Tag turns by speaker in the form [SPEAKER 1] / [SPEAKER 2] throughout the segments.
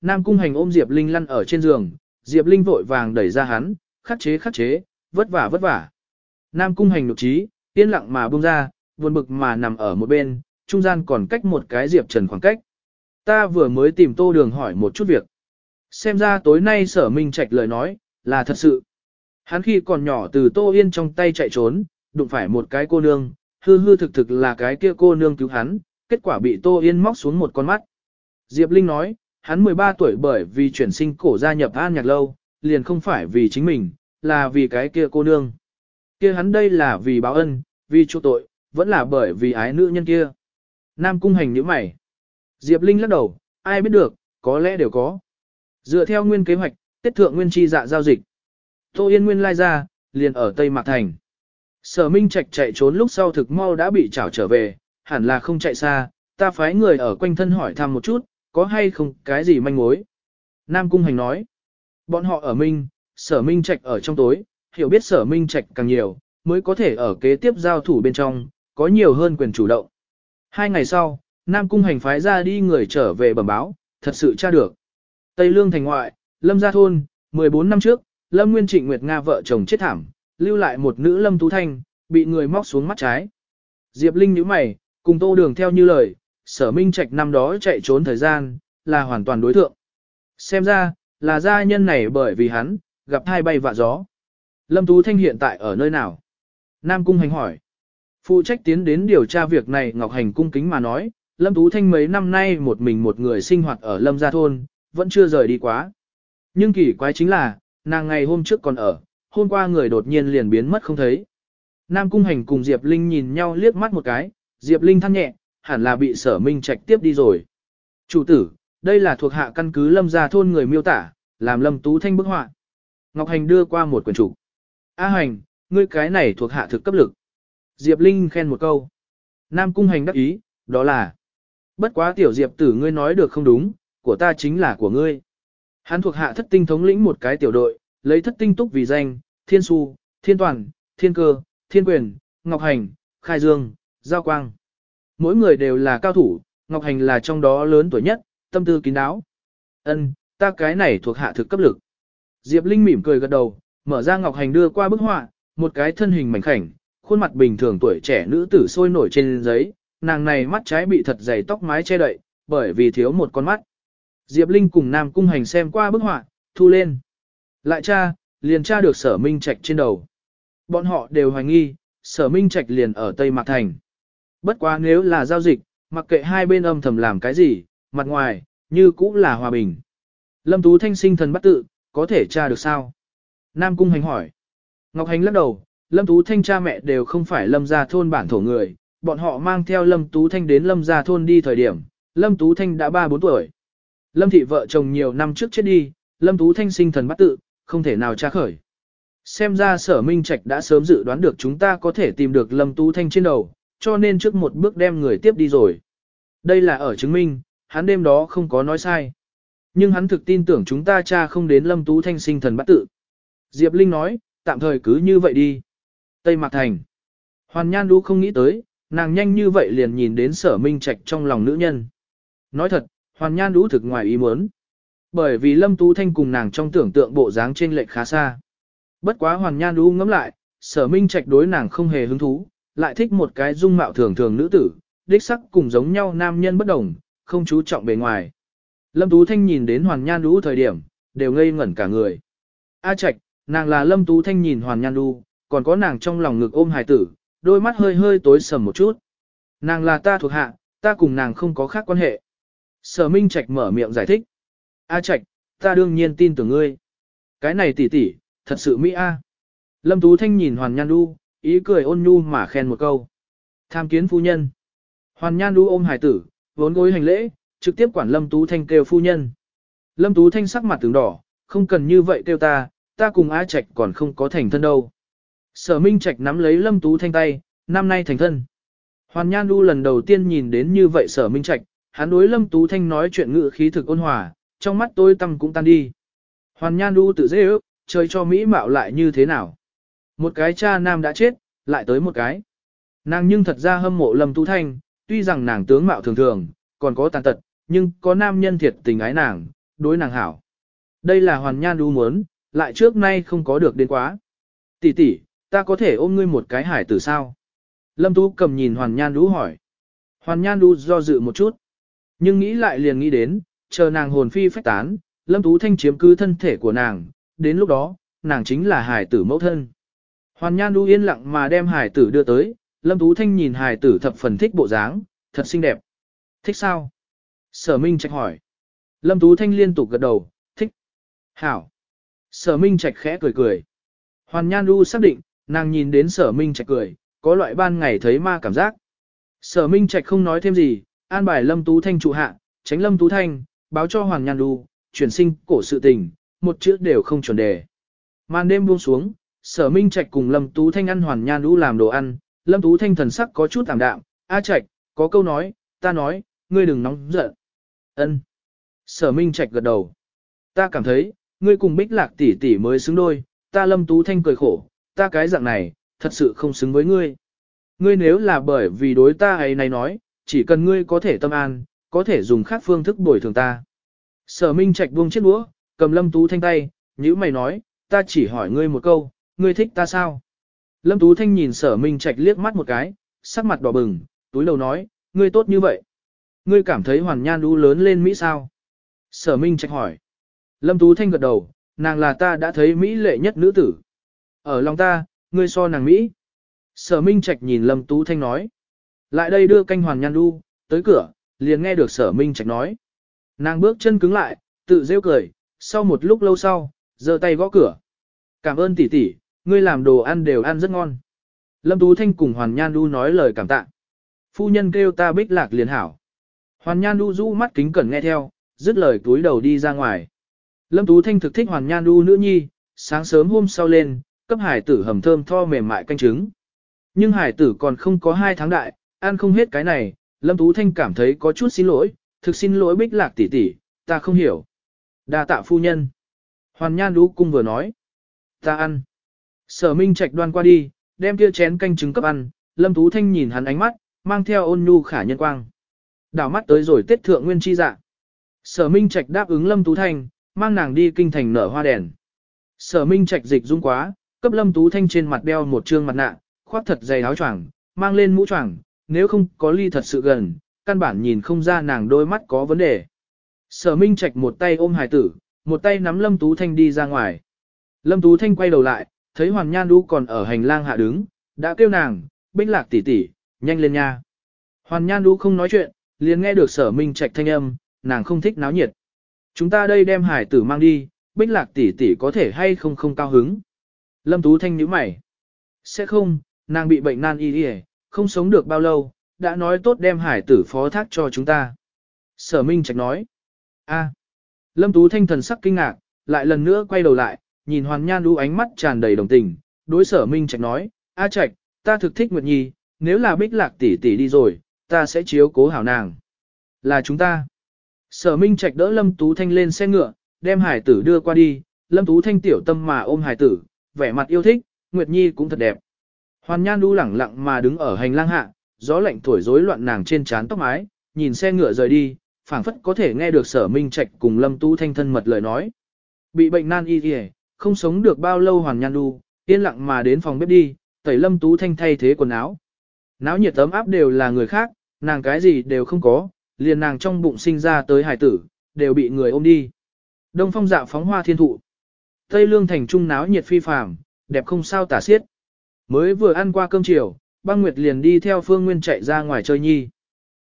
[SPEAKER 1] Nam Cung Hành ôm Diệp Linh lăn ở trên giường, Diệp Linh vội vàng đẩy ra hắn, khắc chế khắc chế, vất vả vất vả. Nam Cung Hành nụ trí, yên lặng mà buông ra, buồn bực mà nằm ở một bên, trung gian còn cách một cái Diệp Trần khoảng cách. Ta vừa mới tìm tô đường hỏi một chút việc. Xem ra tối nay sở minh trạch lời nói, là thật sự. Hắn khi còn nhỏ từ tô yên trong tay chạy trốn, đụng phải một cái cô nương, hư hư thực thực là cái kia cô nương cứu hắn, kết quả bị tô yên móc xuống một con mắt. Diệp Linh nói, hắn 13 tuổi bởi vì chuyển sinh cổ gia nhập an nhạc lâu, liền không phải vì chính mình, là vì cái kia cô nương. Kia hắn đây là vì báo ân, vì chu tội, vẫn là bởi vì ái nữ nhân kia. Nam cung hành như mày. Diệp Linh lắc đầu, ai biết được, có lẽ đều có. Dựa theo nguyên kế hoạch, tiết thượng nguyên chi dạ giao dịch. Tô Yên Nguyên lai ra, liền ở Tây Mạc Thành. Sở Minh Trạch chạy trốn lúc sau thực mau đã bị trảo trở về, hẳn là không chạy xa, ta phái người ở quanh thân hỏi thăm một chút, có hay không cái gì manh mối. Nam Cung Hành nói, bọn họ ở Minh, Sở Minh Trạch ở trong tối, hiểu biết Sở Minh Trạch càng nhiều, mới có thể ở kế tiếp giao thủ bên trong, có nhiều hơn quyền chủ động. Hai ngày sau, Nam Cung hành phái ra đi người trở về bẩm báo, thật sự tra được. Tây Lương thành ngoại, Lâm Gia Thôn, 14 năm trước, Lâm Nguyên Trịnh Nguyệt Nga vợ chồng chết thảm, lưu lại một nữ Lâm Tú Thanh, bị người móc xuống mắt trái. Diệp Linh nhíu mày, cùng tô đường theo như lời, sở minh trạch năm đó chạy trốn thời gian, là hoàn toàn đối thượng. Xem ra, là gia nhân này bởi vì hắn, gặp hai bay vạ gió. Lâm Tú Thanh hiện tại ở nơi nào? Nam Cung hành hỏi. Phụ trách tiến đến điều tra việc này Ngọc Hành cung kính mà nói, Lâm Tú Thanh mấy năm nay một mình một người sinh hoạt ở Lâm Gia Thôn, vẫn chưa rời đi quá. Nhưng kỳ quái chính là, nàng ngày hôm trước còn ở, hôm qua người đột nhiên liền biến mất không thấy. Nam Cung Hành cùng Diệp Linh nhìn nhau liếc mắt một cái, Diệp Linh than nhẹ, hẳn là bị sở minh trạch tiếp đi rồi. Chủ tử, đây là thuộc hạ căn cứ Lâm Gia Thôn người miêu tả, làm Lâm Tú Thanh bức họa. Ngọc Hành đưa qua một quyển chủ. A Hành, ngươi cái này thuộc hạ thực cấp lực. Diệp Linh khen một câu. Nam Cung Hành đắc ý, đó là. Bất quá tiểu Diệp tử ngươi nói được không đúng, của ta chính là của ngươi. Hắn thuộc hạ thất tinh thống lĩnh một cái tiểu đội, lấy thất tinh túc vì danh, thiên su, thiên toàn, thiên cơ, thiên quyền, ngọc hành, khai dương, giao quang. Mỗi người đều là cao thủ, ngọc hành là trong đó lớn tuổi nhất, tâm tư kín đáo. Ân, ta cái này thuộc hạ thực cấp lực. Diệp Linh mỉm cười gật đầu, mở ra ngọc hành đưa qua bức họa, một cái thân hình mảnh khảnh, khuôn mặt bình thường tuổi trẻ nữ tử sôi nổi trên giấy, nàng này mắt trái bị thật dày tóc mái che đậy, bởi vì thiếu một con mắt. Diệp Linh cùng Nam Cung Hành xem qua bức họa, thu lên. Lại cha, liền tra được sở minh trạch trên đầu. Bọn họ đều hoài nghi, sở minh trạch liền ở Tây Mạc Thành. Bất quá nếu là giao dịch, mặc kệ hai bên âm thầm làm cái gì, mặt ngoài, như cũng là hòa bình. Lâm Tú Thanh sinh thần bắt tự, có thể tra được sao? Nam Cung Hành hỏi. Ngọc Hành lắc đầu, Lâm Tú Thanh cha mẹ đều không phải Lâm gia thôn bản thổ người, bọn họ mang theo Lâm Tú Thanh đến Lâm gia thôn đi thời điểm, Lâm Tú Thanh đã 3-4 tuổi. Lâm thị vợ chồng nhiều năm trước chết đi, Lâm Tú Thanh sinh thần bắt tự, không thể nào tra khởi. Xem ra sở minh trạch đã sớm dự đoán được chúng ta có thể tìm được Lâm Tú Thanh trên đầu, cho nên trước một bước đem người tiếp đi rồi. Đây là ở chứng minh, hắn đêm đó không có nói sai. Nhưng hắn thực tin tưởng chúng ta cha không đến Lâm Tú Thanh sinh thần bắt tự. Diệp Linh nói, tạm thời cứ như vậy đi. Tây Mạc Thành. Hoàn Nhan Đu không nghĩ tới, nàng nhanh như vậy liền nhìn đến sở minh trạch trong lòng nữ nhân. Nói thật, Hoàn Nhan Đu thực ngoài ý muốn. Bởi vì Lâm Tú Thanh cùng nàng trong tưởng tượng bộ dáng trên lệch khá xa. Bất quá Hoàn Nhan Đu ngẫm lại, sở minh trạch đối nàng không hề hứng thú, lại thích một cái dung mạo thường thường nữ tử, đích sắc cùng giống nhau nam nhân bất đồng, không chú trọng bề ngoài. Lâm Tú Thanh nhìn đến Hoàn Nhan Đu thời điểm, đều ngây ngẩn cả người. A Trạch, nàng là Lâm Tú Thanh nhìn Hoàn Nhan Đu, còn có nàng trong lòng ngực ôm hài tử, đôi mắt hơi hơi tối sầm một chút. Nàng là ta thuộc hạ, ta cùng nàng không có khác quan hệ. Sở Minh Trạch mở miệng giải thích. A Trạch, ta đương nhiên tin tưởng ngươi. Cái này tỷ tỷ, thật sự mỹ a. Lâm Tú Thanh nhìn Hoàn Nhan Du, ý cười ôn nhu mà khen một câu. Tham kiến phu nhân. Hoàn Nhan đu ôm hài tử, vốn gối hành lễ, trực tiếp quản Lâm Tú Thanh kêu phu nhân. Lâm Tú Thanh sắc mặt tướng đỏ, không cần như vậy kêu ta, ta cùng A Trạch còn không có thành thân đâu. Sở Minh Trạch nắm lấy Lâm Tú Thanh tay, năm nay thành thân. Hoàn Nhan đu lần đầu tiên nhìn đến như vậy Sở Minh Trạch, hắn đối Lâm Tú Thanh nói chuyện ngữ khí thực ôn hòa, trong mắt tôi tâm cũng tan đi. Hoàn Nhan đu tự dễ ước, chơi cho Mỹ mạo lại như thế nào. Một cái cha nam đã chết, lại tới một cái. Nàng nhưng thật ra hâm mộ Lâm Tú Thanh, tuy rằng nàng tướng mạo thường thường, còn có tàn tật, nhưng có nam nhân thiệt tình ái nàng, đối nàng hảo. Đây là hoàn nhan đu muốn, lại trước nay không có được đến quá. Tỷ tỷ, ta có thể ôm ngươi một cái hải tử sao? Lâm Tú cầm nhìn hoàn nhan đu hỏi. Hoàn nhan đu do dự một chút. Nhưng nghĩ lại liền nghĩ đến, chờ nàng hồn phi phách tán, Lâm Tú Thanh chiếm cứ thân thể của nàng, đến lúc đó, nàng chính là hải tử mẫu thân. Hoàn Nhan Du yên lặng mà đem hải tử đưa tới, Lâm Tú Thanh nhìn hải tử thập phần thích bộ dáng, thật xinh đẹp. Thích sao? Sở Minh Trạch hỏi. Lâm Tú Thanh liên tục gật đầu, thích. Hảo. Sở Minh Trạch khẽ cười cười. Hoàn Nhan Du xác định, nàng nhìn đến Sở Minh Trạch cười, có loại ban ngày thấy ma cảm giác. Sở Minh Trạch không nói thêm gì, an bài Lâm Tú Thanh trụ hạ, tránh Lâm Tú Thanh, báo cho Hoàn Nhan Du, chuyển sinh cổ sự tình, một chữ đều không chuẩn đề. Màn đêm buông xuống, sở minh trạch cùng Lâm Tú Thanh ăn hoàn nhan lũ làm đồ ăn, Lâm Tú Thanh thần sắc có chút tạm đạm, A trạch, có câu nói, ta nói, ngươi đừng nóng giận. Ân. Sở minh trạch gật đầu. Ta cảm thấy, ngươi cùng bích lạc tỷ tỷ mới xứng đôi, ta Lâm Tú Thanh cười khổ, ta cái dạng này, thật sự không xứng với ngươi. Ngươi nếu là bởi vì đối ta ấy này nói, chỉ cần ngươi có thể tâm an, có thể dùng khác phương thức bồi thường ta. Sở Minh Trạch buông chiếc đũa, cầm Lâm Tú Thanh tay, nhữ mày nói, ta chỉ hỏi ngươi một câu, ngươi thích ta sao? Lâm Tú Thanh nhìn Sở Minh Trạch liếc mắt một cái, sắc mặt đỏ bừng, túi đầu nói, ngươi tốt như vậy. Ngươi cảm thấy hoàn nhan đu lớn lên Mỹ sao? Sở Minh Trạch hỏi. Lâm Tú Thanh gật đầu, nàng là ta đã thấy Mỹ lệ nhất nữ tử. Ở lòng ta, ngươi so nàng Mỹ. Sở Minh Trạch nhìn Lâm Tú Thanh nói. Lại đây đưa canh hoàn nhan đu, tới cửa, liền nghe được Sở Minh Trạch nói. Nàng bước chân cứng lại, tự rêu cười, sau một lúc lâu sau, giơ tay gõ cửa. Cảm ơn tỷ tỷ, ngươi làm đồ ăn đều ăn rất ngon. Lâm Tú Thanh cùng Hoàn Nhan Du nói lời cảm tạ. Phu nhân kêu ta bích lạc liền hảo. Hoàn Nhan Du rũ mắt kính cẩn nghe theo, dứt lời túi đầu đi ra ngoài. Lâm Tú Thanh thực thích Hoàn Nhan Du nữ nhi, sáng sớm hôm sau lên, cấp hải tử hầm thơm tho mềm mại canh trứng. Nhưng hải tử còn không có hai tháng đại, ăn không hết cái này, Lâm Tú Thanh cảm thấy có chút xin lỗi, thực xin lỗi bích lạc tỷ tỷ, ta không hiểu. đa tạ phu nhân. Hoàn nhan du cung vừa nói. Ta ăn. Sở Minh Trạch đoan qua đi, đem kia chén canh trứng cấp ăn, Lâm Tú Thanh nhìn hắn ánh mắt, mang theo ôn nhu khả nhân quang. Đảo mắt tới rồi Tết thượng nguyên chi dạ. Sở Minh Trạch đáp ứng Lâm Tú Thanh, mang nàng đi kinh thành nở hoa đèn. Sở Minh Trạch dịch dung quá, cấp Lâm Tú Thanh trên mặt đeo một trương mặt nạ, khoác thật dày áo choàng, mang lên mũ choàng, nếu không có ly thật sự gần, căn bản nhìn không ra nàng đôi mắt có vấn đề. Sở Minh Trạch một tay ôm hài tử, một tay nắm Lâm Tú Thanh đi ra ngoài. Lâm Tú Thanh quay đầu lại, thấy Hoàng Nhan Đu còn ở hành lang hạ đứng, đã kêu nàng, bích lạc tỷ tỷ, nhanh lên nha. Hoàn Nhan Đu không nói chuyện, liền nghe được sở minh trạch thanh âm, nàng không thích náo nhiệt. Chúng ta đây đem hải tử mang đi, bích lạc tỷ tỷ có thể hay không không cao hứng. Lâm Tú Thanh nhíu mày. Sẽ không, nàng bị bệnh nan y y, không sống được bao lâu, đã nói tốt đem hải tử phó thác cho chúng ta. Sở Minh Trạch nói. a Lâm Tú Thanh thần sắc kinh ngạc, lại lần nữa quay đầu lại, nhìn Hoàn Nhan đu ánh mắt tràn đầy đồng tình, đối sở Minh Trạch nói, A Trạch, ta thực thích Nguyệt Nhi, nếu là bích lạc tỷ tỷ đi rồi, ta sẽ chiếu cố hảo nàng. Là chúng ta. Sở Minh Trạch đỡ Lâm Tú Thanh lên xe ngựa, đem hải tử đưa qua đi, Lâm Tú Thanh tiểu tâm mà ôm hải tử, vẻ mặt yêu thích, Nguyệt Nhi cũng thật đẹp. Hoàn Nhan đu lẳng lặng mà đứng ở hành lang hạ, gió lạnh thổi rối loạn nàng trên trán tóc mái, nhìn xe ngựa rời đi, phảng phất có thể nghe được sở minh trạch cùng lâm tú thanh thân mật lời nói. Bị bệnh nan y kìa, không sống được bao lâu hoàn nhan đu, yên lặng mà đến phòng bếp đi, tẩy lâm tú thanh thay thế quần áo. Náo nhiệt tấm áp đều là người khác, nàng cái gì đều không có, liền nàng trong bụng sinh ra tới hải tử, đều bị người ôm đi. Đông phong dạ phóng hoa thiên thụ. Tây lương thành trung náo nhiệt phi phàm, đẹp không sao tả xiết. Mới vừa ăn qua cơm chiều, băng nguyệt liền đi theo phương nguyên chạy ra ngoài chơi nhi.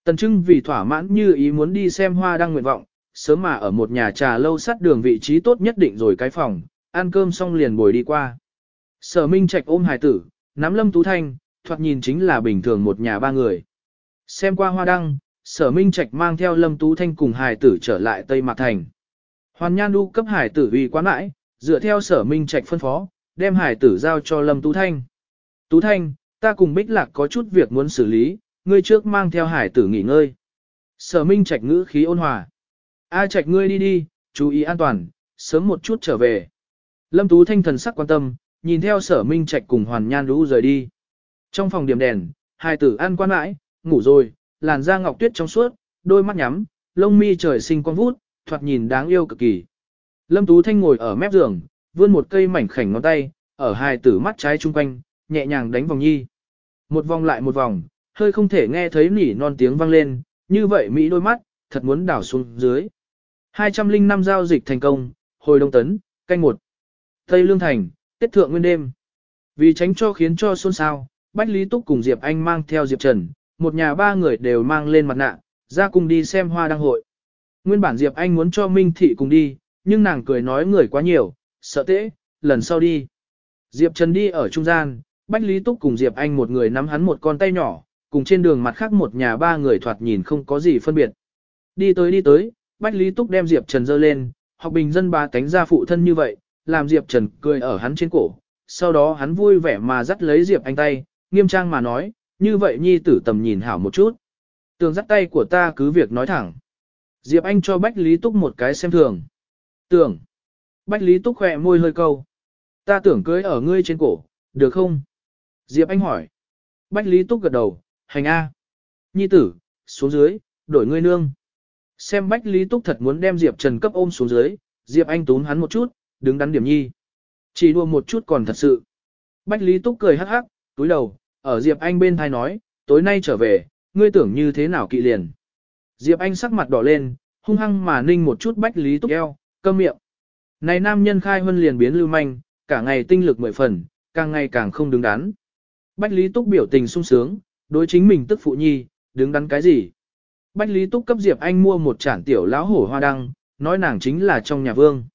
[SPEAKER 1] Tần Trưng vì thỏa mãn như ý muốn đi xem hoa đang nguyện vọng, sớm mà ở một nhà trà lâu sắt đường vị trí tốt nhất định rồi cái phòng, ăn cơm xong liền bồi đi qua. Sở Minh Trạch ôm hài tử, nắm Lâm Tú Thanh, thoạt nhìn chính là bình thường một nhà ba người. Xem qua hoa đăng, Sở Minh Trạch mang theo Lâm Tú Thanh cùng hài tử trở lại Tây Mạc Thành. Hoàn Nhan Du cấp hài tử uy quán mãi, dựa theo Sở Minh Trạch phân phó, đem hài tử giao cho Lâm Tú Thanh. Tú Thanh, ta cùng Bích Lạc có chút việc muốn xử lý, ngươi trước mang theo hải tử nghỉ ngơi. Sở Minh Trạch ngữ khí ôn hòa. A Trạch ngươi đi đi, chú ý an toàn, sớm một chút trở về. Lâm Tú Thanh thần sắc quan tâm, nhìn theo sở Minh Trạch cùng Hoàn Nhan Lũ rời đi. Trong phòng điểm đèn, hai tử ăn quan mãi, ngủ rồi, làn da ngọc tuyết trong suốt, đôi mắt nhắm, lông mi trời sinh con vút, thoạt nhìn đáng yêu cực kỳ. Lâm Tú Thanh ngồi ở mép giường, vươn một cây mảnh khảnh ngón tay, ở hai tử mắt trái chung quanh, nhẹ nhàng đánh vòng nhi. Một vòng lại một vòng, hơi không thể nghe thấy nỉ non tiếng vang lên, như vậy Mỹ đôi mắt, thật muốn đảo xuống dưới. 205 giao dịch thành công, hồi đông tấn, canh một. Tây Lương Thành, Tết Thượng Nguyên đêm. Vì tránh cho khiến cho xôn xao, Bách Lý Túc cùng Diệp Anh mang theo Diệp Trần, một nhà ba người đều mang lên mặt nạ, ra cùng đi xem hoa đăng hội. Nguyên bản Diệp Anh muốn cho Minh Thị cùng đi, nhưng nàng cười nói người quá nhiều, sợ tễ, lần sau đi. Diệp Trần đi ở trung gian, Bách Lý Túc cùng Diệp Anh một người nắm hắn một con tay nhỏ, cùng trên đường mặt khác một nhà ba người thoạt nhìn không có gì phân biệt. Đi tới đi tới, Bách Lý Túc đem Diệp Trần dơ lên, học bình dân ba tánh ra phụ thân như vậy, làm Diệp Trần cười ở hắn trên cổ. Sau đó hắn vui vẻ mà dắt lấy Diệp Anh tay, nghiêm trang mà nói, như vậy nhi tử tầm nhìn hảo một chút. Tường dắt tay của ta cứ việc nói thẳng. Diệp Anh cho Bách Lý Túc một cái xem thường. Tưởng. Bách Lý Túc khỏe môi hơi câu. Ta tưởng cưới ở ngươi trên cổ, được không? Diệp Anh hỏi. Bách Lý Túc gật đầu, hành A. Nhi tử, xuống dưới, đổi ngươi nương. Xem Bách Lý Túc thật muốn đem Diệp Trần cấp ôm xuống dưới, Diệp Anh tún hắn một chút, đứng đắn điểm nhi. Chỉ đua một chút còn thật sự. Bách Lý Túc cười hắc hắc, túi đầu, ở Diệp Anh bên thai nói, tối nay trở về, ngươi tưởng như thế nào kỵ liền. Diệp Anh sắc mặt đỏ lên, hung hăng mà ninh một chút Bách Lý Túc eo, câm miệng. Này nam nhân khai huân liền biến lưu manh, cả ngày tinh lực mười phần, càng ngày càng không đứng đắn. Bách Lý Túc biểu tình sung sướng, đối chính mình tức phụ nhi, đứng đắn cái gì. Bách Lý Túc cấp Diệp Anh mua một chản tiểu lão hổ hoa đăng, nói nàng chính là trong nhà vương.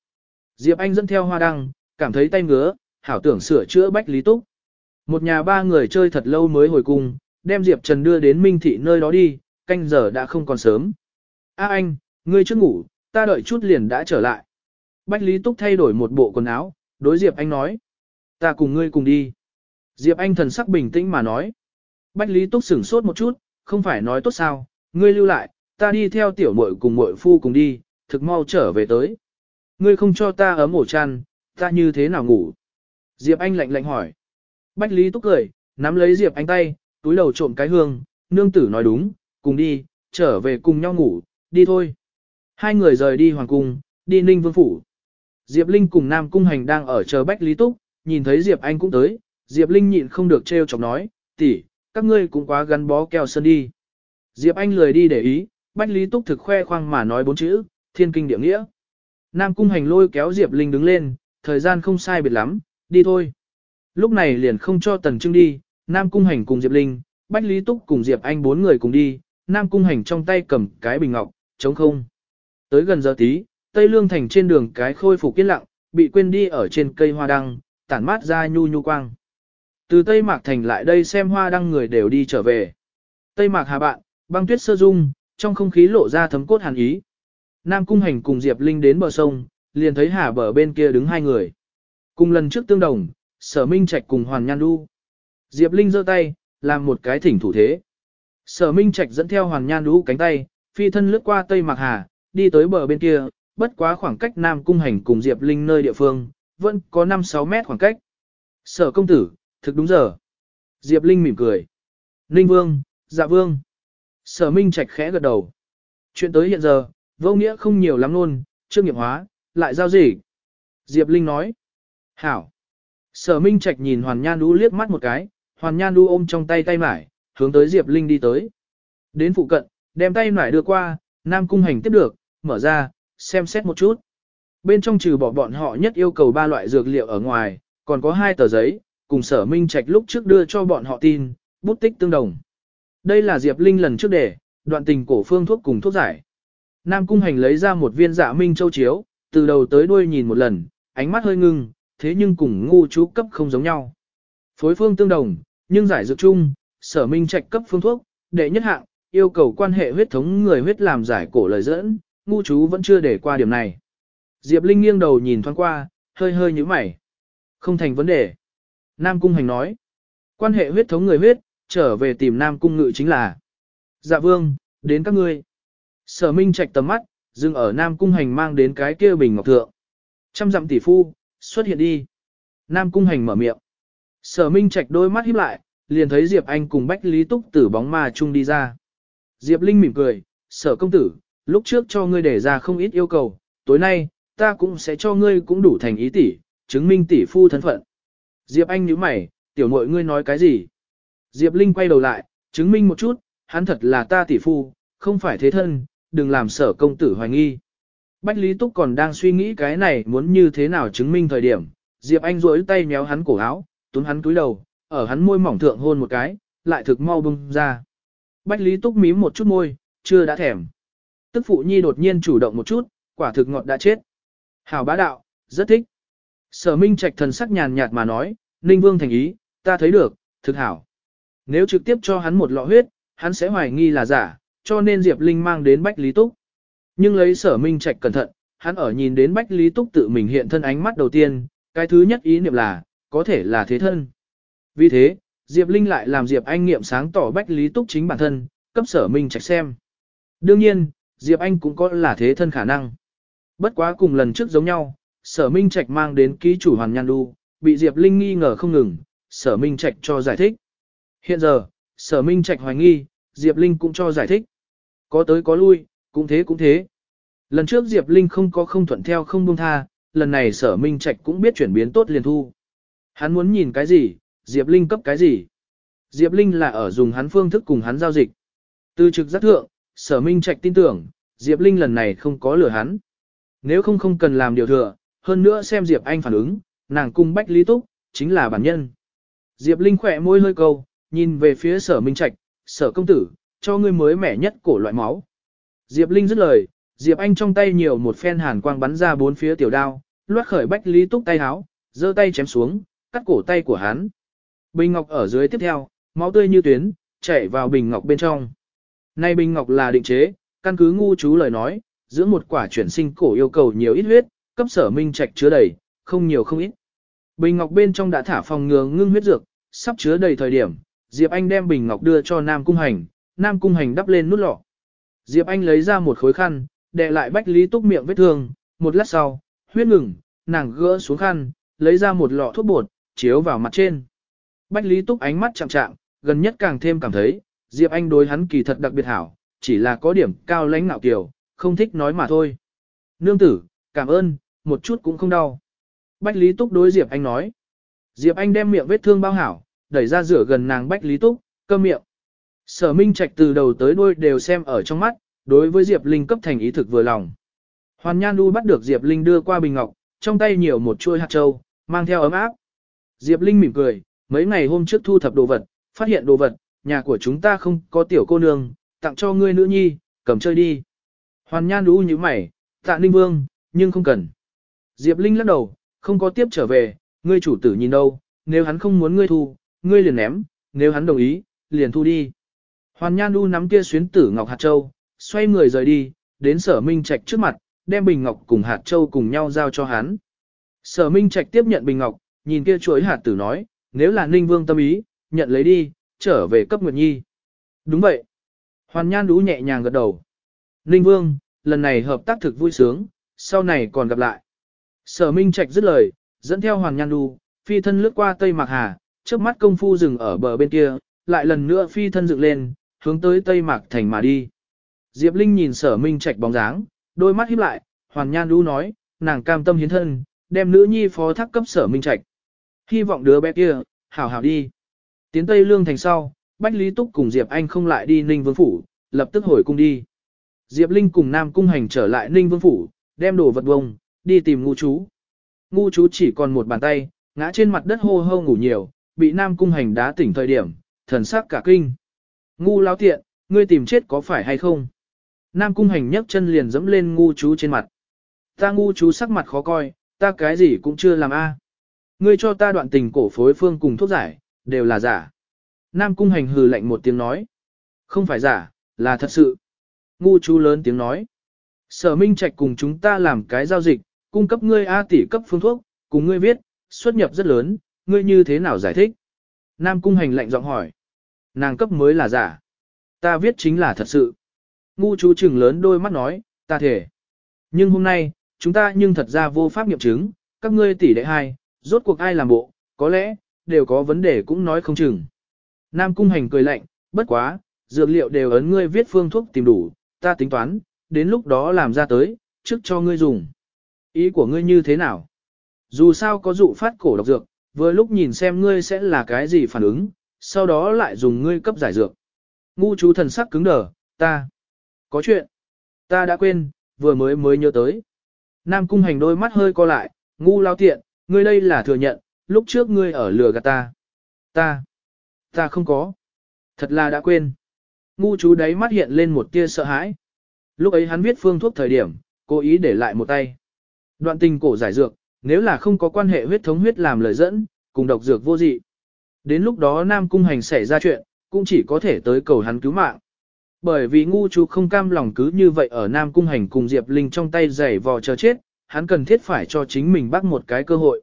[SPEAKER 1] Diệp Anh dẫn theo hoa đăng, cảm thấy tay ngứa, hảo tưởng sửa chữa Bách Lý Túc. Một nhà ba người chơi thật lâu mới hồi cung, đem Diệp Trần đưa đến Minh Thị nơi đó đi, canh giờ đã không còn sớm. A anh, ngươi chưa ngủ, ta đợi chút liền đã trở lại. Bách Lý Túc thay đổi một bộ quần áo, đối Diệp Anh nói. Ta cùng ngươi cùng đi. Diệp Anh thần sắc bình tĩnh mà nói. Bách Lý Túc sửng sốt một chút, không phải nói tốt sao, ngươi lưu lại, ta đi theo tiểu muội cùng muội phu cùng đi, thực mau trở về tới. Ngươi không cho ta ấm ổ chăn, ta như thế nào ngủ? Diệp Anh lạnh lạnh hỏi. Bách Lý Túc cười, nắm lấy Diệp Anh tay, túi đầu trộm cái hương, nương tử nói đúng, cùng đi, trở về cùng nhau ngủ, đi thôi. Hai người rời đi hoàng cung, đi ninh vương phủ. Diệp Linh cùng Nam Cung Hành đang ở chờ Bách Lý Túc, nhìn thấy Diệp Anh cũng tới, Diệp Linh nhịn không được trêu chọc nói, tỷ, các ngươi cũng quá gắn bó keo sơn đi. Diệp Anh lười đi để ý, Bách Lý Túc thực khoe khoang mà nói bốn chữ, thiên kinh địa nghĩa. Nam Cung Hành lôi kéo Diệp Linh đứng lên, thời gian không sai biệt lắm, đi thôi. Lúc này liền không cho Tần Trưng đi, Nam Cung Hành cùng Diệp Linh, Bách Lý Túc cùng Diệp Anh bốn người cùng đi, Nam Cung Hành trong tay cầm cái bình ngọc, chống không. Tới gần giờ tí, Tây Lương Thành trên đường cái khôi phục yên lặng, bị quên đi ở trên cây hoa đăng, tản mát ra nhu nhu quang. Từ Tây Mạc Thành lại đây xem hoa đăng người đều đi trở về. Tây Mạc Hà bạn, băng tuyết sơ dung, trong không khí lộ ra thấm cốt hàn ý. Nam Cung Hành cùng Diệp Linh đến bờ sông, liền thấy hà bờ bên kia đứng hai người. Cùng lần trước tương đồng, Sở Minh Trạch cùng Hoàn Nhan Du. Diệp Linh giơ tay, làm một cái thỉnh thủ thế. Sở Minh Trạch dẫn theo Hoàn Nhan Du cánh tay, phi thân lướt qua Tây Mạc Hà, đi tới bờ bên kia, bất quá khoảng cách Nam Cung Hành cùng Diệp Linh nơi địa phương, vẫn có 5-6 mét khoảng cách. Sở công tử, thực đúng giờ. Diệp Linh mỉm cười. Linh Vương, dạ Vương. Sở Minh Trạch khẽ gật đầu. Chuyện tới hiện giờ, vô nghĩa không nhiều lắm luôn, chưa nghiệp hóa, lại giao gì? Diệp Linh nói. Hảo. Sở Minh Trạch nhìn Hoàn Nhan Đu liếc mắt một cái, Hoàn Nhan Đu ôm trong tay tay mải, hướng tới Diệp Linh đi tới. Đến phụ cận, đem tay mải đưa qua, Nam Cung Hành tiếp được, mở ra, xem xét một chút. Bên trong trừ bỏ bọn họ nhất yêu cầu ba loại dược liệu ở ngoài, còn có hai tờ giấy, cùng sở minh trạch lúc trước đưa cho bọn họ tin, bút tích tương đồng. Đây là Diệp Linh lần trước để, đoạn tình cổ phương thuốc cùng thuốc giải. Nam Cung Hành lấy ra một viên dạ minh châu chiếu, từ đầu tới đuôi nhìn một lần, ánh mắt hơi ngưng, thế nhưng cùng ngu chú cấp không giống nhau. Phối phương tương đồng, nhưng giải dược chung, sở minh trạch cấp phương thuốc, đệ nhất hạng, yêu cầu quan hệ huyết thống người huyết làm giải cổ lời dẫn, ngu chú vẫn chưa để qua điểm này. Diệp Linh nghiêng đầu nhìn thoáng qua, hơi hơi như mày. Không thành vấn đề. Nam Cung Hành nói. Quan hệ huyết thống người huyết, trở về tìm Nam Cung Ngự chính là. Dạ vương, đến các ngươi. Sở Minh Trạch tầm mắt, dừng ở Nam Cung Hành mang đến cái kia bình ngọc thượng. Trăm dặm tỷ phu, xuất hiện đi. Nam Cung Hành mở miệng. Sở Minh Trạch đôi mắt híp lại, liền thấy Diệp Anh cùng Bách Lý Túc tử bóng ma chung đi ra. Diệp Linh mỉm cười, sở công tử, lúc trước cho ngươi để ra không ít yêu cầu, tối nay, ta cũng sẽ cho ngươi cũng đủ thành ý tỷ, chứng minh tỷ phu thân phận. Diệp Anh nhíu mày, tiểu muội ngươi nói cái gì? Diệp Linh quay đầu lại, chứng minh một chút, hắn thật là ta tỷ phu, không phải thế thân, đừng làm sở công tử hoài nghi. Bách Lý Túc còn đang suy nghĩ cái này muốn như thế nào chứng minh thời điểm, Diệp Anh duỗi tay méo hắn cổ áo, túm hắn túi đầu, ở hắn môi mỏng thượng hôn một cái, lại thực mau bung ra. Bách Lý Túc mím một chút môi, chưa đã thèm. Tức phụ nhi đột nhiên chủ động một chút, quả thực ngọt đã chết. Hảo bá đạo, rất thích. Sở Minh Trạch thần sắc nhàn nhạt mà nói, Ninh Vương thành ý, ta thấy được, thực hảo. Nếu trực tiếp cho hắn một lọ huyết, hắn sẽ hoài nghi là giả, cho nên Diệp Linh mang đến Bách Lý Túc. Nhưng lấy sở Minh Trạch cẩn thận, hắn ở nhìn đến Bách Lý Túc tự mình hiện thân ánh mắt đầu tiên, cái thứ nhất ý niệm là, có thể là thế thân. Vì thế, Diệp Linh lại làm Diệp Anh nghiệm sáng tỏ Bách Lý Túc chính bản thân, cấp sở Minh Trạch xem. Đương nhiên, Diệp Anh cũng có là thế thân khả năng. Bất quá cùng lần trước giống nhau, sở Minh Trạch mang đến ký chủ Hoàn Nhan Đu, bị Diệp Linh nghi ngờ không ngừng, sở Minh Trạch cho giải thích. Hiện giờ, sở Minh Trạch hoài nghi, Diệp Linh cũng cho giải thích. Có tới có lui, cũng thế cũng thế. Lần trước Diệp Linh không có không thuận theo không buông tha, lần này sở Minh Trạch cũng biết chuyển biến tốt liền thu. Hắn muốn nhìn cái gì, Diệp Linh cấp cái gì. Diệp Linh là ở dùng hắn phương thức cùng hắn giao dịch. Từ trực giác thượng, sở Minh Trạch tin tưởng, Diệp Linh lần này không có lừa hắn. Nếu không không cần làm điều thừa, hơn nữa xem Diệp Anh phản ứng, nàng cung Bách Lý Túc, chính là bản nhân. Diệp Linh khỏe môi hơi câu, nhìn về phía sở Minh Trạch, sở công tử, cho ngươi mới mẻ nhất cổ loại máu. Diệp Linh dứt lời, Diệp Anh trong tay nhiều một phen hàn quang bắn ra bốn phía tiểu đao, loát khởi Bách Lý Túc tay háo, giơ tay chém xuống, cắt cổ tay của hắn. Bình ngọc ở dưới tiếp theo, máu tươi như tuyến, chảy vào bình ngọc bên trong. Nay bình ngọc là định chế, căn cứ ngu chú lời nói, giữa một quả chuyển sinh cổ yêu cầu nhiều ít huyết, cấp sở minh trạch chứa đầy, không nhiều không ít. Bình ngọc bên trong đã thả phòng ngừa ngưng huyết dược, sắp chứa đầy thời điểm, Diệp Anh đem bình ngọc đưa cho Nam Cung Hành, Nam Cung Hành đắp lên nút lọ. Diệp Anh lấy ra một khối khăn, đè lại Bách Lý Túc miệng vết thương, một lát sau, huyết ngừng, nàng gỡ xuống khăn, lấy ra một lọ thuốc bột, chiếu vào mặt trên. Bách Lý Túc ánh mắt chạm chạm, gần nhất càng thêm cảm thấy, Diệp Anh đối hắn kỳ thật đặc biệt hảo, chỉ là có điểm cao lãnh ngạo kiều, không thích nói mà thôi. Nương tử, cảm ơn, một chút cũng không đau. Bách Lý Túc đối Diệp Anh nói. Diệp Anh đem miệng vết thương bao hảo, đẩy ra rửa gần nàng Bách Lý Túc, cơm miệng. Sở Minh Trạch từ đầu tới đuôi đều xem ở trong mắt, đối với Diệp Linh cấp thành ý thực vừa lòng. Hoàn Nhan Du bắt được Diệp Linh đưa qua bình ngọc, trong tay nhiều một chuôi hạt châu, mang theo ấm áp. Diệp Linh mỉm cười, mấy ngày hôm trước thu thập đồ vật, phát hiện đồ vật, nhà của chúng ta không có tiểu cô nương, tặng cho ngươi nữ nhi, cầm chơi đi. Hoàn Nhan Du như mày, tạ Ninh Vương, nhưng không cần. Diệp Linh lắc đầu, không có tiếp trở về, ngươi chủ tử nhìn đâu, nếu hắn không muốn ngươi thu, ngươi liền ném, nếu hắn đồng ý, liền thu đi. Hoàn Nhan Du nắm kia xuyến tử Ngọc Hạt Châu, xoay người rời đi, đến sở Minh Trạch trước mặt, đem bình ngọc cùng hạt châu cùng nhau giao cho hắn. Sở Minh Trạch tiếp nhận bình ngọc, nhìn kia chuối hạt tử nói, nếu là Ninh Vương tâm ý, nhận lấy đi, trở về cấp Nguyệt Nhi. Đúng vậy. Hoàn Nhan Du nhẹ nhàng gật đầu. Ninh Vương, lần này hợp tác thực vui sướng, sau này còn gặp lại. Sở Minh Trạch dứt lời, dẫn theo Hoàn Nhan Du, phi thân lướt qua Tây Mạc Hà, trước mắt công phu dừng ở bờ bên kia, lại lần nữa phi thân dựng lên, hướng tới Tây Mạc Thành mà đi. Diệp Linh nhìn sở Minh Trạch bóng dáng, đôi mắt híp lại, Hoàn Nhan Đu nói, nàng cam tâm hiến thân, đem nữ nhi phó thác cấp sở Minh Trạch. Hy vọng đứa bé kia, hảo hảo đi. Tiến Tây Lương thành sau, Bách Lý Túc cùng Diệp Anh không lại đi Ninh Vương Phủ, lập tức hồi cung đi. Diệp Linh cùng Nam Cung Hành trở lại Ninh Vương Phủ, đem đồ vật bông, đi tìm ngu chú. Ngu chú chỉ còn một bàn tay, ngã trên mặt đất hô hô ngủ nhiều, bị Nam Cung Hành đá tỉnh thời điểm, thần sắc cả kinh. Ngu lao tiện, ngươi tìm chết có phải hay không? Nam Cung Hành nhấc chân liền dẫm lên ngu chú trên mặt. Ta ngu chú sắc mặt khó coi, ta cái gì cũng chưa làm a. Ngươi cho ta đoạn tình cổ phối phương cùng thuốc giải, đều là giả. Nam Cung Hành hừ lạnh một tiếng nói. Không phải giả, là thật sự. Ngu chú lớn tiếng nói. Sở Minh Trạch cùng chúng ta làm cái giao dịch, cung cấp ngươi A tỷ cấp phương thuốc, cùng ngươi viết, xuất nhập rất lớn, ngươi như thế nào giải thích? Nam Cung Hành lạnh giọng hỏi. Nàng cấp mới là giả. Ta viết chính là thật sự. Ngu chú trừng lớn đôi mắt nói, ta thể. Nhưng hôm nay, chúng ta nhưng thật ra vô pháp nghiệm chứng, các ngươi tỷ đệ hai, rốt cuộc ai làm bộ, có lẽ, đều có vấn đề cũng nói không chừng. Nam Cung Hành cười lạnh, bất quá, dược liệu đều ấn ngươi viết phương thuốc tìm đủ, ta tính toán, đến lúc đó làm ra tới, trước cho ngươi dùng. Ý của ngươi như thế nào? Dù sao có dụ phát cổ độc dược, vừa lúc nhìn xem ngươi sẽ là cái gì phản ứng, sau đó lại dùng ngươi cấp giải dược. Ngu chú thần sắc cứng đờ, ta. Có chuyện. Ta đã quên, vừa mới mới nhớ tới. Nam cung hành đôi mắt hơi co lại, ngu lao tiện, ngươi đây là thừa nhận, lúc trước ngươi ở lừa gạt ta. Ta. Ta không có. Thật là đã quên. Ngu chú đấy mắt hiện lên một tia sợ hãi. Lúc ấy hắn viết phương thuốc thời điểm, cố ý để lại một tay. Đoạn tình cổ giải dược, nếu là không có quan hệ huyết thống huyết làm lời dẫn, cùng độc dược vô dị. Đến lúc đó Nam Cung Hành xảy ra chuyện, cũng chỉ có thể tới cầu hắn cứu mạng. Bởi vì ngu chú không cam lòng cứ như vậy ở Nam Cung Hành cùng Diệp Linh trong tay giày vò chờ chết, hắn cần thiết phải cho chính mình bắt một cái cơ hội.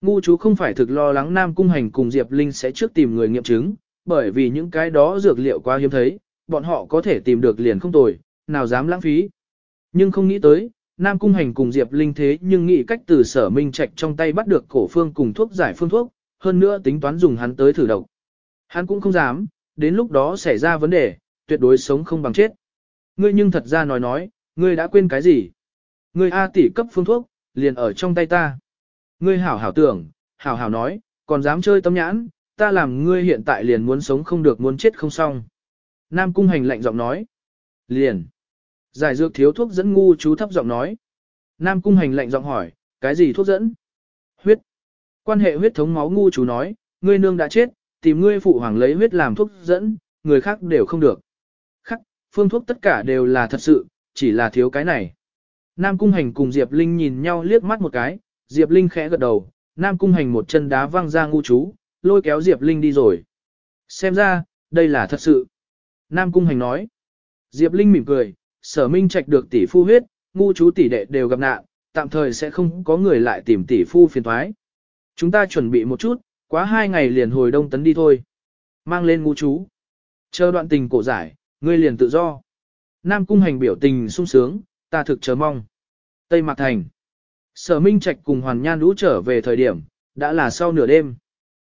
[SPEAKER 1] Ngu chú không phải thực lo lắng Nam Cung Hành cùng Diệp Linh sẽ trước tìm người nghiệm chứng, bởi vì những cái đó dược liệu quá hiếm thấy, bọn họ có thể tìm được liền không tồi, nào dám lãng phí. Nhưng không nghĩ tới, Nam Cung Hành cùng Diệp Linh thế nhưng nghĩ cách từ sở minh trạch trong tay bắt được cổ phương cùng thuốc giải phương thuốc, hơn nữa tính toán dùng hắn tới thử độc. Hắn cũng không dám, đến lúc đó xảy ra vấn đề, tuyệt đối sống không bằng chết. Ngươi nhưng thật ra nói nói, ngươi đã quên cái gì? Ngươi A tỷ cấp phương thuốc, liền ở trong tay ta. Ngươi hảo hảo tưởng, hảo hảo nói, còn dám chơi tâm nhãn, ta làm ngươi hiện tại liền muốn sống không được muốn chết không xong. Nam Cung Hành lạnh giọng nói. Liền. Giải dược thiếu thuốc dẫn ngu chú thấp giọng nói. Nam cung hành lệnh giọng hỏi, cái gì thuốc dẫn? Huyết. Quan hệ huyết thống máu ngu chú nói, ngươi nương đã chết, tìm ngươi phụ hoàng lấy huyết làm thuốc dẫn, người khác đều không được. Khắc, phương thuốc tất cả đều là thật sự, chỉ là thiếu cái này. Nam cung hành cùng Diệp Linh nhìn nhau liếc mắt một cái, Diệp Linh khẽ gật đầu, Nam cung hành một chân đá văng ra ngu chú, lôi kéo Diệp Linh đi rồi. Xem ra, đây là thật sự. Nam cung hành nói. Diệp Linh mỉm cười, sở minh trạch được tỷ phu huyết, ngu chú tỷ đệ đều gặp nạn, tạm thời sẽ không có người lại tìm tỷ phu phiền thoái. Chúng ta chuẩn bị một chút, quá hai ngày liền hồi đông tấn đi thôi. Mang lên ngũ chú. Chờ đoạn tình cổ giải, ngươi liền tự do. Nam cung hành biểu tình sung sướng, ta thực chờ mong. Tây Mạc Thành. Sở Minh Trạch cùng Hoàn Nhan Đũ trở về thời điểm, đã là sau nửa đêm.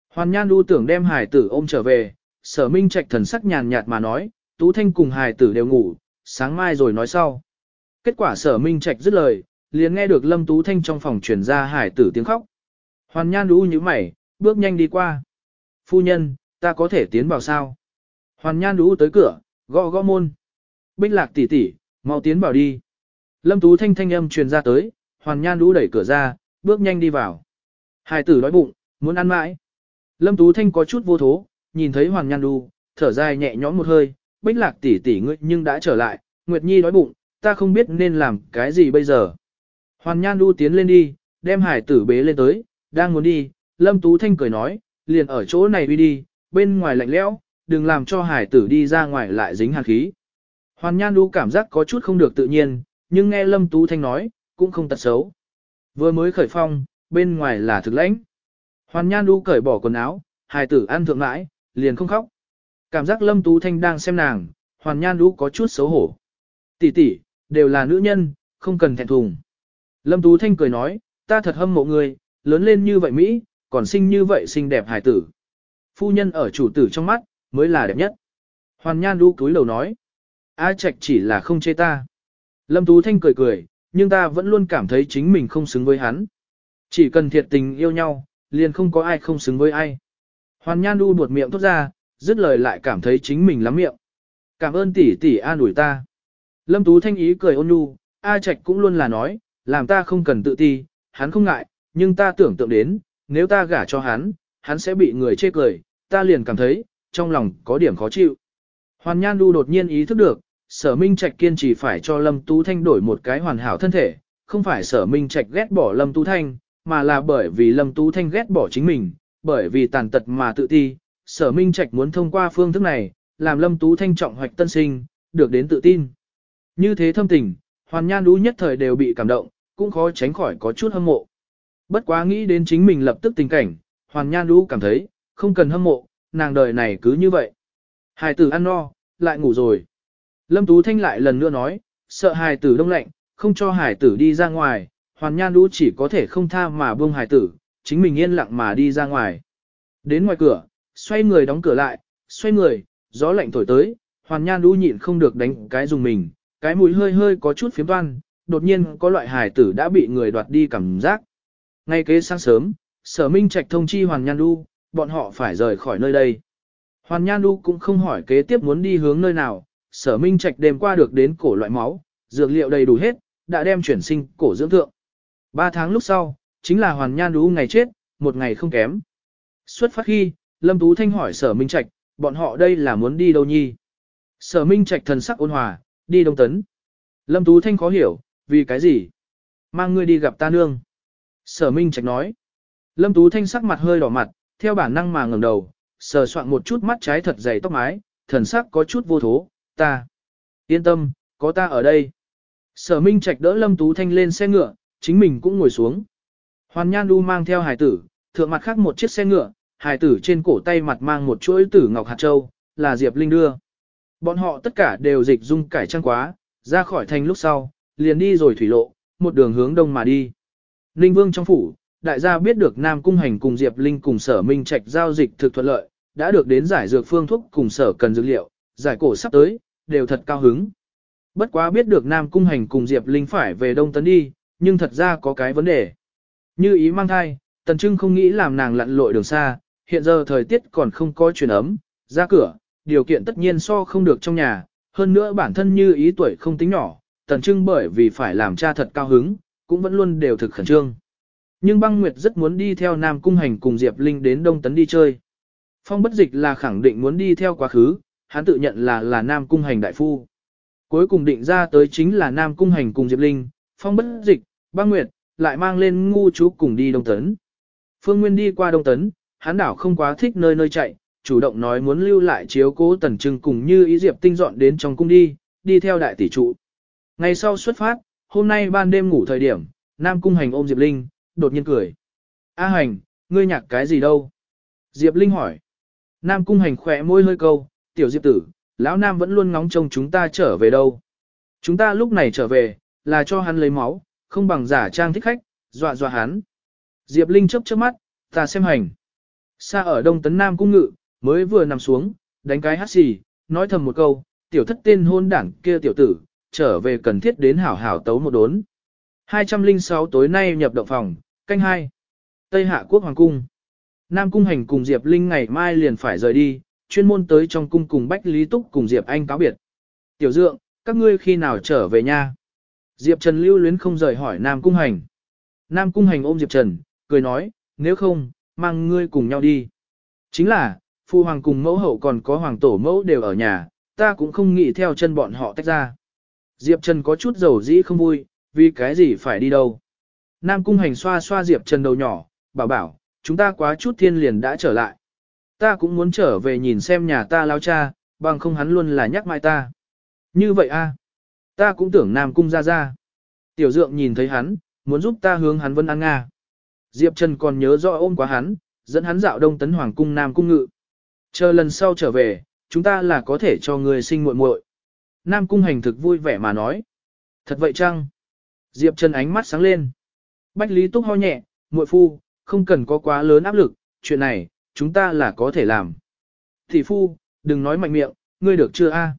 [SPEAKER 1] Hoàn Nhan Đũ tưởng đem hải tử ôm trở về, sở Minh Trạch thần sắc nhàn nhạt mà nói, Tú Thanh cùng hải tử đều ngủ, sáng mai rồi nói sau. Kết quả sở minh trạch dứt lời, liền nghe được Lâm Tú Thanh trong phòng truyền ra hải tử tiếng khóc. Hoàn nhan đu như mày, bước nhanh đi qua. Phu nhân, ta có thể tiến vào sao? Hoàn nhan đu tới cửa, gõ gõ môn. Bích lạc tỷ tỷ, mau tiến vào đi. Lâm Tú Thanh thanh âm truyền ra tới, hoàn nhan đu đẩy cửa ra, bước nhanh đi vào. Hải tử đói bụng, muốn ăn mãi. Lâm Tú Thanh có chút vô thố, nhìn thấy hoàn nhan đu, thở dài nhẹ nhõm một hơi, bích lạc tỷ tỷ ngươi nhưng đã trở lại, Nguyệt Nhi đói bụng, ta không biết nên làm cái gì bây giờ. Hoàn Nhan Đu tiến lên đi, đem hải tử bế lên tới, đang muốn đi, Lâm Tú Thanh cười nói, liền ở chỗ này đi đi, bên ngoài lạnh lẽo, đừng làm cho hải tử đi ra ngoài lại dính hàn khí. Hoàn Nhan Du cảm giác có chút không được tự nhiên, nhưng nghe Lâm Tú Thanh nói, cũng không tật xấu. Vừa mới khởi phong, bên ngoài là thực lãnh. Hoàn Nhan Du cởi bỏ quần áo, hải tử ăn thượng mãi, liền không khóc. Cảm giác Lâm Tú Thanh đang xem nàng, Hoàn Nhan đu có chút xấu hổ. Tỷ tỷ, đều là nữ nhân, không cần thẹn thùng. Lâm Tú Thanh cười nói, ta thật hâm mộ người, lớn lên như vậy Mỹ, còn sinh như vậy xinh đẹp hài tử. Phu nhân ở chủ tử trong mắt, mới là đẹp nhất. Hoàn Nhan đu túi đầu nói, A Trạch chỉ là không chê ta. Lâm Tú Thanh cười cười, nhưng ta vẫn luôn cảm thấy chính mình không xứng với hắn. Chỉ cần thiệt tình yêu nhau, liền không có ai không xứng với ai. Hoàn Nhan Đu buột miệng thốt ra, dứt lời lại cảm thấy chính mình lắm miệng. Cảm ơn tỷ tỷ an ủi ta. Lâm Tú Thanh ý cười ôn nhu, A Trạch cũng luôn là nói, làm ta không cần tự ti, hắn không ngại, nhưng ta tưởng tượng đến, nếu ta gả cho hắn, hắn sẽ bị người chê cười, ta liền cảm thấy, trong lòng có điểm khó chịu. Hoàn Nhan Du đột nhiên ý thức được, sở minh trạch kiên trì phải cho Lâm Tú Thanh đổi một cái hoàn hảo thân thể, không phải sở minh trạch ghét bỏ Lâm Tú Thanh, mà là bởi vì Lâm Tú Thanh ghét bỏ chính mình, bởi vì tàn tật mà tự ti, sở minh trạch muốn thông qua phương thức này, làm lâm tú thanh trọng hoạch tân sinh, được đến tự tin. Như thế thâm tình, hoàn nhan Du nhất thời đều bị cảm động, cũng khó tránh khỏi có chút hâm mộ. Bất quá nghĩ đến chính mình lập tức tình cảnh, hoàn nhan lũ cảm thấy, không cần hâm mộ, nàng đời này cứ như vậy. Hài tử ăn no, lại ngủ rồi. Lâm Tú Thanh lại lần nữa nói, sợ hài tử đông lạnh, không cho hài tử đi ra ngoài, hoàn nhan lũ chỉ có thể không tha mà buông hài tử, chính mình yên lặng mà đi ra ngoài. Đến ngoài cửa, xoay người đóng cửa lại, xoay người, gió lạnh thổi tới, hoàn nhan lũ nhịn không được đánh cái dùng mình, Cái mũi hơi hơi có chút phiếm toan, đột nhiên có loại hài tử đã bị người đoạt đi cảm giác. Ngay kế sáng sớm, sở minh trạch thông chi Hoàn Nhan Du, bọn họ phải rời khỏi nơi đây. Hoàn Nhan Du cũng không hỏi kế tiếp muốn đi hướng nơi nào, sở minh trạch đêm qua được đến cổ loại máu, dược liệu đầy đủ hết, đã đem chuyển sinh cổ dưỡng thượng. Ba tháng lúc sau, chính là Hoàn Nhan Du ngày chết, một ngày không kém. Xuất phát khi, Lâm Tú Thanh hỏi sở minh trạch, bọn họ đây là muốn đi đâu nhi? Sở minh trạch thần sắc ôn hòa, đi Đông Tấn. Lâm Tú Thanh khó hiểu, vì cái gì? Mang ngươi đi gặp ta nương. Sở Minh Trạch nói. Lâm Tú Thanh sắc mặt hơi đỏ mặt, theo bản năng mà ngẩng đầu, sờ soạn một chút mắt trái thật dày tóc mái, thần sắc có chút vô thố, ta. Yên tâm, có ta ở đây. Sở Minh Trạch đỡ Lâm Tú Thanh lên xe ngựa, chính mình cũng ngồi xuống. Hoàn Nhan Lu mang theo hải tử, thượng mặt khác một chiếc xe ngựa, hải tử trên cổ tay mặt mang một chuỗi tử ngọc hạt châu, là Diệp Linh đưa. Bọn họ tất cả đều dịch dung cải trang quá, ra khỏi thành lúc sau, liền đi rồi thủy lộ, một đường hướng đông mà đi. Ninh Vương trong phủ, đại gia biết được Nam Cung Hành cùng Diệp Linh cùng sở Minh Trạch giao dịch thực thuận lợi, đã được đến giải dược phương thuốc cùng sở cần dược liệu, giải cổ sắp tới, đều thật cao hứng. Bất quá biết được Nam Cung Hành cùng Diệp Linh phải về Đông Tấn đi, nhưng thật ra có cái vấn đề. Như ý mang thai, Tần Trưng không nghĩ làm nàng lặn lội đường xa, hiện giờ thời tiết còn không có chuyển ấm, ra cửa, điều kiện tất nhiên so không được trong nhà, hơn nữa bản thân như ý tuổi không tính nhỏ, Tần Trưng bởi vì phải làm cha thật cao hứng, cũng vẫn luôn đều thực khẩn trương. Nhưng băng nguyệt rất muốn đi theo Nam Cung Hành cùng Diệp Linh đến Đông Tấn đi chơi. Phong bất dịch là khẳng định muốn đi theo quá khứ, hắn tự nhận là là Nam Cung Hành đại phu. Cuối cùng định ra tới chính là Nam Cung Hành cùng Diệp Linh, phong bất dịch, băng nguyệt, lại mang lên ngu chú cùng đi Đông Tấn. Phương Nguyên đi qua Đông Tấn, hắn đảo không quá thích nơi nơi chạy, chủ động nói muốn lưu lại chiếu cố tần trưng cùng như ý Diệp tinh dọn đến trong cung đi, đi theo đại tỷ trụ. Ngày sau xuất phát, hôm nay ban đêm ngủ thời điểm, Nam Cung Hành ôm Diệp Linh, đột nhiên cười. A Hành, ngươi nhạc cái gì đâu? Diệp Linh hỏi. Nam Cung Hành khỏe môi hơi câu, tiểu Diệp tử, lão Nam vẫn luôn ngóng trông chúng ta trở về đâu. Chúng ta lúc này trở về, là cho hắn lấy máu, không bằng giả trang thích khách, dọa dọa hắn. Diệp Linh chớp chớp mắt, ta xem hành. Xa ở Đông Tấn Nam Cung Ngự, mới vừa nằm xuống, đánh cái hát xì, nói thầm một câu, tiểu thất tên hôn đảng kia tiểu tử, trở về cần thiết đến hảo hảo tấu một đốn. 206 tối nay nhập động phòng, canh hai Tây Hạ Quốc Hoàng Cung. Nam Cung Hành cùng Diệp Linh ngày mai liền phải rời đi, chuyên môn tới trong cung cùng Bách Lý Túc cùng Diệp Anh cáo biệt. Tiểu Dượng, các ngươi khi nào trở về nha? Diệp Trần lưu luyến không rời hỏi Nam Cung Hành. Nam Cung Hành ôm Diệp Trần, cười nói, nếu không, mang ngươi cùng nhau đi. Chính là, Phu Hoàng cùng mẫu hậu còn có Hoàng tổ mẫu đều ở nhà, ta cũng không nghĩ theo chân bọn họ tách ra. Diệp Trần có chút dầu dĩ không vui, vì cái gì phải đi đâu. Nam Cung Hành xoa xoa Diệp Trần đầu nhỏ, bảo bảo, chúng ta quá chút thiên liền đã trở lại. Ta cũng muốn trở về nhìn xem nhà ta lao cha, bằng không hắn luôn là nhắc mai ta. Như vậy a, ta cũng tưởng Nam Cung ra ra. Tiểu Dượng nhìn thấy hắn, muốn giúp ta hướng hắn vân ăn nga. Diệp Trần còn nhớ rõ ôm quá hắn, dẫn hắn dạo đông tấn hoàng cung Nam Cung ngự. Chờ lần sau trở về, chúng ta là có thể cho người sinh muội muội. Nam Cung hành thực vui vẻ mà nói. Thật vậy chăng? Diệp Trần ánh mắt sáng lên. Bách Lý Túc ho nhẹ, muội phu, không cần có quá lớn áp lực, chuyện này, chúng ta là có thể làm. Thị phu, đừng nói mạnh miệng, ngươi được chưa a?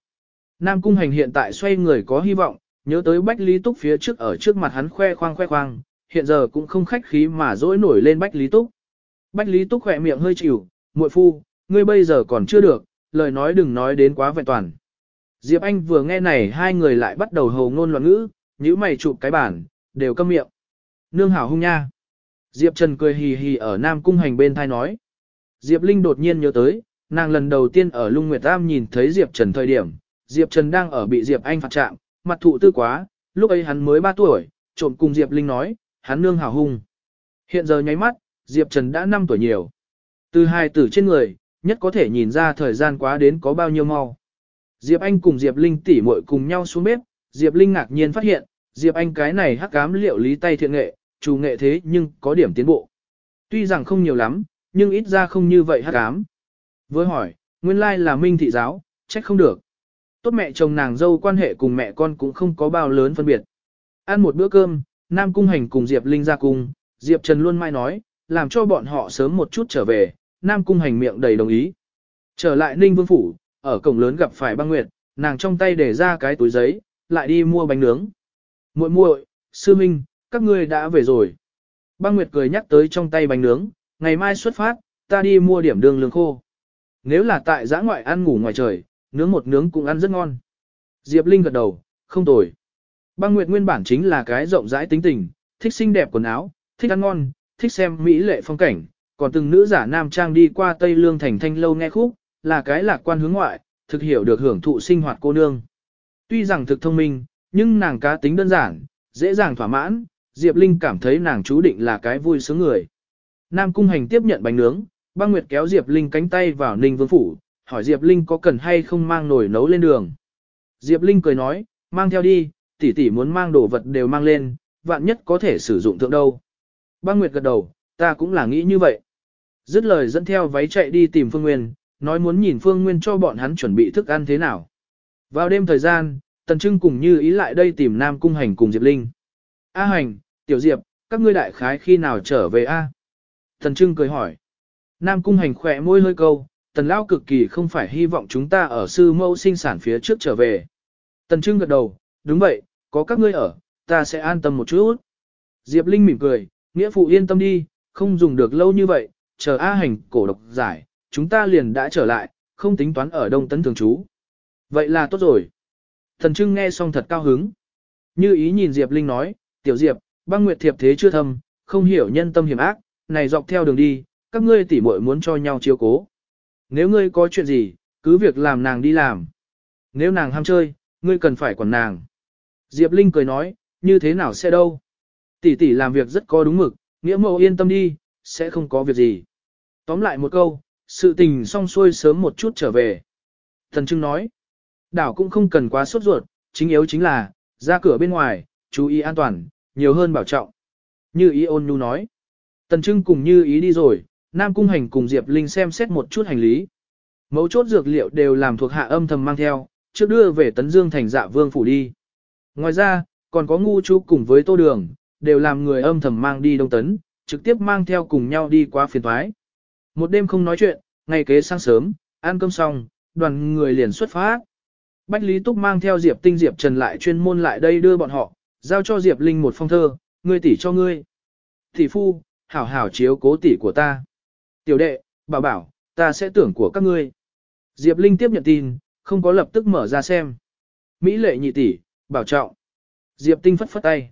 [SPEAKER 1] Nam Cung hành hiện tại xoay người có hy vọng, nhớ tới Bách Lý Túc phía trước ở trước mặt hắn khoe khoang khoe khoang, hiện giờ cũng không khách khí mà dỗi nổi lên Bách Lý Túc. Bách Lý Túc khỏe miệng hơi chịu, muội phu, ngươi bây giờ còn chưa được, lời nói đừng nói đến quá vẹn toàn. Diệp Anh vừa nghe này hai người lại bắt đầu hầu ngôn loạn ngữ, nhíu mày chụp cái bản, đều câm miệng. Nương hảo hung nha. Diệp Trần cười hì hì ở Nam Cung Hành bên thai nói. Diệp Linh đột nhiên nhớ tới, nàng lần đầu tiên ở Lung Nguyệt Tam nhìn thấy Diệp Trần thời điểm, Diệp Trần đang ở bị Diệp Anh phạt trạm, mặt thụ tư quá, lúc ấy hắn mới 3 tuổi, trộm cùng Diệp Linh nói, hắn nương hảo hung. Hiện giờ nháy mắt, Diệp Trần đã 5 tuổi nhiều. Từ hai tử trên người, nhất có thể nhìn ra thời gian quá đến có bao nhiêu mau. Diệp Anh cùng Diệp Linh tỉ muội cùng nhau xuống bếp, Diệp Linh ngạc nhiên phát hiện, Diệp Anh cái này hắc ám liệu lý tay thiện nghệ, chủ nghệ thế nhưng có điểm tiến bộ. Tuy rằng không nhiều lắm, nhưng ít ra không như vậy hắc ám. Với hỏi, nguyên lai là minh thị giáo, trách không được. Tốt mẹ chồng nàng dâu quan hệ cùng mẹ con cũng không có bao lớn phân biệt. Ăn một bữa cơm, Nam Cung Hành cùng Diệp Linh ra cùng, Diệp Trần luôn mai nói, làm cho bọn họ sớm một chút trở về, Nam Cung Hành miệng đầy đồng ý. Trở lại Ninh Vương Phủ, ở cổng lớn gặp phải băng nguyệt, nàng trong tay để ra cái túi giấy, lại đi mua bánh nướng. Muội muội, sư minh, các ngươi đã về rồi. Băng Nguyệt cười nhắc tới trong tay bánh nướng, ngày mai xuất phát, ta đi mua điểm đường lương khô. Nếu là tại giã ngoại ăn ngủ ngoài trời, nướng một nướng cũng ăn rất ngon. Diệp Linh gật đầu, không tồi. Băng Nguyệt nguyên bản chính là cái rộng rãi tính tình, thích xinh đẹp quần áo, thích ăn ngon, thích xem mỹ lệ phong cảnh, còn từng nữ giả nam trang đi qua Tây Lương thành thanh lâu nghe khúc, là cái lạc quan hướng ngoại, thực hiểu được hưởng thụ sinh hoạt cô nương. Tuy rằng thực thông minh, nhưng nàng cá tính đơn giản, dễ dàng thỏa mãn, Diệp Linh cảm thấy nàng chú định là cái vui sướng người. Nam Cung Hành tiếp nhận bánh nướng, băng nguyệt kéo Diệp Linh cánh tay vào Ninh Vương Phủ, hỏi Diệp Linh có cần hay không mang nồi nấu lên đường. Diệp Linh cười nói, mang theo đi, tỷ tỷ muốn mang đồ vật đều mang lên, vạn nhất có thể sử dụng thượng đâu. Băng Nguyệt gật đầu, ta cũng là nghĩ như vậy. Dứt lời dẫn theo váy chạy đi tìm Phương Nguyên, nói muốn nhìn Phương Nguyên cho bọn hắn chuẩn bị thức ăn thế nào. Vào đêm thời gian, Tần Trưng cùng như ý lại đây tìm Nam Cung Hành cùng Diệp Linh. A Hành, Tiểu Diệp, các ngươi đại khái khi nào trở về A? Tần Trưng cười hỏi. Nam Cung Hành khỏe môi hơi câu, Tần Lao cực kỳ không phải hy vọng chúng ta ở sư mẫu sinh sản phía trước trở về. Tần Trưng gật đầu, đúng vậy, có các ngươi ở, ta sẽ an tâm một chút. Diệp Linh mỉm cười, nghĩa phụ yên tâm đi, không dùng được lâu như vậy, chờ A Hành cổ độc giải, chúng ta liền đã trở lại, không tính toán ở Đông Tấn Thường Trú. Vậy là tốt rồi. Thần Trưng nghe xong thật cao hứng. Như ý nhìn Diệp Linh nói, tiểu Diệp, băng nguyệt thiệp thế chưa thâm, không hiểu nhân tâm hiểm ác, này dọc theo đường đi, các ngươi tỉ muội muốn cho nhau chiếu cố. Nếu ngươi có chuyện gì, cứ việc làm nàng đi làm. Nếu nàng ham chơi, ngươi cần phải quản nàng. Diệp Linh cười nói, như thế nào sẽ đâu. Tỷ tỷ làm việc rất có đúng mực, nghĩa mẫu yên tâm đi, sẽ không có việc gì. Tóm lại một câu, sự tình xong xuôi sớm một chút trở về. Thần Trưng nói, đảo cũng không cần quá sốt ruột, chính yếu chính là, ra cửa bên ngoài, chú ý an toàn, nhiều hơn bảo trọng. Như ý ôn nhu nói. Tần Trưng cùng như ý đi rồi, Nam Cung Hành cùng Diệp Linh xem xét một chút hành lý. Mấu chốt dược liệu đều làm thuộc hạ âm thầm mang theo, trước đưa về Tấn Dương thành dạ vương phủ đi. Ngoài ra, còn có ngu chú cùng với tô đường, đều làm người âm thầm mang đi Đông Tấn, trực tiếp mang theo cùng nhau đi qua phiền thoái. Một đêm không nói chuyện, ngày kế sáng sớm, ăn cơm xong, đoàn người liền xuất phát. Bách Lý Túc mang theo Diệp Tinh Diệp Trần lại chuyên môn lại đây đưa bọn họ, giao cho Diệp Linh một phong thơ, ngươi tỷ cho ngươi. Tỷ phu, hảo hảo chiếu cố tỷ của ta. Tiểu đệ, bảo bảo, ta sẽ tưởng của các ngươi. Diệp Linh tiếp nhận tin, không có lập tức mở ra xem. Mỹ lệ nhị tỷ, bảo trọng. Diệp Tinh phất phất tay.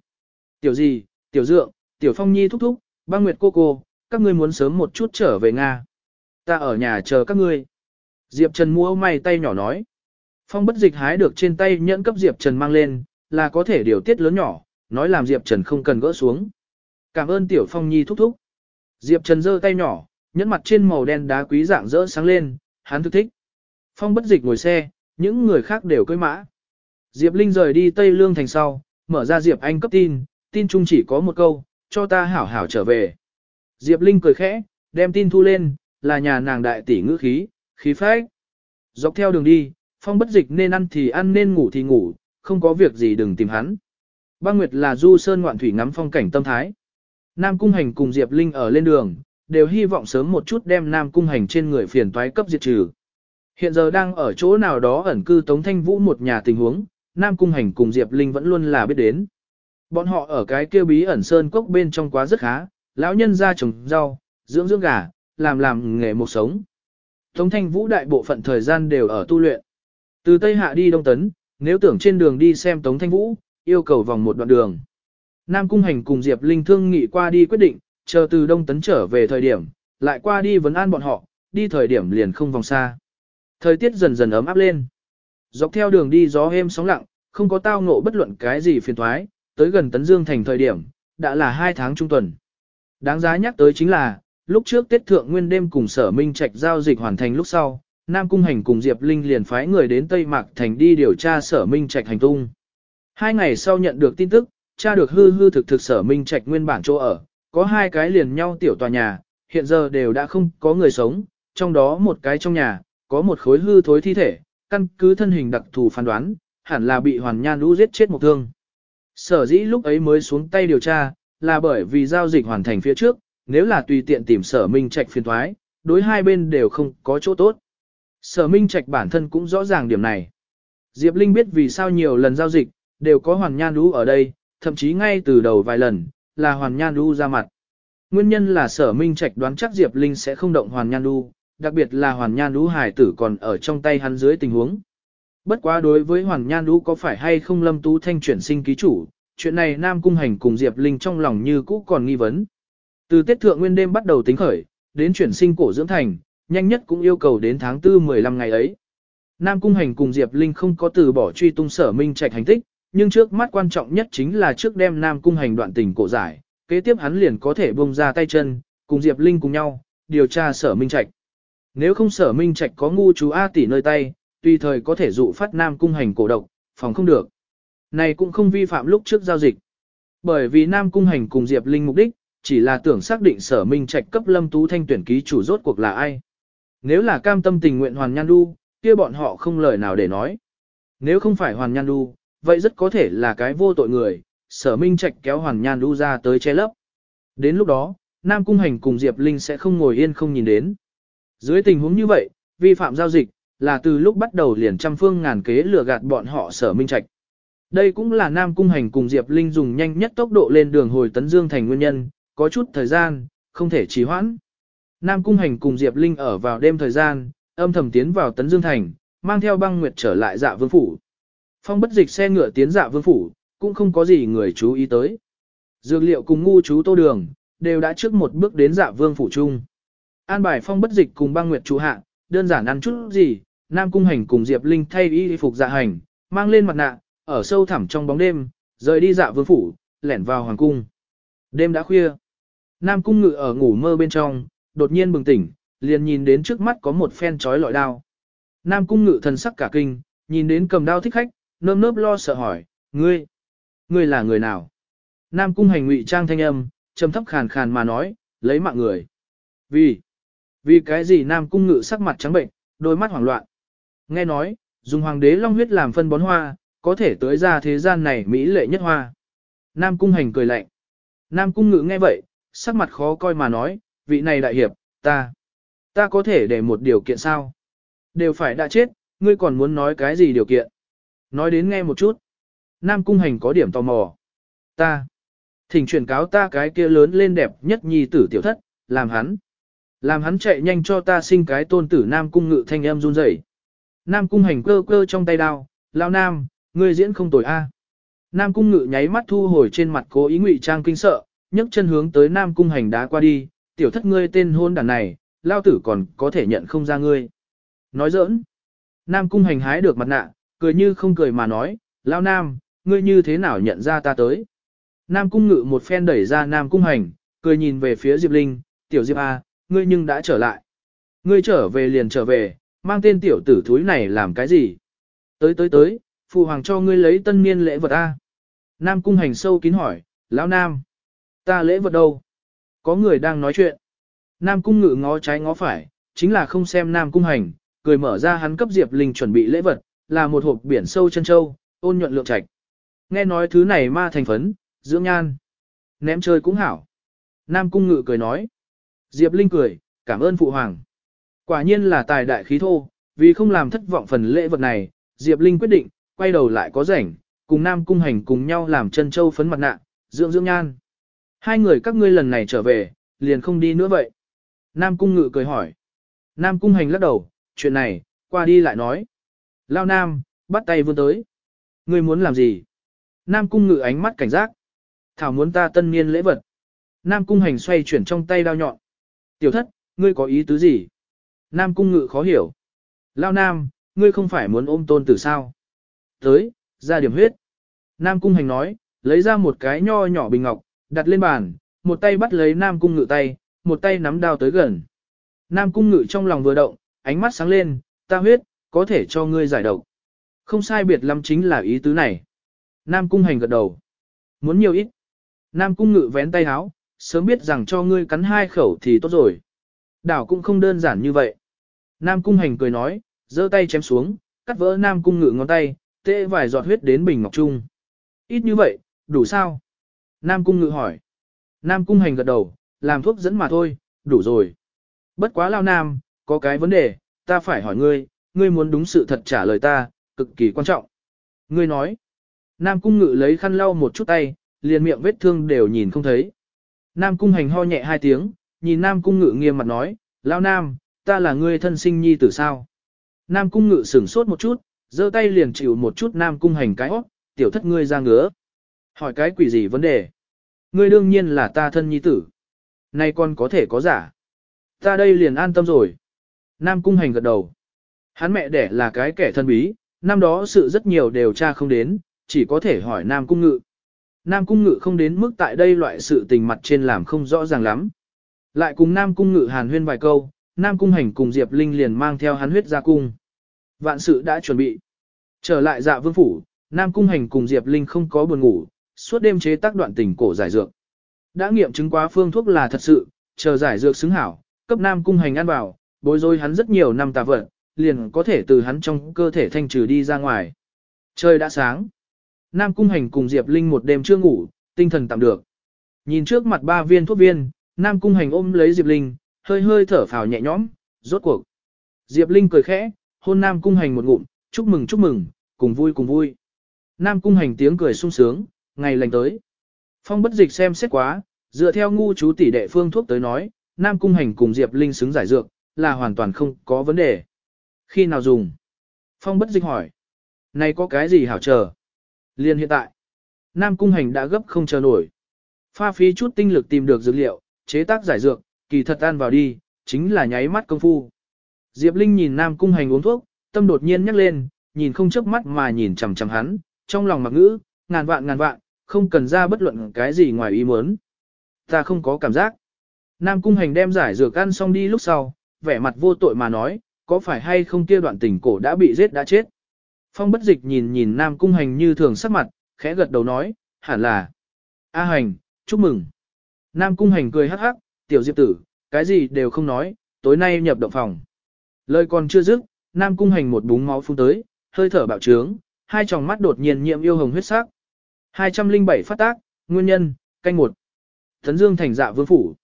[SPEAKER 1] Tiểu gì, tiểu dượng, tiểu phong nhi thúc thúc, băng nguyệt cô cô, các ngươi muốn sớm một chút trở về Nga. Ta ở nhà chờ các ngươi. Diệp Trần mua may tay nhỏ nói. Phong bất dịch hái được trên tay nhẫn cấp Diệp Trần mang lên, là có thể điều tiết lớn nhỏ, nói làm Diệp Trần không cần gỡ xuống. Cảm ơn Tiểu Phong Nhi thúc thúc. Diệp Trần giơ tay nhỏ, nhẫn mặt trên màu đen đá quý dạng rỡ sáng lên, hắn thức thích. Phong bất dịch ngồi xe, những người khác đều cưỡi mã. Diệp Linh rời đi Tây Lương thành sau, mở ra Diệp Anh cấp tin, tin chung chỉ có một câu, cho ta hảo hảo trở về. Diệp Linh cười khẽ, đem tin thu lên, là nhà nàng đại tỷ ngữ khí, khí phách. Dọc theo đường đi, phong bất dịch nên ăn thì ăn nên ngủ thì ngủ, không có việc gì đừng tìm hắn. Băng Nguyệt là du sơn ngoạn thủy ngắm phong cảnh tâm thái. Nam Cung Hành cùng Diệp Linh ở lên đường, đều hy vọng sớm một chút đem Nam Cung Hành trên người phiền toái cấp diệt trừ. Hiện giờ đang ở chỗ nào đó ẩn cư Tống Thanh Vũ một nhà tình huống, Nam Cung Hành cùng Diệp Linh vẫn luôn là biết đến. Bọn họ ở cái kia bí ẩn sơn cốc bên trong quá rất khá, lão nhân ra trồng rau, dưỡng dưỡng gà, làm làm nghề một sống. Tống Thanh Vũ đại bộ phận thời gian đều ở tu luyện. Từ Tây Hạ đi Đông Tấn, nếu tưởng trên đường đi xem Tống Thanh Vũ, yêu cầu vòng một đoạn đường. Nam Cung Hành cùng Diệp Linh thương nghị qua đi quyết định, chờ từ Đông Tấn trở về thời điểm, lại qua đi vấn an bọn họ, đi thời điểm liền không vòng xa. Thời tiết dần dần ấm áp lên. Dọc theo đường đi gió êm sóng lặng, không có tao ngộ bất luận cái gì phiền thoái, tới gần Tấn Dương thành thời điểm, đã là hai tháng trung tuần. Đáng giá nhắc tới chính là, lúc trước Tết Thượng Nguyên đêm cùng Sở Minh Trạch giao dịch hoàn thành lúc sau, Nam Cung Hành cùng Diệp Linh liền phái người đến Tây Mạc Thành đi điều tra Sở Minh Trạch hành tung. Hai ngày sau nhận được tin tức, tra được hư hư thực thực Sở Minh Trạch nguyên bản chỗ ở, có hai cái liền nhau tiểu tòa nhà, hiện giờ đều đã không có người sống, trong đó một cái trong nhà, có một khối hư thối thi thể, căn cứ thân hình đặc thù phán đoán, hẳn là bị Hoàn Nhan Lũ giết chết một thương. Sở dĩ lúc ấy mới xuống tay điều tra, là bởi vì giao dịch hoàn thành phía trước, nếu là tùy tiện tìm sở minh trạch phiền thoái, đối hai bên đều không có chỗ tốt. Sở minh trạch bản thân cũng rõ ràng điểm này. Diệp Linh biết vì sao nhiều lần giao dịch, đều có Hoàn Nhan Đu ở đây, thậm chí ngay từ đầu vài lần, là Hoàn Nhan Đu ra mặt. Nguyên nhân là sở minh trạch đoán chắc Diệp Linh sẽ không động Hoàn Nhan Đu, đặc biệt là Hoàn Nhan Đu hải tử còn ở trong tay hắn dưới tình huống. Bất quá đối với Hoàn Nhan Đu có phải hay không Lâm Tú Thanh chuyển sinh ký chủ, chuyện này Nam Cung Hành cùng Diệp Linh trong lòng như cũ còn nghi vấn. Từ Tết Thượng Nguyên đêm bắt đầu tính khởi, đến chuyển sinh cổ dưỡng thành, nhanh nhất cũng yêu cầu đến tháng 4 15 ngày ấy. Nam Cung Hành cùng Diệp Linh không có từ bỏ truy tung sở minh trạch hành tích, nhưng trước mắt quan trọng nhất chính là trước đem Nam Cung Hành đoạn tình cổ giải, kế tiếp hắn liền có thể bông ra tay chân, cùng Diệp Linh cùng nhau, điều tra sở minh trạch. Nếu không sở minh trạch có ngu chú A tỷ nơi tay, tùy thời có thể dụ phát Nam Cung Hành cổ độc, phòng không được. Này cũng không vi phạm lúc trước giao dịch. Bởi vì Nam Cung Hành cùng Diệp Linh mục đích, chỉ là tưởng xác định sở minh trạch cấp lâm tú thanh tuyển ký chủ rốt cuộc là ai. Nếu là cam tâm tình nguyện Hoàn Nhan Du, kia bọn họ không lời nào để nói. Nếu không phải Hoàn Nhan Du, vậy rất có thể là cái vô tội người, sở minh trạch kéo Hoàn Nhan Du ra tới che lấp. Đến lúc đó, Nam Cung Hành cùng Diệp Linh sẽ không ngồi yên không nhìn đến. Dưới tình huống như vậy, vi phạm giao dịch, là từ lúc bắt đầu liền trăm phương ngàn kế lừa gạt bọn họ sở minh trạch. Đây cũng là Nam Cung Hành cùng Diệp Linh dùng nhanh nhất tốc độ lên đường hồi Tấn Dương thành nguyên nhân, có chút thời gian, không thể trì hoãn. Nam Cung Hành cùng Diệp Linh ở vào đêm thời gian, âm thầm tiến vào Tấn Dương Thành, mang theo băng nguyệt trở lại dạ vương phủ. Phong bất dịch xe ngựa tiến dạ vương phủ, cũng không có gì người chú ý tới. Dược liệu cùng ngu chú tô đường, đều đã trước một bước đến dạ vương phủ chung. An bài phong bất dịch cùng băng nguyệt chú hạ, đơn giản ăn chút gì, Nam Cung Hành cùng Diệp Linh thay y phục dạ hành, mang lên mặt nạ, ở sâu thẳm trong bóng đêm, rời đi dạ vương phủ, lẻn vào hoàng cung. Đêm đã khuya. Nam Cung Ngự ở ngủ mơ bên trong, đột nhiên bừng tỉnh, liền nhìn đến trước mắt có một phen chói lọi đao. Nam Cung Ngự thần sắc cả kinh, nhìn đến cầm đao thích khách, nơm nớp lo sợ hỏi, ngươi, ngươi là người nào? Nam Cung hành ngụy trang thanh âm, trầm thấp khàn khàn mà nói, lấy mạng người. Vì, vì cái gì Nam Cung Ngự sắc mặt trắng bệnh, đôi mắt hoảng loạn. Nghe nói, dùng hoàng đế long huyết làm phân bón hoa, có thể tới ra thế gian này mỹ lệ nhất hoa. Nam Cung hành cười lạnh. Nam Cung Ngự nghe vậy, sắc mặt khó coi mà nói, vị này đại hiệp, ta, ta có thể để một điều kiện sao? Đều phải đã chết, ngươi còn muốn nói cái gì điều kiện? Nói đến nghe một chút. Nam Cung Hành có điểm tò mò. Ta, thỉnh truyền cáo ta cái kia lớn lên đẹp nhất nhi tử tiểu thất, làm hắn. Làm hắn chạy nhanh cho ta sinh cái tôn tử Nam Cung Ngự thanh em run rẩy. Nam Cung Hành cơ cơ trong tay đao, lao Nam, ngươi diễn không tồi a. Nam Cung Ngự nháy mắt thu hồi trên mặt cố ý ngụy trang kinh sợ, nhấc chân hướng tới Nam Cung Hành đá qua đi, tiểu thất ngươi tên hôn đàn này, lao tử còn có thể nhận không ra ngươi. Nói giỡn. Nam Cung Hành hái được mặt nạ, cười như không cười mà nói, lao Nam, ngươi như thế nào nhận ra ta tới. Nam Cung Ngự một phen đẩy ra Nam Cung Hành, cười nhìn về phía Diệp Linh, tiểu Diệp A, ngươi nhưng đã trở lại. Ngươi trở về liền trở về, mang tên tiểu tử thúi này làm cái gì? Tới tới tới, phụ hoàng cho ngươi lấy tân niên lễ vật A. Nam Cung Hành sâu kín hỏi, lão Nam. Ta lễ vật đâu? Có người đang nói chuyện. Nam cung ngự ngó trái ngó phải, chính là không xem Nam cung hành, cười mở ra hắn cấp Diệp Linh chuẩn bị lễ vật, là một hộp biển sâu chân châu, ôn nhuận lượng trạch. Nghe nói thứ này ma thành phấn, dưỡng nhan. Ném chơi cũng hảo. Nam cung ngự cười nói. Diệp Linh cười, cảm ơn phụ hoàng. Quả nhiên là tài đại khí thô, vì không làm thất vọng phần lễ vật này, Diệp Linh quyết định, quay đầu lại có rảnh, cùng Nam cung hành cùng nhau làm chân châu phấn mặt nạ, dưỡng dưỡng nhan. Hai người các ngươi lần này trở về, liền không đi nữa vậy. Nam Cung Ngự cười hỏi. Nam Cung Hành lắc đầu, chuyện này, qua đi lại nói. Lao Nam, bắt tay vươn tới. Ngươi muốn làm gì? Nam Cung Ngự ánh mắt cảnh giác. Thảo muốn ta tân niên lễ vật. Nam Cung Hành xoay chuyển trong tay đao nhọn. Tiểu thất, ngươi có ý tứ gì? Nam Cung Ngự khó hiểu. Lao Nam, ngươi không phải muốn ôm tôn tử sao? Tới, ra điểm huyết. Nam Cung Hành nói, lấy ra một cái nho nhỏ bình ngọc, đặt lên bàn, một tay bắt lấy Nam Cung Ngự tay, một tay nắm đao tới gần. Nam Cung Ngự trong lòng vừa động, ánh mắt sáng lên, ta huyết, có thể cho ngươi giải độc. Không sai biệt lắm chính là ý tứ này. Nam Cung Hành gật đầu. Muốn nhiều ít. Nam Cung Ngự vén tay háo, sớm biết rằng cho ngươi cắn hai khẩu thì tốt rồi. Đảo cũng không đơn giản như vậy. Nam Cung Hành cười nói, giơ tay chém xuống, cắt vỡ Nam Cung Ngự ngón tay, tê vài giọt huyết đến bình ngọc trung. Ít như vậy, đủ sao? Nam Cung Ngự hỏi. Nam Cung Hành gật đầu, làm thuốc dẫn mà thôi, đủ rồi. Bất quá lao Nam, có cái vấn đề, ta phải hỏi ngươi, ngươi muốn đúng sự thật trả lời ta, cực kỳ quan trọng. Ngươi nói, Nam Cung Ngự lấy khăn lau một chút tay, liền miệng vết thương đều nhìn không thấy. Nam Cung Hành ho nhẹ hai tiếng, nhìn Nam Cung Ngự nghiêm mặt nói, lao Nam, ta là ngươi thân sinh nhi tử sao? Nam Cung Ngự sửng sốt một chút, giơ tay liền chịu một chút Nam Cung Hành cái hót, tiểu thất ngươi ra ngứa. Hỏi cái quỷ gì vấn đề? Ngươi đương nhiên là ta thân nhi tử. Nay con có thể có giả. Ta đây liền an tâm rồi. Nam Cung Hành gật đầu. Hắn mẹ đẻ là cái kẻ thân bí, năm đó sự rất nhiều đều tra không đến, chỉ có thể hỏi Nam Cung Ngự. Nam Cung Ngự không đến mức tại đây loại sự tình mặt trên làm không rõ ràng lắm. Lại cùng Nam Cung Ngự hàn huyên vài câu, Nam Cung Hành cùng Diệp Linh liền mang theo hắn huyết ra cung. Vạn sự đã chuẩn bị. Trở lại dạ vương phủ, Nam Cung Hành cùng Diệp Linh không có buồn ngủ, suốt đêm chế tác đoạn tình cổ giải dược. Đã nghiệm chứng quá phương thuốc là thật sự, chờ giải dược xứng hảo, cấp Nam Cung Hành ăn vào, bối rối hắn rất nhiều năm tà vật liền có thể từ hắn trong cơ thể thanh trừ đi ra ngoài. Trời đã sáng. Nam Cung Hành cùng Diệp Linh một đêm chưa ngủ, tinh thần tạm được. Nhìn trước mặt ba viên thuốc viên, Nam Cung Hành ôm lấy Diệp Linh, hơi hơi thở phào nhẹ nhõm, rốt cuộc. Diệp Linh cười khẽ, hôn Nam Cung Hành một ngụm, chúc mừng chúc mừng, cùng vui cùng vui. Nam Cung Hành tiếng cười sung sướng, ngày lành tới. Phong bất dịch xem xét quá, dựa theo ngu chú tỷ đệ phương thuốc tới nói, Nam Cung Hành cùng Diệp Linh xứng giải dược, là hoàn toàn không có vấn đề. Khi nào dùng? Phong bất dịch hỏi. Này có cái gì hảo chờ? Liên hiện tại, Nam Cung Hành đã gấp không chờ nổi. Pha phí chút tinh lực tìm được dược liệu, chế tác giải dược, kỳ thật tan vào đi, chính là nháy mắt công phu. Diệp Linh nhìn Nam Cung Hành uống thuốc, tâm đột nhiên nhắc lên, nhìn không chớp mắt mà nhìn chằm chằm hắn, trong lòng mặc ngữ, ngàn vạn ngàn vạn, không cần ra bất luận cái gì ngoài ý muốn. Ta không có cảm giác. Nam Cung Hành đem giải dược ăn xong đi lúc sau, vẻ mặt vô tội mà nói, có phải hay không kia đoạn tình cổ đã bị giết đã chết. Phong bất dịch nhìn nhìn Nam Cung Hành như thường sắc mặt, khẽ gật đầu nói, hẳn là. A Hành, chúc mừng. Nam Cung Hành cười hắc hắc, tiểu diệp tử, cái gì đều không nói, tối nay nhập động phòng. Lời còn chưa dứt, Nam Cung Hành một búng máu phun tới, hơi thở bạo trướng, hai tròng mắt đột nhiên nhiễm yêu hồng huyết sắc. 207 phát tác, nguyên nhân, canh một. Thấn Dương thành dạ vương phủ.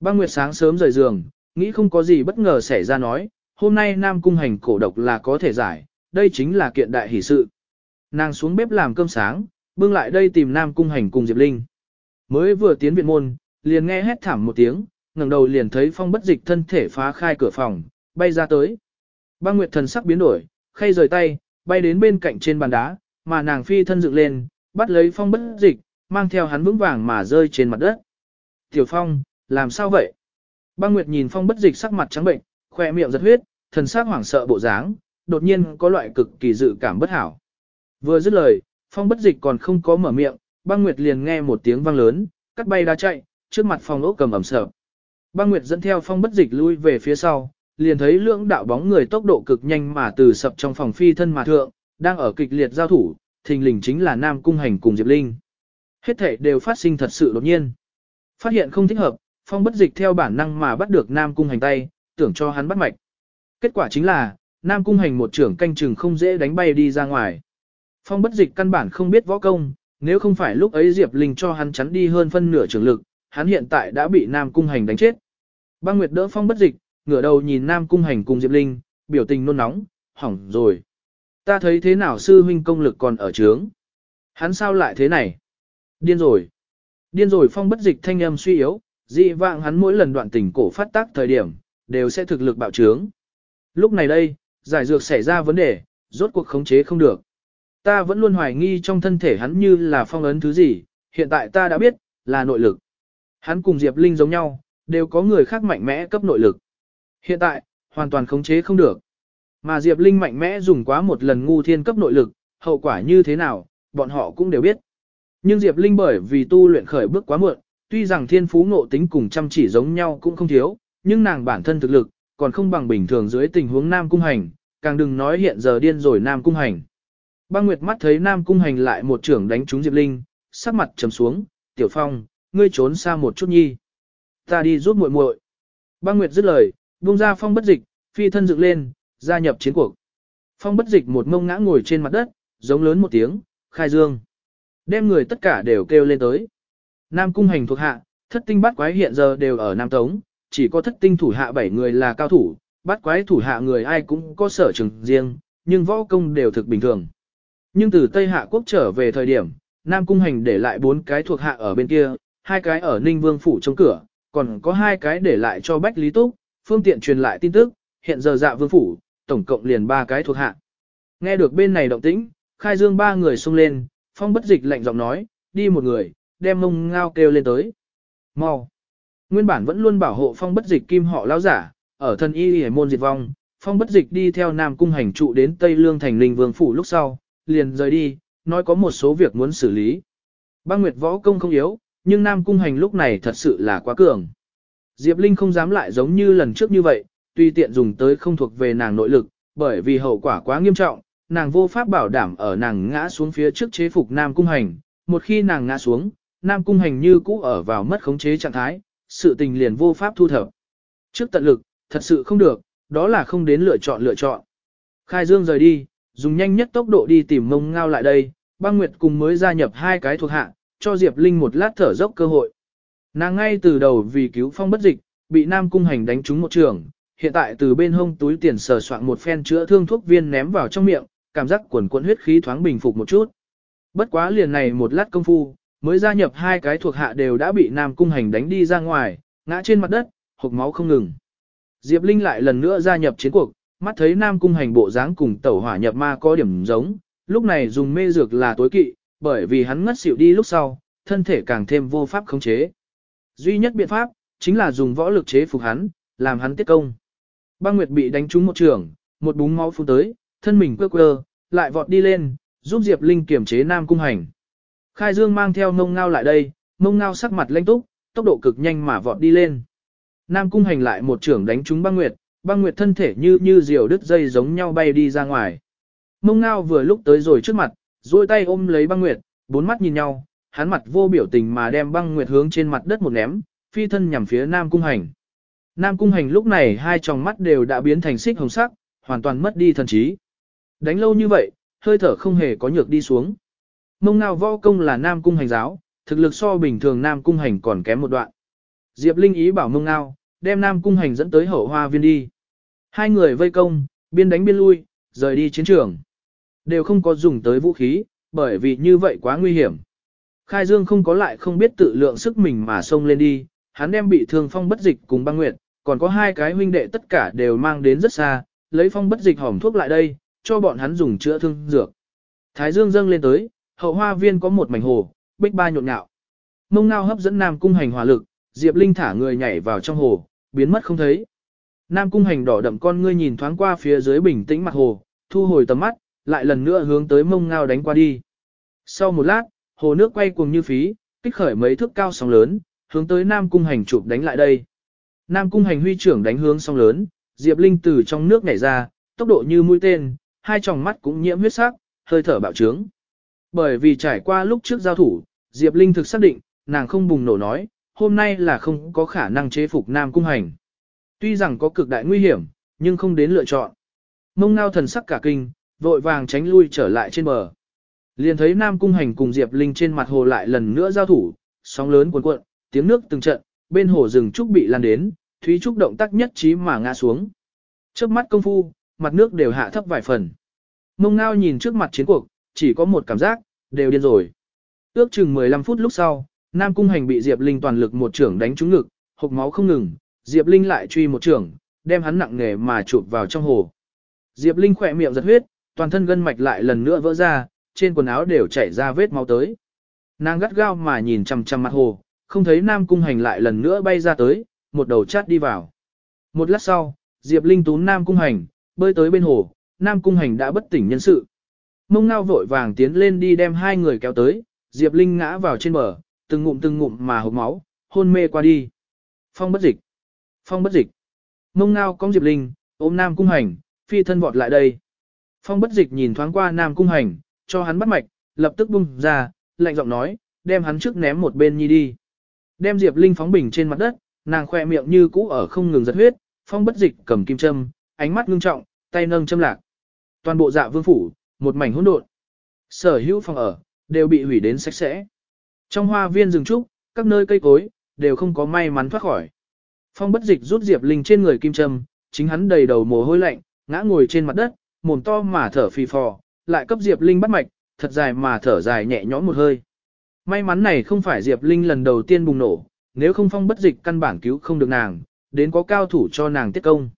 [SPEAKER 1] Băng Nguyệt sáng sớm rời giường, nghĩ không có gì bất ngờ xảy ra nói, hôm nay Nam Cung Hành cổ độc là có thể giải, đây chính là kiện đại hỷ sự. Nàng xuống bếp làm cơm sáng, bưng lại đây tìm Nam Cung Hành cùng Diệp Linh. Mới vừa tiến viện môn, liền nghe hét thảm một tiếng, ngẩng đầu liền thấy phong bất dịch thân thể phá khai cửa phòng, bay ra tới. Băng Nguyệt thần sắc biến đổi, khay rời tay, bay đến bên cạnh trên bàn đá, mà nàng phi thân dựng lên, bắt lấy phong bất dịch, mang theo hắn vững vàng mà rơi trên mặt đất. Tiểu Phong, làm sao vậy? Băng Nguyệt nhìn phong bất dịch sắc mặt trắng bệnh, khoe miệng giật huyết, thần sắc hoảng sợ bộ dáng, đột nhiên có loại cực kỳ dự cảm bất hảo. Vừa dứt lời, phong bất dịch còn không có mở miệng, băng nguyệt liền nghe một tiếng vang lớn, cắt bay đá chạy, trước mặt phong ốc cầm ẩm sợ. Băng nguyệt dẫn theo phong bất dịch lui về phía sau, liền thấy lưỡng đạo bóng người tốc độ cực nhanh mà từ sập trong phòng phi thân mà thượng, đang ở kịch liệt giao thủ, thình lình chính là Nam Cung Hành cùng Diệp Linh. Hết thể đều phát sinh thật sự đột nhiên. Phát hiện không thích hợp, phong bất dịch theo bản năng mà bắt được Nam Cung Hành tay, tưởng cho hắn bắt mạch. Kết quả chính là, Nam Cung Hành một trưởng canh chừng không dễ đánh bay đi ra ngoài. Phong bất dịch căn bản không biết võ công, nếu không phải lúc ấy Diệp Linh cho hắn chắn đi hơn phân nửa trường lực, hắn hiện tại đã bị Nam Cung Hành đánh chết. Băng Nguyệt đỡ Phong bất dịch, ngửa đầu nhìn Nam Cung Hành cùng Diệp Linh, biểu tình nôn nóng, hỏng rồi. Ta thấy thế nào sư huynh công lực còn ở trướng. Hắn sao lại thế này? Điên rồi. Điên rồi Phong bất dịch thanh âm suy yếu, dị vạng hắn mỗi lần đoạn tình cổ phát tác thời điểm, đều sẽ thực lực bạo trướng. Lúc này đây, giải dược xảy ra vấn đề, rốt cuộc khống chế không được. Ta vẫn luôn hoài nghi trong thân thể hắn như là phong ấn thứ gì, hiện tại ta đã biết, là nội lực. Hắn cùng Diệp Linh giống nhau, đều có người khác mạnh mẽ cấp nội lực. Hiện tại, hoàn toàn khống chế không được. Mà Diệp Linh mạnh mẽ dùng quá một lần ngu thiên cấp nội lực, hậu quả như thế nào, bọn họ cũng đều biết. Nhưng Diệp Linh bởi vì tu luyện khởi bước quá muộn, tuy rằng thiên phú ngộ tính cùng chăm chỉ giống nhau cũng không thiếu, nhưng nàng bản thân thực lực, còn không bằng bình thường dưới tình huống Nam Cung Hành, càng đừng nói hiện giờ điên rồi Nam Cung Hành. Băng Nguyệt mắt thấy Nam Cung Hành lại một trưởng đánh trúng Diệp Linh, sắc mặt trầm xuống, "Tiểu Phong, ngươi trốn xa một chút nhi. Ta đi giúp muội muội." Băng Nguyệt dứt lời, buông ra Phong bất dịch, phi thân dựng lên, gia nhập chiến cuộc. Phong bất dịch một mông ngã ngồi trên mặt đất, giống lớn một tiếng, khai dương. Đem người tất cả đều kêu lên tới. Nam Cung Hành thuộc hạ, thất tinh bắt quái hiện giờ đều ở Nam Tống, chỉ có thất tinh thủ hạ bảy người là cao thủ, bắt quái thủ hạ người ai cũng có sở trường riêng, nhưng võ công đều thực bình thường. Nhưng từ Tây Hạ quốc trở về thời điểm, Nam Cung Hành để lại bốn cái thuộc hạ ở bên kia, hai cái ở Ninh Vương phủ trong cửa, còn có hai cái để lại cho Bách Lý Túc, phương tiện truyền lại tin tức, hiện giờ dạ vương phủ, tổng cộng liền ba cái thuộc hạ. Nghe được bên này động tĩnh, khai dương ba người xông lên, phong bất dịch lạnh giọng nói, đi một người, đem mông ngao kêu lên tới. Mau! Nguyên bản vẫn luôn bảo hộ phong bất dịch kim họ lao giả, ở thân y hề môn diệt vong, phong bất dịch đi theo Nam Cung hành trụ đến Tây Lương thành linh vương phủ lúc sau, liền rời đi, nói có một số việc muốn xử lý. Băng Nguyệt võ công không yếu, nhưng Nam Cung hành lúc này thật sự là quá cường. Diệp Linh không dám lại giống như lần trước như vậy, tuy tiện dùng tới không thuộc về nàng nội lực, bởi vì hậu quả quá nghiêm trọng, nàng vô pháp bảo đảm ở nàng ngã xuống phía trước chế phục Nam Cung Hành, một khi nàng ngã xuống, Nam Cung Hành như cũ ở vào mất khống chế trạng thái, sự tình liền vô pháp thu thập. Trước tận lực, thật sự không được, đó là không đến lựa chọn lựa chọn. Khai Dương rời đi, dùng nhanh nhất tốc độ đi tìm mông ngao lại đây, băng nguyệt cùng mới gia nhập hai cái thuộc hạ, cho Diệp Linh một lát thở dốc cơ hội. Nàng ngay từ đầu vì cứu phong bất dịch, bị Nam Cung Hành đánh trúng một trường, hiện tại từ bên hông túi tiền sờ soạn một phen chữa thương thuốc viên ném vào trong miệng, cảm giác quần quần huyết khí thoáng bình phục một chút. Bất quá liền này một lát công phu, mới gia nhập hai cái thuộc hạ đều đã bị Nam Cung Hành đánh đi ra ngoài, ngã trên mặt đất, hộc máu không ngừng. Diệp Linh lại lần nữa gia nhập chiến cuộc, mắt thấy Nam Cung Hành bộ dáng cùng tẩu hỏa nhập ma có điểm giống, lúc này dùng mê dược là tối kỵ, bởi vì hắn ngất xỉu đi lúc sau, thân thể càng thêm vô pháp khống chế. Duy nhất biện pháp, chính là dùng võ lực chế phục hắn, làm hắn tiết công. Băng Nguyệt bị đánh trúng một trường, một búng máu phun tới, thân mình quơ quơ, lại vọt đi lên, giúp Diệp Linh kiểm chế Nam Cung Hành. Khai Dương mang theo mông ngao lại đây, mông ngao sắc mặt lanh túc, tốc độ cực nhanh mà vọt đi lên. Nam Cung Hành lại một trường đánh trúng băng Nguyệt, băng Nguyệt thân thể như như diều đứt dây giống nhau bay đi ra ngoài. Mông ngao vừa lúc tới rồi trước mặt, duỗi tay ôm lấy băng Nguyệt, bốn mắt nhìn nhau, hắn mặt vô biểu tình mà đem băng Nguyệt hướng trên mặt đất một ném, phi thân nhằm phía Nam Cung Hành. Nam Cung Hành lúc này hai tròng mắt đều đã biến thành xích hồng sắc, hoàn toàn mất đi thần trí. Đánh lâu như vậy, hơi thở không hề có nhược đi xuống. Mông ngao võ công là Nam Cung Hành giáo, thực lực so bình thường Nam Cung Hành còn kém một đoạn. Diệp Linh ý bảo mông ngao, đem Nam Cung Hành dẫn tới hậu hoa viên đi. Hai người vây công, biên đánh biên lui, rời đi chiến trường. Đều không có dùng tới vũ khí, bởi vì như vậy quá nguy hiểm. Khai Dương không có lại không biết tự lượng sức mình mà xông lên đi, hắn đem bị thương phong bất dịch cùng băng nguyệt, còn có hai cái huynh đệ tất cả đều mang đến rất xa, lấy phong bất dịch hỏng thuốc lại đây, cho bọn hắn dùng chữa thương dược. Thái Dương dâng lên tới, hậu hoa viên có một mảnh hồ, bích ba nhộn nhạo. Mông ngao hấp dẫn Nam Cung Hành hỏa lực, Diệp Linh thả người nhảy vào trong hồ, biến mất không thấy. Nam Cung Hành đỏ đậm con ngươi nhìn thoáng qua phía dưới bình tĩnh mặt hồ, thu hồi tầm mắt, lại lần nữa hướng tới mông ngao đánh qua đi. Sau một lát, hồ nước quay cuồng như phí, kích khởi mấy thước cao sóng lớn, hướng tới Nam Cung Hành chụp đánh lại đây. Nam Cung Hành huy trưởng đánh hướng sóng lớn, Diệp Linh từ trong nước nhảy ra, tốc độ như mũi tên, hai tròng mắt cũng nhiễm huyết sắc, hơi thở bạo trướng. Bởi vì trải qua lúc trước giao thủ, Diệp Linh thực xác định, nàng không bùng nổ nói, hôm nay là không có khả năng chế phục Nam Cung Hành. Tuy rằng có cực đại nguy hiểm, nhưng không đến lựa chọn. Mông ngao thần sắc cả kinh, vội vàng tránh lui trở lại trên bờ. Liền thấy Nam Cung Hành cùng Diệp Linh trên mặt hồ lại lần nữa giao thủ, sóng lớn cuồn cuộn, tiếng nước từng trận, bên hồ rừng trúc bị lan đến, Thúy Trúc động tác nhất trí mà ngã xuống. Trước mắt công phu, mặt nước đều hạ thấp vài phần. Mông ngao nhìn trước mặt chiến cuộc, chỉ có một cảm giác, đều điên rồi. Ước chừng 15 phút lúc sau, Nam Cung Hành bị Diệp Linh toàn lực một trưởng đánh trúng ngực, hộc máu không ngừng, Diệp Linh lại truy một trưởng, đem hắn nặng nề mà chụp vào trong hồ. Diệp Linh khỏe miệng giật huyết, toàn thân gân mạch lại lần nữa vỡ ra, trên quần áo đều chảy ra vết máu tới. Nàng gắt gao mà nhìn chằm chằm mặt hồ, không thấy Nam Cung Hành lại lần nữa bay ra tới, một đầu chát đi vào. Một lát sau, Diệp Linh túm Nam Cung Hành, bơi tới bên hồ, Nam Cung Hành đã bất tỉnh nhân sự. Mông ngao vội vàng tiến lên đi đem hai người kéo tới, Diệp Linh ngã vào trên bờ, từng ngụm từng ngụm mà hộc máu, hôn mê qua đi. Phong bất dịch. Phong bất dịch. Mông ngao cong Diệp Linh, ôm Nam Cung Hành, phi thân vọt lại đây. Phong bất dịch nhìn thoáng qua Nam Cung Hành, cho hắn bắt mạch, lập tức bung ra, lạnh giọng nói, đem hắn trước ném một bên nhi đi. Đem Diệp Linh phóng bình trên mặt đất, nàng khoe miệng như cũ ở không ngừng giật huyết, phong bất dịch cầm kim châm, ánh mắt ngưng trọng, tay nâng châm lạc. Toàn bộ dạ vương phủ, một mảnh hỗn độn. Sở hữu phòng ở, đều bị hủy đến sạch sẽ. Trong hoa viên rừng trúc, các nơi cây cối, đều không có may mắn thoát khỏi. Phong bất dịch rút Diệp Linh trên người kim châm, chính hắn đầy đầu mồ hôi lạnh, ngã ngồi trên mặt đất, mồm to mà thở phì phò, lại cấp Diệp Linh bắt mạch, thật dài mà thở dài nhẹ nhõm một hơi. May mắn này không phải Diệp Linh lần đầu tiên bùng nổ, nếu không phong bất dịch căn bản cứu không được nàng, đến có cao thủ cho nàng tiết công.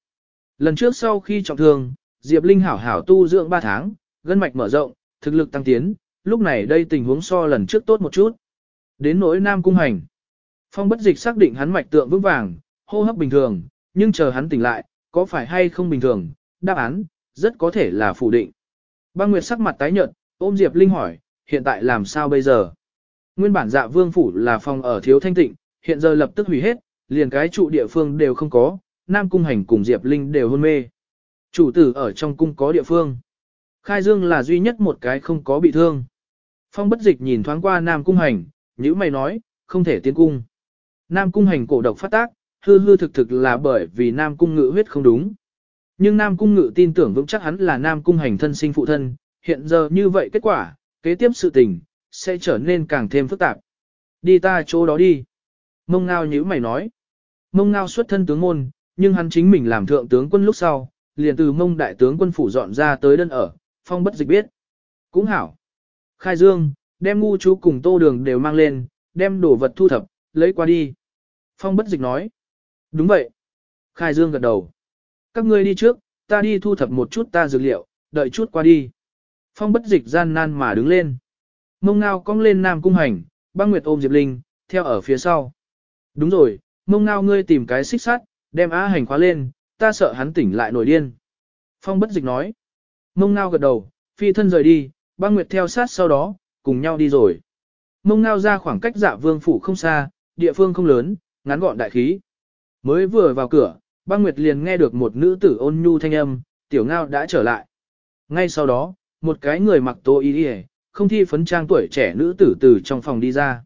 [SPEAKER 1] Lần trước sau khi trọng thương, Diệp Linh hảo hảo tu dưỡng 3 tháng, gân mạch mở rộng, thực lực tăng tiến, lúc này đây tình huống so lần trước tốt một chút. Đến nỗi Nam Cung Hành. Phong bất dịch xác định hắn mạch tượng vững vàng, hô hấp bình thường, nhưng chờ hắn tỉnh lại, có phải hay không bình thường, đáp án, rất có thể là phủ định. Băng Nguyệt sắc mặt tái nhợt, ôm Diệp Linh hỏi, hiện tại làm sao bây giờ? Nguyên bản dạ vương phủ là phòng ở thiếu thanh tịnh, hiện giờ lập tức hủy hết, liền cái trụ địa phương đều không có, Nam Cung Hành cùng Diệp Linh đều hôn mê. Chủ tử ở trong cung có địa phương. Khai Dương là duy nhất một cái không có bị thương. Phong bất dịch nhìn thoáng qua Nam Cung Hành, nhữ mày nói, không thể tiến cung. Nam Cung Hành cổ độc phát tác, hư hư thực thực là bởi vì Nam Cung ngự huyết không đúng. Nhưng Nam Cung ngự tin tưởng vững chắc hắn là Nam Cung Hành thân sinh phụ thân, hiện giờ như vậy kết quả, kế tiếp sự tình, sẽ trở nên càng thêm phức tạp. Đi ta chỗ đó đi. Mông ngao nhữ mày nói. Mông ngao xuất thân tướng môn, nhưng hắn chính mình làm thượng tướng quân lúc sau, liền từ mông đại tướng quân phủ dọn ra tới đơn ở, phong bất dịch biết. Cũng hảo. Khai dương, đem ngu chú cùng tô đường đều mang lên, đem đồ vật thu thập, lấy qua đi. Phong bất dịch nói. Đúng vậy. Khai dương gật đầu. Các ngươi đi trước, ta đi thu thập một chút ta dược liệu, đợi chút qua đi. Phong bất dịch gian nan mà đứng lên. Mông ngao cong lên nam cung hành, băng nguyệt ôm Diệp Linh, theo ở phía sau. Đúng rồi, mông ngao ngươi tìm cái xích sắt, đem á hành khóa lên, ta sợ hắn tỉnh lại nổi điên. Phong bất dịch nói. Mông ngao gật đầu, phi thân rời đi, băng nguyệt theo sát sau đó, cùng nhau đi rồi. Mông ngao ra khoảng cách dạ vương phủ không xa, địa phương không lớn, ngắn gọn đại khí. Mới vừa vào cửa, băng nguyệt liền nghe được một nữ tử ôn nhu thanh âm, tiểu ngao đã trở lại. Ngay sau đó, một cái người mặc tô y không thi phấn trang tuổi trẻ nữ tử từ trong phòng đi ra.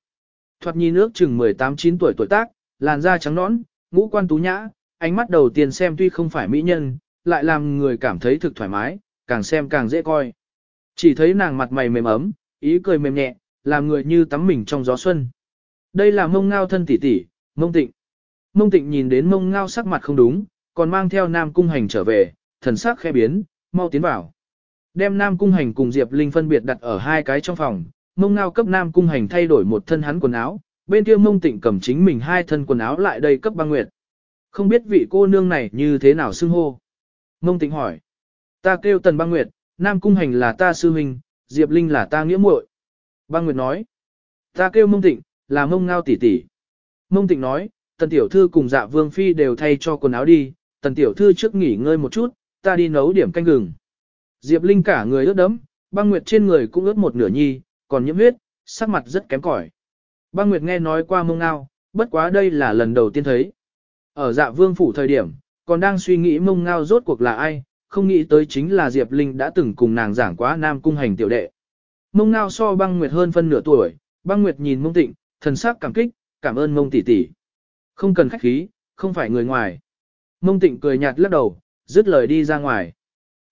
[SPEAKER 1] Thoạt nhìn nước chừng 18-9 tuổi tuổi tác, làn da trắng nõn, ngũ quan tú nhã, ánh mắt đầu tiên xem tuy không phải mỹ nhân, lại làm người cảm thấy thực thoải mái, càng xem càng dễ coi. Chỉ thấy nàng mặt mày mềm ấm, ý cười mềm nhẹ, làm người như tắm mình trong gió xuân. Đây là mông ngao thân tỷ tỷ, mông tịnh. Mông tịnh nhìn đến mông ngao sắc mặt không đúng, còn mang theo nam cung hành trở về, thần sắc khẽ biến, mau tiến vào. Đem nam cung hành cùng Diệp Linh phân biệt đặt ở hai cái trong phòng, mông ngao cấp nam cung hành thay đổi một thân hắn quần áo, bên kia mông tịnh cầm chính mình hai thân quần áo lại đây cấp băng nguyệt. Không biết vị cô nương này như thế nào xưng hô. Mông tịnh hỏi. Ta kêu tần băng nguyệt, nam cung hành là ta sư huynh, Diệp Linh là ta nghĩa muội. Băng nguyệt nói. Ta kêu mông tịnh, là mông ngao tỷ tỷ. Mông tịnh nói, tần tiểu thư cùng dạ vương phi đều thay cho quần áo đi, tần tiểu thư trước nghỉ ngơi một chút, ta đi nấu điểm canh gừng. Diệp Linh cả người ướt đẫm, băng nguyệt trên người cũng ướt một nửa nhi, còn nhiễm huyết, sắc mặt rất kém cỏi. Băng nguyệt nghe nói qua mông ngao, bất quá đây là lần đầu tiên thấy. Ở dạ vương phủ thời điểm, còn đang suy nghĩ mông ngao rốt cuộc là ai, không nghĩ tới chính là Diệp Linh đã từng cùng nàng giảng quá nam cung hành tiểu đệ. Mông ngao so băng nguyệt hơn phân nửa tuổi, băng nguyệt nhìn mông tịnh, thần sắc cảm kích, cảm ơn mông tỷ tỷ. Không cần khách khí, không phải người ngoài. Mông tịnh cười nhạt lắc đầu, dứt lời đi ra ngoài.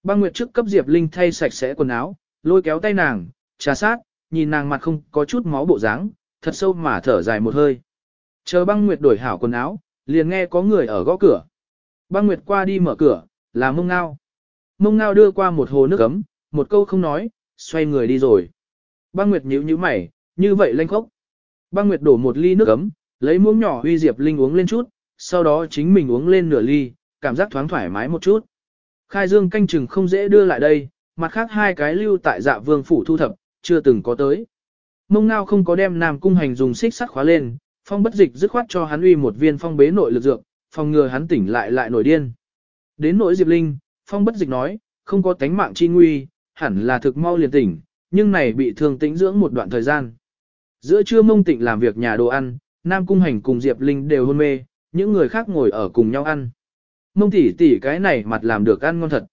[SPEAKER 1] Băng nguyệt trước cấp Diệp Linh thay sạch sẽ quần áo, lôi kéo tay nàng, trà sát, nhìn nàng mặt không có chút máu bộ dáng, thật sâu mà thở dài một hơi. Chờ băng nguyệt đổi hảo quần áo, liền nghe có người ở gõ cửa. Băng nguyệt qua đi mở cửa, là mông ngao. Mông ngao đưa qua một hồ nước ấm, một câu không nói, xoay người đi rồi. Băng nguyệt nhíu nhíu mày, như vậy lanh khốc. Băng nguyệt đổ một ly nước ấm, lấy muỗng nhỏ huy Diệp Linh uống lên chút, sau đó chính mình uống lên nửa ly, cảm giác thoáng thoải mái một chút. Khai dương canh chừng không dễ đưa lại đây, mặt khác hai cái lưu tại dạ vương phủ thu thập, chưa từng có tới. Mông ngao không có đem nam cung hành dùng xích sắt khóa lên, phong bất dịch dứt khoát cho hắn uy một viên phong bế nội lực dược, phòng ngừa hắn tỉnh lại lại nổi điên. Đến nỗi Diệp Linh, phong bất dịch nói, không có tánh mạng chi nguy, hẳn là thực mau liền tỉnh, nhưng này bị thương tĩnh dưỡng một đoạn thời gian. Giữa trưa mông tịnh làm việc nhà đồ ăn, Nam Cung Hành cùng Diệp Linh đều hôn mê, những người khác ngồi ở cùng nhau ăn. Mông tỷ tỷ cái này mặt làm được ăn ngon thật.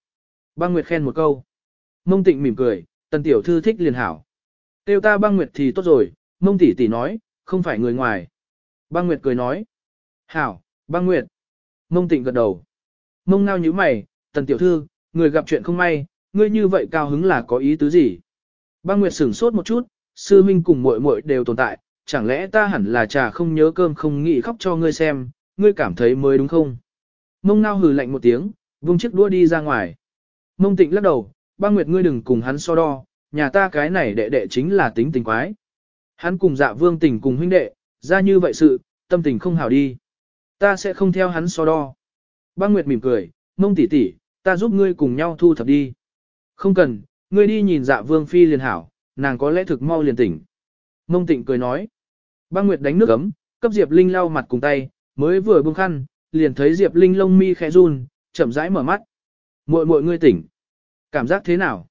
[SPEAKER 1] Băng Nguyệt khen một câu. Mông tịnh mỉm cười, tần tiểu thư thích liền hảo. Tiêu ta băng Nguyệt thì tốt rồi, mông tỷ tỷ nói, không phải người ngoài. Băng Nguyệt cười nói. Hảo, băng Nguyệt. Mông tịnh gật đầu. Mông ngao như mày, tần tiểu thư, người gặp chuyện không may, ngươi như vậy cao hứng là có ý tứ gì? Băng Nguyệt sửng sốt một chút, sư huynh cùng muội muội đều tồn tại, chẳng lẽ ta hẳn là trà không nhớ cơm không nghĩ khóc cho ngươi xem, ngươi cảm thấy mới đúng không? Mông ngao hừ lạnh một tiếng, vung chiếc đũa đi ra ngoài. Mông tịnh lắc đầu, băng nguyệt ngươi đừng cùng hắn so đo, nhà ta cái này đệ đệ chính là tính tình quái. Hắn cùng dạ vương tình cùng huynh đệ, ra như vậy sự, tâm tình không hảo đi. Ta sẽ không theo hắn so đo. Băng Nguyệt mỉm cười, mông tỷ tỷ, ta giúp ngươi cùng nhau thu thập đi. Không cần, ngươi đi nhìn dạ vương phi liền hảo, nàng có lẽ thực mau liền tỉnh. Mông tịnh cười nói. Băng Nguyệt đánh nước ấm, cấp Diệp Linh lau mặt cùng tay, mới vừa buông khăn, liền thấy Diệp Linh lông mi khẽ run, chậm rãi mở mắt. Muội muội ngươi tỉnh. Cảm giác thế nào?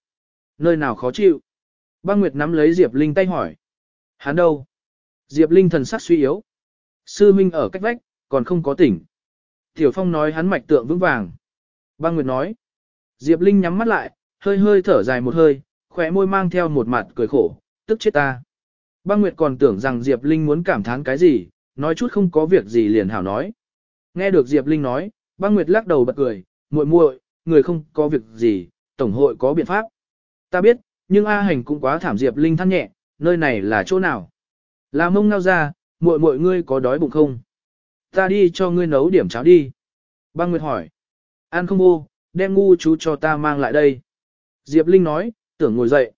[SPEAKER 1] Nơi nào khó chịu? Băng Nguyệt nắm lấy Diệp Linh tay hỏi. Hắn đâu? Diệp Linh thần sắc suy yếu. Sư Minh ở cách vách, còn không có tỉnh. Tiểu Phong nói hắn mạch tượng vững vàng. Băng Nguyệt nói. Diệp Linh nhắm mắt lại, hơi hơi thở dài một hơi, khóe môi mang theo một mặt cười khổ, tức chết ta. Băng Nguyệt còn tưởng rằng Diệp Linh muốn cảm thán cái gì, nói chút không có việc gì liền hảo nói. Nghe được Diệp Linh nói, Băng Nguyệt lắc đầu bật cười, muội muội, người không có việc gì, tổng hội có biện pháp. Ta biết, nhưng A Hành cũng quá thảm Diệp Linh than nhẹ, nơi này là chỗ nào? Là mông ngao ra, muội muội ngươi có đói bụng không? Ta đi cho ngươi nấu điểm cháo đi. Băng Nguyệt hỏi. Ăn không vô, đem ngu chú cho ta mang lại đây. Diệp Linh nói, tưởng ngồi dậy.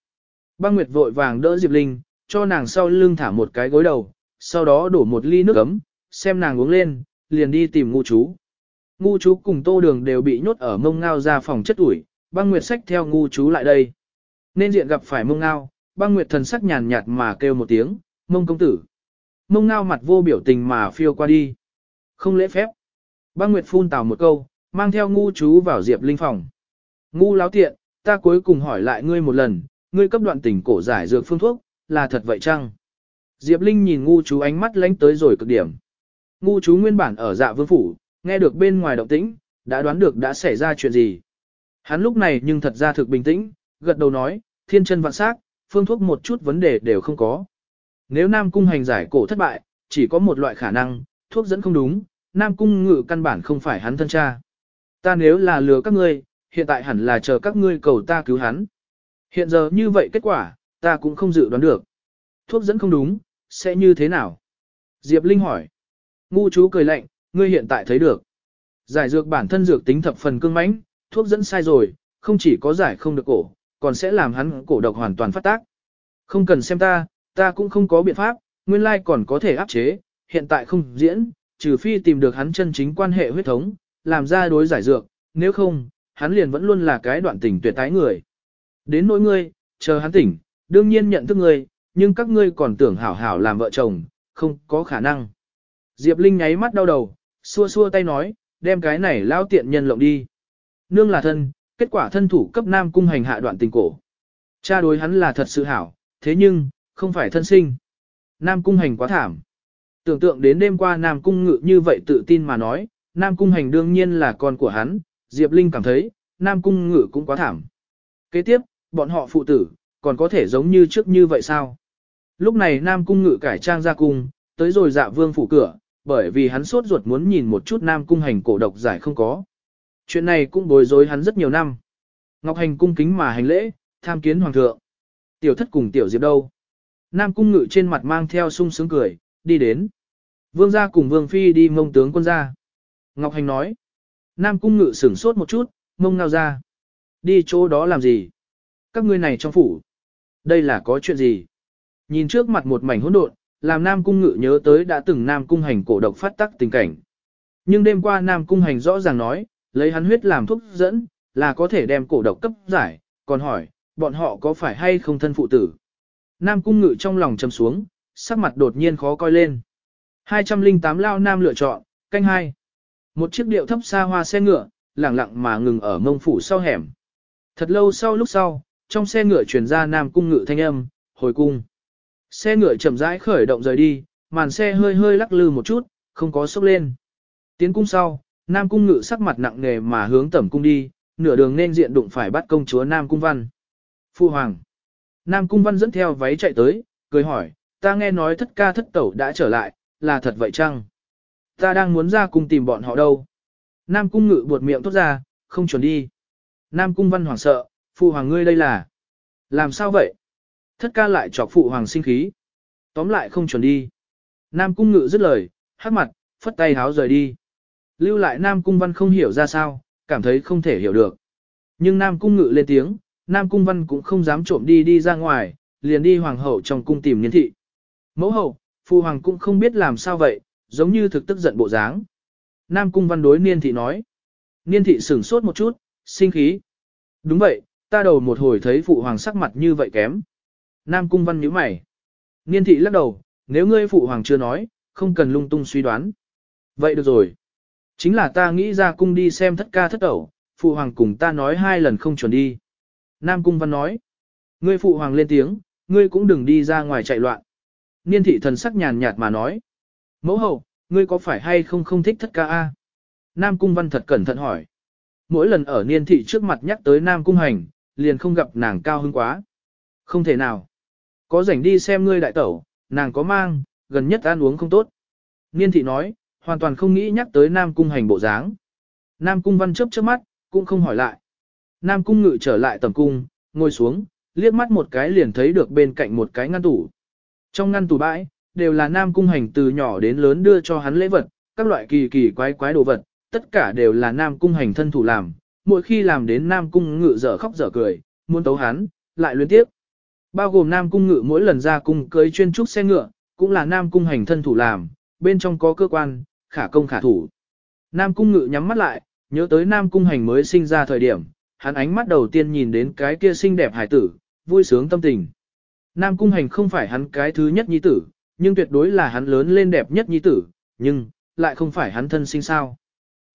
[SPEAKER 1] Băng Nguyệt vội vàng đỡ Diệp Linh, cho nàng sau lưng thả một cái gối đầu, sau đó đổ một ly nước ấm, xem nàng uống lên, liền đi tìm ngu chú. Ngu chú cùng tô đường đều bị nhốt ở mông ngao ra phòng chất ủi, băng nguyệt sách theo ngu chú lại đây. Nên diện gặp phải mông ngao, băng nguyệt thần sắc nhàn nhạt mà kêu một tiếng, mông công tử. Mông ngao mặt vô biểu tình mà phiêu qua đi. Không lễ phép. Băng nguyệt phun tào một câu, mang theo ngu chú vào diệp linh phòng. Ngu láo tiện, ta cuối cùng hỏi lại ngươi một lần, ngươi cấp đoạn tình cổ giải dược phương thuốc, là thật vậy chăng? Diệp Linh nhìn ngu chú ánh mắt lánh tới rồi cực điểm. Ngu chú nguyên bản ở dạ vương phủ, nghe được bên ngoài động tĩnh, đã đoán được đã xảy ra chuyện gì. Hắn lúc này nhưng thật ra thực bình tĩnh, gật đầu nói, thiên chân vạn sắc, phương thuốc một chút vấn đề đều không có. Nếu Nam Cung hành giải cổ thất bại, chỉ có một loại khả năng, thuốc dẫn không đúng, Nam Cung ngự căn bản không phải hắn thân cha. Ta nếu là lừa các ngươi, hiện tại hẳn là chờ các ngươi cầu ta cứu hắn. Hiện giờ như vậy kết quả, ta cũng không dự đoán được. Thuốc dẫn không đúng, sẽ như thế nào? Diệp Linh hỏi. Ngu chú cười lạnh, ngươi hiện tại thấy được. Giải dược bản thân dược tính thập phần cương mãnh, thuốc dẫn sai rồi, không chỉ có giải không được cổ, còn sẽ làm hắn cổ độc hoàn toàn phát tác. Không cần xem ta, ta cũng không có biện pháp, nguyên lai còn có thể áp chế, hiện tại không diễn, trừ phi tìm được hắn chân chính quan hệ huyết thống, làm ra đối giải dược, nếu không, hắn liền vẫn luôn là cái đoạn tình tuyệt tái người. Đến nỗi ngươi, chờ hắn tỉnh, đương nhiên nhận thức ngươi, nhưng các ngươi còn tưởng hảo hảo làm vợ chồng, không có khả năng. Diệp Linh nháy mắt đau đầu, xua xua tay nói, đem cái này lao tiện nhân lộng đi. Nương là thân, kết quả thân thủ cấp nam cung hành hạ đoạn tình cổ. Cha đối hắn là thật sự hảo, thế nhưng, không phải thân sinh. Nam cung hành quá thảm. Tưởng tượng đến đêm qua Nam cung ngự như vậy tự tin mà nói, Nam cung hành đương nhiên là con của hắn, Diệp Linh cảm thấy, Nam cung ngự cũng quá thảm. Kế tiếp, bọn họ phụ tử, còn có thể giống như trước như vậy sao? Lúc này Nam Cung ngự cải trang ra cung, tới rồi dạ vương phủ cửa, bởi vì hắn sốt ruột muốn nhìn một chút Nam Cung hành cổ độc giải không có. Chuyện này cũng bối rối hắn rất nhiều năm. Ngọc Hành cung kính mà hành lễ, tham kiến hoàng thượng. Tiểu thất cùng tiểu diệp đâu? Nam Cung ngự trên mặt mang theo sung sướng cười, đi đến. Vương gia cùng Vương Phi đi mông tướng quân gia. Ngọc Hành nói. Nam Cung ngự sửng sốt một chút, mông ngao ra. Đi chỗ đó làm gì? Các ngươi này trong phủ. Đây là có chuyện gì? Nhìn trước mặt một mảnh hỗn độn, làm Nam Cung Ngự nhớ tới đã từng Nam Cung Hành cổ độc phát tắc tình cảnh. Nhưng đêm qua Nam Cung Hành rõ ràng nói, lấy hắn huyết làm thuốc dẫn, là có thể đem cổ độc cấp giải, còn hỏi, bọn họ có phải hay không thân phụ tử. Nam Cung Ngự trong lòng trầm xuống, sắc mặt đột nhiên khó coi lên. 208 lao Nam lựa chọn, canh hai. Một chiếc điệu thấp xa hoa xe ngựa, lẳng lặng mà ngừng ở mông phủ sau hẻm. Thật lâu sau lúc sau, trong xe ngựa truyền ra Nam Cung Ngự thanh âm, hồi cung. Xe ngựa chậm rãi khởi động rời đi, màn xe hơi hơi lắc lư một chút, không có sốc lên. Tiến cung sau, Nam Cung Ngự sắc mặt nặng nề mà hướng tẩm cung đi, nửa đường nên diện đụng phải bắt công chúa Nam Cung Văn. Phu Hoàng. Nam Cung Văn dẫn theo váy chạy tới, cười hỏi, ta nghe nói thất ca thất tẩu đã trở lại, là thật vậy chăng? Ta đang muốn ra cung tìm bọn họ đâu? Nam Cung Ngự buột miệng thốt ra, không chuẩn đi. Nam Cung Văn hoảng sợ, Phụ Hoàng ngươi đây là... Làm sao vậy? Thất ca lại chọc phụ hoàng sinh khí. Tóm lại không chuẩn đi. Nam cung ngự dứt lời, hắc mặt, phất tay háo rời đi. Lưu lại Nam cung văn không hiểu ra sao, cảm thấy không thể hiểu được. Nhưng Nam cung ngự lên tiếng, Nam Cung Văn cũng không dám trộm đi đi ra ngoài, liền đi hoàng hậu trong cung tìm niên thị. Mẫu hậu, phu hoàng cũng không biết làm sao vậy, giống như thực tức giận bộ dáng. Nam Cung Văn đối niên thị nói. Niên thị sửng sốt một chút, sinh khí. Đúng vậy, ta đầu một hồi thấy phụ hoàng sắc mặt như vậy kém. Nam Cung Văn nhíu mày. Niên thị lắc đầu, nếu ngươi phụ hoàng chưa nói, không cần lung tung suy đoán. Vậy được rồi. Chính là ta nghĩ ra cung đi xem thất ca thất ẩu, phụ hoàng cùng ta nói hai lần không chuẩn đi. Nam Cung Văn nói. Ngươi phụ hoàng lên tiếng, ngươi cũng đừng đi ra ngoài chạy loạn. Niên thị thần sắc nhàn nhạt mà nói. Mẫu hậu, ngươi có phải hay không không thích thất ca a? Nam Cung Văn thật cẩn thận hỏi. Mỗi lần ở niên thị trước mặt nhắc tới Nam Cung Hành, liền không gặp nàng cao hứng quá. Không thể nào. Có rảnh đi xem ngươi đại tẩu, nàng có mang, gần nhất ăn uống không tốt. Niên thị nói, hoàn toàn không nghĩ nhắc tới Nam Cung Hành bộ dáng. Nam Cung Văn chớp chớp mắt, cũng không hỏi lại. Nam Cung Ngự trở lại tầm cung, ngồi xuống, liếc mắt một cái liền thấy được bên cạnh một cái ngăn tủ. Trong ngăn tủ bãi, đều là Nam Cung Hành từ nhỏ đến lớn đưa cho hắn lễ vật, các loại kỳ kỳ quái quái đồ vật, tất cả đều là Nam Cung Hành thân thủ làm, mỗi khi làm đến Nam Cung Ngự dở khóc dở cười, muốn tấu hắn, lại luyến tiếp. Bao gồm Nam Cung Ngự mỗi lần ra cung cưới chuyên trúc xe ngựa, cũng là Nam Cung Hành thân thủ làm, bên trong có cơ quan, khả công khả thủ. Nam Cung Ngự nhắm mắt lại, nhớ tới Nam Cung Hành mới sinh ra thời điểm, hắn ánh mắt đầu tiên nhìn đến cái kia xinh đẹp hải tử, vui sướng tâm tình. Nam Cung Hành không phải hắn cái thứ nhất nhi tử, nhưng tuyệt đối là hắn lớn lên đẹp nhất nhi tử, nhưng, lại không phải hắn thân sinh sao.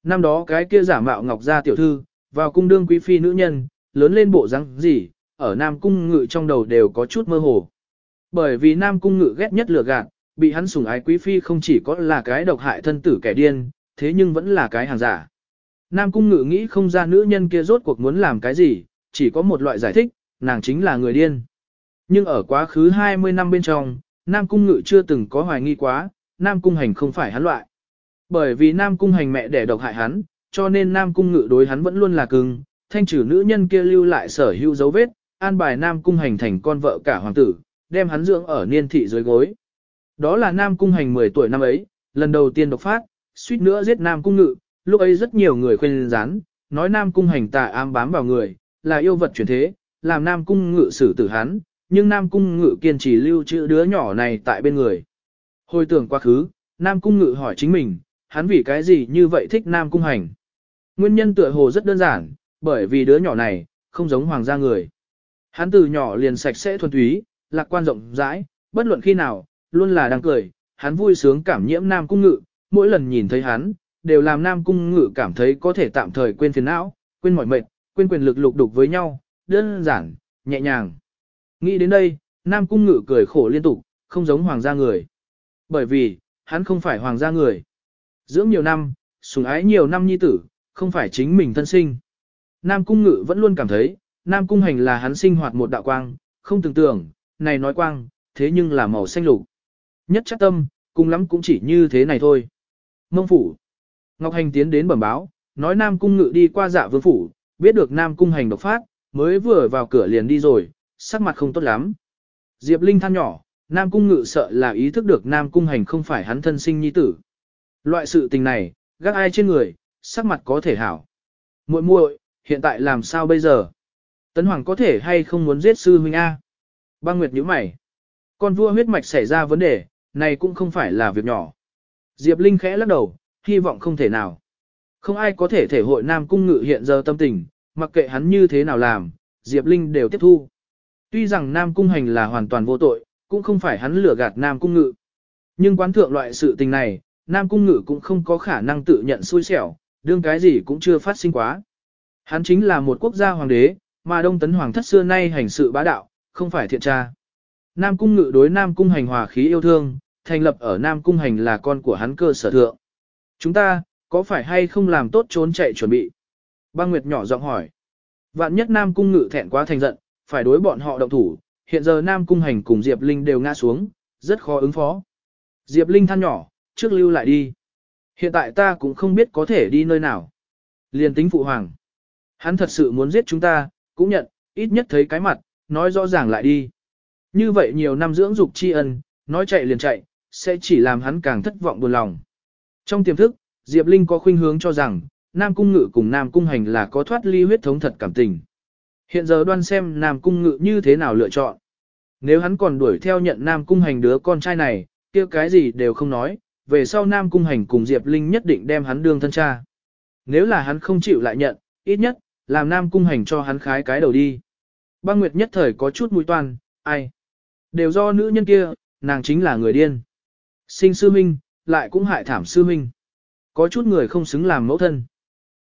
[SPEAKER 1] Năm đó cái kia giả mạo ngọc gia tiểu thư, vào cung đương quý phi nữ nhân, lớn lên bộ răng gì, ở Nam Cung Ngự trong đầu đều có chút mơ hồ. Bởi vì Nam Cung Ngự ghét nhất lừa gạt, bị hắn sủng ái quý phi không chỉ có là cái độc hại thân tử kẻ điên, thế nhưng vẫn là cái hàng giả. Nam Cung Ngự nghĩ không ra nữ nhân kia rốt cuộc muốn làm cái gì, chỉ có một loại giải thích, nàng chính là người điên. Nhưng ở quá khứ 20 năm bên trong, Nam Cung Ngự chưa từng có hoài nghi quá, Nam Cung Hành không phải hắn loại. Bởi vì Nam Cung Hành mẹ đẻ độc hại hắn, cho nên Nam Cung Ngự đối hắn vẫn luôn là cưng, thanh trừ nữ nhân kia lưu lại sở hữu dấu vết, an bài Nam Cung Hành thành con vợ cả hoàng tử, đem hắn dưỡng ở niên thị dưới gối. Đó là Nam Cung Hành 10 tuổi năm ấy, lần đầu tiên độc phát, suýt nữa giết Nam Cung Ngự, lúc ấy rất nhiều người khuyên rán, nói Nam Cung Hành tà ám bám vào người, là yêu vật chuyển thế, làm Nam Cung Ngự xử tử hắn, nhưng Nam Cung Ngự kiên trì lưu trữ đứa nhỏ này tại bên người. Hồi tưởng quá khứ, Nam Cung Ngự hỏi chính mình, hắn vì cái gì như vậy thích Nam Cung Hành. Nguyên nhân tựa hồ rất đơn giản, bởi vì đứa nhỏ này, không giống hoàng gia người. Hắn từ nhỏ liền sạch sẽ thuần túy, lạc quan rộng rãi, bất luận khi nào, luôn là đang cười, hắn vui sướng cảm nhiễm Nam Cung Ngự, mỗi lần nhìn thấy hắn, đều làm Nam Cung Ngự cảm thấy có thể tạm thời quên phiền não, quên mỏi mệt, quên quyền lực lục đục với nhau, đơn giản, nhẹ nhàng. Nghĩ đến đây, Nam Cung Ngự cười khổ liên tục, không giống hoàng gia người. Bởi vì, hắn không phải hoàng gia người. Dưỡng nhiều năm, sủng ái nhiều năm nhi tử, không phải chính mình thân sinh. Nam Cung Ngự vẫn luôn cảm thấy, Nam Cung Hành là hắn sinh hoạt một đạo quang, không tưởng tưởng, này nói quang, thế nhưng là màu xanh lục. Nhất chắc tâm, cùng lắm cũng chỉ như thế này thôi. Mông Phủ Ngọc Hành tiến đến bẩm báo, nói Nam Cung Ngự đi qua dạ vương phủ, biết được Nam Cung Hành độc phát, mới vừa vào cửa liền đi rồi, sắc mặt không tốt lắm. Diệp Linh than nhỏ, Nam Cung Ngự sợ là ý thức được Nam Cung Hành không phải hắn thân sinh nhi tử. Loại sự tình này, gác ai trên người, sắc mặt có thể hảo. muội muội, hiện tại làm sao bây giờ? Tấn Hoàng có thể hay không muốn giết sư huynh A? Băng Nguyệt nhíu mày. Con vua huyết mạch xảy ra vấn đề, này cũng không phải là việc nhỏ. Diệp Linh khẽ lắc đầu, hy vọng không thể nào. Không ai có thể thể hội Nam Cung Ngự hiện giờ tâm tình, mặc kệ hắn như thế nào làm, Diệp Linh đều tiếp thu. Tuy rằng Nam Cung Hành là hoàn toàn vô tội, cũng không phải hắn lừa gạt Nam Cung Ngự. Nhưng quán thượng loại sự tình này, Nam Cung Ngự cũng không có khả năng tự nhận xui xẻo, đương cái gì cũng chưa phát sinh quá. Hắn chính là một quốc gia hoàng đế, mà Đông Tấn Hoàng thất xưa nay hành sự bá đạo, không phải thiện tra. Nam Cung Ngự đối Nam Cung Hành hòa khí yêu thương, thành lập ở Nam Cung Hành là con của hắn cơ sở thượng. Chúng ta, có phải hay không làm tốt trốn chạy chuẩn bị? Băng Nguyệt nhỏ giọng hỏi. Vạn nhất Nam Cung Ngự thẹn quá thành giận, phải đối bọn họ động thủ, hiện giờ Nam Cung Hành cùng Diệp Linh đều ngã xuống, rất khó ứng phó. Diệp Linh than nhỏ, trước lưu lại đi. Hiện tại ta cũng không biết có thể đi nơi nào. Liên tính phụ hoàng. Hắn thật sự muốn giết chúng ta, cũng nhận, ít nhất thấy cái mặt, nói rõ ràng lại đi. Như vậy nhiều năm dưỡng dục tri ân, nói chạy liền chạy, sẽ chỉ làm hắn càng thất vọng buồn lòng. Trong tiềm thức, Diệp Linh có khuynh hướng cho rằng, Nam Cung Ngự cùng Nam Cung Hành là có thoát ly huyết thống thật cảm tình. Hiện giờ đoan xem Nam Cung Ngự như thế nào lựa chọn. Nếu hắn còn đuổi theo nhận Nam Cung Hành đứa con trai này, kia cái gì đều không nói, về sau Nam Cung Hành cùng Diệp Linh nhất định đem hắn đương thân cha. Nếu là hắn không chịu lại nhận, ít nhất, làm Nam Cung Hành cho hắn khái cái đầu đi. Băng Nguyệt nhất thời có chút mũi toan, ai? Đều do nữ nhân kia, nàng chính là người điên. Sinh sư minh, lại cũng hại thảm sư minh. Có chút người không xứng làm mẫu thân.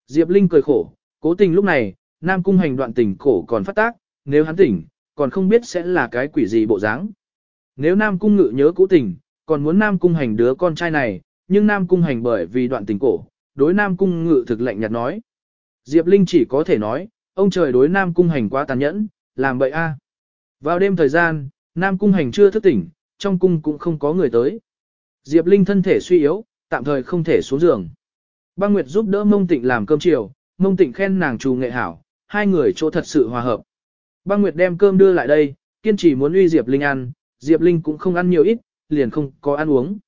[SPEAKER 1] Diệp Linh cười khổ, cố tình lúc này, Nam Cung Hành đoạn tình cổ còn phát tác, nếu hắn tỉnh, còn không biết sẽ là cái quỷ gì bộ dáng. Nếu Nam Cung Ngự nhớ cũ tình, còn muốn Nam Cung Hành đứa con trai này, nhưng Nam Cung Hành bởi vì đoạn tình cổ, đối Nam Cung Ngự thực lệnh nhạt nói. Diệp Linh chỉ có thể nói, ông trời đối Nam Cung Hành quá tàn nhẫn, làm bậy a. Vào đêm thời gian, Nam Cung Hành chưa thức tỉnh, trong cung cũng không có người tới. Diệp Linh thân thể suy yếu, tạm thời không thể xuống giường. Băng Nguyệt giúp đỡ Mông Tịnh làm cơm chiều, Mông Tịnh khen nàng trù nghệ hảo, hai người chỗ thật sự hòa hợp. Băng Nguyệt đem cơm đưa lại đây, kiên trì muốn uy Diệp Linh ăn, Diệp Linh cũng không ăn nhiều ít, liền không có ăn uống.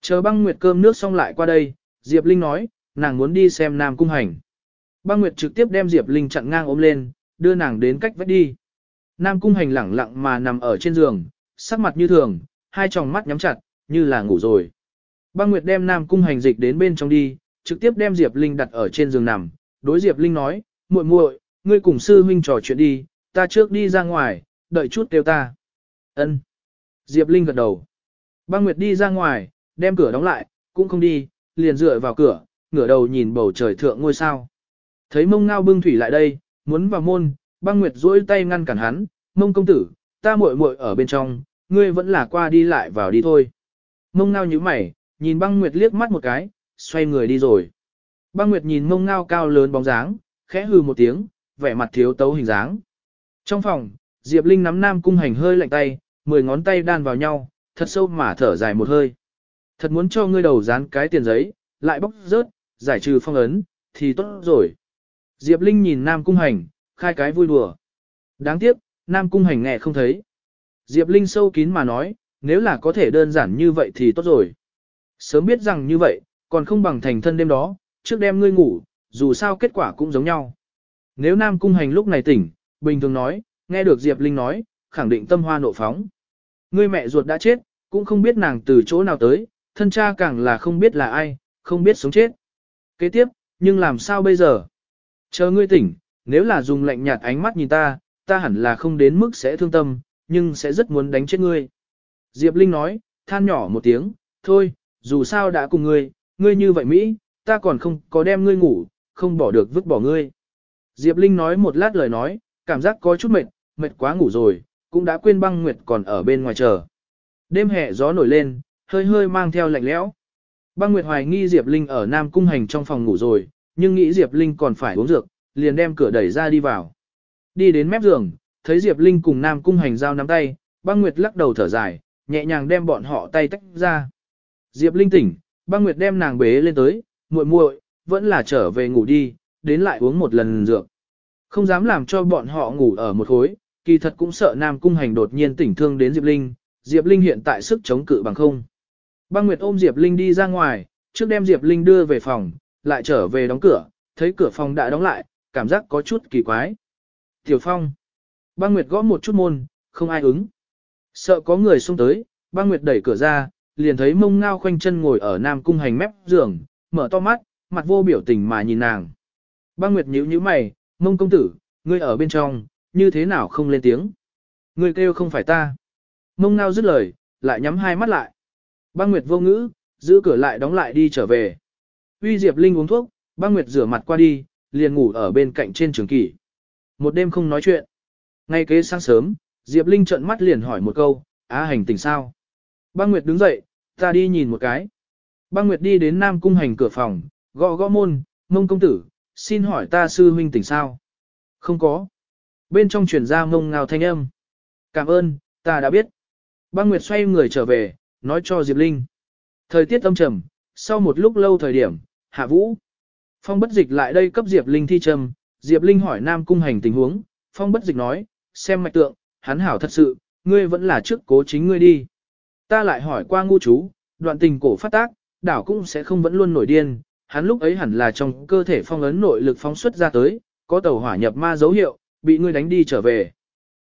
[SPEAKER 1] Chờ băng Nguyệt cơm nước xong lại qua đây, Diệp Linh nói, nàng muốn đi xem Nam Cung Hành. Băng Nguyệt trực tiếp đem Diệp Linh chặn ngang ôm lên, đưa nàng đến cách vách đi. Nam Cung Hành lẳng lặng mà nằm ở trên giường, sắc mặt như thường, hai tròng mắt nhắm chặt, như là ngủ rồi. Băng Nguyệt đem Nam Cung Hành dịch đến bên trong đi, trực tiếp đem Diệp Linh đặt ở trên giường nằm, đối Diệp Linh nói, muội muội, ngươi cùng sư huynh trò chuyện đi, ta trước đi ra ngoài, đợi chút kêu ta. Ân. Diệp Linh gật đầu. Băng Nguyệt đi ra ngoài, đem cửa đóng lại, cũng không đi, liền dựa vào cửa, ngửa đầu nhìn bầu trời thượng ngôi sao. Thấy mông ngao bưng thủy lại đây, muốn vào môn, băng Nguyệt duỗi tay ngăn cản hắn, mông công tử, ta muội muội ở bên trong, ngươi vẫn là qua đi lại vào đi thôi. Mông ngao như mày, nhìn băng Nguyệt liếc mắt một cái, xoay người đi rồi. Băng Nguyệt nhìn mông ngao cao lớn bóng dáng, khẽ hừ một tiếng, vẻ mặt thiếu tấu hình dáng. Trong phòng, Diệp Linh nắm Nam Cung Hành hơi lạnh tay, mười ngón tay đan vào nhau, thật sâu mà thở dài một hơi. Thật muốn cho ngươi đầu dán cái tiền giấy, lại bóc rớt, giải trừ phong ấn, thì tốt rồi. Diệp Linh nhìn Nam Cung Hành, khai cái vui đùa. Đáng tiếc, Nam Cung Hành nghe không thấy. Diệp Linh sâu kín mà nói, nếu là có thể đơn giản như vậy thì tốt rồi. Sớm biết rằng như vậy, còn không bằng thành thân đêm đó, trước đêm ngươi ngủ, dù sao kết quả cũng giống nhau. Nếu Nam Cung Hành lúc này tỉnh, bình thường nói, nghe được Diệp Linh nói, khẳng định tâm hoa nộ phóng. Ngươi mẹ ruột đã chết, cũng không biết nàng từ chỗ nào tới, thân cha càng là không biết là ai, không biết sống chết. Kế tiếp, nhưng làm sao bây giờ? Chờ ngươi tỉnh, nếu là dùng lạnh nhạt ánh mắt nhìn ta, ta hẳn là không đến mức sẽ thương tâm, nhưng sẽ rất muốn đánh chết ngươi. Diệp Linh nói, than nhỏ một tiếng, thôi, dù sao đã cùng ngươi, ngươi như vậy Mỹ, ta còn không có đem ngươi ngủ, không bỏ được vứt bỏ ngươi. Diệp Linh nói một lát lời nói, cảm giác có chút mệt, mệt quá ngủ rồi, cũng đã quên băng nguyệt còn ở bên ngoài chờ. Đêm hè gió nổi lên, hơi hơi mang theo lạnh lẽo. Băng nguyệt hoài nghi Diệp Linh ở Nam Cung Hành trong phòng ngủ rồi, nhưng nghĩ Diệp Linh còn phải uống dược, liền đem cửa đẩy ra đi vào. Đi đến mép giường, thấy Diệp Linh cùng Nam Cung Hành giao nắm tay, băng nguyệt lắc đầu thở dài, nhẹ nhàng đem bọn họ tay tách ra. Diệp Linh tỉnh, băng nguyệt đem nàng bế lên tới, muội muội, vẫn là trở về ngủ đi, đến lại uống một lần dược. Không dám làm cho bọn họ ngủ ở một khối, kỳ thật cũng sợ Nam Cung Hành đột nhiên tỉnh thương đến Diệp Linh, Diệp Linh hiện tại sức chống cự bằng không. Băng Nguyệt ôm Diệp Linh đi ra ngoài, trước đem Diệp Linh đưa về phòng, lại trở về đóng cửa, thấy cửa phòng đã đóng lại, cảm giác có chút kỳ quái. Tiểu Phong. Băng Nguyệt gõ một chút môn, không ai ứng. Sợ có người xông tới, Băng Nguyệt đẩy cửa ra, liền thấy mông ngao khoanh chân ngồi ở Nam Cung Hành mép giường, mở to mắt, mặt vô biểu tình mà nhìn nàng. Băng Nguyệt nhíu nhíu mày, mông công tử, ngươi ở bên trong, như thế nào không lên tiếng. Ngươi kêu không phải ta. Mông ngao dứt lời, lại nhắm hai mắt lại. Băng Nguyệt vô ngữ, giữ cửa lại đóng lại đi trở về. Uy Diệp Linh uống thuốc, băng Nguyệt rửa mặt qua đi, liền ngủ ở bên cạnh trên trường kỷ. Một đêm không nói chuyện. Ngay kế sáng sớm, Diệp Linh trợn mắt liền hỏi một câu, á hành tình sao? Băng Nguyệt đứng dậy, ta đi nhìn một cái. Băng Nguyệt đi đến Nam Cung hành cửa phòng, gõ gõ môn, mông công tử, xin hỏi ta sư huynh tỉnh sao? Không có. Bên trong truyền ra mông ngào thanh âm. Cảm ơn, ta đã biết. Băng Nguyệt xoay người trở về, nói cho Diệp Linh. Thời tiết âm trầm, sau một lúc lâu thời điểm, hạ vũ. Phong bất dịch lại đây cấp Diệp Linh thi trầm, Diệp Linh hỏi Nam Cung hành tình huống, Phong bất dịch nói, xem mạch tượng, hắn hảo thật sự, ngươi vẫn là trước cố chính ngươi đi. Ta lại hỏi qua ngu chú, đoạn tình cổ phát tác, đảo cũng sẽ không vẫn luôn nổi điên, hắn lúc ấy hẳn là trong cơ thể phong ấn nội lực phóng xuất ra tới, có tàu hỏa nhập ma dấu hiệu, bị ngươi đánh đi trở về.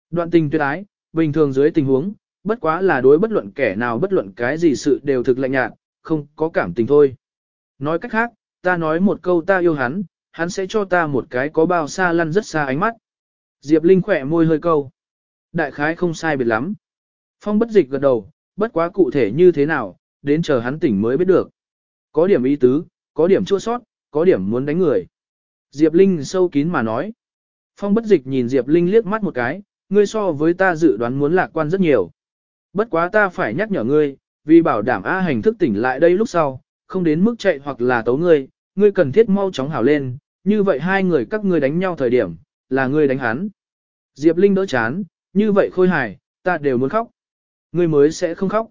[SPEAKER 1] Đoạn tình tuyệt ái, bình thường dưới tình huống, bất quá là đối bất luận kẻ nào bất luận cái gì sự đều thực lạnh nhạt, không có cảm tình thôi. Nói cách khác, ta nói một câu ta yêu hắn, hắn sẽ cho ta một cái có bao xa lăn rất xa ánh mắt. Diệp Linh khỏe môi hơi câu. Đại khái không sai biệt lắm. Phong bất dịch gật đầu, bất quá cụ thể như thế nào, đến chờ hắn tỉnh mới biết được. Có điểm ý tứ, có điểm chua sót, có điểm muốn đánh người. Diệp Linh sâu kín mà nói. Phong bất dịch nhìn Diệp Linh liếc mắt một cái, ngươi so với ta dự đoán muốn lạc quan rất nhiều. Bất quá ta phải nhắc nhở ngươi, vì bảo đảm A hành thức tỉnh lại đây lúc sau, không đến mức chạy hoặc là tấu ngươi, ngươi cần thiết mau chóng hảo lên, như vậy hai người các ngươi đánh nhau thời điểm, là ngươi đánh hắn. Diệp Linh đỡ chán, như vậy khôi hài, ta đều muốn khóc. Ngươi mới sẽ không khóc.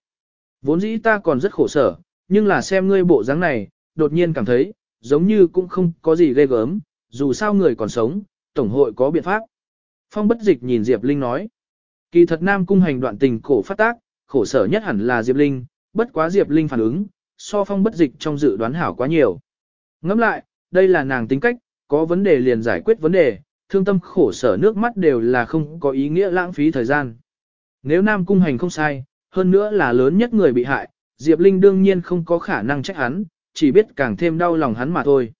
[SPEAKER 1] Vốn dĩ ta còn rất khổ sở, nhưng là xem ngươi bộ dáng này, đột nhiên cảm thấy, giống như cũng không có gì ghê gớm, dù sao người còn sống, Tổng hội có biện pháp. Phong bất dịch nhìn Diệp Linh nói. Kỳ thật Nam Cung hành đoạn tình cổ phát tác, khổ sở nhất hẳn là Diệp Linh, bất quá Diệp Linh phản ứng, so phong bất dịch trong dự đoán hảo quá nhiều. Ngẫm lại, đây là nàng tính cách, có vấn đề liền giải quyết vấn đề, thương tâm khổ sở nước mắt đều là không có ý nghĩa lãng phí thời gian. Nếu Nam Cung hành không sai, hơn nữa là lớn nhất người bị hại, Diệp Linh đương nhiên không có khả năng trách hắn, chỉ biết càng thêm đau lòng hắn mà thôi.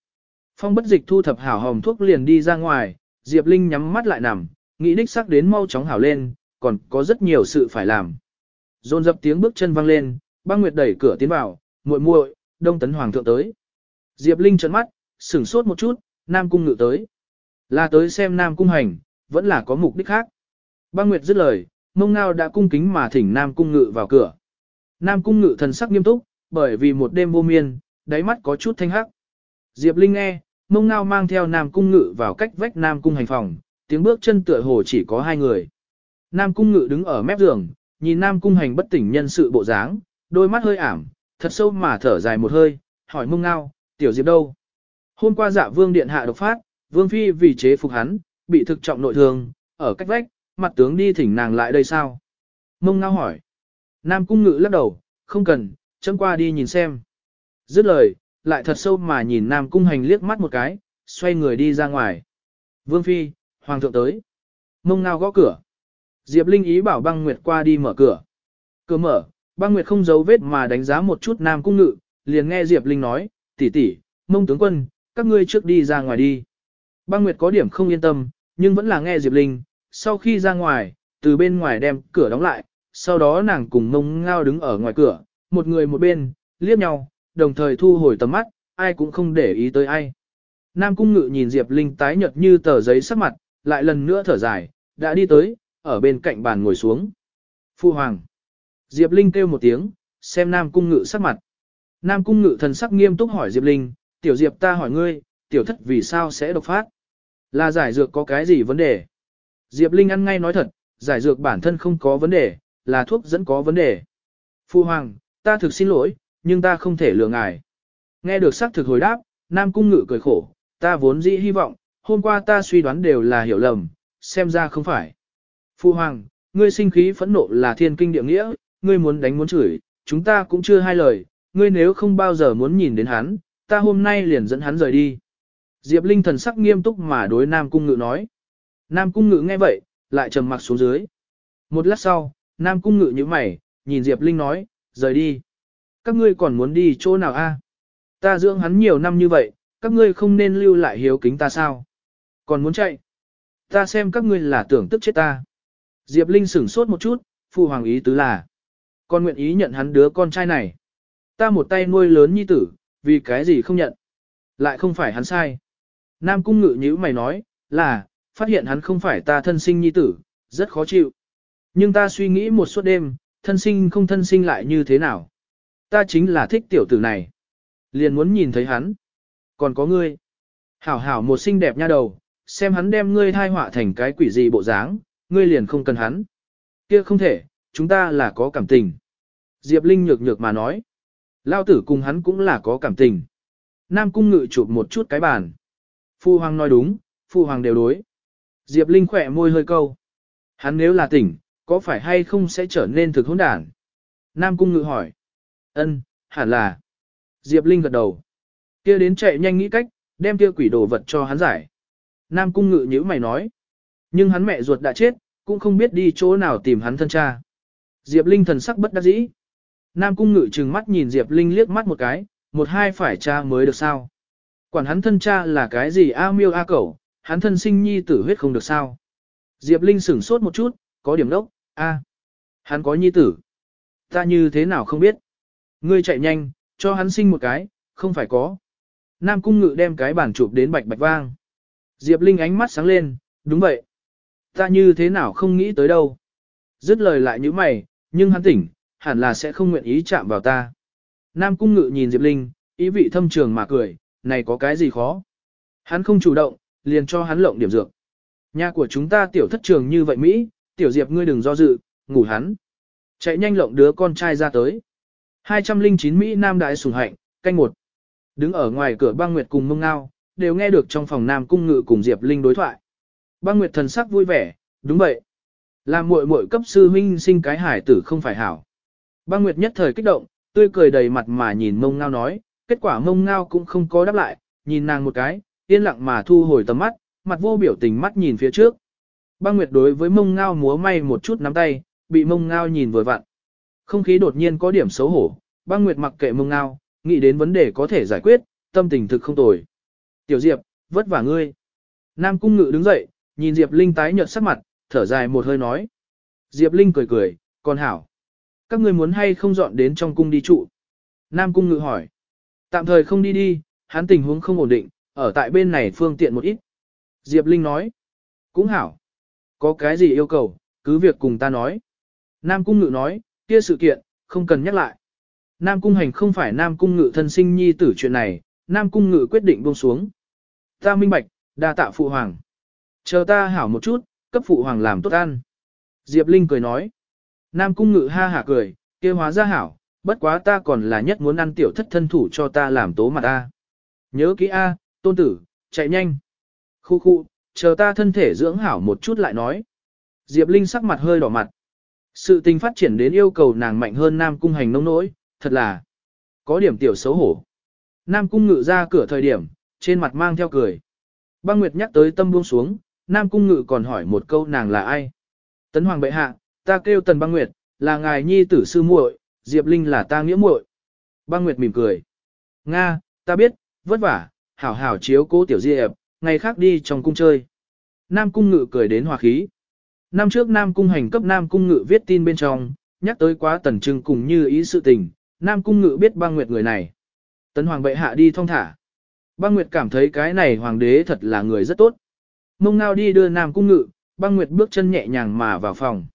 [SPEAKER 1] Phong bất dịch thu thập hảo hồng thuốc liền đi ra ngoài, Diệp Linh nhắm mắt lại nằm, nghĩ đích sắc đến mau chóng hảo lên, còn có rất nhiều sự phải làm. Dồn dập tiếng bước chân vang lên, băng nguyệt đẩy cửa tiến vào, muội muội, đông tấn hoàng thượng tới. Diệp Linh trợn mắt, sửng sốt một chút, Nam Cung ngự tới. Là tới xem Nam Cung hành, vẫn là có mục đích khác. Băng nguyệt dứt lời, mông ngao đã cung kính mà thỉnh Nam Cung ngự vào cửa. Nam Cung ngự thần sắc nghiêm túc, bởi vì một đêm vô miên, đáy mắt có chút thanh hắc. Diệp Linh nghe, mông ngao mang theo Nam Cung ngự vào cách vách Nam Cung hành phòng, tiếng bước chân tựa hồ chỉ có hai người. Nam Cung ngự đứng ở mép giường, nhìn Nam Cung hành bất tỉnh nhân sự bộ dáng, đôi mắt hơi ảm, thật sâu mà thở dài một hơi, hỏi mông ngao, tiểu Diệp đâu? Hôm qua dạ vương điện hạ độc phát, vương phi vì chế phục hắn, bị thực trọng nội thương, ở cách vách, mặt tướng đi thỉnh nàng lại đây sao? Mông ngao hỏi. Nam Cung ngự lắc đầu, không cần, chấm qua đi nhìn xem. Dứt lời, lại thật sâu mà nhìn Nam Cung hành liếc mắt một cái, xoay người đi ra ngoài. Vương phi, hoàng thượng tới. Mông ngao gõ cửa. Diệp Linh ý bảo băng nguyệt qua đi mở cửa. Cửa mở, băng nguyệt không giấu vết mà đánh giá một chút nam cung ngự, liền nghe Diệp Linh nói, tỷ tỷ, mông tướng quân, các ngươi trước đi ra ngoài đi. Băng nguyệt có điểm không yên tâm, nhưng vẫn là nghe Diệp Linh, sau khi ra ngoài, từ bên ngoài đem cửa đóng lại, sau đó nàng cùng mông ngao đứng ở ngoài cửa, một người một bên, liếc nhau, đồng thời thu hồi tầm mắt, ai cũng không để ý tới ai. Nam cung ngự nhìn Diệp Linh tái nhợt như tờ giấy sắc mặt, lại lần nữa thở dài, đã đi tới, ở bên cạnh bàn ngồi xuống. Phu Hoàng. Diệp Linh kêu một tiếng, xem Nam Cung Ngự sắc mặt. Nam Cung Ngự thần sắc nghiêm túc hỏi Diệp Linh, tiểu Diệp ta hỏi ngươi, tiểu thất vì sao sẽ độc phát? Là giải dược có cái gì vấn đề? Diệp Linh ăn ngay nói thật, giải dược bản thân không có vấn đề, là thuốc dẫn có vấn đề. Phu Hoàng, ta thực xin lỗi, nhưng ta không thể lừa ngài. Nghe được xác thực hồi đáp, Nam Cung Ngự cười khổ, ta vốn dĩ hy vọng, hôm qua ta suy đoán đều là hiểu lầm, xem ra không phải. Phu Hoàng, ngươi sinh khí phẫn nộ là thiên kinh địa nghĩa, ngươi muốn đánh muốn chửi, chúng ta cũng chưa hai lời, ngươi nếu không bao giờ muốn nhìn đến hắn, ta hôm nay liền dẫn hắn rời đi. Diệp Linh thần sắc nghiêm túc mà đối Nam Cung Ngự nói. Nam Cung Ngự nghe vậy, lại trầm mặc xuống dưới. Một lát sau, Nam Cung Ngự như mày, nhìn Diệp Linh nói, rời đi. Các ngươi còn muốn đi chỗ nào a? Ta dưỡng hắn nhiều năm như vậy, các ngươi không nên lưu lại hiếu kính ta sao? Còn muốn chạy? Ta xem các ngươi là tưởng tức chết ta. Diệp Linh sửng sốt một chút, phụ hoàng ý tứ là. Con nguyện ý nhận hắn đứa con trai này. Ta một tay nuôi lớn nhi tử, vì cái gì không nhận. Lại không phải hắn sai. Nam cung ngự như mày nói, là, phát hiện hắn không phải ta thân sinh nhi tử, rất khó chịu. Nhưng ta suy nghĩ một suốt đêm, thân sinh không thân sinh lại như thế nào. Ta chính là thích tiểu tử này. Liền muốn nhìn thấy hắn. Còn có ngươi. Hảo hảo một xinh đẹp nha đầu, xem hắn đem ngươi thai họa thành cái quỷ gì bộ dáng, ngươi liền không cần hắn. Kia không thể, chúng ta là có cảm tình. Diệp Linh nhược nhược mà nói. Lao tử cùng hắn cũng là có cảm tình. Nam cung ngự chụp một chút cái bàn. Phu Hoàng nói đúng, Phu Hoàng đều đối. Diệp Linh khỏe môi hơi câu. Hắn nếu là tỉnh, có phải hay không sẽ trở nên thực hỗn đản? Nam cung ngự hỏi. Ân, hẳn là. Diệp Linh gật đầu. Kia đến chạy nhanh nghĩ cách, đem kia quỷ đồ vật cho hắn giải. Nam cung ngự nhữ mày nói. Nhưng hắn mẹ ruột đã chết, cũng không biết đi chỗ nào tìm hắn thân cha. Diệp Linh thần sắc bất đắc dĩ. Nam cung ngự trừng mắt nhìn Diệp Linh liếc mắt một cái, một hai phải cha mới được sao. Quản hắn thân cha là cái gì a miêu a cẩu, hắn thân sinh nhi tử huyết không được sao. Diệp Linh sửng sốt một chút, có điểm đốc, a, hắn có nhi tử. Ta như thế nào không biết. Ngươi chạy nhanh, cho hắn sinh một cái, không phải có. Nam cung ngự đem cái bản chụp đến bạch bạch vang. Diệp Linh ánh mắt sáng lên, đúng vậy. Ta như thế nào không nghĩ tới đâu. Dứt lời lại như mày, nhưng hắn tỉnh, hẳn là sẽ không nguyện ý chạm vào ta. Nam cung ngự nhìn Diệp Linh, ý vị thâm trường mà cười, này có cái gì khó. Hắn không chủ động, liền cho hắn lộng điểm dược. Nhà của chúng ta tiểu thất trường như vậy Mỹ, tiểu Diệp ngươi đừng do dự, ngủ hắn. Chạy nhanh lộng đứa con trai ra tới. 209 Mỹ Nam Đại sùng hạnh, canh một. Đứng ở ngoài cửa băng nguyệt cùng mông ngao, đều nghe được trong phòng Nam cung ngự cùng Diệp Linh đối thoại. Băng nguyệt thần sắc vui vẻ, đúng vậy. Làm muội muội cấp sư huynh sinh cái hải tử không phải hảo. Băng nguyệt nhất thời kích động, tươi cười đầy mặt mà nhìn mông ngao nói, kết quả mông ngao cũng không có đáp lại, nhìn nàng một cái, yên lặng mà thu hồi tầm mắt, mặt vô biểu tình mắt nhìn phía trước. Băng nguyệt đối với mông ngao múa may một chút nắm tay, bị mông ngao nhìn vừa vặn. Không khí đột nhiên có điểm xấu hổ, băng nguyệt mặc kệ mông ngao, nghĩ đến vấn đề có thể giải quyết, tâm tình thực không tồi. Tiểu Diệp, vất vả ngươi. Nam cung ngự đứng dậy, nhìn Diệp Linh tái nhợt sắc mặt, thở dài một hơi nói. Diệp Linh cười cười, còn hảo. Các ngươi muốn hay không dọn đến trong cung đi trụ? Nam cung ngự hỏi. Tạm thời không đi đi, hắn tình huống không ổn định, ở tại bên này phương tiện một ít. Diệp Linh nói. Cũng hảo. Có cái gì yêu cầu, cứ việc cùng ta nói. Nam cung ngự nói, kia sự kiện, không cần nhắc lại. Nam cung hành không phải Nam cung ngự thân sinh nhi tử chuyện này, Nam cung ngự quyết định buông xuống. Ta minh bạch, đa tạ phụ hoàng. Chờ ta hảo một chút, cấp phụ hoàng làm tốt ăn. Diệp Linh cười nói. Nam cung ngự ha hả cười, kia hóa ra hảo, bất quá ta còn là nhất muốn ăn tiểu thất thân thủ cho ta làm tố mặt ta. Nhớ kỹ A, tôn tử, chạy nhanh. Khu khu, chờ ta thân thể dưỡng hảo một chút lại nói. Diệp Linh sắc mặt hơi đỏ mặt. Sự tình phát triển đến yêu cầu nàng mạnh hơn Nam cung hành nông nỗi, thật là có điểm tiểu xấu hổ. Nam cung ngự ra cửa thời điểm, trên mặt mang theo cười. Băng Nguyệt nhắc tới tâm buông xuống, Nam cung ngự còn hỏi một câu nàng là ai. Tấn Hoàng bệ hạ, ta kêu Tần Băng Nguyệt, là ngài nhi tử sư muội, Diệp Linh là ta nghĩa muội. Băng Nguyệt mỉm cười. Nga, ta biết, vất vả, hảo hảo chiếu cố tiểu Diệp, ngày khác đi trong cung chơi. Nam cung ngự cười đến hòa khí. Năm trước Nam cung hành cấp Nam cung ngự viết tin bên trong, nhắc tới quá tần trưng cùng như ý sự tình, Nam cung ngự biết băng nguyệt người này. Tấn hoàng bệ hạ đi thong thả. Băng nguyệt cảm thấy cái này hoàng đế thật là người rất tốt. Mông ngao đi đưa Nam cung ngự, băng nguyệt bước chân nhẹ nhàng mà vào phòng.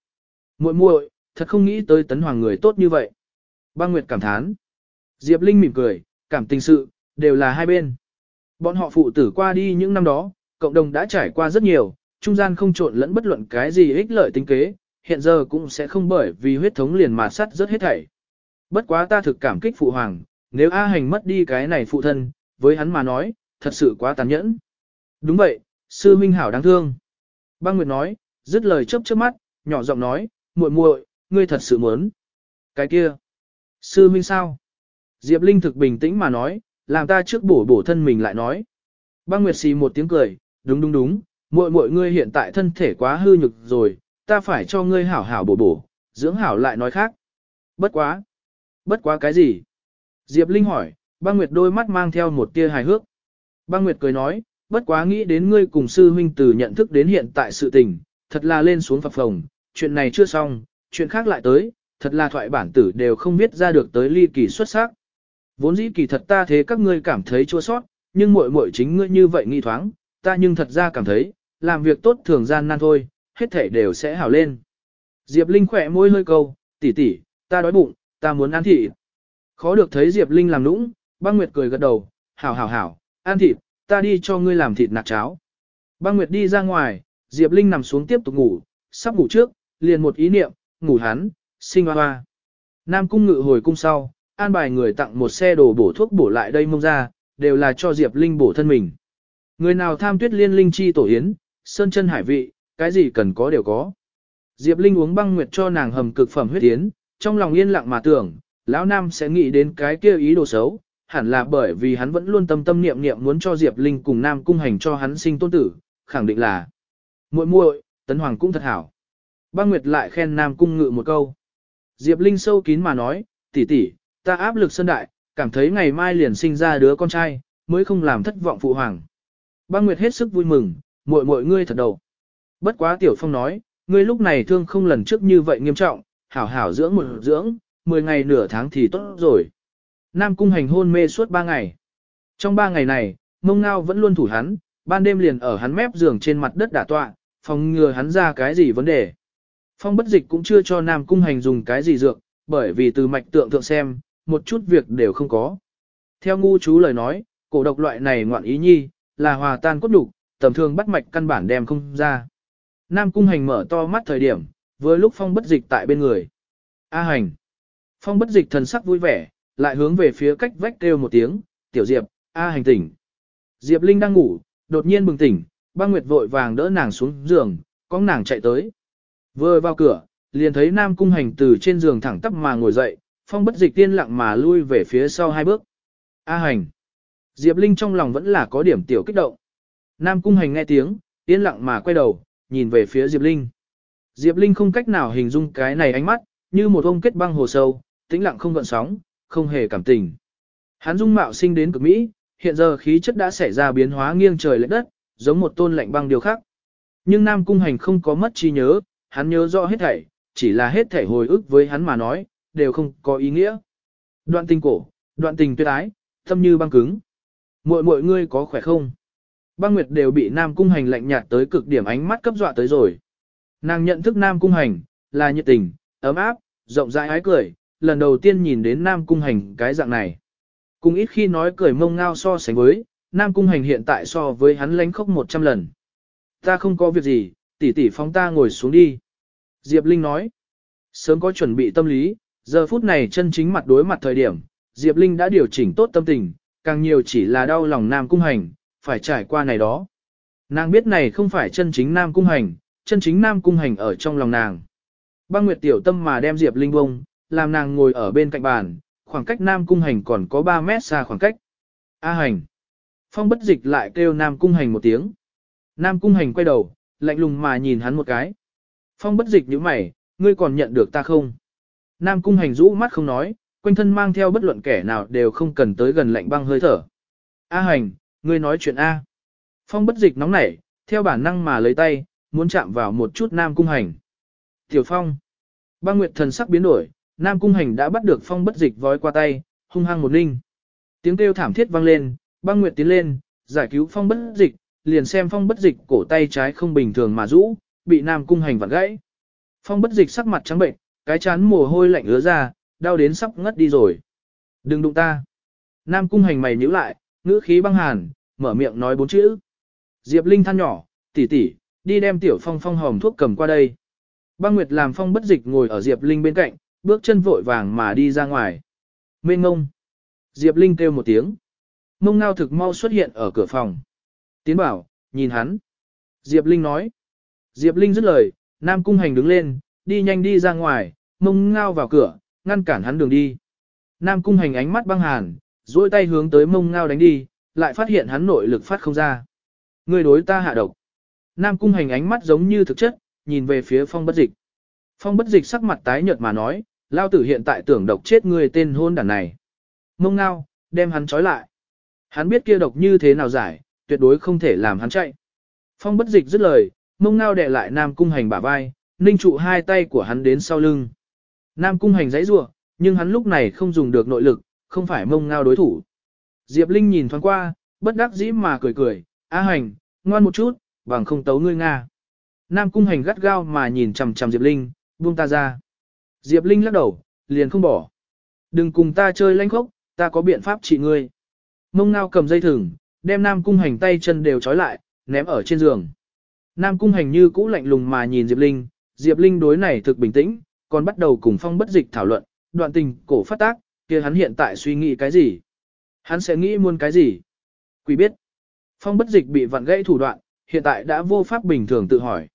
[SPEAKER 1] muội muội, thật không nghĩ tới tấn hoàng người tốt như vậy. Băng nguyệt cảm thán. Diệp Linh mỉm cười, cảm tình sự, đều là hai bên. Bọn họ phụ tử qua đi những năm đó, cộng đồng đã trải qua rất nhiều, trung gian không trộn lẫn bất luận cái gì ích lợi tính kế, hiện giờ cũng sẽ không bởi vì huyết thống liền mà sắt rất hết thảy. Bất quá ta thực cảm kích phụ hoàng, nếu A hành mất đi cái này phụ thân, với hắn mà nói, thật sự quá tàn nhẫn. Đúng vậy, sư minh hảo đáng thương. Băng Nguyệt nói, dứt lời chớp chớp mắt, nhỏ giọng nói, muội muội, ngươi thật sự muốn. Cái kia, sư minh sao? Diệp Linh thực bình tĩnh mà nói, làm ta trước bổ bổ thân mình lại nói. Băng Nguyệt xì một tiếng cười, đúng đúng đúng, muội muội ngươi hiện tại thân thể quá hư nhược rồi, ta phải cho ngươi hảo hảo bổ bổ, dưỡng hảo lại nói khác. Bất quá. Bất quá cái gì? Diệp Linh hỏi, băng nguyệt đôi mắt mang theo một tia hài hước. Băng nguyệt cười nói, bất quá nghĩ đến ngươi cùng sư huynh từ nhận thức đến hiện tại sự tình, thật là lên xuống phập phồng, chuyện này chưa xong, chuyện khác lại tới, thật là thoại bản tử đều không biết ra được tới ly kỳ xuất sắc. Vốn dĩ kỳ thật ta thế các ngươi cảm thấy chua sót, nhưng muội muội chính ngươi như vậy nghi thoáng, ta nhưng thật ra cảm thấy, làm việc tốt thường gian nan thôi, hết thể đều sẽ hảo lên. Diệp Linh khỏe môi hơi câu, tỷ tỷ, ta đói bụng, ta muốn ăn thịt. Khó được thấy Diệp Linh làm nũng, băng nguyệt cười gật đầu, hảo hảo hảo, ăn thịt, ta đi cho ngươi làm thịt nạc cháo. Băng nguyệt đi ra ngoài, Diệp Linh nằm xuống tiếp tục ngủ, sắp ngủ trước, liền một ý niệm, ngủ hắn, sinh hoa hoa. Nam cung ngự hồi cung sau, an bài người tặng một xe đồ bổ thuốc bổ lại đây mông ra, đều là cho Diệp Linh bổ thân mình. Người nào tham tuyết liên linh chi tổ yến, sơn chân hải vị, cái gì cần có đều có. Diệp Linh uống băng nguyệt cho nàng hầm cực phẩm huyết yến, trong lòng yên lặng mà tưởng, lão nam sẽ nghĩ đến cái kia ý đồ xấu, hẳn là bởi vì hắn vẫn luôn tâm tâm niệm niệm muốn cho Diệp Linh cùng Nam cung hành cho hắn sinh tôn tử, khẳng định là muội muội, Tấn Hoàng cũng thật hảo. Băng Nguyệt lại khen Nam Cung Ngự một câu. Diệp Linh sâu kín mà nói, tỷ tỷ, ta áp lực sơn đại, cảm thấy ngày mai liền sinh ra đứa con trai, mới không làm thất vọng phụ hoàng. Băng Nguyệt hết sức vui mừng, muội muội ngươi thật đầu. Bất quá Tiểu Phong nói, ngươi lúc này thương không lần trước như vậy nghiêm trọng, hảo hảo dưỡng một dưỡng, 10 ngày nửa tháng thì tốt rồi. Nam Cung hành hôn mê suốt 3 ngày. Trong 3 ngày này, mông ngao vẫn luôn thủ hắn, ban đêm liền ở hắn mép giường trên mặt đất đả tọa, phòng ngừa hắn ra cái gì vấn đề. Phong bất dịch cũng chưa cho Nam Cung hành dùng cái gì dược, bởi vì từ mạch tượng thượng xem, một chút việc đều không có. Theo ngu chú lời nói, cổ độc loại này ngoạn ý nhi, là hòa tan cốt đục, tầm thường bắt mạch căn bản đem không ra. Nam Cung hành mở to mắt thời điểm, với lúc phong bất dịch tại bên người. A hành. Phong bất dịch thần sắc vui vẻ, lại hướng về phía cách vách kêu một tiếng, tiểu diệp, A hành tỉnh. Diệp Linh đang ngủ, đột nhiên bừng tỉnh, băng nguyệt vội vàng đỡ nàng xuống giường, con nàng chạy tới. Vừa vào cửa, liền thấy Nam Cung Hành từ trên giường thẳng tắp mà ngồi dậy, phong bất dịch tiên lặng mà lui về phía sau hai bước. A Hành. Diệp Linh trong lòng vẫn là có điểm tiểu kích động. Nam Cung Hành nghe tiếng, yên lặng mà quay đầu, nhìn về phía Diệp Linh. Diệp Linh không cách nào hình dung cái này ánh mắt, như một ông kết băng hồ sâu, tĩnh lặng không gợn sóng, không hề cảm tình. Hắn dung mạo sinh đến cực mỹ, hiện giờ khí chất đã xảy ra biến hóa nghiêng trời lệch đất, giống một tôn lạnh băng điều khác. Nhưng Nam Cung Hành không có mất trí nhớ, hắn nhớ rõ hết thảy, chỉ là hết thảy hồi ức với hắn mà nói, đều không có ý nghĩa. Đoạn tình cổ, đoạn tình tuyệt ái, tâm như băng cứng. Muội muội ngươi có khỏe không? Băng Nguyệt đều bị Nam Cung Hành lạnh nhạt tới cực điểm ánh mắt cấp dọa tới rồi. Nàng nhận thức Nam Cung Hành, là nhiệt tình, ấm áp, rộng rãi ái cười, lần đầu tiên nhìn đến Nam Cung Hành cái dạng này. Cùng ít khi nói cười mông ngao so sánh với, Nam Cung Hành hiện tại so với hắn lánh khóc 100 lần. Ta không có việc gì, tỷ tỷ phóng ta ngồi xuống đi. Diệp Linh nói, sớm có chuẩn bị tâm lý, giờ phút này chân chính mặt đối mặt thời điểm, Diệp Linh đã điều chỉnh tốt tâm tình, càng nhiều chỉ là đau lòng Nam Cung Hành, phải trải qua này đó. Nàng biết này không phải chân chính Nam Cung Hành, chân chính Nam Cung Hành ở trong lòng nàng. Băng Nguyệt tiểu tâm mà đem Diệp Linh bông, làm nàng ngồi ở bên cạnh bàn, khoảng cách Nam Cung Hành còn có 3 mét xa khoảng cách. A Hành. Phong bất dịch lại kêu Nam Cung Hành một tiếng. Nam Cung Hành quay đầu, lạnh lùng mà nhìn hắn một cái. Phong bất dịch như mày, ngươi còn nhận được ta không? Nam Cung Hành rũ mắt không nói, quanh thân mang theo bất luận kẻ nào đều không cần tới gần lạnh băng hơi thở. A Hành, ngươi nói chuyện A. Phong bất dịch nóng nảy, theo bản năng mà lấy tay, muốn chạm vào một chút Nam Cung Hành. Tiểu Phong. Băng Nguyệt thần sắc biến đổi, Nam Cung Hành đã bắt được Phong bất dịch vói qua tay, hung hăng một ninh. Tiếng kêu thảm thiết vang lên, băng Nguyệt tiến lên, giải cứu Phong bất dịch, liền xem Phong bất dịch cổ tay trái không bình thường mà rũ, bị Nam Cung Hành vặn gãy. Phong bất dịch sắc mặt trắng bệnh, cái chán mồ hôi lạnh ứa ra, đau đến sắp ngất đi rồi. Đừng đụng ta. Nam Cung Hành mày nhíu lại, ngữ khí băng hàn, mở miệng nói bốn chữ. Diệp Linh than nhỏ, tỷ tỷ, đi đem tiểu phong phong hòm thuốc cầm qua đây. Băng Nguyệt làm phong bất dịch ngồi ở Diệp Linh bên cạnh, bước chân vội vàng mà đi ra ngoài. Mên ngông. Diệp Linh kêu một tiếng. Mông ngao thực mau xuất hiện ở cửa phòng. Tiến bảo, nhìn hắn. Diệp Linh nói. Diệp Linh dứt lời, Nam Cung Hành đứng lên, đi nhanh đi ra ngoài, mông ngao vào cửa, ngăn cản hắn đường đi. Nam Cung Hành ánh mắt băng hàn, duỗi tay hướng tới mông ngao đánh đi, lại phát hiện hắn nội lực phát không ra. Người đối ta hạ độc. Nam Cung Hành ánh mắt giống như thực chất, nhìn về phía phong bất dịch. Phong bất dịch sắc mặt tái nhợt mà nói, lao tử hiện tại tưởng độc chết người tên hôn đàn này. Mông ngao, đem hắn trói lại. Hắn biết kia độc như thế nào giải, tuyệt đối không thể làm hắn chạy. Phong bất dịch dứt lời, mông ngao đè lại Nam Cung Hành bả vai, ninh trụ hai tay của hắn đến sau lưng. Nam Cung Hành giãy giụa, nhưng hắn lúc này không dùng được nội lực, không phải mông ngao đối thủ. Diệp Linh nhìn thoáng qua, bất đắc dĩ mà cười cười, A Hành, ngoan một chút, bằng không tấu ngươi Nga. Nam Cung Hành gắt gao mà nhìn chằm chằm Diệp Linh, buông ta ra. Diệp Linh lắc đầu, liền không bỏ. Đừng cùng ta chơi lanh khốc, ta có biện pháp trị ngươi. Mông ngao cầm dây thừng, đem Nam Cung Hành tay chân đều trói lại, ném ở trên giường. Nam Cung Hành như cũ lạnh lùng mà nhìn Diệp Linh, Diệp Linh đối này thực bình tĩnh, còn bắt đầu cùng phong bất dịch thảo luận, đoạn tình, cổ phát tác, kia hắn hiện tại suy nghĩ cái gì? Hắn sẽ nghĩ muôn cái gì? Quỷ biết. Phong bất dịch bị vặn gãy thủ đoạn, hiện tại đã vô pháp bình thường tự hỏi.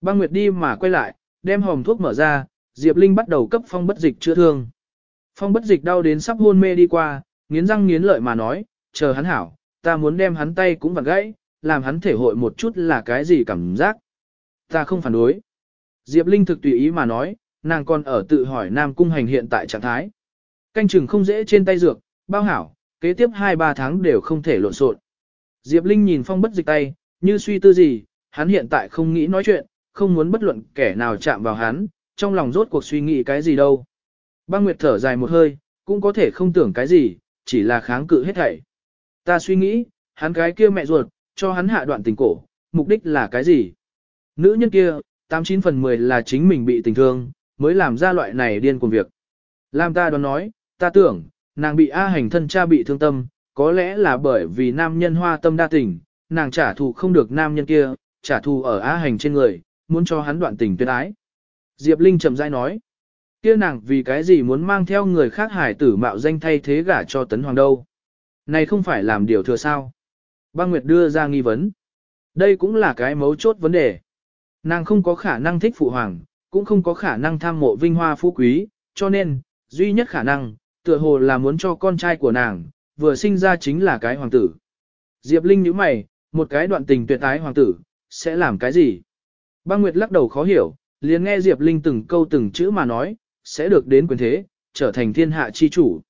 [SPEAKER 1] Băng Nguyệt đi mà quay lại, đem hòm thuốc mở ra, Diệp Linh bắt đầu cấp phong bất dịch chữa thương. Phong bất dịch đau đến sắp hôn mê đi qua, nghiến răng nghiến lợi mà nói, chờ hắn hảo, ta muốn đem hắn tay cũng vặn gãy, làm hắn thể hội một chút là cái gì cảm giác. Ta không phản đối. Diệp Linh thực tùy ý mà nói, nàng còn ở tự hỏi Nam Cung Hành hiện tại trạng thái. Canh chừng không dễ trên tay dược, bao hảo, kế tiếp 2-3 tháng đều không thể lộn xộn. Diệp Linh nhìn phong bất dịch tay, như suy tư gì, hắn hiện tại không nghĩ nói chuyện, không muốn bất luận kẻ nào chạm vào hắn, trong lòng rốt cuộc suy nghĩ cái gì đâu. Băng Nguyệt thở dài một hơi, cũng có thể không tưởng cái gì, chỉ là kháng cự hết thảy. Ta suy nghĩ, hắn cái kia mẹ ruột, cho hắn hạ đoạn tình cổ, mục đích là cái gì? Nữ nhân kia, 89 phần 10 là chính mình bị tình thương, mới làm ra loại này điên cuồng việc. Làm ta đoán nói, ta tưởng, nàng bị A hành thân cha bị thương tâm, có lẽ là bởi vì nam nhân hoa tâm đa tình, nàng trả thù không được nam nhân kia, trả thù ở A hành trên người, muốn cho hắn đoạn tình tuyệt ái. Diệp Linh chậm rãi nói, kia nàng vì cái gì muốn mang theo người khác hải tử mạo danh thay thế gả cho tấn hoàng đâu. Này không phải làm điều thừa sao. Băng Nguyệt đưa ra nghi vấn. Đây cũng là cái mấu chốt vấn đề. Nàng không có khả năng thích phụ hoàng, cũng không có khả năng tham mộ vinh hoa phú quý, cho nên, duy nhất khả năng, tựa hồ là muốn cho con trai của nàng, vừa sinh ra chính là cái hoàng tử. Diệp Linh nhíu mày, một cái đoạn tình tuyệt tái hoàng tử, sẽ làm cái gì? Băng Nguyệt lắc đầu khó hiểu, liền nghe Diệp Linh từng câu từng chữ mà nói, sẽ được đến quyền thế, trở thành thiên hạ chi chủ.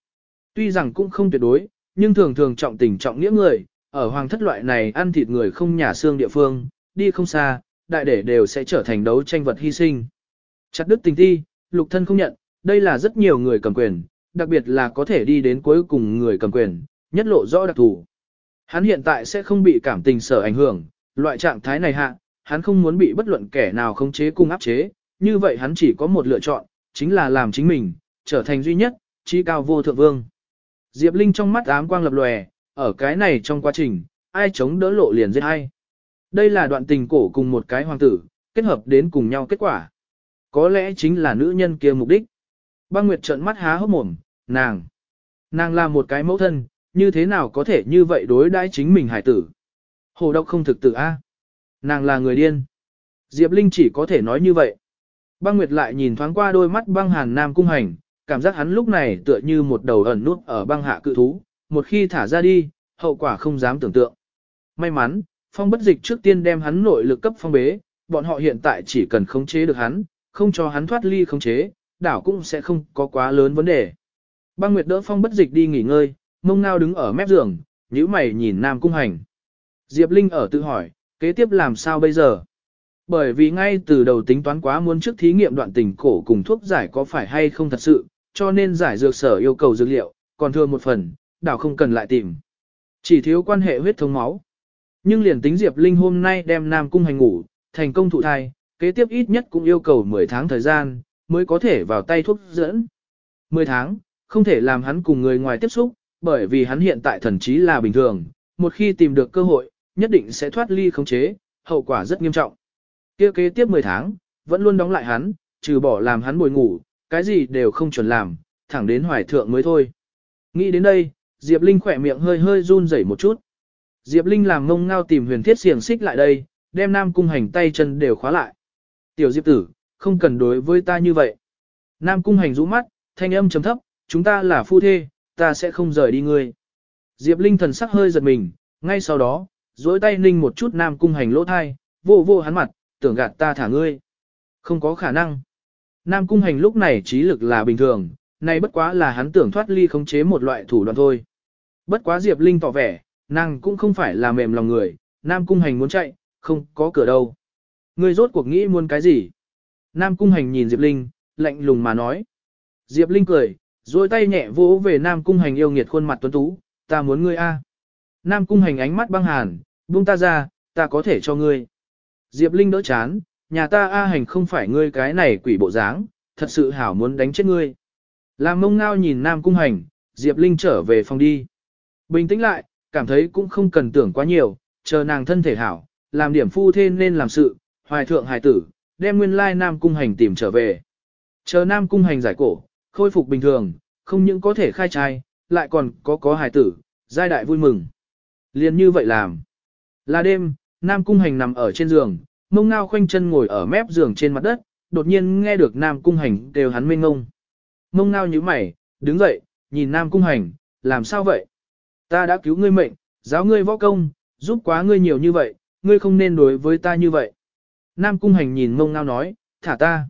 [SPEAKER 1] Tuy rằng cũng không tuyệt đối, nhưng thường thường trọng tình trọng nghĩa người, ở hoàng thất loại này ăn thịt người không nhà xương địa phương, đi không xa, đại để đều sẽ trở thành đấu tranh vật hy sinh. Chặt đức tình thi, lục thân không nhận, đây là rất nhiều người cầm quyền, đặc biệt là có thể đi đến cuối cùng người cầm quyền, nhất lộ rõ đặc thù. Hắn hiện tại sẽ không bị cảm tình sở ảnh hưởng, loại trạng thái này hạ, hắn không muốn bị bất luận kẻ nào khống chế cung áp chế, như vậy hắn chỉ có một lựa chọn, chính là làm chính mình, trở thành duy nhất, trí cao vô thượng vương. Diệp Linh trong mắt ám quang lập lòe, ở cái này trong quá trình, ai chống đỡ lộ liền giết ai. Đây là đoạn tình cổ cùng một cái hoàng tử, kết hợp đến cùng nhau kết quả. Có lẽ chính là nữ nhân kia mục đích. Băng Nguyệt trợn mắt há hốc mồm, nàng. Nàng là một cái mẫu thân, như thế nào có thể như vậy đối đãi chính mình hải tử. Hồ độc không thực tử a. Nàng là người điên. Diệp Linh chỉ có thể nói như vậy. Băng Nguyệt lại nhìn thoáng qua đôi mắt băng hàn nam cung hành, cảm giác hắn lúc này tựa như một đầu ẩn nút ở băng hạ cự thú, một khi thả ra đi, hậu quả không dám tưởng tượng. May mắn, phong bất dịch trước tiên đem hắn nội lực cấp phong bế, bọn họ hiện tại chỉ cần khống chế được hắn, không cho hắn thoát ly khống chế, đảo cũng sẽ không có quá lớn vấn đề. Băng Nguyệt đỡ phong bất dịch đi nghỉ ngơi, mông ngao đứng ở mép giường, nhíu mày nhìn Nam Cung Hành. Diệp Linh ở tự hỏi, kế tiếp làm sao bây giờ? Bởi vì ngay từ đầu tính toán quá muốn trước thí nghiệm đoạn tình cổ cùng thuốc giải có phải hay không thật sự, cho nên giải dược sở yêu cầu dược liệu, còn thừa một phần, đảo không cần lại tìm. Chỉ thiếu quan hệ huyết thống máu. Nhưng liền tính Diệp Linh hôm nay đem Nam Cung hành ngủ, thành công thụ thai, kế tiếp ít nhất cũng yêu cầu 10 tháng thời gian, mới có thể vào tay thuốc dẫn. 10 tháng, không thể làm hắn cùng người ngoài tiếp xúc, bởi vì hắn hiện tại thần trí là bình thường, một khi tìm được cơ hội, nhất định sẽ thoát ly khống chế, hậu quả rất nghiêm trọng. Kia kế tiếp 10 tháng, vẫn luôn đóng lại hắn, trừ bỏ làm hắn bồi ngủ, cái gì đều không chuẩn làm, thẳng đến hoài thượng mới thôi. Nghĩ đến đây, Diệp Linh khỏe miệng hơi hơi run rẩy một chút. Diệp Linh làm ngông ngao tìm huyền thiết xiềng xích lại đây, đem Nam Cung Hành tay chân đều khóa lại. Tiểu Diệp tử, không cần đối với ta như vậy. Nam Cung Hành rũ mắt, thanh âm trầm thấp, chúng ta là phu thê, ta sẽ không rời đi ngươi. Diệp Linh thần sắc hơi giật mình, ngay sau đó, dối tay ninh một chút Nam Cung Hành lỗ thai, vô vô hắn mặt, tưởng gạt ta thả ngươi. Không có khả năng. Nam Cung Hành lúc này trí lực là bình thường, này bất quá là hắn tưởng thoát ly khống chế một loại thủ đoạn thôi. Bất quá Diệp Linh tỏ vẻ, nàng cũng không phải là mềm lòng người, Nam Cung Hành muốn chạy, không có cửa đâu. Ngươi rốt cuộc nghĩ muốn cái gì? Nam Cung Hành nhìn Diệp Linh, lạnh lùng mà nói. Diệp Linh cười, rồi tay nhẹ vỗ về Nam Cung Hành yêu nghiệt khuôn mặt tuấn tú, ta muốn ngươi a. Nam Cung Hành ánh mắt băng hàn, buông ta ra, ta có thể cho ngươi. Diệp Linh đỡ chán, nhà ta A Hành không phải ngươi cái này quỷ bộ dáng, thật sự hảo muốn đánh chết ngươi. Làm mông ngao nhìn Nam Cung Hành, Diệp Linh trở về phòng đi. Bình tĩnh lại, cảm thấy cũng không cần tưởng quá nhiều, chờ nàng thân thể hảo, làm điểm phu thê nên làm sự, hoài thượng hài tử, đem nguyên lai Nam Cung Hành tìm trở về. Chờ Nam Cung Hành giải cổ, khôi phục bình thường, không những có thể khai trai, lại còn có có hài tử, giai đại vui mừng. Liên như vậy làm. Là đêm, Nam Cung Hành nằm ở trên giường, mông ngao khoanh chân ngồi ở mép giường trên mặt đất, đột nhiên nghe được Nam Cung Hành đều hắn mênh ngông. Mông ngao như mày, đứng dậy, nhìn Nam Cung Hành, làm sao vậy? Ta đã cứu ngươi mệnh, giáo ngươi võ công, giúp quá ngươi nhiều như vậy, ngươi không nên đối với ta như vậy. Nam Cung Hành nhìn mông ngao nói, thả ta.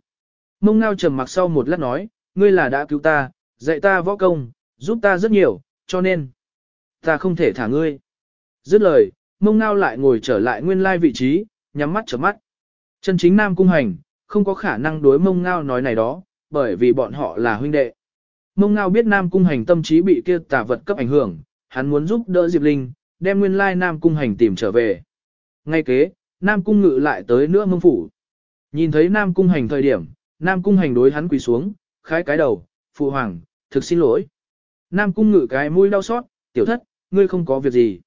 [SPEAKER 1] Mông ngao trầm mặc sau một lát nói, ngươi là đã cứu ta, dạy ta võ công, giúp ta rất nhiều, cho nên, ta không thể thả ngươi. Dứt lời, mông ngao lại ngồi trở lại nguyên lai vị trí, nhắm mắt trở mắt. Chân chính Nam Cung Hành, không có khả năng đối mông ngao nói này đó, bởi vì bọn họ là huynh đệ. Mông ngao biết Nam Cung Hành tâm trí bị kia tà vật cấp ảnh hưởng, hắn muốn giúp đỡ Diệp Linh, đem nguyên lai Nam Cung Hành tìm trở về. Ngay kế, Nam Cung ngự lại tới nữa mông phủ. Nhìn thấy Nam Cung Hành thời điểm, Nam Cung Hành đối hắn quỳ xuống, khái cái đầu, phụ hoàng, thực xin lỗi. Nam Cung ngự cái mũi đau xót, tiểu thất, ngươi không có việc gì.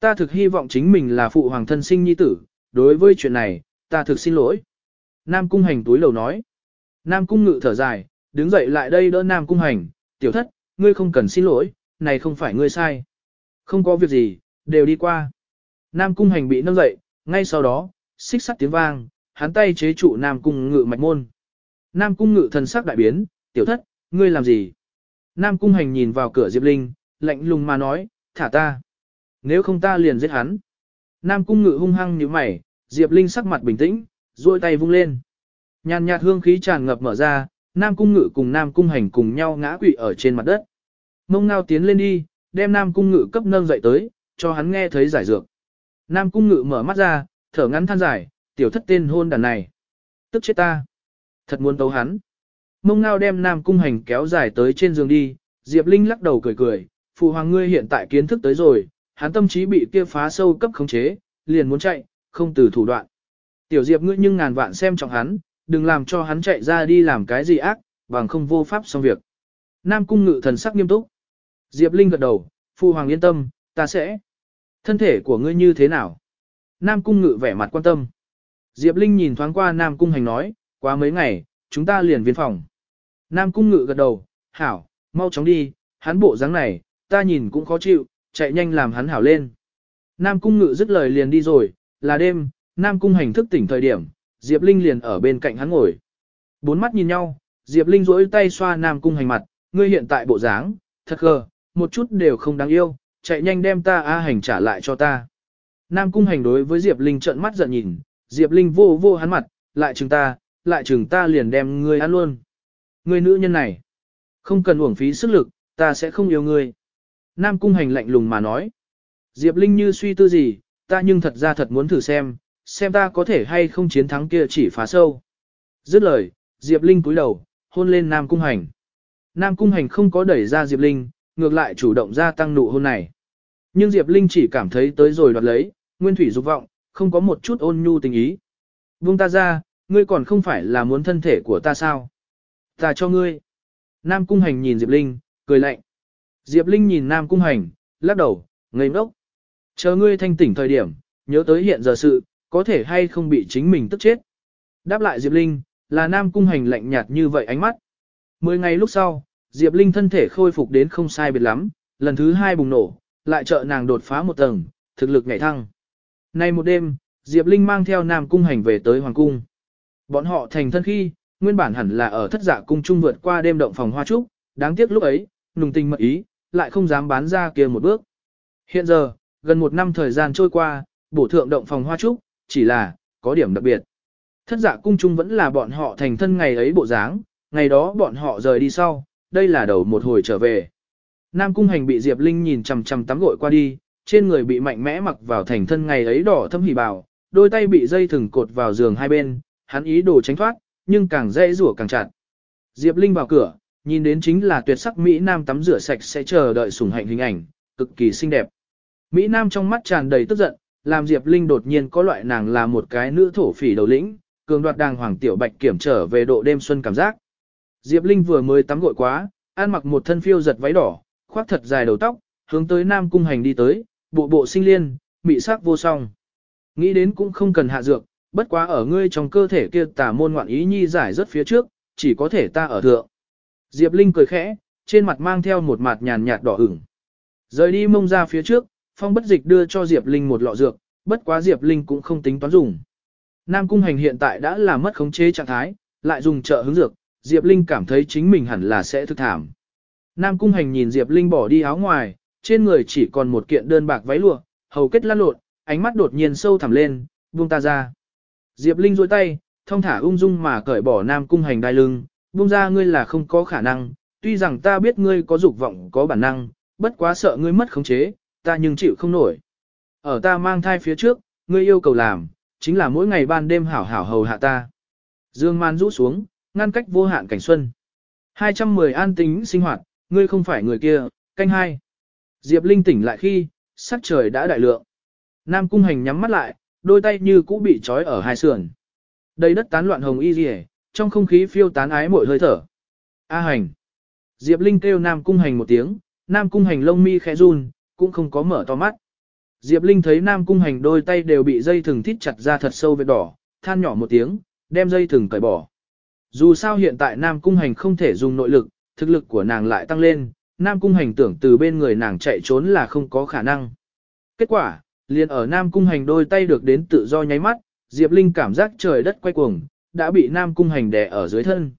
[SPEAKER 1] Ta thực hy vọng chính mình là phụ hoàng thân sinh nhi tử, đối với chuyện này, ta thực xin lỗi. Nam Cung Hành túi lầu nói. Nam Cung ngự thở dài, đứng dậy lại đây đỡ Nam Cung Hành, tiểu thất, ngươi không cần xin lỗi, này không phải ngươi sai. Không có việc gì, đều đi qua. Nam Cung Hành bị nâng dậy, ngay sau đó, xích sắt tiếng vang, hắn tay chế trụ Nam Cung ngự mạch môn. Nam Cung ngự thần sắc đại biến, tiểu thất, ngươi làm gì? Nam Cung Hành nhìn vào cửa Diệp Linh, lạnh lùng mà nói, thả ta. Nếu không ta liền giết hắn. Nam Cung ngự hung hăng như mày, Diệp Linh sắc mặt bình tĩnh, duỗi tay vung lên. Nhàn nhạt hương khí tràn ngập mở ra, Nam Cung Ngự cùng Nam Cung Hành cùng nhau ngã quỵ ở trên mặt đất. Mông Ngao tiến lên đi, đem Nam Cung Ngự cấp nâng dậy tới, cho hắn nghe thấy giải dược. Nam Cung Ngự mở mắt ra, thở ngắn than giải, tiểu thất tên hôn đàn này. Tức chết ta. Thật muốn tấu hắn. Mông Ngao đem Nam Cung Hành kéo dài tới trên giường đi, Diệp Linh lắc đầu cười cười, phụ hoàng ngươi hiện tại kiến thức tới rồi, hắn tâm trí bị kia phá sâu cấp khống chế, liền muốn chạy, không từ thủ đoạn. Tiểu Diệp ngươi nhưng ngàn vạn xem trọng hắn, đừng làm cho hắn chạy ra đi làm cái gì ác, bằng không vô pháp xong việc. Nam cung ngự thần sắc nghiêm túc. Diệp Linh gật đầu, Phu Hoàng yên tâm, ta sẽ. Thân thể của ngươi như thế nào? Nam cung ngự vẻ mặt quan tâm. Diệp Linh nhìn thoáng qua Nam cung hành nói, quá mấy ngày, chúng ta liền viên phòng. Nam cung ngự gật đầu, hảo, mau chóng đi, hắn bộ dáng này, ta nhìn cũng khó chịu, chạy nhanh làm hắn hảo lên. Nam cung ngự dứt lời liền đi rồi, là đêm, Nam cung hành thức tỉnh thời điểm, Diệp Linh liền ở bên cạnh hắn ngồi. Bốn mắt nhìn nhau, Diệp Linh rỗi tay xoa Nam Cung hành mặt, ngươi hiện tại bộ dáng, thật gờ, một chút đều không đáng yêu, chạy nhanh đem ta A hành trả lại cho ta. Nam Cung hành đối với Diệp Linh trợn mắt giận nhìn, Diệp Linh vô vô hắn mặt, lại chừng ta, lại chừng ta liền đem ngươi ăn luôn. Ngươi nữ nhân này, không cần uổng phí sức lực, ta sẽ không yêu ngươi. Nam Cung hành lạnh lùng mà nói. Diệp Linh như suy tư gì, ta nhưng thật ra thật muốn thử xem, xem ta có thể hay không chiến thắng kia chỉ phá sâu. Dứt lời, Diệp Linh cúi đầu, hôn lên Nam Cung Hành. Nam Cung Hành không có đẩy ra Diệp Linh, ngược lại chủ động gia tăng nụ hôn này. Nhưng Diệp Linh chỉ cảm thấy tới rồi đoạt lấy, nguyên thủy dục vọng, không có một chút ôn nhu tình ý. Buông ta ra, ngươi còn không phải là muốn thân thể của ta sao? Ta cho ngươi. Nam Cung Hành nhìn Diệp Linh, cười lạnh. Diệp Linh nhìn Nam Cung Hành, lắc đầu, ngây ngốc. Chờ ngươi thanh tỉnh thời điểm, nhớ tới hiện giờ sự, có thể hay không bị chính mình tức chết. Đáp lại Diệp Linh, là Nam Cung Hành lạnh nhạt như vậy ánh mắt. Mười ngày lúc sau, Diệp Linh thân thể khôi phục đến không sai biệt lắm, lần thứ hai bùng nổ, lại trợ nàng đột phá một tầng, thực lực nhảy thăng. Nay một đêm, Diệp Linh mang theo Nam Cung Hành về tới Hoàng Cung. Bọn họ thành thân khi, nguyên bản hẳn là ở thất dạ cung trung vượt qua đêm động phòng hoa trúc, đáng tiếc lúc ấy, nùng tình mật ý, lại không dám bán ra kia một bước. Hiện giờ, gần một năm thời gian trôi qua, bổ thượng động phòng hoa trúc, chỉ là, có điểm đặc biệt. Thất giả cung trung vẫn là bọn họ thành thân ngày ấy bộ dáng, ngày đó bọn họ rời đi sau, đây là đầu một hồi trở về. Nam cung hành bị Diệp Linh nhìn chằm chằm tắm gội qua đi, trên người bị mạnh mẽ mặc vào thành thân ngày ấy đỏ thâm hỉ bào, đôi tay bị dây thừng cột vào giường hai bên, hắn ý đồ tránh thoát, nhưng càng dễ rủa càng chặt. Diệp Linh vào cửa, nhìn đến chính là tuyệt sắc Mỹ Nam tắm rửa sạch sẽ chờ đợi sủng hạnh hình ảnh, cực kỳ xinh đẹp. Mỹ Nam trong mắt tràn đầy tức giận, làm Diệp Linh đột nhiên có loại nàng là một cái nữ thổ phỉ đầu lĩnh, cường đoạt đàng hoàng tiểu bạch kiểm trở về độ đêm xuân cảm giác. Diệp Linh vừa mới tắm gội quá, ăn mặc một thân phiêu giật váy đỏ, khoác thật dài đầu tóc, hướng tới Nam Cung Hành đi tới, bộ bộ sinh liên, mị sắc vô song. Nghĩ đến cũng không cần hạ dược, bất quá ở ngươi trong cơ thể kia tà môn ngoạn ý nhi giải rất phía trước, chỉ có thể ta ở thượng. Diệp Linh cười khẽ, trên mặt mang theo một mặt nhàn nhạt đỏ ửng. Rời đi mông ra phía trước, Phong bất dịch đưa cho Diệp Linh một lọ dược, bất quá Diệp Linh cũng không tính toán dùng. Nam Cung Hành hiện tại đã là mất khống chế trạng thái, lại dùng trợ hướng dược, Diệp Linh cảm thấy chính mình hẳn là sẽ thực thảm. Nam Cung Hành nhìn Diệp Linh bỏ đi áo ngoài, trên người chỉ còn một kiện đơn bạc váy lụa, hầu kết lăn lộn, ánh mắt đột nhiên sâu thẳm lên, buông ta ra. Diệp Linh duỗi tay, thông thả ung dung mà cởi bỏ Nam Cung Hành đai lưng, buông ra ngươi là không có khả năng, tuy rằng ta biết ngươi có dục vọng có bản năng, bất quá sợ ngươi mất khống chế, ta nhưng chịu không nổi. Ở ta mang thai phía trước, ngươi yêu cầu làm, chính là mỗi ngày ban đêm hảo hảo hầu hạ ta. Dương man rũ xuống, ngăn cách vô hạn cảnh xuân. 210 an tính sinh hoạt, ngươi không phải người kia, canh hai. Diệp Linh tỉnh lại khi, sắc trời đã đại lượng. Nam cung hành nhắm mắt lại, đôi tay như cũ bị trói ở hai sườn. Đầy đất tán loạn hồng y rìa, trong không khí phiêu tán ái mội hơi thở. A hành. Diệp Linh kêu Nam cung hành một tiếng, Nam cung hành lông mi khẽ run, cũng không có mở to mắt. Diệp Linh thấy Nam cung hành đôi tay đều bị dây thừng thít chặt ra thật sâu vết đỏ, than nhỏ một tiếng, đem dây thừng cởi bỏ. Dù sao hiện tại Nam cung hành không thể dùng nội lực, thực lực của nàng lại tăng lên, Nam cung hành tưởng từ bên người nàng chạy trốn là không có khả năng. Kết quả, liền ở Nam cung hành đôi tay được đến tự do nháy mắt, Diệp Linh cảm giác trời đất quay cuồng, đã bị Nam cung hành đè ở dưới thân.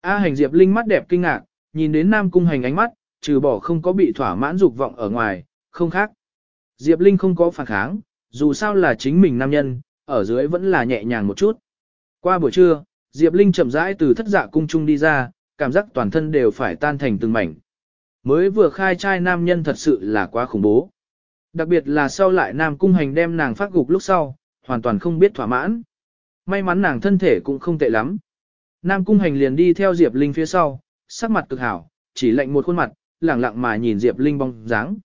[SPEAKER 1] A hành Diệp Linh mắt đẹp kinh ngạc, nhìn đến Nam cung hành ánh mắt, trừ bỏ không có bị thỏa mãn dục vọng ở ngoài, không khác. Diệp Linh không có phản kháng, dù sao là chính mình nam nhân, ở dưới vẫn là nhẹ nhàng một chút. Qua buổi trưa, Diệp Linh chậm rãi từ thất dạ cung trung đi ra, cảm giác toàn thân đều phải tan thành từng mảnh. Mới vừa khai trai nam nhân thật sự là quá khủng bố. Đặc biệt là sau lại nam cung hành đem nàng phát gục lúc sau, hoàn toàn không biết thỏa mãn. May mắn nàng thân thể cũng không tệ lắm. Nam cung hành liền đi theo Diệp Linh phía sau, sắc mặt cực hảo, chỉ lệnh một khuôn mặt, lẳng lặng mà nhìn Diệp Linh bóng dáng.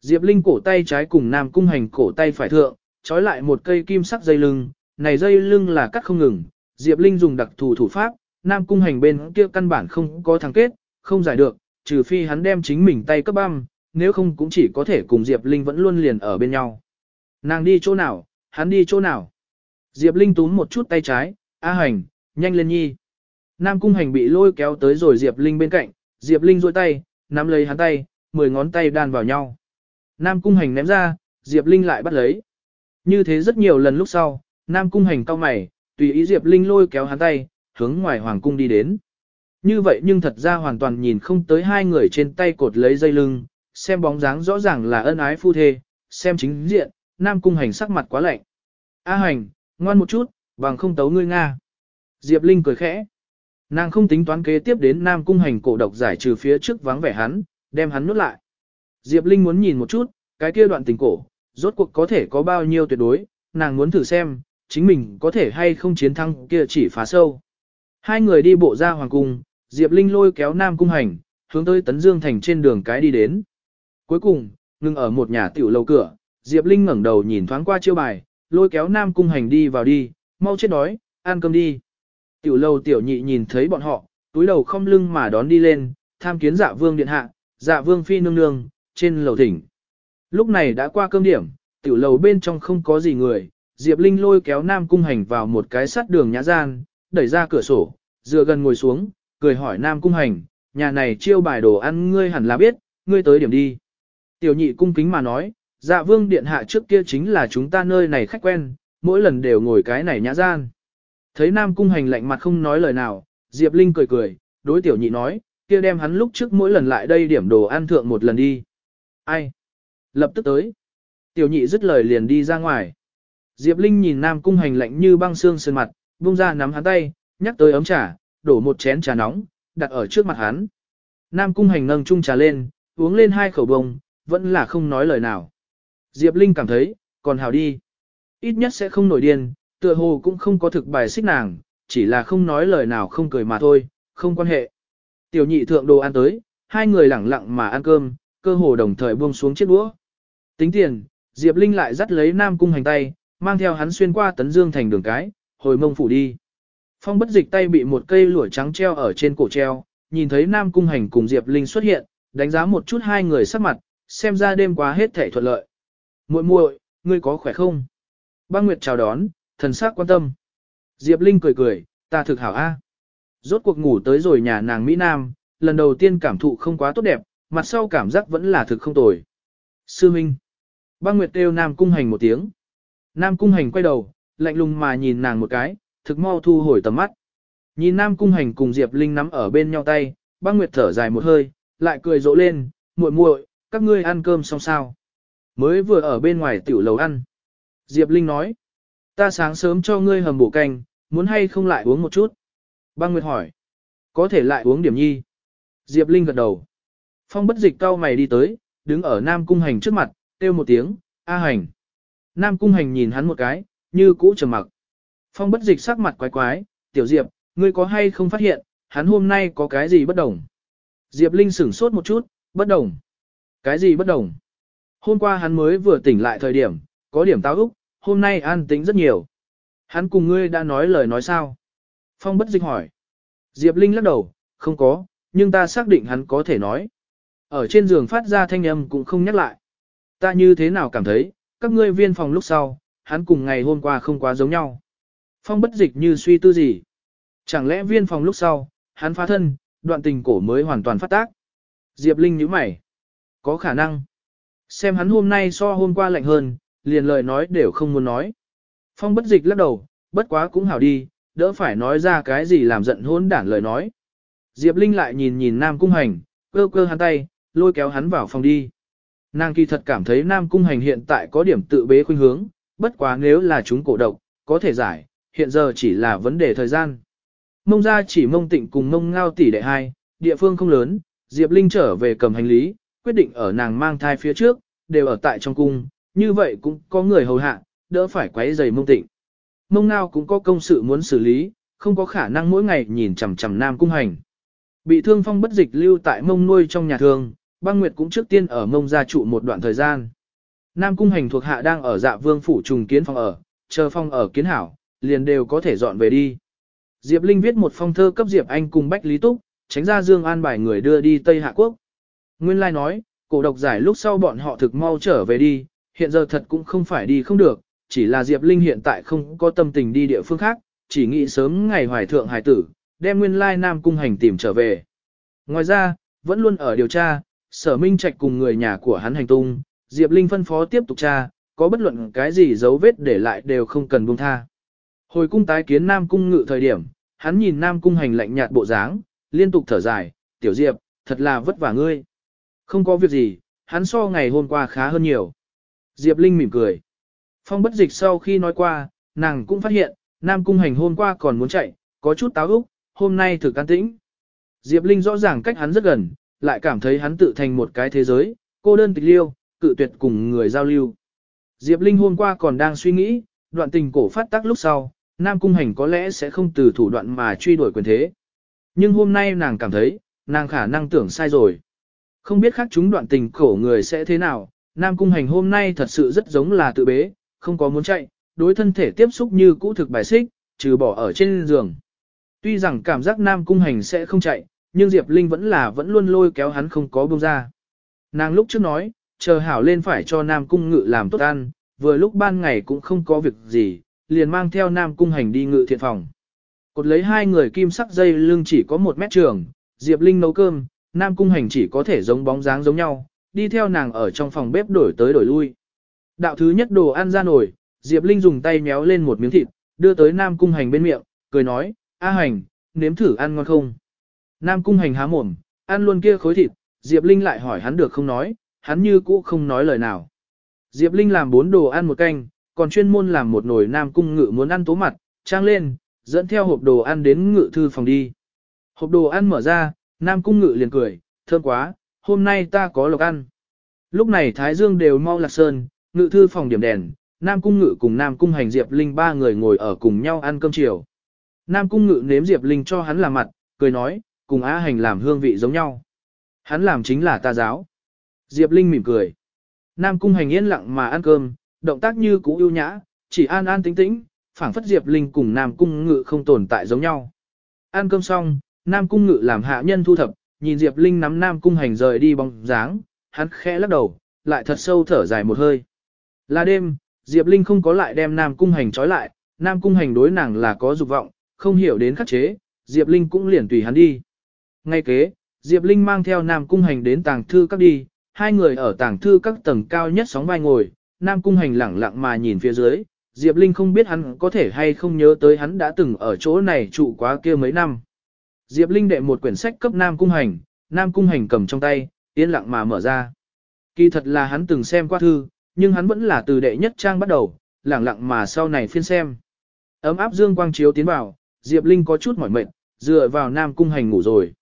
[SPEAKER 1] Diệp Linh cổ tay trái cùng Nam cung hành cổ tay phải thượng, trói lại một cây kim sắc dây lưng, này dây lưng là cắt không ngừng. Diệp Linh dùng đặc thù thủ pháp, Nam cung hành bên kia căn bản không có thắng kết, không giải được, trừ phi hắn đem chính mình tay cấp băm, nếu không cũng chỉ có thể cùng Diệp Linh vẫn luôn liền ở bên nhau. Nàng đi chỗ nào, hắn đi chỗ nào. Diệp Linh túm một chút tay trái, A hành, nhanh lên nhi. Nam cung hành bị lôi kéo tới rồi Diệp Linh bên cạnh, Diệp Linh duỗi tay, nắm lấy hắn tay, mười ngón tay đan vào nhau. Nam cung hành ném ra, Diệp Linh lại bắt lấy. Như thế rất nhiều lần lúc sau, Nam cung hành cau mày, tùy ý Diệp Linh lôi kéo hắn tay, hướng ngoài hoàng cung đi đến. Như vậy nhưng thật ra hoàn toàn nhìn không tới hai người trên tay cột lấy dây lưng, xem bóng dáng rõ ràng là ân ái phu thê, xem chính diện, Nam cung hành sắc mặt quá lạnh. A hành, ngoan một chút, bằng không tấu ngươi Nga. Diệp Linh cười khẽ. Nàng không tính toán kế tiếp đến Nam cung hành cổ độc giải trừ phía trước vắng vẻ hắn, đem hắn nuốt lại. Diệp Linh muốn nhìn một chút, cái kia đoạn tình cổ, rốt cuộc có thể có bao nhiêu tuyệt đối, nàng muốn thử xem, chính mình có thể hay không chiến thắng kia chỉ phá sâu. Hai người đi bộ ra hoàng cung, Diệp Linh lôi kéo Nam Cung Hành, hướng tới Tấn Dương Thành trên đường cái đi đến. Cuối cùng, ngừng ở một nhà tiểu lầu cửa, Diệp Linh ngẩng đầu nhìn thoáng qua chiêu bài, lôi kéo Nam Cung Hành đi vào đi, mau chết đói, ăn cơm đi. Tiểu lâu, tiểu nhị nhìn thấy bọn họ, túi đầu không lưng mà đón đi lên, tham kiến dạ vương điện hạ, dạ vương phi nương nương, trên lầu thỉnh. Lúc này đã qua cơm điểm, tiểu lầu bên trong không có gì người, Diệp Linh lôi kéo Nam Cung Hành vào một cái sắt đường nhã gian, đẩy ra cửa sổ, dựa gần ngồi xuống, cười hỏi Nam Cung Hành, nhà này chiêu bài đồ ăn ngươi hẳn là biết, ngươi tới điểm đi. Tiểu nhị cung kính mà nói, dạ vương điện hạ trước kia chính là chúng ta nơi này khách quen, mỗi lần đều ngồi cái này nhã gian. Thấy Nam Cung Hành lạnh mặt không nói lời nào, Diệp Linh cười cười, đối tiểu nhị nói, kia đem hắn lúc trước mỗi lần lại đây điểm đồ ăn thượng một lần đi. Ai? Lập tức tới. Tiểu nhị dứt lời liền đi ra ngoài. Diệp Linh nhìn Nam Cung Hành lạnh như băng xương sơn mặt, buông ra nắm hắn tay, nhắc tới ấm trà, đổ một chén trà nóng, đặt ở trước mặt hắn. Nam Cung Hành nâng chung trà lên, uống lên hai khẩu bông, vẫn là không nói lời nào. Diệp Linh cảm thấy, còn hào đi. Ít nhất sẽ không nổi điên, tựa hồ cũng không có thực bài xích nàng, chỉ là không nói lời nào không cười mà thôi, không quan hệ. Tiểu nhị thượng đồ ăn tới, hai người lẳng lặng mà ăn cơm, cơ hồ đồng thời buông xuống chiếc đũa. Tính tiền, Diệp Linh lại dắt lấy Nam Cung hành tay, mang theo hắn xuyên qua tấn dương thành đường cái, hồi mông phủ đi. Phong bất dịch tay bị một cây lũa trắng treo ở trên cổ treo, nhìn thấy Nam Cung hành cùng Diệp Linh xuất hiện, đánh giá một chút hai người sắc mặt, xem ra đêm qua hết thể thuận lợi muội muội, ngươi có khỏe không? Băng Nguyệt chào đón, thần sắc quan tâm. Diệp Linh cười cười, ta thực hảo a. Rốt cuộc ngủ tới rồi nhà nàng Mỹ Nam, lần đầu tiên cảm thụ không quá tốt đẹp, mặt sau cảm giác vẫn là thực không tồi. Sư Minh. Băng Nguyệt kêu Nam Cung Hành một tiếng. Nam Cung Hành quay đầu, lạnh lùng mà nhìn nàng một cái, thực mau thu hồi tầm mắt. Nhìn Nam Cung Hành cùng Diệp Linh nắm ở bên nhau tay, băng Nguyệt thở dài một hơi, lại cười rộ lên, muội muội, các ngươi ăn cơm xong sao. Mới vừa ở bên ngoài tiểu lầu ăn. Diệp Linh nói. Ta sáng sớm cho ngươi hầm bổ canh, muốn hay không lại uống một chút? Băng Nguyệt hỏi. Có thể lại uống điểm nhi. Diệp Linh gật đầu. Phong bất dịch cao mày đi tới, đứng ở Nam Cung Hành trước mặt, kêu một tiếng, A Hành. Nam Cung Hành nhìn hắn một cái, như cũ trầm mặc. Phong bất dịch sắc mặt quái quái, tiểu Diệp, ngươi có hay không phát hiện, hắn hôm nay có cái gì bất đồng? Diệp Linh sửng sốt một chút, bất đồng. Cái gì bất đồng? Hôm qua hắn mới vừa tỉnh lại thời điểm, có điểm táo úc, hôm nay an tĩnh rất nhiều. Hắn cùng ngươi đã nói lời nói sao? Phong bất dịch hỏi. Diệp Linh lắc đầu, không có, nhưng ta xác định hắn có thể nói. Ở trên giường phát ra thanh âm cũng không nhắc lại. Ta như thế nào cảm thấy, các ngươi viên phòng lúc sau, hắn cùng ngày hôm qua không quá giống nhau. Phong bất dịch như suy tư gì. Chẳng lẽ viên phòng lúc sau, hắn phá thân, đoạn tình cổ mới hoàn toàn phát tác. Diệp Linh nhíu mày. Có khả năng. Xem hắn hôm nay so hôm qua lạnh hơn, liền lời nói đều không muốn nói. Phong bất dịch lắc đầu, bất quá cũng hảo đi, đỡ phải nói ra cái gì làm giận hôn đản lời nói. Diệp Linh lại nhìn nhìn Nam Cung Hành, cơ cơ hắn tay, lôi kéo hắn vào phòng đi. Nàng kỳ thật cảm thấy Nam Cung Hành hiện tại có điểm tự bế khuynh hướng, bất quá nếu là chúng cổ độc, có thể giải, hiện giờ chỉ là vấn đề thời gian. Mông ra chỉ mông tịnh cùng mông ngao tỷ đệ hai, địa phương không lớn, Diệp Linh trở về cầm hành lý, quyết định ở nàng mang thai phía trước, đều ở tại trong cung, như vậy cũng có người hầu hạ, đỡ phải quấy giày mông tịnh. Mông ngao cũng có công sự muốn xử lý, không có khả năng mỗi ngày nhìn chằm chằm nam cung hành. Bị thương phong bất dịch lưu tại mông nuôi trong nhà thương, băng nguyệt cũng trước tiên ở mông gia trụ một đoạn thời gian. Nam cung hành thuộc hạ đang ở dạ vương phủ trùng kiến phòng ở, chờ phong ở kiến hảo, liền đều có thể dọn về đi. Diệp Linh viết một phong thơ cấp Diệp Anh cùng Bách Lý Túc, tránh ra Dương An bài người đưa đi Tây Hạ Quốc. Nguyên Lai nói, cổ độc giải lúc sau bọn họ thực mau trở về đi, hiện giờ thật cũng không phải đi không được, chỉ là Diệp Linh hiện tại không có tâm tình đi địa phương khác, chỉ nghĩ sớm ngày hoài thượng hải tử, đem Nguyên Lai Nam Cung hành tìm trở về. Ngoài ra, vẫn luôn ở điều tra, sở minh trạch cùng người nhà của hắn hành tung, Diệp Linh phân phó tiếp tục tra, có bất luận cái gì dấu vết để lại đều không cần buông tha. Hồi cung tái kiến Nam Cung ngự thời điểm, hắn nhìn Nam Cung hành lạnh nhạt bộ dáng, liên tục thở dài, tiểu Diệp, thật là vất vả ngươi. Không có việc gì, hắn so ngày hôm qua khá hơn nhiều. Diệp Linh mỉm cười. Phong bất dịch sau khi nói qua, nàng cũng phát hiện, Nam Cung hành hôm qua còn muốn chạy, có chút táo úc, hôm nay thử can tĩnh. Diệp Linh rõ ràng cách hắn rất gần, lại cảm thấy hắn tự thành một cái thế giới, cô đơn tịch liêu, cự tuyệt cùng người giao lưu. Diệp Linh hôm qua còn đang suy nghĩ, đoạn tình cổ phát tác lúc sau, Nam Cung Hành có lẽ sẽ không từ thủ đoạn mà truy đuổi quyền thế. Nhưng hôm nay nàng cảm thấy, nàng khả năng tưởng sai rồi. Không biết khác chúng đoạn tình cổ người sẽ thế nào, Nam Cung Hành hôm nay thật sự rất giống là tự bế, không có muốn chạy, đối thân thể tiếp xúc như cũ thực bài xích, trừ bỏ ở trên giường. Tuy rằng cảm giác Nam Cung Hành sẽ không chạy, nhưng Diệp Linh vẫn là vẫn luôn lôi kéo hắn không có buông ra. Nàng lúc trước nói, chờ hảo lên phải cho Nam Cung ngự làm tốt ăn, vừa lúc ban ngày cũng không có việc gì, liền mang theo Nam Cung Hành đi ngự thiện phòng. Cột lấy hai người kim sắc dây lưng chỉ có một mét trường, Diệp Linh nấu cơm, Nam Cung Hành chỉ có thể giống bóng dáng giống nhau, đi theo nàng ở trong phòng bếp đổi tới đổi lui. Đạo thứ nhất đồ ăn ra nổi, Diệp Linh dùng tay méo lên một miếng thịt, đưa tới Nam Cung Hành bên miệng, cười nói, A Hành, nếm thử ăn ngon không? Nam Cung Hành há mồm, ăn luôn kia khối thịt, Diệp Linh lại hỏi hắn được không nói, hắn như cũ không nói lời nào. Diệp Linh làm bốn đồ ăn một canh, còn chuyên môn làm một nồi Nam Cung ngự muốn ăn tố mặt, trang lên, dẫn theo hộp đồ ăn đến ngự thư phòng đi. Hộp đồ ăn mở ra, Nam Cung ngự liền cười, thơm quá, hôm nay ta có lộc ăn. Lúc này Thái Dương đều mau lạc sơn, ngự thư phòng điểm đèn, Nam Cung ngự cùng Nam Cung hành Diệp Linh ba người ngồi ở cùng nhau ăn cơm chiều. Nam Cung ngự nếm Diệp Linh cho hắn làm mặt, cười nói, cùng Á hành làm hương vị giống nhau. Hắn làm chính là ta giáo. Diệp Linh mỉm cười. Nam Cung hành yên lặng mà ăn cơm, động tác như cũ ưu nhã, chỉ an an tĩnh tĩnh, phảng phất Diệp Linh cùng Nam Cung ngự không tồn tại giống nhau. Ăn cơm xong, Nam Cung ngự làm hạ nhân thu thập, nhìn Diệp Linh nắm Nam Cung hành rời đi bóng dáng, hắn khẽ lắc đầu, lại thật sâu thở dài một hơi. Là đêm, Diệp Linh không có lại đem Nam Cung hành trói lại, Nam Cung hành đối nàng là có dục vọng, không hiểu đến khắc chế, Diệp Linh cũng liền tùy hắn đi. Ngay kế, Diệp Linh mang theo Nam Cung hành đến tàng thư các đi, hai người ở tàng thư các tầng cao nhất sóng vai ngồi, Nam Cung hành lẳng lặng mà nhìn phía dưới, Diệp Linh không biết hắn có thể hay không nhớ tới hắn đã từng ở chỗ này trụ quá kia mấy năm. Diệp Linh đệ một quyển sách cấp Nam Cung hành, Nam Cung hành cầm trong tay, yên lặng mà mở ra. Kỳ thật là hắn từng xem qua thư, nhưng hắn vẫn là từ đệ nhất trang bắt đầu, lẳng lặng mà sau này phiên xem. Ấm áp dương quang chiếu tiến vào, Diệp Linh có chút mỏi mệt, dựa vào Nam Cung Hành ngủ rồi.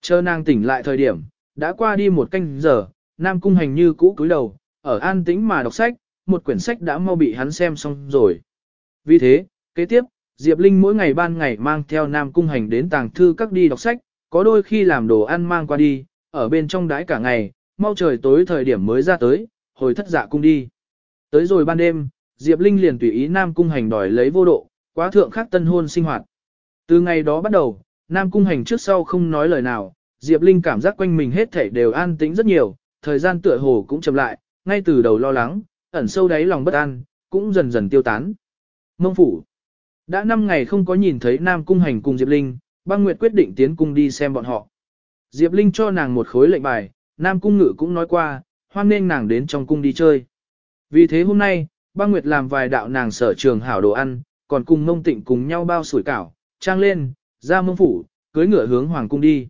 [SPEAKER 1] Chờ nàng tỉnh lại thời điểm, đã qua đi một canh giờ, Nam Cung Hành như cũ cúi đầu, ở an tĩnh mà đọc sách, một quyển sách đã mau bị hắn xem xong rồi. Vì thế, kế tiếp, Diệp Linh mỗi ngày ban ngày mang theo Nam Cung Hành đến tàng thư các đi đọc sách, có đôi khi làm đồ ăn mang qua đi, ở bên trong đái cả ngày, mau trời tối thời điểm mới ra tới, hồi thất dạ cung đi. Tới rồi ban đêm, Diệp Linh liền tùy ý Nam Cung Hành đòi lấy vô độ, quá thượng khắc tân hôn sinh hoạt. Từ ngày đó bắt đầu, Nam Cung Hành trước sau không nói lời nào, Diệp Linh cảm giác quanh mình hết thảy đều an tĩnh rất nhiều, thời gian tựa hồ cũng chậm lại, ngay từ đầu lo lắng, ẩn sâu đáy lòng bất an, cũng dần dần tiêu tán. Mông phủ. Đã 5 ngày không có nhìn thấy Nam Cung Hành cùng Diệp Linh, băng nguyệt quyết định tiến cung đi xem bọn họ. Diệp Linh cho nàng một khối lệnh bài, Nam Cung Ngự cũng nói qua, hoan nên nàng đến trong cung đi chơi. Vì thế hôm nay, băng nguyệt làm vài đạo nàng sở trường hảo đồ ăn, còn cùng mông tịnh cùng nhau bao sủi cảo, trang lên, ra mông phủ, cưới ngựa hướng hoàng cung đi.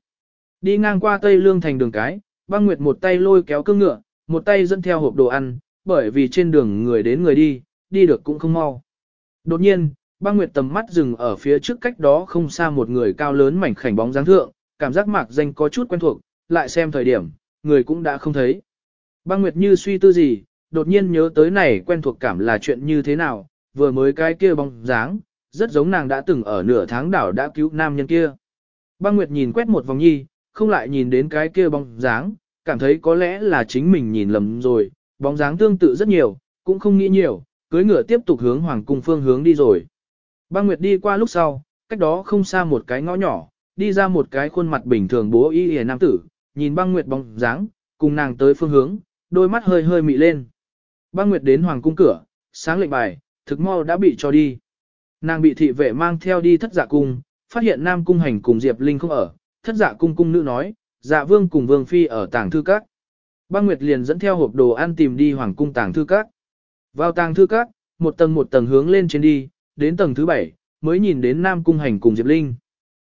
[SPEAKER 1] Đi ngang qua Tây Lương thành đường cái, băng nguyệt một tay lôi kéo cương ngựa, một tay dẫn theo hộp đồ ăn, bởi vì trên đường người đến người đi, đi được cũng không mau. Đột nhiên, băng nguyệt tầm mắt dừng ở phía trước cách đó không xa một người cao lớn mảnh khảnh bóng dáng thượng, cảm giác mạc danh có chút quen thuộc, lại xem thời điểm, người cũng đã không thấy. Băng nguyệt như suy tư gì, đột nhiên nhớ tới này quen thuộc cảm là chuyện như thế nào, vừa mới cái kia bóng dáng, rất giống nàng đã từng ở nửa tháng đảo đã cứu nam nhân kia. Băng Nguyệt nhìn quét một vòng nhi, không lại nhìn đến cái kia bóng dáng, cảm thấy có lẽ là chính mình nhìn lầm rồi, bóng dáng tương tự rất nhiều, cũng không nghĩ nhiều, cưới ngựa tiếp tục hướng hoàng cung phương hướng đi rồi. Băng Nguyệt đi qua lúc sau, cách đó không xa một cái ngõ nhỏ, đi ra một cái khuôn mặt bình thường bố y hề nam tử, nhìn băng Nguyệt bóng dáng, cùng nàng tới phương hướng, đôi mắt hơi hơi mị lên. Băng Nguyệt đến hoàng cung cửa, sáng lệnh bài, thực mau đã bị cho đi. Nàng bị thị vệ mang theo đi thất dạ cung, phát hiện Nam Cung Hành cùng Diệp Linh không ở, thất dạ cung cung nữ nói, dạ vương cùng vương phi ở tàng thư các. Băng Nguyệt liền dẫn theo hộp đồ ăn tìm đi hoàng cung tàng thư các. Vào tàng thư các, một tầng một tầng hướng lên trên đi, đến tầng thứ bảy, mới nhìn đến Nam Cung Hành cùng Diệp Linh.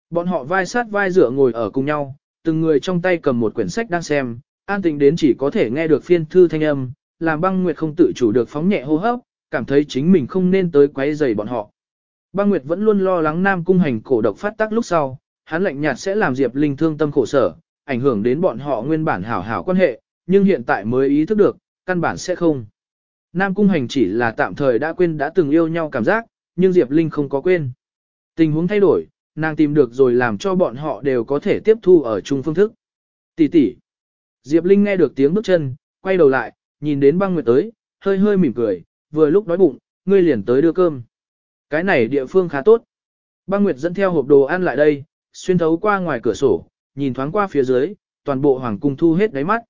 [SPEAKER 1] Bọn họ vai sát vai dựa ngồi ở cùng nhau, từng người trong tay cầm một quyển sách đang xem, an tĩnh đến chỉ có thể nghe được phiên thư thanh âm, làm băng nguyệt không tự chủ được phóng nhẹ hô hấp, cảm thấy chính mình không nên tới quấy rầy bọn họ. Băng Nguyệt vẫn luôn lo lắng Nam Cung Hành cổ độc phát tác lúc sau, hắn lạnh nhạt sẽ làm Diệp Linh thương tâm khổ sở, ảnh hưởng đến bọn họ nguyên bản hảo hảo quan hệ, nhưng hiện tại mới ý thức được, căn bản sẽ không. Nam Cung Hành chỉ là tạm thời đã quên đã từng yêu nhau cảm giác, nhưng Diệp Linh không có quên. Tình huống thay đổi, nàng tìm được rồi làm cho bọn họ đều có thể tiếp thu ở chung phương thức. Tỷ tỷ. Diệp Linh nghe được tiếng bước chân, quay đầu lại, nhìn đến băng nguyệt tới, hơi hơi mỉm cười, vừa lúc đói bụng, ngươi liền tới đưa cơm. Cái này địa phương khá tốt. Băng Nguyệt dẫn theo hộp đồ ăn lại đây, xuyên thấu qua ngoài cửa sổ, nhìn thoáng qua phía dưới, toàn bộ hoàng cung thu hết đáy mắt.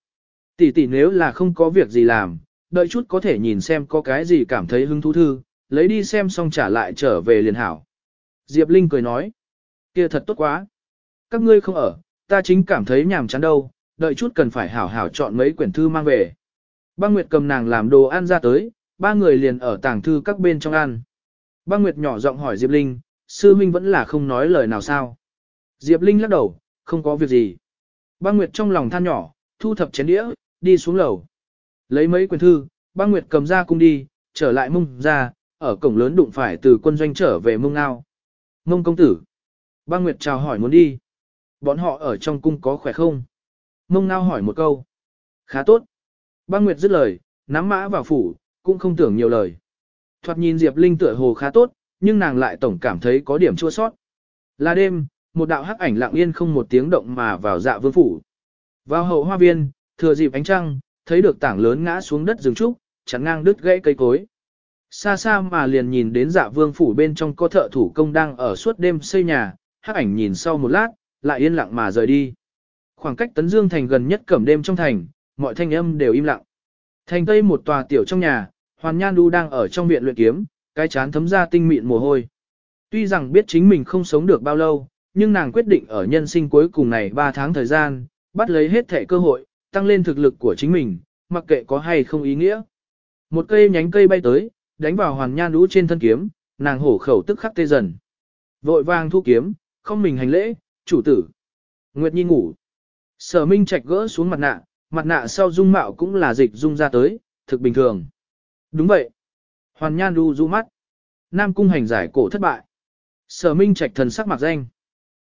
[SPEAKER 1] Tỷ tỷ nếu là không có việc gì làm, đợi chút có thể nhìn xem có cái gì cảm thấy hứng thú thư, lấy đi xem xong trả lại trở về liền hảo. Diệp Linh cười nói, kia thật tốt quá. Các ngươi không ở, ta chính cảm thấy nhàm chán đâu, đợi chút cần phải hảo hảo chọn mấy quyển thư mang về. Băng Nguyệt cầm nàng làm đồ ăn ra tới, ba người liền ở tàng thư các bên trong ăn. Băng Nguyệt nhỏ giọng hỏi Diệp Linh, sư minh vẫn là không nói lời nào sao. Diệp Linh lắc đầu, không có việc gì. Băng Nguyệt trong lòng than nhỏ, thu thập chén đĩa, đi xuống lầu. Lấy mấy quyển thư, băng Nguyệt cầm ra cung đi, trở lại mông ra, ở cổng lớn đụng phải từ quân doanh trở về mông ngao. Mông công tử. Băng Nguyệt chào hỏi muốn đi. Bọn họ ở trong cung có khỏe không? Mông ngao hỏi một câu. Khá tốt. Băng Nguyệt dứt lời, nắm mã vào phủ, cũng không tưởng nhiều lời. Thoạt nhìn Diệp Linh tựa hồ khá tốt, nhưng nàng lại tổng cảm thấy có điểm chua sót. Là đêm, một đạo hắc ảnh lặng yên không một tiếng động mà vào dạ vương phủ. Vào hậu hoa viên, thừa dịp ánh trăng, thấy được tảng lớn ngã xuống đất rừng trúc, chắn ngang đứt gãy cây cối. Xa xa mà liền nhìn đến dạ vương phủ bên trong có thợ thủ công đang ở suốt đêm xây nhà, hắc ảnh nhìn sau một lát, lại yên lặng mà rời đi. Khoảng cách tấn dương thành gần nhất cẩm đêm trong thành, mọi thanh âm đều im lặng. Thành tây một tòa tiểu trong nhà, Hoàn Nhan Du đang ở trong viện luyện kiếm, cái chán thấm ra tinh mịn mồ hôi. Tuy rằng biết chính mình không sống được bao lâu, nhưng nàng quyết định ở nhân sinh cuối cùng này 3 tháng thời gian, bắt lấy hết thể cơ hội, tăng lên thực lực của chính mình, mặc kệ có hay không ý nghĩa. Một cây nhánh cây bay tới, đánh vào Hoàn Nhan lũ trên thân kiếm, nàng hổ khẩu tức khắc tê dần. Vội vàng thu kiếm, không mình hành lễ, chủ tử. Nguyệt Nhi ngủ. Sở Minh Trạch gỡ xuống mặt nạ, mặt nạ sau dung mạo cũng là dịch dung ra tới, thực bình thường. Đúng vậy. Hoàn Nhan đu du mắt. Nam cung hành giải cổ thất bại. Sở Minh Trạch thần sắc mặt danh.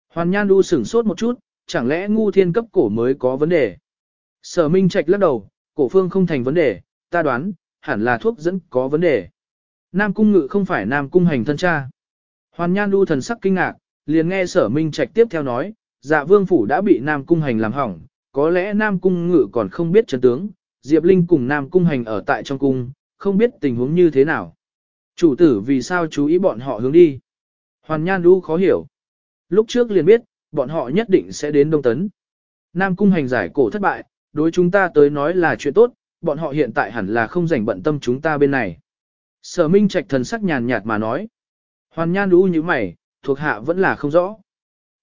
[SPEAKER 1] Hoàn Nhan đu sửng sốt một chút, chẳng lẽ ngu thiên cấp cổ mới có vấn đề. Sở Minh Trạch lắc đầu, cổ phương không thành vấn đề, ta đoán, hẳn là thuốc dẫn có vấn đề. Nam cung ngự không phải Nam cung hành thân cha. Hoàn Nhan du thần sắc kinh ngạc, liền nghe sở Minh Trạch tiếp theo nói, dạ vương phủ đã bị Nam cung hành làm hỏng, có lẽ Nam cung ngự còn không biết chân tướng, Diệp Linh cùng Nam cung hành ở tại trong cung, không biết tình huống như thế nào. Chủ tử vì sao chú ý bọn họ hướng đi. Hoàn Nhan du khó hiểu. Lúc trước liền biết, bọn họ nhất định sẽ đến Đông Tấn. Nam cung hành giải cổ thất bại, đối chúng ta tới nói là chuyện tốt, bọn họ hiện tại hẳn là không rảnh bận tâm chúng ta bên này. Sở Minh Trạch thần sắc nhàn nhạt mà nói. Hoàn Nhan đu như mày, thuộc hạ vẫn là không rõ.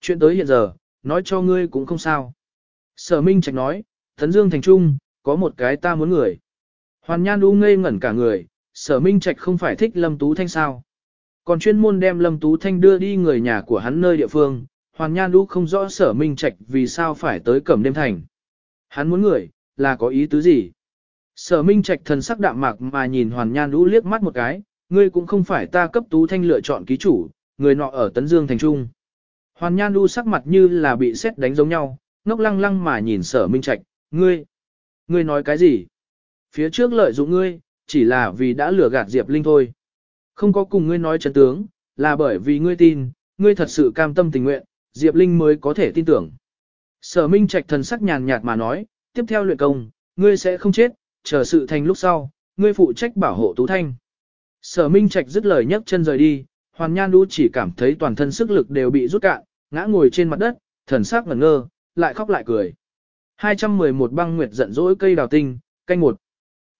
[SPEAKER 1] Chuyện tới hiện giờ, nói cho ngươi cũng không sao. Sở Minh Trạch nói, Thấn Dương Thành Trung, có một cái ta muốn người. Hoàn Nhan đu ngây ngẩn cả người, sở Minh Trạch không phải thích Lâm Tú Thanh sao. Còn chuyên môn đem Lâm Tú Thanh đưa đi người nhà của hắn nơi địa phương, Hoàn Nhan đu không rõ sở Minh Trạch vì sao phải tới cẩm đêm thành. Hắn muốn người, là có ý tứ gì? Sở Minh Trạch thần sắc đạm mạc mà nhìn Hoàn Nhan đu liếc mắt một cái, ngươi cũng không phải ta cấp Tú Thanh lựa chọn ký chủ, người nọ ở Tấn Dương thành trung. Hoàn Nhan đu sắc mặt như là bị xét đánh giống nhau, ngốc lăng lăng mà nhìn sở Minh Trạch, ngươi, ngươi nói cái gì? Phía trước lợi dụng ngươi, chỉ là vì đã lừa gạt Diệp Linh thôi. Không có cùng ngươi nói chân tướng, là bởi vì ngươi tin, ngươi thật sự cam tâm tình nguyện, Diệp Linh mới có thể tin tưởng. Sở Minh Trạch thần sắc nhàn nhạt mà nói, tiếp theo luyện công, ngươi sẽ không chết, chờ sự thành lúc sau, ngươi phụ trách bảo hộ Tú Thanh. Sở Minh Trạch dứt lời nhấc chân rời đi, Hoàn Nhan Đu chỉ cảm thấy toàn thân sức lực đều bị rút cạn, ngã ngồi trên mặt đất, thần sắc ngẩn ngơ, lại khóc lại cười. 211 băng nguyệt giận dỗi cây đào tinh, canh một.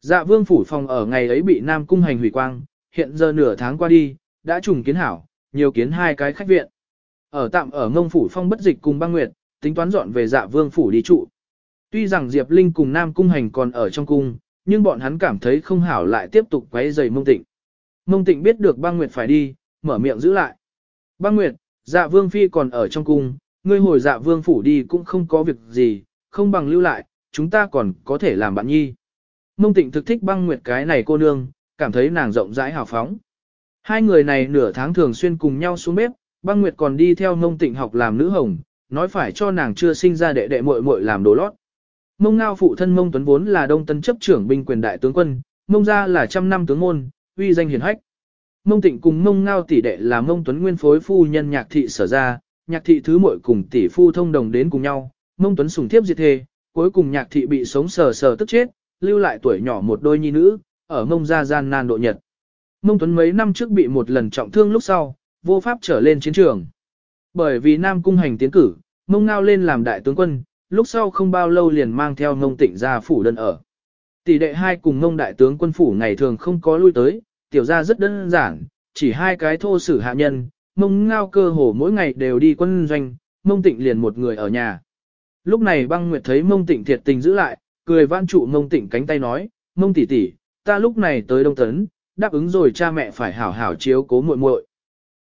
[SPEAKER 1] Dạ vương phủ phòng ở ngày ấy bị Nam Cung hành hủy quang, hiện giờ nửa tháng qua đi, đã trùng kiến hảo, nhiều kiến hai cái khách viện. Ở tạm ở ngông phủ phong bất dịch cùng băng nguyệt, tính toán dọn về dạ vương phủ đi trụ. Tuy rằng Diệp Linh cùng Nam Cung hành còn ở trong cung, nhưng bọn hắn cảm thấy không hảo lại tiếp tục quấy rầy mông tịnh. Mông tịnh biết được băng nguyệt phải đi, mở miệng giữ lại. Băng nguyệt, dạ vương phi còn ở trong cung, ngươi hồi dạ vương phủ đi cũng không có việc gì, không bằng lưu lại, chúng ta còn có thể làm bạn nhi. Mông tịnh thực thích băng nguyệt cái này cô nương, cảm thấy nàng rộng rãi hào phóng. Hai người này nửa tháng thường xuyên cùng nhau xuống bếp, băng nguyệt còn đi theo mông tịnh học làm nữ hồng, nói phải cho nàng chưa sinh ra đệ đệ muội muội làm đồ lót. Mông ngao phụ thân mông tuấn vốn là đông tân chấp trưởng binh quyền đại tướng quân, mông gia là trăm năm tướng môn, uy danh hiển hách. Mông tịnh cùng mông ngao tỷ đệ là mông tuấn nguyên phối phu nhân nhạc thị sở ra, nhạc thị thứ muội cùng tỷ phu thông đồng đến cùng nhau, mông tuấn sủng thiếp diệt thề, cuối cùng nhạc thị bị sống sờ sờ tức chết, lưu lại tuổi nhỏ một đôi nhi nữ, ở mông gia gian nan độ nhật. Mông tuấn mấy năm trước bị một lần trọng thương lúc sau, vô pháp trở lên chiến trường. Bởi vì Nam Cung hành tiến cử, mông ngao lên làm đại tướng quân, lúc sau không bao lâu liền mang theo ngông tịnh ra phủ đơn ở. Tỷ đệ hai cùng ngông đại tướng quân phủ ngày thường không có lui tới, tiểu ra rất đơn giản, chỉ hai cái thô sử hạ nhân, mông ngao cơ hồ mỗi ngày đều đi quân doanh, mông tịnh liền một người ở nhà. Lúc này băng nguyệt thấy mông tịnh thiệt tình giữ lại, cười vãn trụ mông tịnh cánh tay nói, mông tỷ tỷ, ta lúc này tới Đông Tấn, đáp ứng rồi cha mẹ phải hảo hảo chiếu cố muội muội.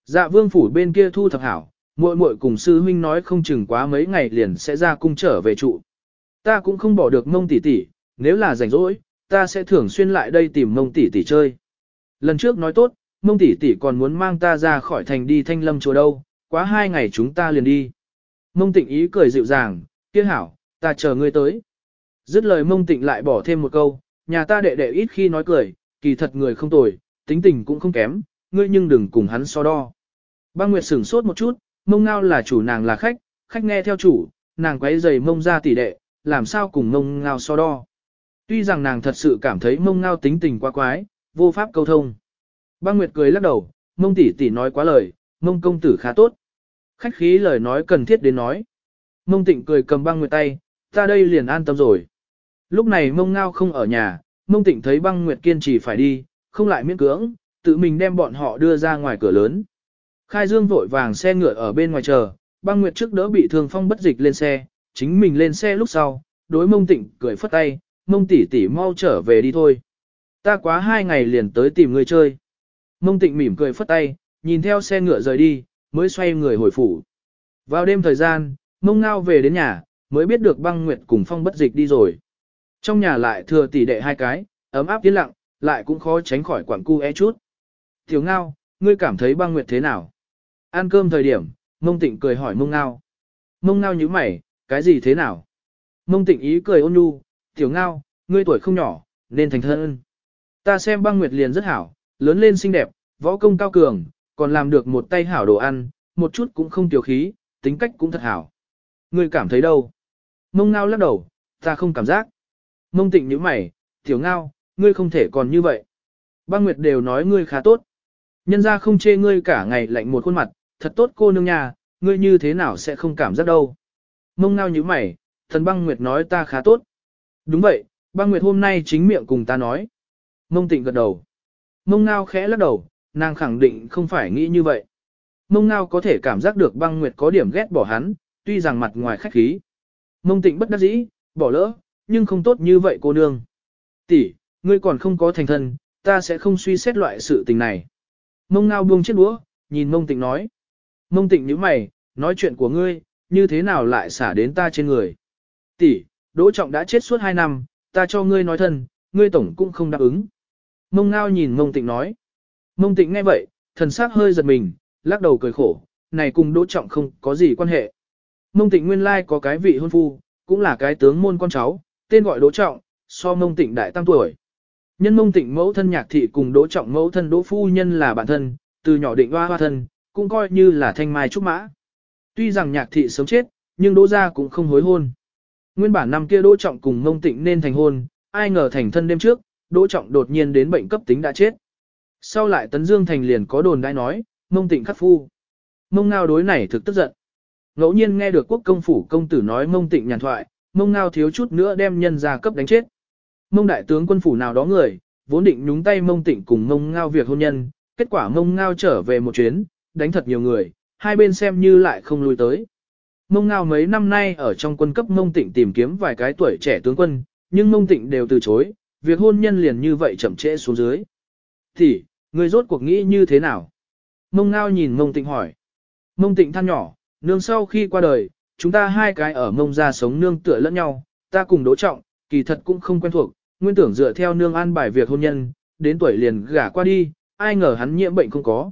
[SPEAKER 1] Dạ vương phủ bên kia thu thập hảo, muội muội cùng sư huynh nói không chừng quá mấy ngày liền sẽ ra cung trở về trụ. Ta cũng không bỏ được mông tỷ tỷ, nếu là rảnh rỗi, ta sẽ thường xuyên lại đây tìm mông tỷ tỷ chơi. Lần trước nói tốt, mông tỷ tỷ còn muốn mang ta ra khỏi thành đi thanh lâm chỗ đâu, quá hai ngày chúng ta liền đi. Mông tịnh ý cười dịu dàng, kia hảo, ta chờ ngươi tới. Dứt lời mông tịnh lại bỏ thêm một câu, nhà ta đệ đệ ít khi nói cười, kỳ thật người không tồi, tính tình cũng không kém, ngươi nhưng đừng cùng hắn so đo. Băng Nguyệt sửng sốt một chút, mông ngao là chủ nàng là khách, khách nghe theo chủ, nàng quấy giày mông ra tỷ đệ, làm sao cùng mông ngao so đo. Tuy rằng nàng thật sự cảm thấy mông ngao tính tình quá quái, vô pháp câu thông. Băng Nguyệt cười lắc đầu, mông tỷ tỷ nói quá lời, mông công tử khá tốt. Khách khí lời nói cần thiết đến nói. Mông tịnh cười cầm băng Nguyệt tay, ta đây liền an tâm rồi. Lúc này mông ngao không ở nhà, mông tịnh thấy băng Nguyệt kiên trì phải đi, không lại miễn cưỡng, tự mình đem bọn họ đưa ra ngoài cửa lớn. Khai Dương vội vàng xe ngựa ở bên ngoài chờ, băng Nguyệt trước đỡ bị thương phong bất dịch lên xe, chính mình lên xe lúc sau, đối mông tịnh cười phất tay, mông tỷ tỷ mau trở về đi thôi. Ta quá hai ngày liền tới tìm người chơi. Mông tịnh mỉm cười phất tay, nhìn theo xe ngựa rời đi, mới xoay người hồi phủ. Vào đêm thời gian, mông ngao về đến nhà, mới biết được băng nguyệt cùng phong bất dịch đi rồi. Trong nhà lại thừa tỷ đệ hai cái, ấm áp yên lặng, lại cũng khó tránh khỏi quảng cu é chút. Tiểu ngao, ngươi cảm thấy băng nguyệt thế nào? Ăn cơm thời điểm, mông tịnh cười hỏi mông ngao. Mông ngao như mày, cái gì thế nào? Mông tịnh ý cười ôn nhu, tiểu ngao, ngươi tuổi không nhỏ, nên thành thân. Ta xem băng nguyệt liền rất hảo, lớn lên xinh đẹp, võ công cao cường, còn làm được một tay hảo đồ ăn, một chút cũng không tiểu khí, tính cách cũng thật hảo. Ngươi cảm thấy đâu? Mông ngao lắc đầu, ta không cảm giác. Mông tịnh như mày, tiểu ngao, ngươi không thể còn như vậy. Băng Nguyệt đều nói ngươi khá tốt. Nhân ra không chê ngươi cả ngày lạnh một khuôn mặt, thật tốt cô nương nhà, ngươi như thế nào sẽ không cảm giác đâu. Mông ngao như mày, thần băng Nguyệt nói ta khá tốt. Đúng vậy, băng Nguyệt hôm nay chính miệng cùng ta nói. Mông tịnh gật đầu. Mông ngao khẽ lắc đầu, nàng khẳng định không phải nghĩ như vậy. Mông ngao có thể cảm giác được băng Nguyệt có điểm ghét bỏ hắn, tuy rằng mặt ngoài khách khí. Mông tịnh bất đắc dĩ, bỏ lỡ, nhưng không tốt như vậy cô nương. Tỷ, ngươi còn không có thành thân, ta sẽ không suy xét loại sự tình này. Mông ngao buông chiếc đũa, nhìn mông tịnh nói. Mông tịnh nhíu mày, nói chuyện của ngươi, như thế nào lại xả đến ta trên người. Tỷ, Đỗ Trọng đã chết suốt hai năm, ta cho ngươi nói thân, ngươi tổng cũng không đáp ứng. Mông ngao nhìn mông tịnh nói. Mông tịnh nghe vậy, thần sắc hơi giật mình, lắc đầu cười khổ, này cùng Đỗ Trọng không có gì quan hệ. Mông tịnh nguyên lai có cái vị hôn phu, cũng là cái tướng môn con cháu, tên gọi Đỗ Trọng, so mông tịnh đại tăng tuổi. Nhân mông tịnh mẫu thân nhạc thị cùng Đỗ Trọng mẫu thân Đỗ Phu Nhân là bạn thân, từ nhỏ định hoa hoa thân, cũng coi như là thanh mai trúc mã. Tuy rằng nhạc thị sớm chết, nhưng Đỗ gia cũng không hối hôn. Nguyên bản năm kia Đỗ Trọng cùng mông tịnh nên thành hôn, ai ngờ thành thân đêm trước, Đỗ Trọng đột nhiên đến bệnh cấp tính đã chết. Sau lại Tấn Dương Thành liền có đồn đại nói, mông tịnh khắc phu. Mông ngao đối này thực tức giận. Ngẫu nhiên nghe được quốc công phủ công tử nói mông tịnh nhàn thoại, mông ngao thiếu chút nữa đem nhân ra cấp đánh chết. Mông đại tướng quân phủ nào đó người, vốn định nhúng tay mông tịnh cùng mông ngao việc hôn nhân, kết quả mông ngao trở về một chuyến, đánh thật nhiều người, hai bên xem như lại không lui tới. Mông ngao mấy năm nay ở trong quân cấp mông tịnh tìm kiếm vài cái tuổi trẻ tướng quân, nhưng mông tịnh đều từ chối, việc hôn nhân liền như vậy chậm trễ xuống dưới. Thì, người rốt cuộc nghĩ như thế nào? Mông ngao nhìn mông tịnh hỏi. Mông tịnh than nhỏ, nương sau khi qua đời, chúng ta hai cái ở mông ra sống nương tựa lẫn nhau, ta cùng đỗ trọng, kỳ thật cũng không quen thuộc, nguyên tưởng dựa theo nương an bài việc hôn nhân, đến tuổi liền gả qua đi, ai ngờ hắn nhiễm bệnh không có.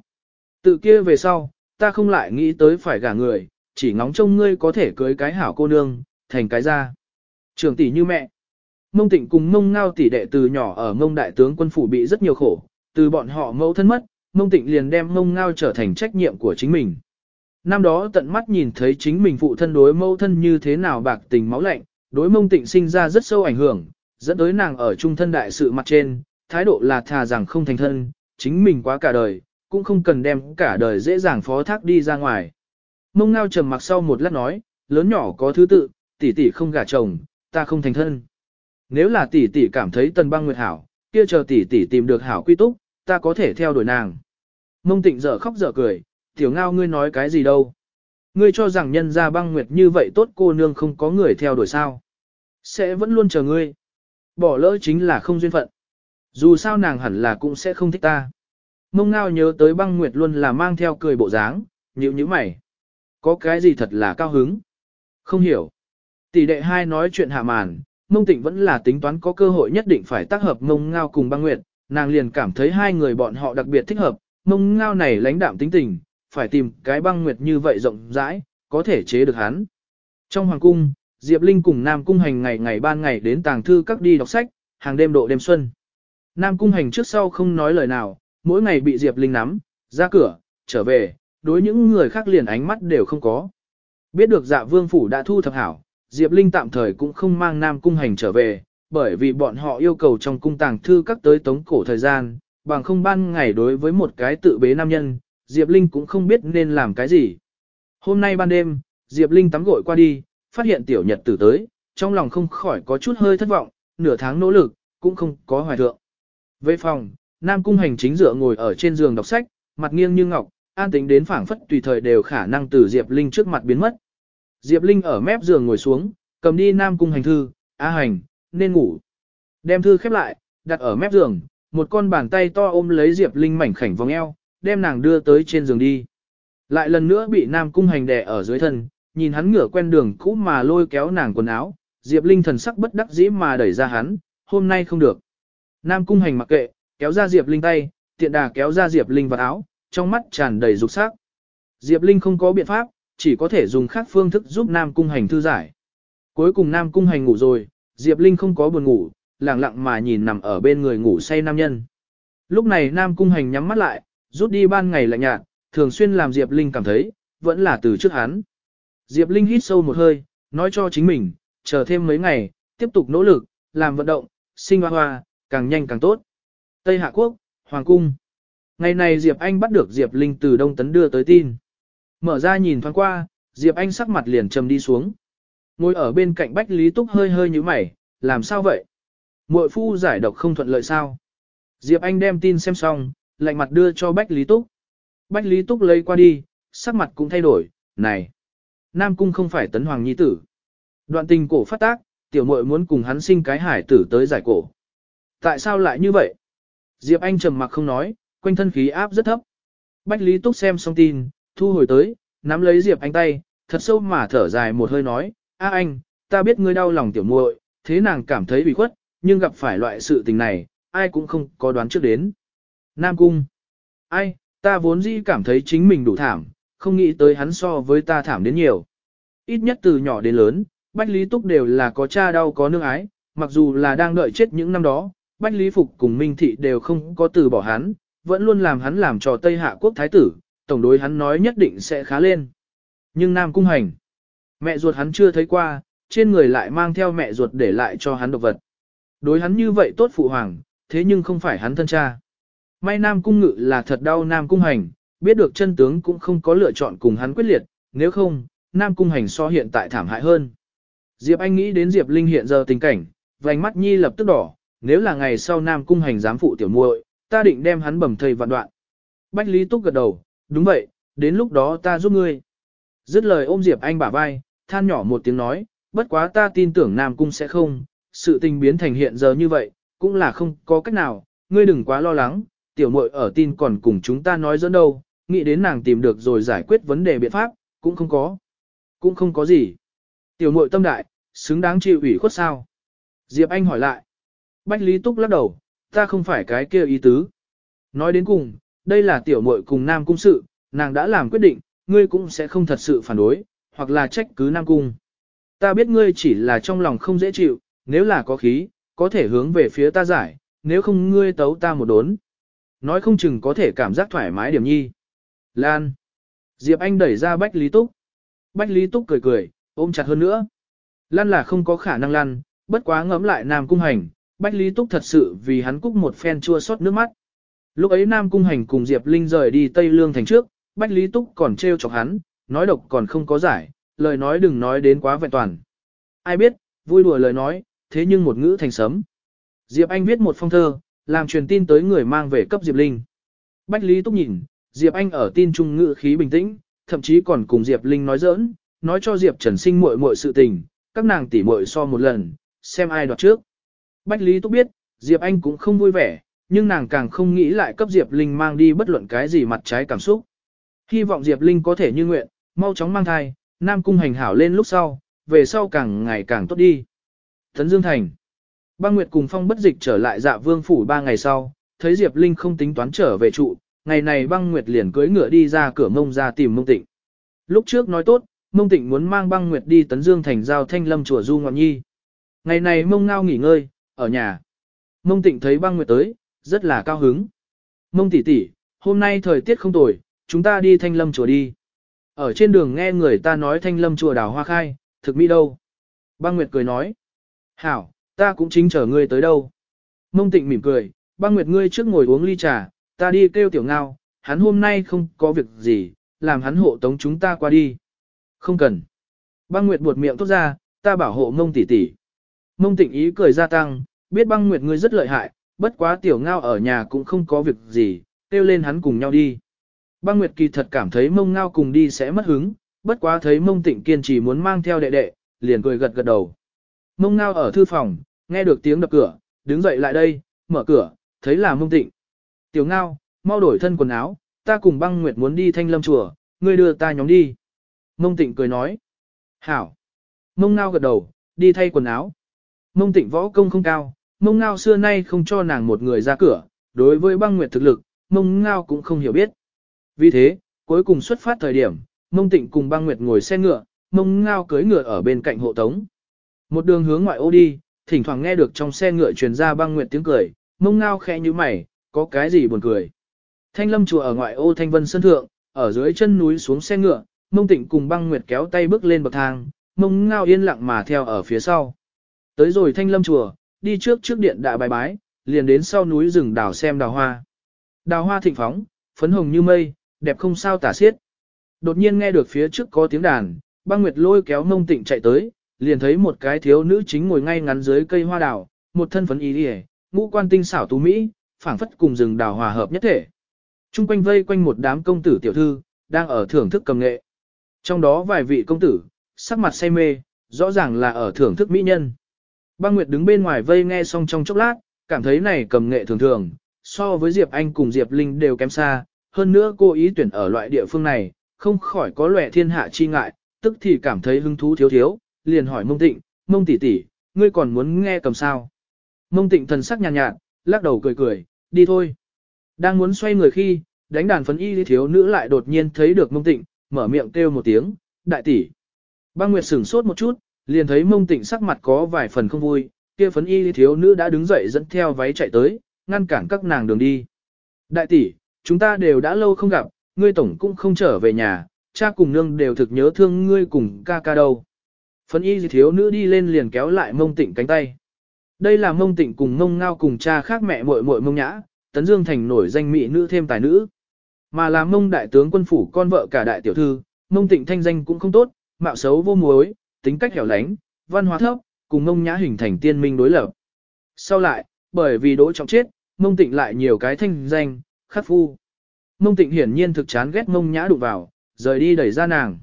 [SPEAKER 1] Tự kia về sau, ta không lại nghĩ tới phải gả người, chỉ ngóng trông ngươi có thể cưới cái hảo cô nương, thành cái ra. Trường tỷ như mẹ. Mông tịnh cùng mông ngao tỷ đệ từ nhỏ ở mông đại tướng quân phủ bị rất nhiều khổ, từ bọn họ mẫu thân mất, mông tịnh liền đem mông ngao trở thành trách nhiệm của chính mình. Năm đó tận mắt nhìn thấy chính mình phụ thân đối mẫu thân như thế nào bạc tình máu lạnh, đối mông tịnh sinh ra rất sâu ảnh hưởng, dẫn tới nàng ở trung thân đại sự mặt trên, thái độ là thà rằng không thành thân, chính mình quá cả đời, cũng không cần đem cả đời dễ dàng phó thác đi ra ngoài. Mông ngao trầm mặc sau một lát nói, lớn nhỏ có thứ tự, tỷ tỷ không gả chồng, ta không thành thân. Nếu là tỷ tỷ cảm thấy tần băng nguyệt hảo, kia chờ tỷ tỷ tìm được hảo quy túc, ta có thể theo đuổi nàng. Mông tịnh dở khóc dở cười, tiểu ngao ngươi nói cái gì đâu. Ngươi cho rằng nhân gia băng nguyệt như vậy tốt cô nương không có người theo đuổi sao. Sẽ vẫn luôn chờ ngươi. Bỏ lỡ chính là không duyên phận. Dù sao nàng hẳn là cũng sẽ không thích ta. Mông ngao nhớ tới băng nguyệt luôn là mang theo cười bộ dáng, nhíu nhíu mày. Có cái gì thật là cao hứng? Không hiểu. Tỷ đệ hai nói chuyện hạ màn, mông tịnh vẫn là tính toán có cơ hội nhất định phải tác hợp mông ngao cùng băng nguyệt, nàng liền cảm thấy hai người bọn họ đặc biệt thích hợp, mông ngao này lãnh đạm tính tình, phải tìm cái băng nguyệt như vậy rộng rãi, có thể chế được hắn. Trong hoàng cung, Diệp Linh cùng Nam Cung Hành ngày ngày ban ngày đến tàng thư các đi đọc sách, hàng đêm độ đêm xuân. Nam Cung Hành trước sau không nói lời nào, mỗi ngày bị Diệp Linh nắm, ra cửa, trở về, đối những người khác liền ánh mắt đều không có. Biết được dạ vương phủ đã thu thập hảo, Diệp Linh tạm thời cũng không mang Nam Cung Hành trở về, bởi vì bọn họ yêu cầu trong cung tàng thư các tới tống cổ thời gian, bằng không ban ngày đối với một cái tự bế nam nhân, Diệp Linh cũng không biết nên làm cái gì. Hôm nay ban đêm, Diệp Linh tắm gội qua đi, phát hiện tiểu nhật tử tới, trong lòng không khỏi có chút hơi thất vọng, nửa tháng nỗ lực, cũng không có hoài thượng. Về phòng, Nam Cung hành chính dựa ngồi ở trên giường đọc sách, mặt nghiêng như ngọc, an tính đến phảng phất tùy thời đều khả năng từ Diệp Linh trước mặt biến mất. Diệp Linh ở mép giường ngồi xuống, cầm đi Nam Cung hành thư, A hành, nên ngủ. Đem thư khép lại, đặt ở mép giường, một con bàn tay to ôm lấy Diệp Linh mảnh khảnh vòng eo, đem nàng đưa tới trên giường đi. Lại lần nữa bị Nam Cung hành đè ở dưới thân, nhìn hắn ngửa quen đường cũ mà lôi kéo nàng quần áo, Diệp Linh thần sắc bất đắc dĩ mà đẩy ra hắn, hôm nay không được. Nam Cung hành mặc kệ, kéo ra Diệp Linh tay, tiện đà kéo ra Diệp Linh vào áo, trong mắt tràn đầy dục sắc. Diệp Linh không có biện pháp, chỉ có thể dùng khác phương thức giúp Nam Cung Hành thư giải. Cuối cùng Nam Cung Hành ngủ rồi, Diệp Linh không có buồn ngủ, lặng lặng mà nhìn nằm ở bên người ngủ say nam nhân. Lúc này Nam Cung Hành nhắm mắt lại, rút đi ban ngày lạnh nhạt, thường xuyên làm Diệp Linh cảm thấy, vẫn là từ trước hắn. Diệp Linh hít sâu một hơi, nói cho chính mình, chờ thêm mấy ngày, tiếp tục nỗ lực, làm vận động, sinh hoa hoa, càng nhanh càng tốt. Tây Hạ Quốc, Hoàng Cung. Ngày này Diệp Anh bắt được Diệp Linh từ Đông Tấn đưa tới tin. Mở ra nhìn thoáng qua, Diệp Anh sắc mặt liền trầm đi xuống. Ngồi ở bên cạnh Bách Lý Túc hơi hơi như mày, làm sao vậy? Muội phu giải độc không thuận lợi sao? Diệp Anh đem tin xem xong, lạnh mặt đưa cho Bách Lý Túc. Bách Lý Túc lấy qua đi, sắc mặt cũng thay đổi, này. Nam Cung không phải tấn hoàng nhi tử. Đoạn tình cổ phát tác, tiểu muội muốn cùng hắn sinh cái hải tử tới giải cổ. Tại sao lại như vậy? Diệp Anh trầm mặc không nói, quanh thân khí áp rất thấp. Bách Lý Túc xem xong tin, thu hồi tới, nắm lấy Diệp Anh tay, thật sâu mà thở dài một hơi nói, A anh, ta biết ngươi đau lòng tiểu muội, thế nàng cảm thấy bị khuất, nhưng gặp phải loại sự tình này, ai cũng không có đoán trước đến. Nam Cung. Ai, ta vốn dĩ cảm thấy chính mình đủ thảm, không nghĩ tới hắn so với ta thảm đến nhiều. Ít nhất từ nhỏ đến lớn, Bách Lý Túc đều là có cha đau có nương ái, mặc dù là đang đợi chết những năm đó, Bách Lý Phục cùng Minh Thị đều không có từ bỏ hắn, vẫn luôn làm hắn làm trò Tây Hạ Quốc Thái tử, tổng đối hắn nói nhất định sẽ khá lên. Nhưng Nam Cung Hành, mẹ ruột hắn chưa thấy qua, trên người lại mang theo mẹ ruột để lại cho hắn độc vật. Đối hắn như vậy tốt phụ hoàng, thế nhưng không phải hắn thân cha. May Nam Cung Ngự là thật đau Nam Cung Hành, biết được chân tướng cũng không có lựa chọn cùng hắn quyết liệt, nếu không, Nam Cung Hành so hiện tại thảm hại hơn. Diệp Anh nghĩ đến Diệp Linh hiện giờ tình cảnh, vành mắt nhi lập tức đỏ, nếu là ngày sau Nam Cung Hành giám phụ tiểu muội, ta định đem hắn bầm thầy vạn đoạn. Bách Lý Túc gật đầu, đúng vậy, đến lúc đó ta giúp ngươi. Dứt lời ôm Diệp Anh bả vai, than nhỏ một tiếng nói, bất quá ta tin tưởng Nam Cung sẽ không, sự tình biến thành hiện giờ như vậy, cũng là không có cách nào, ngươi đừng quá lo lắng, tiểu muội ở tin còn cùng chúng ta nói dẫn đâu, nghĩ đến nàng tìm được rồi giải quyết vấn đề biện pháp, cũng không có. Cũng không có gì. Tiểu muội tâm đại, xứng đáng chịu ủy khuất sao? Diệp Anh hỏi lại. Bách Lý Túc lắc đầu, ta không phải cái kia ý tứ. Nói đến cùng, đây là tiểu muội cùng Nam Cung sự, nàng đã làm quyết định, ngươi cũng sẽ không thật sự phản đối, hoặc là trách cứ Nam Cung. Ta biết ngươi chỉ là trong lòng không dễ chịu, nếu là có khí, có thể hướng về phía ta giải, nếu không ngươi tấu ta một đốn. Nói không chừng có thể cảm giác thoải mái điểm nhi. Lan. Diệp Anh đẩy ra Bách Lý Túc. Bách Lý Túc cười cười, ôm chặt hơn nữa. Lan là không có khả năng lăn, bất quá ngẫm lại Nam Cung Hành, Bách Lý Túc thật sự vì hắn cúc một phen chua xót nước mắt. Lúc ấy Nam Cung Hành cùng Diệp Linh rời đi Tây Lương thành trước, Bách Lý Túc còn trêu chọc hắn, nói độc còn không có giải, lời nói đừng nói đến quá vẹn toàn. Ai biết, vui đùa lời nói, thế nhưng một ngữ thành sấm. Diệp Anh viết một phong thơ, làm truyền tin tới người mang về cấp Diệp Linh. Bách Lý Túc nhìn, Diệp Anh ở tin trung ngữ khí bình tĩnh, thậm chí còn cùng Diệp Linh nói giỡn, nói cho Diệp Trần Sinh muội muội sự tình, các nàng tỉ muội so một lần, xem ai đoạt trước. Bách Lý Túc biết, Diệp Anh cũng không vui vẻ, nhưng nàng càng không nghĩ lại cấp Diệp Linh mang đi bất luận cái gì mặt trái cảm xúc. Hy vọng Diệp Linh có thể như nguyện, mau chóng mang thai, Nam Cung hành hảo lên lúc sau, về sau càng ngày càng tốt đi. Thấn Dương Thành Băng Nguyệt cùng Phong bất dịch trở lại dạ vương phủ ba ngày sau, thấy Diệp Linh không tính toán trở về trụ, ngày này băng Nguyệt liền cưới ngựa đi ra cửa mông ra tìm mông tịnh. Lúc trước nói tốt, mông tịnh muốn mang băng Nguyệt đi Tấn Dương Thành giao thanh lâm chùa Du Ngọc Nhi. Ngày này mông ngao nghỉ ngơi, ở nhà. Mông tịnh thấy băng Nguyệt tới, rất là cao hứng. Mông tỷ tỷ, hôm nay thời tiết không tồi, chúng ta đi thanh lâm chùa đi. Ở trên đường nghe người ta nói thanh lâm chùa đào hoa khai, thực mỹ đâu. Băng Nguyệt cười nói. Hảo, ta cũng chính chờ ngươi tới đâu. Mông tịnh mỉm cười, băng Nguyệt ngươi trước ngồi uống ly trà, ta đi kêu tiểu ngao, hắn hôm nay không có việc gì, làm hắn hộ tống chúng ta qua đi. Không cần. Băng Nguyệt buột miệng tốt ra, ta bảo hộ mông tỷ tỷ. Mông tịnh ý cười gia tăng, biết băng Nguyệt ngươi rất lợi hại, bất quá tiểu ngao ở nhà cũng không có việc gì, kêu lên hắn cùng nhau đi. Băng Nguyệt kỳ thật cảm thấy mông ngao cùng đi sẽ mất hứng, bất quá thấy mông tịnh kiên trì muốn mang theo đệ đệ, liền cười gật gật đầu. Mông ngao ở thư phòng, nghe được tiếng đập cửa, đứng dậy lại đây, mở cửa, thấy là mông tịnh. Tiểu ngao, mau đổi thân quần áo, ta cùng băng nguyệt muốn đi thanh lâm chùa, ngươi đưa ta nhóm đi. Mông tịnh cười nói. Hảo. Mông ngao gật đầu, đi thay quần áo. Mông tịnh võ công không cao, mông ngao xưa nay không cho nàng một người ra cửa, đối với băng nguyệt thực lực, mông ngao cũng không hiểu biết. Vì thế, cuối cùng xuất phát thời điểm, mông tịnh cùng băng nguyệt ngồi xe ngựa, mông ngao cưới ngựa ở bên cạnh hộ tống. Một đường hướng ngoại ô đi, thỉnh thoảng nghe được trong xe ngựa truyền ra băng nguyệt tiếng cười, mông ngao khẽ như mày, có cái gì buồn cười. Thanh lâm chùa ở ngoại ô thanh vân Sơn thượng, ở dưới chân núi xuống xe ngựa, mông tịnh cùng băng nguyệt kéo tay bước lên bậc thang, mông ngao yên lặng mà theo ở phía sau. Tới rồi thanh lâm chùa, đi trước trước điện đại bài bái, liền đến sau núi rừng đào xem đào hoa. Đào hoa thịnh phóng, phấn hồng như mây, đẹp không sao tả xiết. Đột nhiên nghe được phía trước có tiếng đàn, băng nguyệt lôi kéo mông tịnh chạy tới, liền thấy một cái thiếu nữ chính ngồi ngay ngắn dưới cây hoa đào, một thân phấn ý đi ngũ quan tinh xảo tú Mỹ, phảng phất cùng rừng đào hòa hợp nhất thể. Trung quanh vây quanh một đám công tử tiểu thư, đang ở thưởng thức cầm nghệ. Trong đó vài vị công tử, sắc mặt say mê, rõ ràng là ở thưởng thức mỹ nhân. Băng Nguyệt đứng bên ngoài vây nghe xong trong chốc lát, cảm thấy này cầm nghệ thường thường, so với Diệp Anh cùng Diệp Linh đều kém xa, hơn nữa cô ý tuyển ở loại địa phương này, không khỏi có lệ thiên hạ chi ngại, tức thì cảm thấy hứng thú thiếu thiếu, liền hỏi mông tịnh, mông tỷ tỷ, ngươi còn muốn nghe cầm sao? Mông tịnh thần sắc nhàn nhạt, nhạt, lắc đầu cười cười, đi thôi. Đang muốn xoay người khi, đánh đàn phấn y thiếu nữ lại đột nhiên thấy được mông tịnh, mở miệng kêu một tiếng, đại tỷ. Băng Nguyệt sửng sốt một chút, liền thấy mông tịnh sắc mặt có vài phần không vui, kia phấn y thiếu nữ đã đứng dậy dẫn theo váy chạy tới, ngăn cản các nàng đường đi. Đại tỷ, chúng ta đều đã lâu không gặp, ngươi tổng cũng không trở về nhà, cha cùng nương đều thực nhớ thương ngươi cùng ca ca đâu. Phấn y thiếu nữ đi lên liền kéo lại mông tịnh cánh tay. Đây là mông tịnh cùng mông ngao cùng cha khác mẹ muội muội mông nhã, tấn dương thành nổi danh mỹ nữ thêm tài nữ. Mà là mông đại tướng quân phủ con vợ cả đại tiểu thư, mông tịnh thanh danh cũng không tốt, mạo xấu vô muối, tính cách hẻo lánh, văn hóa thấp, cùng mông nhã hình thành tiên minh đối lập. Sau lại, bởi vì đỗ trọng chết, mông tịnh lại nhiều cái thanh danh, khắc phu. Mông tịnh hiển nhiên thực chán ghét mông nhã đụng vào, rời đi đẩy ra nàng.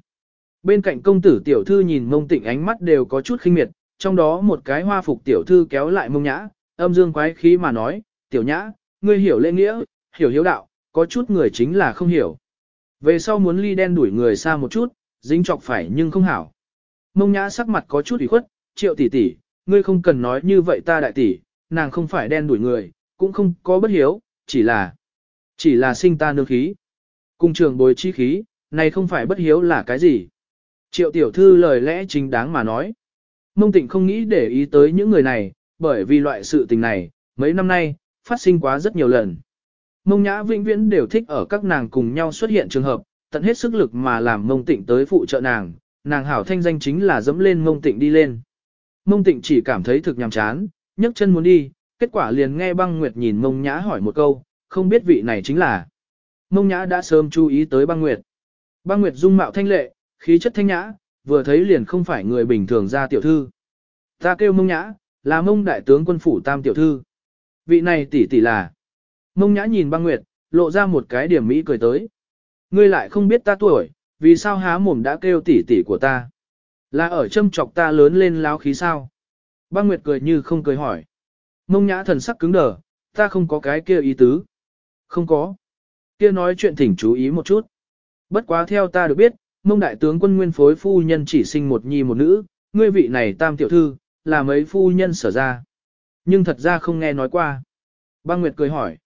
[SPEAKER 1] Bên cạnh công tử tiểu thư nhìn mông tịnh ánh mắt đều có chút khinh miệt, trong đó một cái hoa phục tiểu thư kéo lại mông nhã, âm dương quái khí mà nói, tiểu nhã, ngươi hiểu lễ nghĩa, hiểu hiếu đạo, có chút người chính là không hiểu. Về sau muốn ly đen đuổi người xa một chút, dính chọc phải nhưng không hảo. Mông nhã sắc mặt có chút ủy khuất, triệu tỷ tỷ, ngươi không cần nói như vậy ta đại tỷ, nàng không phải đen đuổi người, cũng không có bất hiếu, chỉ là, chỉ là sinh ta nương khí. Cung trường bồi chi khí, này không phải bất hiếu là cái gì. Triệu tiểu thư lời lẽ chính đáng mà nói. Mông tịnh không nghĩ để ý tới những người này, bởi vì loại sự tình này, mấy năm nay, phát sinh quá rất nhiều lần. Mông nhã vĩnh viễn đều thích ở các nàng cùng nhau xuất hiện trường hợp, tận hết sức lực mà làm mông tịnh tới phụ trợ nàng, nàng hảo thanh danh chính là dẫm lên mông tịnh đi lên. Mông tịnh chỉ cảm thấy thực nhàm chán, nhấc chân muốn đi, kết quả liền nghe băng nguyệt nhìn mông nhã hỏi một câu, không biết vị này chính là. Mông nhã đã sớm chú ý tới băng nguyệt. Băng nguyệt dung mạo thanh lệ, khí chất thanh nhã, vừa thấy liền không phải người bình thường ra tiểu thư. Ta kêu mông nhã, là mông đại tướng quân phủ tam tiểu thư. Vị này tỷ tỷ là. Mông nhã nhìn băng nguyệt, lộ ra một cái điểm mỹ cười tới. Ngươi lại không biết ta tuổi, vì sao há mồm đã kêu tỷ tỷ của ta? Là ở châm chọc ta lớn lên láo khí sao? Băng nguyệt cười như không cười hỏi. Mông nhã thần sắc cứng đờ, ta không có cái kia ý tứ. Không có. Kia nói chuyện thỉnh chú ý một chút. Bất quá theo ta được biết, mông đại tướng quân nguyên phối phu nhân chỉ sinh một nhi một nữ, ngươi vị này tam tiểu thư, là mấy phu nhân sở ra. Nhưng thật ra không nghe nói qua. Băng Nguyệt cười hỏi.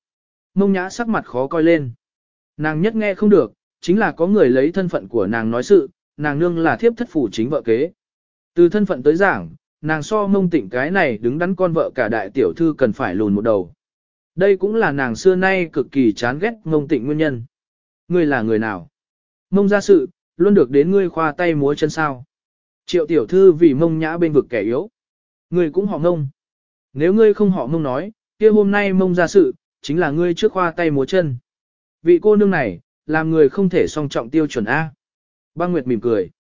[SPEAKER 1] Mông nhã sắc mặt khó coi lên. Nàng nhất nghe không được, chính là có người lấy thân phận của nàng nói sự, nàng nương là thiếp thất phủ chính vợ kế. Từ thân phận tới giảng, nàng so mông tịnh cái này đứng đắn con vợ cả đại tiểu thư cần phải lùn một đầu. Đây cũng là nàng xưa nay cực kỳ chán ghét mông tịnh nguyên nhân. Ngươi là người nào? Mông ra sự, luôn được đến ngươi khoa tay múa chân sao. Triệu tiểu thư vì mông nhã bên vực kẻ yếu. Ngươi cũng họ mông. Nếu ngươi không họ mông nói, kia hôm nay mông ra sự, chính là ngươi trước khoa tay múa chân. Vị cô nương này, làm người không thể song trọng tiêu chuẩn A. Băng Nguyệt mỉm cười.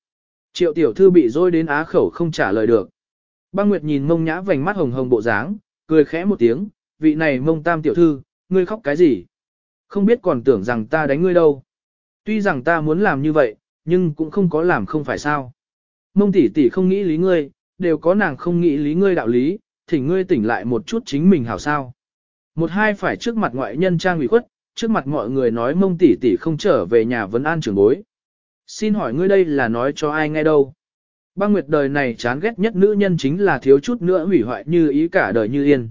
[SPEAKER 1] Triệu tiểu thư bị dối đến á khẩu không trả lời được. Băng Nguyệt nhìn mông nhã vành mắt hồng hồng bộ dáng, cười khẽ một tiếng, vị này mông tam tiểu thư, ngươi khóc cái gì? Không biết còn tưởng rằng ta đánh ngươi đâu. Tuy rằng ta muốn làm như vậy, nhưng cũng không có làm không phải sao. Mông tỷ tỷ không nghĩ lý ngươi, đều có nàng không nghĩ lý ngươi đạo lý, thỉnh ngươi tỉnh lại một chút chính mình hảo sao. Một hai phải trước mặt ngoại nhân trang ủy khuất, trước mặt mọi người nói mông tỷ tỷ không trở về nhà vấn an trưởng bối. Xin hỏi ngươi đây là nói cho ai nghe đâu? Băng Nguyệt đời này chán ghét nhất nữ nhân chính là thiếu chút nữa hủy hoại như ý cả đời như yên.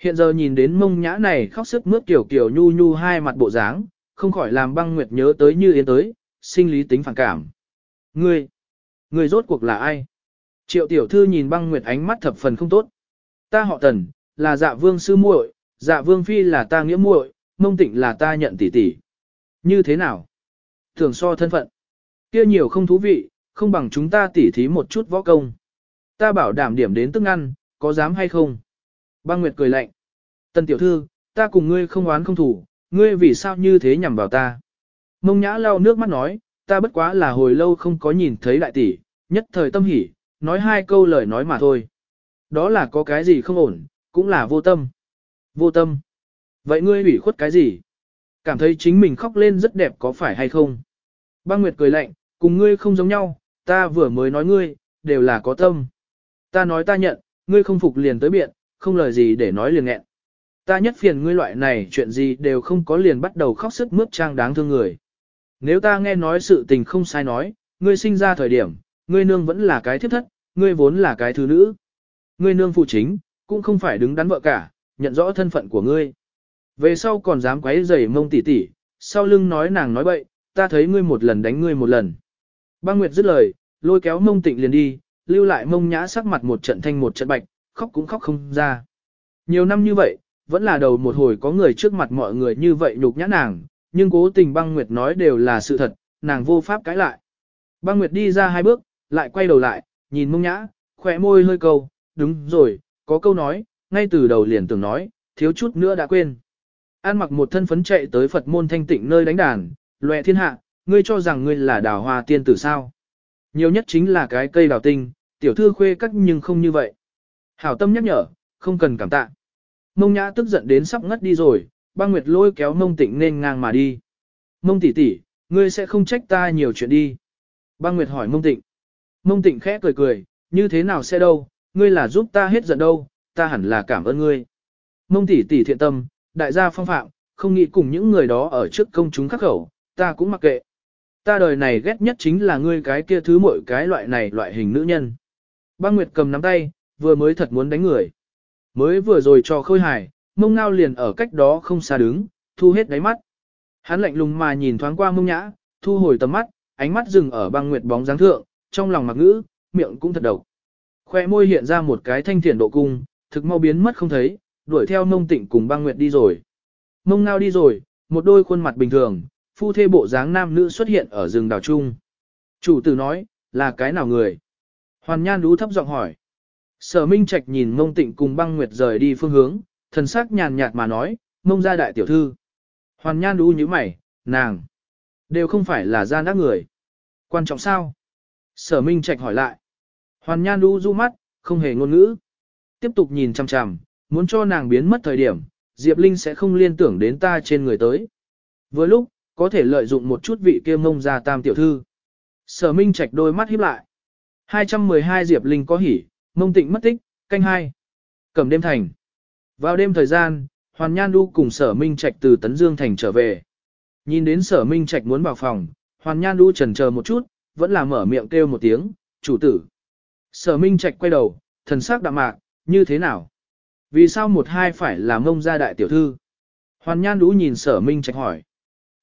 [SPEAKER 1] Hiện giờ nhìn đến mông nhã này khóc sức mướt kiểu kiểu nhu nhu hai mặt bộ dáng, không khỏi làm băng nguyệt nhớ tới như yên tới, sinh lý tính phản cảm. Ngươi, ngươi rốt cuộc là ai? Triệu tiểu thư nhìn băng nguyệt ánh mắt thập phần không tốt. Ta họ tần, là dạ vương sư muội, dạ vương phi là ta nghĩa muội, mông tịnh là ta nhận tỷ tỷ. Như thế nào? Thường so thân phận. Kia nhiều không thú vị, không bằng chúng ta tỉ thí một chút võ công. Ta bảo đảm điểm đến tức ăn, có dám hay không? Băng Nguyệt cười lạnh. Tần tiểu thư, ta cùng ngươi không oán không thủ, ngươi vì sao như thế nhằm vào ta? Mông nhã lau nước mắt nói, ta bất quá là hồi lâu không có nhìn thấy đại tỷ, nhất thời tâm hỉ, nói hai câu lời nói mà thôi. Đó là có cái gì không ổn, cũng là vô tâm. Vô tâm. Vậy ngươi ủy khuất cái gì? Cảm thấy chính mình khóc lên rất đẹp có phải hay không? Băng Nguyệt cười lạnh, cùng ngươi không giống nhau, ta vừa mới nói ngươi, đều là có tâm. Ta nói ta nhận, ngươi không phục liền tới biện, không lời gì để nói liền nghẹn. Ta nhất phiền ngươi loại này chuyện gì đều không có liền bắt đầu khóc sức mướt trang đáng thương người. Nếu ta nghe nói sự tình không sai nói, ngươi sinh ra thời điểm, ngươi nương vẫn là cái thiếp thất, ngươi vốn là cái thứ nữ. Ngươi nương phụ chính, cũng không phải đứng đắn vợ cả, nhận rõ thân phận của ngươi. Về sau còn dám quấy rầy mông tỷ tỷ, sau lưng nói nàng nói bậy, ta thấy ngươi một lần đánh ngươi một lần. Băng Nguyệt dứt lời, lôi kéo mông tịnh liền đi, lưu lại mông nhã sắc mặt một trận thanh một trận bạch, khóc cũng khóc không ra. Nhiều năm như vậy, vẫn là đầu một hồi có người trước mặt mọi người như vậy nhục nhã nàng, nhưng cố tình băng Nguyệt nói đều là sự thật, nàng vô pháp cãi lại. Băng Nguyệt đi ra hai bước, lại quay đầu lại, nhìn mông nhã, khỏe môi hơi câu, đúng rồi, có câu nói, ngay từ đầu liền tưởng nói, thiếu chút nữa đã quên. An mặc một thân phấn chạy tới Phật môn thanh tịnh nơi đánh đàn, loẹ thiên hạ, ngươi cho rằng ngươi là đào hoa tiên tử sao. Nhiều nhất chính là cái cây đào tinh, tiểu thư khuê cắt nhưng không như vậy. Hảo tâm nhắc nhở, không cần cảm tạ. Mông nhã tức giận đến sắp ngất đi rồi, băng nguyệt lôi kéo mông tịnh nên ngang mà đi. Mông tỷ tỷ, ngươi sẽ không trách ta nhiều chuyện đi. Băng nguyệt hỏi mông tịnh. Mông tịnh khẽ cười cười, như thế nào sẽ đâu, ngươi là giúp ta hết giận đâu, ta hẳn là cảm ơn ngươi. Mông tỷ tỷ thiện tâm, đại gia phong phạm, không nghĩ cùng những người đó ở trước công chúng khắc khẩu, ta cũng mặc kệ. Ta đời này ghét nhất chính là ngươi cái kia thứ mỗi cái loại này loại hình nữ nhân. Băng Nguyệt cầm nắm tay, vừa mới thật muốn đánh người. Mới vừa rồi cho khôi hài, mông ngao liền ở cách đó không xa đứng, thu hết đáy mắt. Hắn lạnh lùng mà nhìn thoáng qua mông nhã, thu hồi tầm mắt, ánh mắt dừng ở băng nguyệt bóng dáng thượng, trong lòng mặc ngữ, miệng cũng thật độc. Khoe môi hiện ra một cái thanh thiện độ cung, thực mau biến mất không thấy, đuổi theo mông tịnh cùng băng nguyệt đi rồi. Mông ngao đi rồi, một đôi khuôn mặt bình thường, phu thê bộ dáng nam nữ xuất hiện ở rừng đào trung. Chủ tử nói, là cái nào người? Hoàn nhan đú thấp giọng hỏi. Sở Minh Trạch nhìn mông tịnh cùng băng nguyệt rời đi phương hướng, thần sắc nhàn nhạt mà nói, mông ra đại tiểu thư. Hoàn nhan đú như mày, nàng, đều không phải là gian ác người. Quan trọng sao? Sở Minh Trạch hỏi lại. Hoàn nhan đu du mắt, không hề ngôn ngữ. Tiếp tục nhìn chằm chằm, muốn cho nàng biến mất thời điểm, Diệp Linh sẽ không liên tưởng đến ta trên người tới. Với lúc, có thể lợi dụng một chút vị kia mông ra tam tiểu thư. Sở Minh Trạch đôi mắt híp lại. 212 Diệp Linh có hỉ, mông tịnh mất tích, canh hai. Cầm đêm thành. Vào đêm thời gian, Hoàn Nhan Du cùng Sở Minh Trạch từ Tấn Dương Thành trở về. Nhìn đến Sở Minh Trạch muốn vào phòng, Hoàn Nhan Du chần chờ một chút, vẫn là mở miệng kêu một tiếng, chủ tử. Sở Minh Trạch quay đầu, thần sắc đạm mạc, như thế nào? Vì sao một hai phải là mông gia đại tiểu thư? Hoàn Nhan Đũ nhìn Sở Minh Trạch hỏi.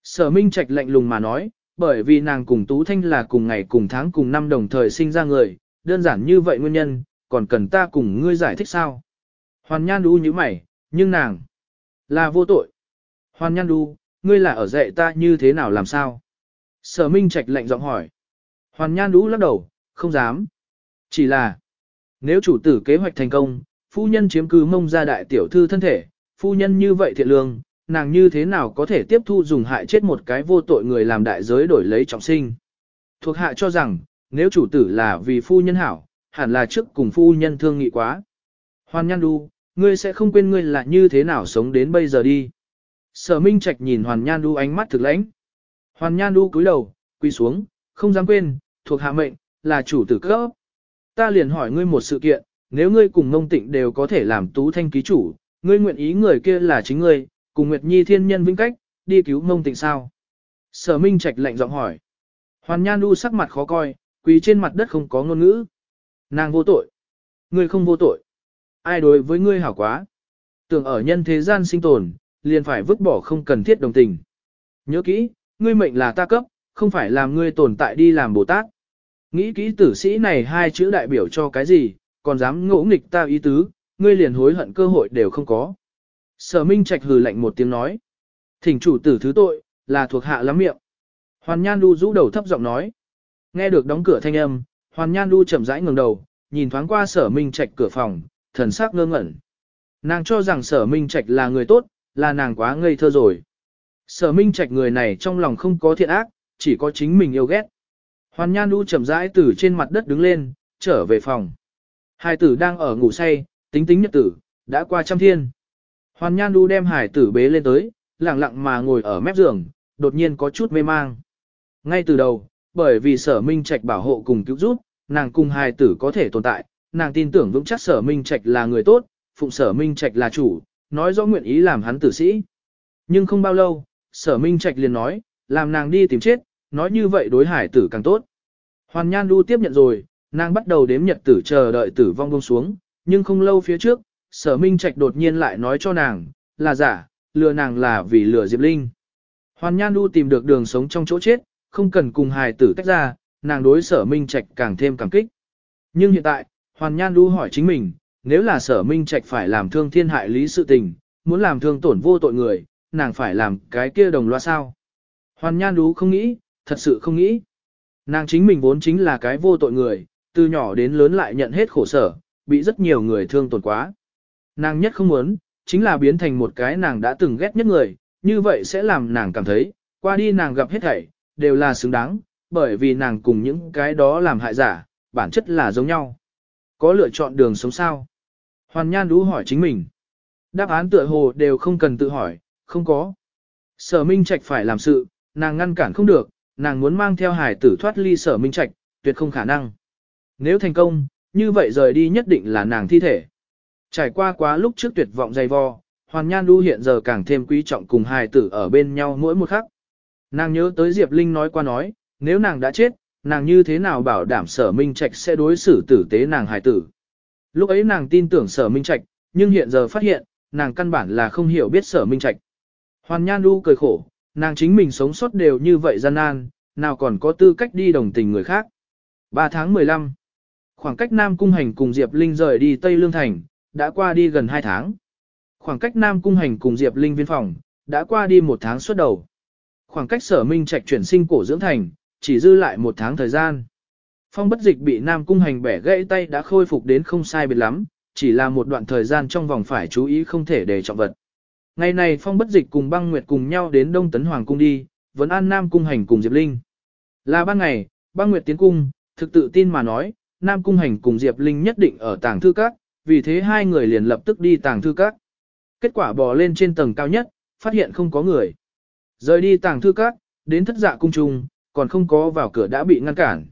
[SPEAKER 1] Sở Minh Trạch lạnh lùng mà nói, bởi vì nàng cùng Tú Thanh là cùng ngày cùng tháng cùng năm đồng thời sinh ra người, đơn giản như vậy nguyên nhân, còn cần ta cùng ngươi giải thích sao? Hoàn Nhan Đũ như mày, nhưng nàng là vô tội. Hoàn Nhan Đũ, ngươi là ở dạy ta như thế nào làm sao? Sở Minh Trạch lạnh giọng hỏi. Hoàn Nhan Đũ lắc đầu, không dám. Chỉ là, nếu chủ tử kế hoạch thành công, phu nhân chiếm cứ mông ra đại tiểu thư thân thể, phu nhân như vậy thiện lương, nàng như thế nào có thể tiếp thu dùng hại chết một cái vô tội người làm đại giới đổi lấy trọng sinh. Thuộc hạ cho rằng, nếu chủ tử là vì phu nhân hảo, hẳn là trước cùng phu nhân thương nghị quá. Hoàn Nhan Đu, ngươi sẽ không quên ngươi là như thế nào sống đến bây giờ đi. Sở Minh Trạch nhìn Hoàn Nhan Đu ánh mắt thực lãnh. Hoàn Nhan Đu cúi đầu, quỳ xuống, không dám quên, thuộc hạ mệnh, là chủ tử cấp. Ta liền hỏi ngươi một sự kiện, nếu ngươi cùng ngông tịnh đều có thể làm tú thanh ký chủ, ngươi nguyện ý người kia là chính ngươi, cùng Nguyệt Nhi thiên nhân vĩnh cách, đi cứu ngông tịnh sao? Sở Minh Trạch lạnh giọng hỏi. Hoàn Nhan Du sắc mặt khó coi, quỳ trên mặt đất không có ngôn ngữ. Nàng vô tội. Ngươi không vô tội. Ai đối với ngươi hảo quá? Tưởng ở nhân thế gian sinh tồn, liền phải vứt bỏ không cần thiết đồng tình. Nhớ kỹ, ngươi mệnh là ta cấp, không phải làm ngươi tồn tại đi làm Bồ Tát. Nghĩ kỹ tử sĩ này hai chữ đại biểu cho cái gì, còn dám ngỗ nghịch ta ý tứ, ngươi liền hối hận cơ hội đều không có. Sở Minh Trạch hừ lạnh một tiếng nói. Thỉnh chủ tử thứ tội, là thuộc hạ lắm miệng. Hoàn Nhan Du rũ đầu thấp giọng nói. Nghe được đóng cửa thanh âm, Hoàn Nhan Du chậm rãi ngẩng đầu, nhìn thoáng qua sở Minh Trạch cửa phòng, thần sắc ngơ ngẩn. Nàng cho rằng sở Minh Trạch là người tốt, là nàng quá ngây thơ rồi. Sở Minh Trạch người này trong lòng không có thiện ác, chỉ có chính mình yêu ghét. Hoàn Nhan Du chậm rãi từ trên mặt đất đứng lên, trở về phòng. Hải tử đang ở ngủ say, tính tính nhật tử, đã qua trăm thiên. Hoàn Nhan Du đem hải tử bế lên tới, lặng lặng mà ngồi ở mép giường, đột nhiên có chút mê mang. Ngay từ đầu, bởi vì sở minh trạch bảo hộ cùng cứu giúp, nàng cùng Hải tử có thể tồn tại, nàng tin tưởng vững chắc sở minh trạch là người tốt, phụng sở minh trạch là chủ, nói rõ nguyện ý làm hắn tử sĩ. Nhưng không bao lâu, sở minh trạch liền nói, làm nàng đi tìm chết, nói như vậy đối hải tử càng tốt. Hoàn Nhan Du tiếp nhận rồi, nàng bắt đầu đếm nhật tử chờ đợi tử vong buông xuống, nhưng không lâu phía trước, sở minh trạch đột nhiên lại nói cho nàng, là giả, lừa nàng là vì lừa Diệp Linh. Hoàn Nhan Du tìm được đường sống trong chỗ chết, không cần cùng hài tử tách ra, nàng đối sở minh trạch càng thêm cảm kích. Nhưng hiện tại, Hoàn Nhan Du hỏi chính mình, nếu là sở minh trạch phải làm thương thiên hại lý sự tình, muốn làm thương tổn vô tội người, nàng phải làm cái kia đồng loa sao. Hoàn Nhan Du không nghĩ, thật sự không nghĩ. Nàng chính mình vốn chính là cái vô tội người, từ nhỏ đến lớn lại nhận hết khổ sở, bị rất nhiều người thương tổn quá. Nàng nhất không muốn, chính là biến thành một cái nàng đã từng ghét nhất người, như vậy sẽ làm nàng cảm thấy, qua đi nàng gặp hết thảy, đều là xứng đáng, bởi vì nàng cùng những cái đó làm hại giả, bản chất là giống nhau. Có lựa chọn đường sống sao? Hoàn Nhan đú hỏi chính mình. Đáp án tựa hồ đều không cần tự hỏi, không có. Sở Minh Trạch phải làm sự, nàng ngăn cản không được, nàng muốn mang theo hải tử thoát ly sở Minh Trạch, tuyệt không khả năng. Nếu thành công, như vậy rời đi nhất định là nàng thi thể. Trải qua quá lúc trước tuyệt vọng dày vò, Hoàn Nhan Du hiện giờ càng thêm quý trọng cùng hài tử ở bên nhau mỗi một khắc. Nàng nhớ tới Diệp Linh nói qua nói, nếu nàng đã chết, nàng như thế nào bảo đảm sở minh trạch sẽ đối xử tử tế nàng hài tử. Lúc ấy nàng tin tưởng sở minh trạch, nhưng hiện giờ phát hiện, nàng căn bản là không hiểu biết sở minh trạch. Hoàn Nhan Du cười khổ, nàng chính mình sống sót đều như vậy gian nan, nào còn có tư cách đi đồng tình người khác. 3 tháng 15 Khoảng cách Nam Cung Hành cùng Diệp Linh rời đi Tây Lương Thành, đã qua đi gần 2 tháng. Khoảng cách Nam Cung Hành cùng Diệp Linh viên phòng, đã qua đi một tháng suốt đầu. Khoảng cách sở minh trạch chuyển sinh cổ dưỡng thành, chỉ dư lại một tháng thời gian. Phong bất dịch bị Nam Cung Hành bẻ gãy tay đã khôi phục đến không sai biệt lắm, chỉ là một đoạn thời gian trong vòng phải chú ý không thể để trọng vật. Ngày này Phong bất dịch cùng băng nguyệt cùng nhau đến Đông Tấn Hoàng Cung đi, vẫn an Nam Cung Hành cùng Diệp Linh. Là ban ngày, băng nguyệt tiến cung, thực tự tin mà nói, Nam Cung Hành cùng Diệp Linh nhất định ở tàng thư các, vì thế hai người liền lập tức đi tàng thư các. Kết quả bò lên trên tầng cao nhất, phát hiện không có người. Rời đi tàng thư các, đến thất dạ cung trung, còn không có vào cửa đã bị ngăn cản.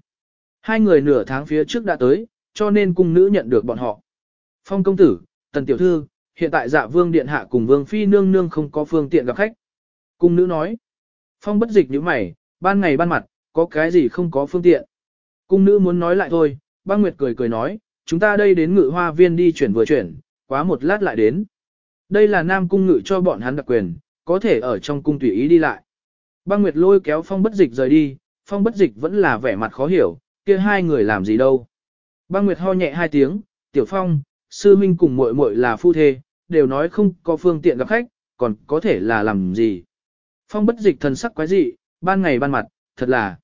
[SPEAKER 1] Hai người nửa tháng phía trước đã tới, cho nên cung nữ nhận được bọn họ. Phong công tử, tần tiểu thư, hiện tại dạ vương điện hạ cùng vương phi nương nương không có phương tiện gặp khách. Cung nữ nói. Phong bất dịch như mày, ban ngày ban mặt, có cái gì không có phương tiện. Cung nữ muốn nói lại thôi, băng nguyệt cười cười nói, chúng ta đây đến ngự hoa viên đi chuyển vừa chuyển, quá một lát lại đến. Đây là nam cung ngự cho bọn hắn đặc quyền, có thể ở trong cung tùy ý đi lại. Băng Nguyệt lôi kéo phong bất dịch rời đi, phong bất dịch vẫn là vẻ mặt khó hiểu, kia hai người làm gì đâu. Băng Nguyệt ho nhẹ hai tiếng, tiểu phong, sư minh cùng muội muội là phu thê, đều nói không có phương tiện gặp khách, còn có thể là làm gì. Phong bất dịch thần sắc quái dị, ban ngày ban mặt, thật là.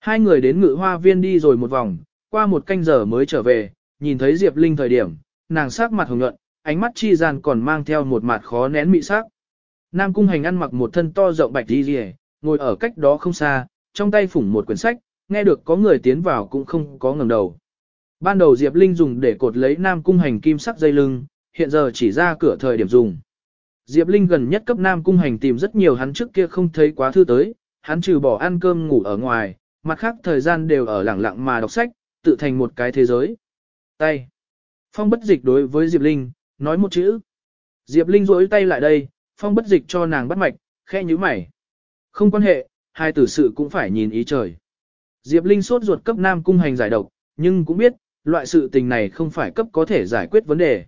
[SPEAKER 1] Hai người đến ngự hoa viên đi rồi một vòng, qua một canh giờ mới trở về, nhìn thấy Diệp Linh thời điểm, nàng sắc mặt hồng nhuận, ánh mắt chi gian còn mang theo một mặt khó nén mị sắc. Nam Cung Hành ăn mặc một thân to rộng bạch đi rìa, ngồi ở cách đó không xa, trong tay phủng một quyển sách, nghe được có người tiến vào cũng không có ngẩng đầu. Ban đầu Diệp Linh dùng để cột lấy Nam Cung Hành kim sắc dây lưng, hiện giờ chỉ ra cửa thời điểm dùng. Diệp Linh gần nhất cấp Nam Cung Hành tìm rất nhiều hắn trước kia không thấy quá thư tới, hắn trừ bỏ ăn cơm ngủ ở ngoài, mặt khác thời gian đều ở lặng lặng mà đọc sách, tự thành một cái thế giới. Tay. Phong bất dịch đối với Diệp Linh, nói một chữ. Diệp Linh rỗi tay lại đây, phong bất dịch cho nàng bắt mạch, khe như mày. Không quan hệ, hai tử sự cũng phải nhìn ý trời. Diệp Linh sốt ruột cấp nam cung hành giải độc, nhưng cũng biết, loại sự tình này không phải cấp có thể giải quyết vấn đề.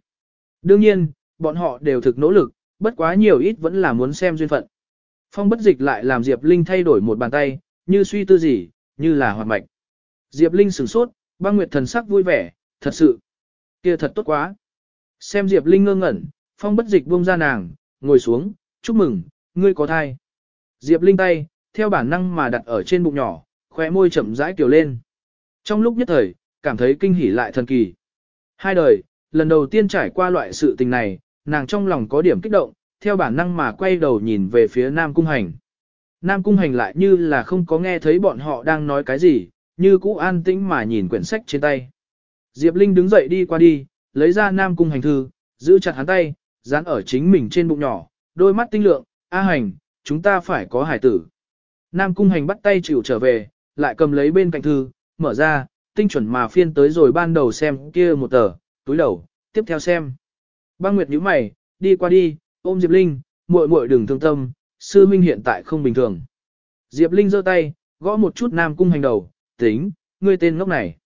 [SPEAKER 1] Đương nhiên, bọn họ đều thực nỗ lực, bất quá nhiều ít vẫn là muốn xem duyên phận. Phong bất dịch lại làm Diệp Linh thay đổi một bàn tay, như suy tư gì, như là hoạt mạch. Diệp Linh sửng sốt, băng nguyệt thần sắc vui vẻ, thật sự. kia thật tốt quá. Xem Diệp Linh ngơ ngẩn, phong bất dịch buông ra nàng, ngồi xuống, chúc mừng, ngươi có thai. Diệp Linh tay, theo bản năng mà đặt ở trên bụng nhỏ, khóe môi chậm rãi kiều lên. Trong lúc nhất thời, cảm thấy kinh hỉ lại thần kỳ. Hai đời, lần đầu tiên trải qua loại sự tình này, nàng trong lòng có điểm kích động, theo bản năng mà quay đầu nhìn về phía Nam Cung Hành. Nam Cung Hành lại như là không có nghe thấy bọn họ đang nói cái gì, như cũ an tĩnh mà nhìn quyển sách trên tay. Diệp Linh đứng dậy đi qua đi, lấy ra Nam Cung Hành thư, giữ chặt hắn tay, dán ở chính mình trên bụng nhỏ, đôi mắt tinh lượng, A Hành, chúng ta phải có hải tử. Nam Cung Hành bắt tay chịu trở về, lại cầm lấy bên cạnh thư, mở ra, tinh chuẩn mà phiên tới rồi ban đầu xem kia một tờ, túi đầu, tiếp theo xem. Băng Nguyệt nhíu mày, đi qua đi, ôm Diệp Linh, muội muội đừng thương tâm, sư minh hiện tại không bình thường. Diệp Linh giơ tay, gõ một chút Nam Cung Hành đầu, tính, ngươi tên ngốc này.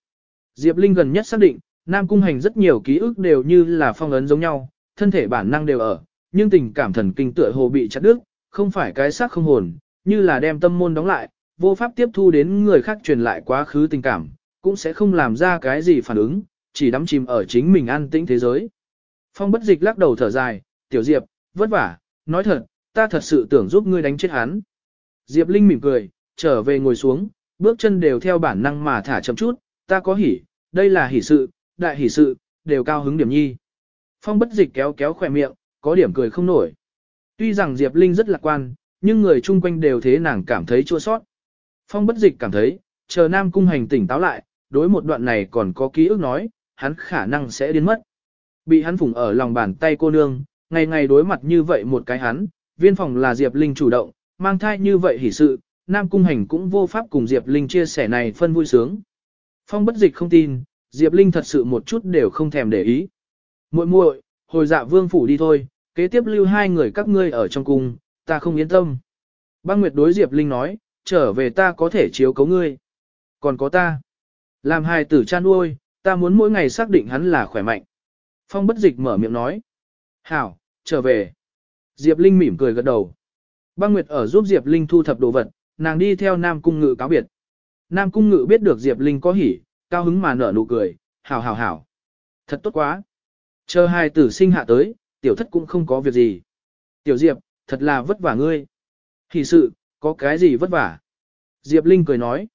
[SPEAKER 1] Diệp Linh gần nhất xác định, Nam Cung Hành rất nhiều ký ức đều như là phong ấn giống nhau, thân thể bản năng đều ở, nhưng tình cảm thần kinh tựa hồ bị chặt đứt, không phải cái xác không hồn, như là đem tâm môn đóng lại, vô pháp tiếp thu đến người khác truyền lại quá khứ tình cảm, cũng sẽ không làm ra cái gì phản ứng, chỉ đắm chìm ở chính mình an tĩnh thế giới. Phong bất dịch lắc đầu thở dài, tiểu Diệp, vất vả, nói thật, ta thật sự tưởng giúp ngươi đánh chết hắn. Diệp Linh mỉm cười, trở về ngồi xuống, bước chân đều theo bản năng mà thả chậm chút, ta có hỉ, đây là hỉ sự, đại hỉ sự, đều cao hứng điểm nhi. Phong bất dịch kéo kéo khỏe miệng, có điểm cười không nổi. Tuy rằng Diệp Linh rất lạc quan, nhưng người chung quanh đều thế nàng cảm thấy chua sót. Phong bất dịch cảm thấy, chờ Nam Cung hành tỉnh táo lại, đối một đoạn này còn có ký ức nói, hắn khả năng sẽ điên mất. Bị hắn phủng ở lòng bàn tay cô nương, ngày ngày đối mặt như vậy một cái hắn, viên phòng là Diệp Linh chủ động, mang thai như vậy hỉ sự, Nam Cung Hành cũng vô pháp cùng Diệp Linh chia sẻ này phân vui sướng. Phong bất dịch không tin, Diệp Linh thật sự một chút đều không thèm để ý. muội muội, hồi dạ vương phủ đi thôi, kế tiếp lưu hai người các ngươi ở trong cung, ta không yên tâm. Băng Nguyệt đối Diệp Linh nói, trở về ta có thể chiếu cấu ngươi. Còn có ta. Làm hài tử chan nuôi, ta muốn mỗi ngày xác định hắn là khỏe mạnh. Phong bất dịch mở miệng nói. Hảo, trở về. Diệp Linh mỉm cười gật đầu. Băng Nguyệt ở giúp Diệp Linh thu thập đồ vật, nàng đi theo Nam Cung Ngự cáo biệt. Nam Cung Ngự biết được Diệp Linh có hỉ, cao hứng mà nở nụ cười, hảo hảo hảo. Thật tốt quá. Chờ hai tử sinh hạ tới, tiểu thất cũng không có việc gì. Tiểu Diệp, thật là vất vả ngươi. Hỉ sự, có cái gì vất vả? Diệp Linh cười nói.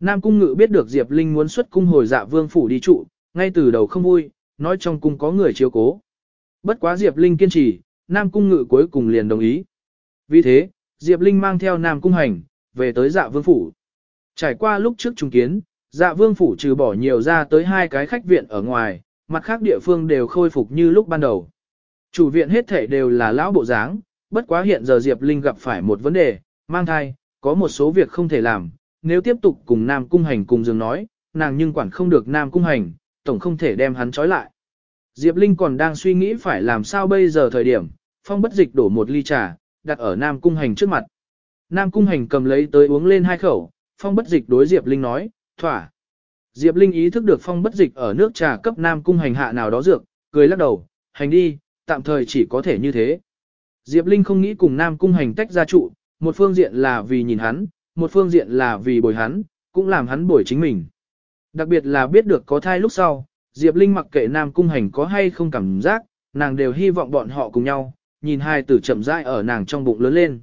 [SPEAKER 1] Nam Cung Ngự biết được Diệp Linh muốn xuất cung hồi dạ vương phủ đi trụ, ngay từ đầu không vui, nói trong cung có người chiếu cố. Bất quá Diệp Linh kiên trì, Nam Cung Ngự cuối cùng liền đồng ý. Vì thế, Diệp Linh mang theo Nam Cung Hành, về tới dạ vương phủ. Trải qua lúc trước trung kiến, dạ vương phủ trừ bỏ nhiều ra tới hai cái khách viện ở ngoài, mặt khác địa phương đều khôi phục như lúc ban đầu. Chủ viện hết thể đều là lão bộ dáng, bất quá hiện giờ Diệp Linh gặp phải một vấn đề, mang thai, có một số việc không thể làm, nếu tiếp tục cùng Nam Cung Hành cùng dường nói, nàng nhưng quản không được Nam Cung Hành, tổng không thể đem hắn trói lại. Diệp Linh còn đang suy nghĩ phải làm sao bây giờ thời điểm, phong bất dịch đổ một ly trà, đặt ở Nam Cung Hành trước mặt. Nam Cung Hành cầm lấy tới uống lên hai khẩu, phong bất dịch đối Diệp Linh nói, thỏa. Diệp Linh ý thức được phong bất dịch ở nước trà cấp Nam Cung Hành hạ nào đó dược, cười lắc đầu, hành đi, tạm thời chỉ có thể như thế. Diệp Linh không nghĩ cùng Nam Cung Hành tách ra trụ, một phương diện là vì nhìn hắn, một phương diện là vì bồi hắn, cũng làm hắn bồi chính mình. Đặc biệt là biết được có thai lúc sau, Diệp Linh mặc kệ Nam Cung Hành có hay không cảm giác, nàng đều hy vọng bọn họ cùng nhau, nhìn hai tử chậm rãi ở nàng trong bụng lớn lên.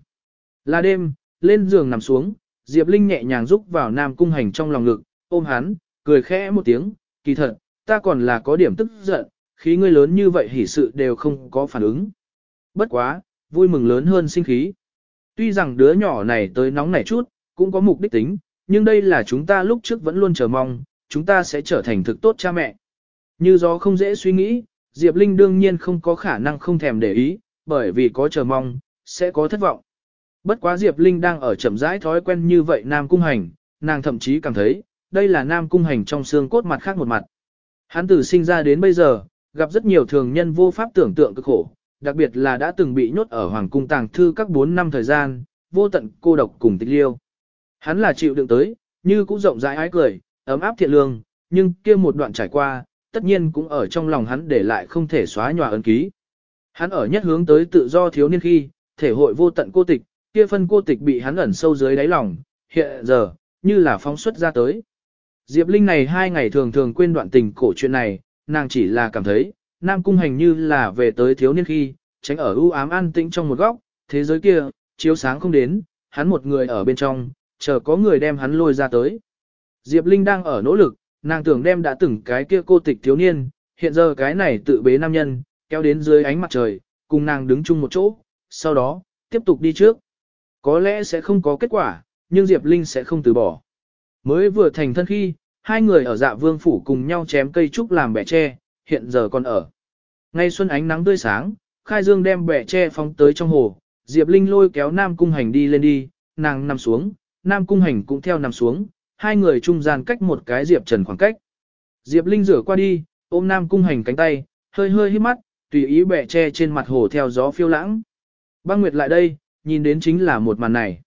[SPEAKER 1] Là đêm, lên giường nằm xuống, Diệp Linh nhẹ nhàng rúc vào Nam Cung Hành trong lòng ngực, ôm hắn, cười khẽ một tiếng, kỳ thật, ta còn là có điểm tức giận, khí ngươi lớn như vậy hỉ sự đều không có phản ứng. Bất quá, vui mừng lớn hơn sinh khí. Tuy rằng đứa nhỏ này tới nóng nảy chút, cũng có mục đích tính, nhưng đây là chúng ta lúc trước vẫn luôn chờ mong, chúng ta sẽ trở thành thực tốt cha mẹ. Như gió không dễ suy nghĩ, Diệp Linh đương nhiên không có khả năng không thèm để ý, bởi vì có chờ mong, sẽ có thất vọng. Bất quá Diệp Linh đang ở chậm rãi thói quen như vậy Nam Cung Hành, nàng thậm chí cảm thấy, đây là Nam Cung Hành trong xương cốt mặt khác một mặt. Hắn từ sinh ra đến bây giờ, gặp rất nhiều thường nhân vô pháp tưởng tượng cực khổ, đặc biệt là đã từng bị nhốt ở Hoàng Cung Tàng Thư các 4 năm thời gian, vô tận cô độc cùng tịch liêu. Hắn là chịu đựng tới, như cũng rộng rãi ái cười, ấm áp thiện lương, nhưng kia một đoạn trải qua, tất nhiên cũng ở trong lòng hắn để lại không thể xóa nhòa ấn ký. Hắn ở nhất hướng tới tự do thiếu niên khi, thể hội vô tận cô tịch, kia phân cô tịch bị hắn ẩn sâu dưới đáy lòng, hiện giờ, như là phóng xuất ra tới. Diệp Linh này hai ngày thường thường quên đoạn tình cổ chuyện này, nàng chỉ là cảm thấy, Nam Cung Hành như là về tới thiếu niên khi, tránh ở u ám an tĩnh trong một góc, thế giới kia, chiếu sáng không đến, hắn một người ở bên trong, chờ có người đem hắn lôi ra tới. Diệp Linh đang ở nỗ lực, nàng tưởng đem đã từng cái kia cô tịch thiếu niên, hiện giờ cái này tự bế nam nhân, kéo đến dưới ánh mặt trời, cùng nàng đứng chung một chỗ, sau đó, tiếp tục đi trước. Có lẽ sẽ không có kết quả, nhưng Diệp Linh sẽ không từ bỏ. Mới vừa thành thân khi, hai người ở dạ vương phủ cùng nhau chém cây trúc làm bẻ tre, hiện giờ còn ở. Ngay xuân ánh nắng tươi sáng, Khai Dương đem bẻ tre phóng tới trong hồ, Diệp Linh lôi kéo Nam Cung Hành đi lên đi, nàng nằm xuống, Nam Cung Hành cũng theo nằm xuống, hai người trung gian cách một cái Diệp Trần khoảng cách. Diệp Linh rửa qua đi, ôm Nam Cung Hành cánh tay, hơi hơi hít mắt, tùy ý bẻ tre trên mặt hồ theo gió phiêu lãng. Băng Nguyệt lại đây, nhìn đến chính là một màn này.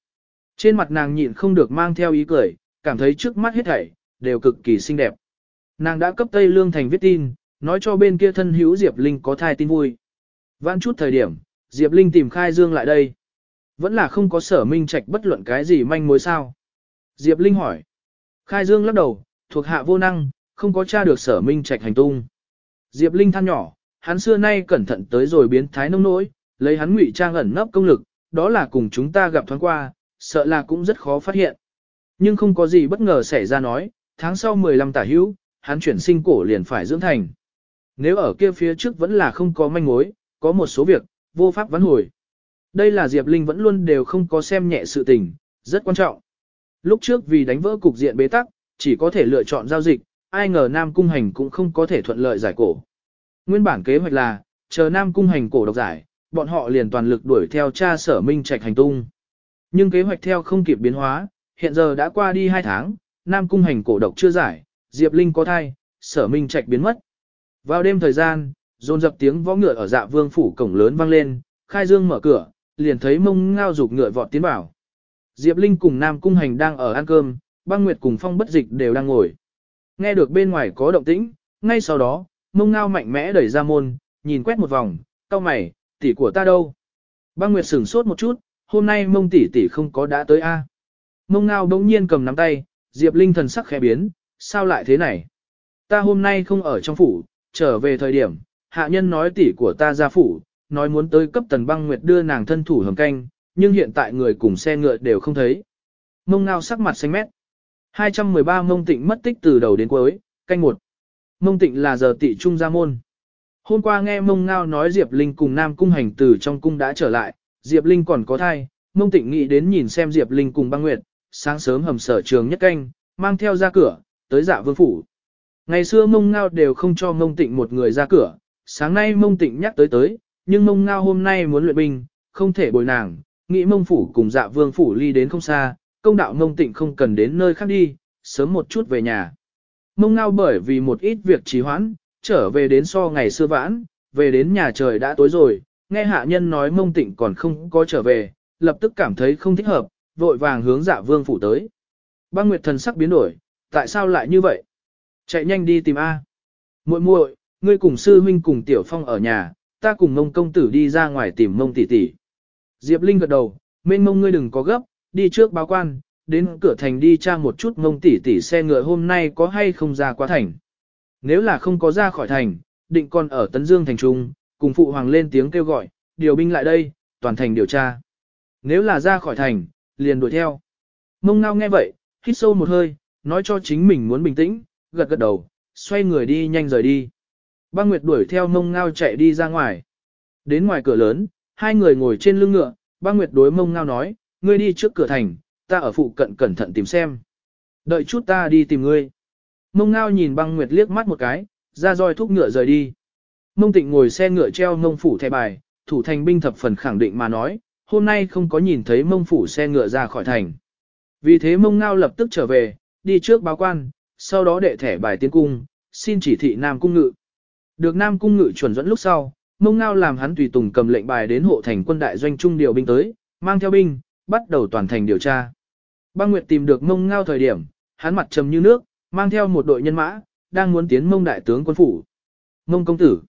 [SPEAKER 1] Trên mặt nàng nhịn không được mang theo ý cười, cảm thấy trước mắt hết thảy, đều cực kỳ xinh đẹp. Nàng đã cấp Tây Lương Thành viết tin, nói cho bên kia thân hữu Diệp Linh có thai tin vui. Vãn chút thời điểm, Diệp Linh tìm Khai Dương lại đây. Vẫn là không có sở minh trạch bất luận cái gì manh mối sao. Diệp Linh hỏi. Khai Dương lắc đầu, thuộc hạ vô năng, không có tra được sở minh trạch hành tung. Diệp Linh than nhỏ, hắn xưa nay cẩn thận tới rồi biến thái nông nỗi, lấy hắn ngụy trang ẩn nấp công lực, đó là cùng chúng ta gặp thoáng qua, sợ là cũng rất khó phát hiện. Nhưng không có gì bất ngờ xảy ra nói, tháng sau 15 tả hữu, hắn chuyển sinh cổ liền phải dưỡng thành. Nếu ở kia phía trước vẫn là không có manh mối, có một số việc, vô pháp vãn hồi. Đây là Diệp Linh vẫn luôn đều không có xem nhẹ sự tình, rất quan trọng. Lúc trước vì đánh vỡ cục diện bế tắc, chỉ có thể lựa chọn giao dịch, ai ngờ Nam Cung Hành cũng không có thể thuận lợi giải cổ. Nguyên bản kế hoạch là, chờ Nam Cung Hành cổ độc giải, bọn họ liền toàn lực đuổi theo cha sở minh trạch hành tung. Nhưng kế hoạch theo không kịp biến hóa, hiện giờ đã qua đi 2 tháng, Nam Cung Hành cổ độc chưa giải, Diệp Linh có thai, sở minh trạch biến mất. Vào đêm thời gian, dồn dập tiếng võ ngựa ở dạ vương phủ cổng lớn vang lên, khai dương mở cửa, liền thấy mông ngao dục ngựa vọt tiến vào. Diệp Linh cùng Nam Cung Hành đang ở ăn cơm, băng nguyệt cùng phong bất dịch đều đang ngồi. Nghe được bên ngoài có động tĩnh, ngay sau đó, mông ngao mạnh mẽ đẩy ra môn, nhìn quét một vòng, cau mày, tỷ của ta đâu? Băng nguyệt sửng sốt một chút, hôm nay mông tỷ tỷ không có đã tới a. Mông ngao đống nhiên cầm nắm tay, Diệp Linh thần sắc khẽ biến, sao lại thế này? Ta hôm nay không ở trong phủ, trở về thời điểm, hạ nhân nói tỷ của ta ra phủ, nói muốn tới cấp tần băng nguyệt đưa nàng thân thủ hầm canh, nhưng hiện tại người cùng xe ngựa đều không thấy. Mông ngao sắc mặt xanh mét. 213 mông tịnh mất tích từ đầu đến cuối, canh một. Mông tịnh là giờ tị trung gia môn. Hôm qua nghe mông ngao nói Diệp Linh cùng Nam Cung hành từ trong cung đã trở lại, Diệp Linh còn có thai, mông tịnh nghĩ đến nhìn xem Diệp Linh cùng băng nguyệt, sáng sớm hầm sở trường nhất canh, mang theo ra cửa, tới dạ vương phủ. Ngày xưa mông ngao đều không cho mông tịnh một người ra cửa, sáng nay mông tịnh nhắc tới tới, nhưng mông ngao hôm nay muốn luyện binh, không thể bồi nàng, nghĩ mông phủ cùng dạ vương phủ ly đến không xa, công đạo mông tịnh không cần đến nơi khác đi, sớm một chút về nhà. Mông ngao bởi vì một ít việc trì hoãn, trở về đến so ngày xưa vãn, về đến nhà trời đã tối rồi, nghe hạ nhân nói mông tịnh còn không có trở về, lập tức cảm thấy không thích hợp, vội vàng hướng dạ vương phủ tới. Băng Nguyệt thần sắc biến đổi, tại sao lại như vậy? Chạy nhanh đi tìm A. muội muội, ngươi cùng sư huynh cùng tiểu phong ở nhà, ta cùng mông công tử đi ra ngoài tìm mông tỷ tỷ. Diệp Linh gật đầu, mênh mông ngươi đừng có gấp, đi trước báo quan, đến cửa thành đi tra một chút mông tỷ tỷ xe ngựa hôm nay có hay không ra qua thành. Nếu là không có ra khỏi thành, định còn ở Tấn Dương thành trung, cùng phụ hoàng lên tiếng kêu gọi, điều binh lại đây, toàn thành điều tra. Nếu là ra khỏi thành, liền đuổi theo. Mông ngao nghe vậy, hít sâu một hơi, nói cho chính mình muốn bình tĩnh, gật gật đầu, xoay người đi nhanh rời đi. Băng Nguyệt đuổi theo mông ngao chạy đi ra ngoài. Đến ngoài cửa lớn, hai người ngồi trên lưng ngựa, băng Nguyệt đối mông ngao nói, ngươi đi trước cửa thành, ta ở phụ cận cẩn thận tìm xem. Đợi chút ta đi tìm ngươi. Mông ngao nhìn băng Nguyệt liếc mắt một cái, ra roi thúc ngựa rời đi. Mông tịnh ngồi xe ngựa treo mông phủ thẻ bài, thủ thành binh thập phần khẳng định mà nói, hôm nay không có nhìn thấy mông phủ xe ngựa ra khỏi thành. Vì thế mông ngao lập tức trở về, đi trước báo quan, sau đó đệ thẻ bài tiến cung, xin chỉ thị Nam Cung Ngự. Được Nam Cung Ngự chuẩn dẫn lúc sau, mông ngao làm hắn tùy tùng cầm lệnh bài đến hộ thành quân đại doanh trung điều binh tới, mang theo binh, bắt đầu toàn thành điều tra. Băng Nguyệt tìm được mông ngao thời điểm, hắn mặt trầm như nước, mang theo một đội nhân mã, đang muốn tiến mông đại tướng quân phủ. Mông công tử.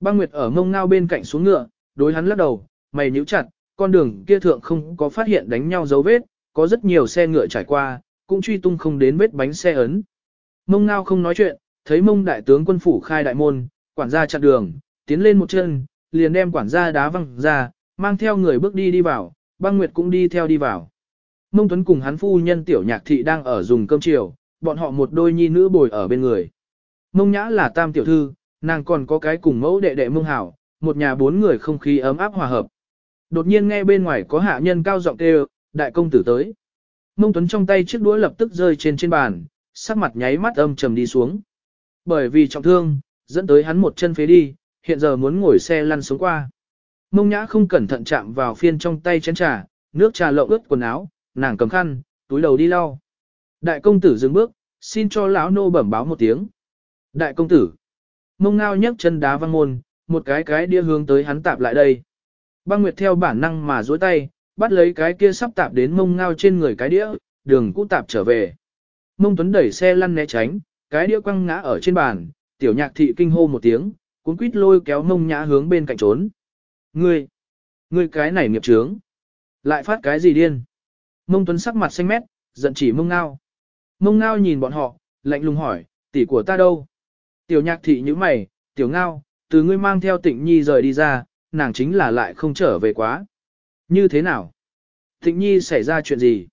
[SPEAKER 1] Băng Nguyệt ở mông ngao bên cạnh xuống ngựa, đối hắn lắc đầu, mày nhíu chặt, con đường kia thượng không có phát hiện đánh nhau dấu vết, có rất nhiều xe ngựa trải qua, cũng truy tung không đến vết bánh xe ấn. Mông ngao không nói chuyện, thấy mông đại tướng quân phủ khai đại môn, quản gia chặn đường, tiến lên một chân, liền đem quản gia đá văng ra, mang theo người bước đi đi vào, băng nguyệt cũng đi theo đi vào. Mông Tuấn cùng hắn phu nhân tiểu nhạc thị đang ở dùng cơm chiều, bọn họ một đôi nhi nữ bồi ở bên người. Mông nhã là tam tiểu thư, nàng còn có cái cùng mẫu đệ đệ mông hảo, một nhà bốn người không khí ấm áp hòa hợp. Đột nhiên nghe bên ngoài có hạ nhân cao giọng kêu, đại công tử tới. Mông Tuấn trong tay chiếc đũa lập tức rơi trên trên bàn, sắc mặt nháy mắt âm trầm đi xuống. Bởi vì trọng thương, dẫn tới hắn một chân phế đi, hiện giờ muốn ngồi xe lăn xuống qua. Mông nhã không cẩn thận chạm vào phiên trong tay chén trà, nước trà lậu ướt quần áo, nàng cầm khăn, túi đầu đi lau. Đại công tử dừng bước, xin cho lão nô bẩm báo một tiếng. Đại công tử. Mông ngao nhấc chân đá văng môn, một cái cái đĩa hướng tới hắn tạp lại đây. Băng Nguyệt theo bản năng mà duỗi tay, bắt lấy cái kia sắp tạp đến mông ngao trên người cái đĩa, đường cũ tạp trở về. Mông Tuấn đẩy xe lăn né tránh, cái đĩa quăng ngã ở trên bàn, tiểu nhạc thị kinh hô một tiếng, cuốn quýt lôi kéo mông nhã hướng bên cạnh trốn. Ngươi, ngươi cái này nghiệp trướng. Lại phát cái gì điên? Mông Tuấn sắc mặt xanh mét, giận chỉ mông ngao. Mông ngao nhìn bọn họ, lạnh lùng hỏi, tỷ của ta đâu? Tiểu nhạc thị như mày, tiểu ngao, từ ngươi mang theo tịnh nhi rời đi ra, nàng chính là lại không trở về quá. Như thế nào? Tịnh nhi xảy ra chuyện gì?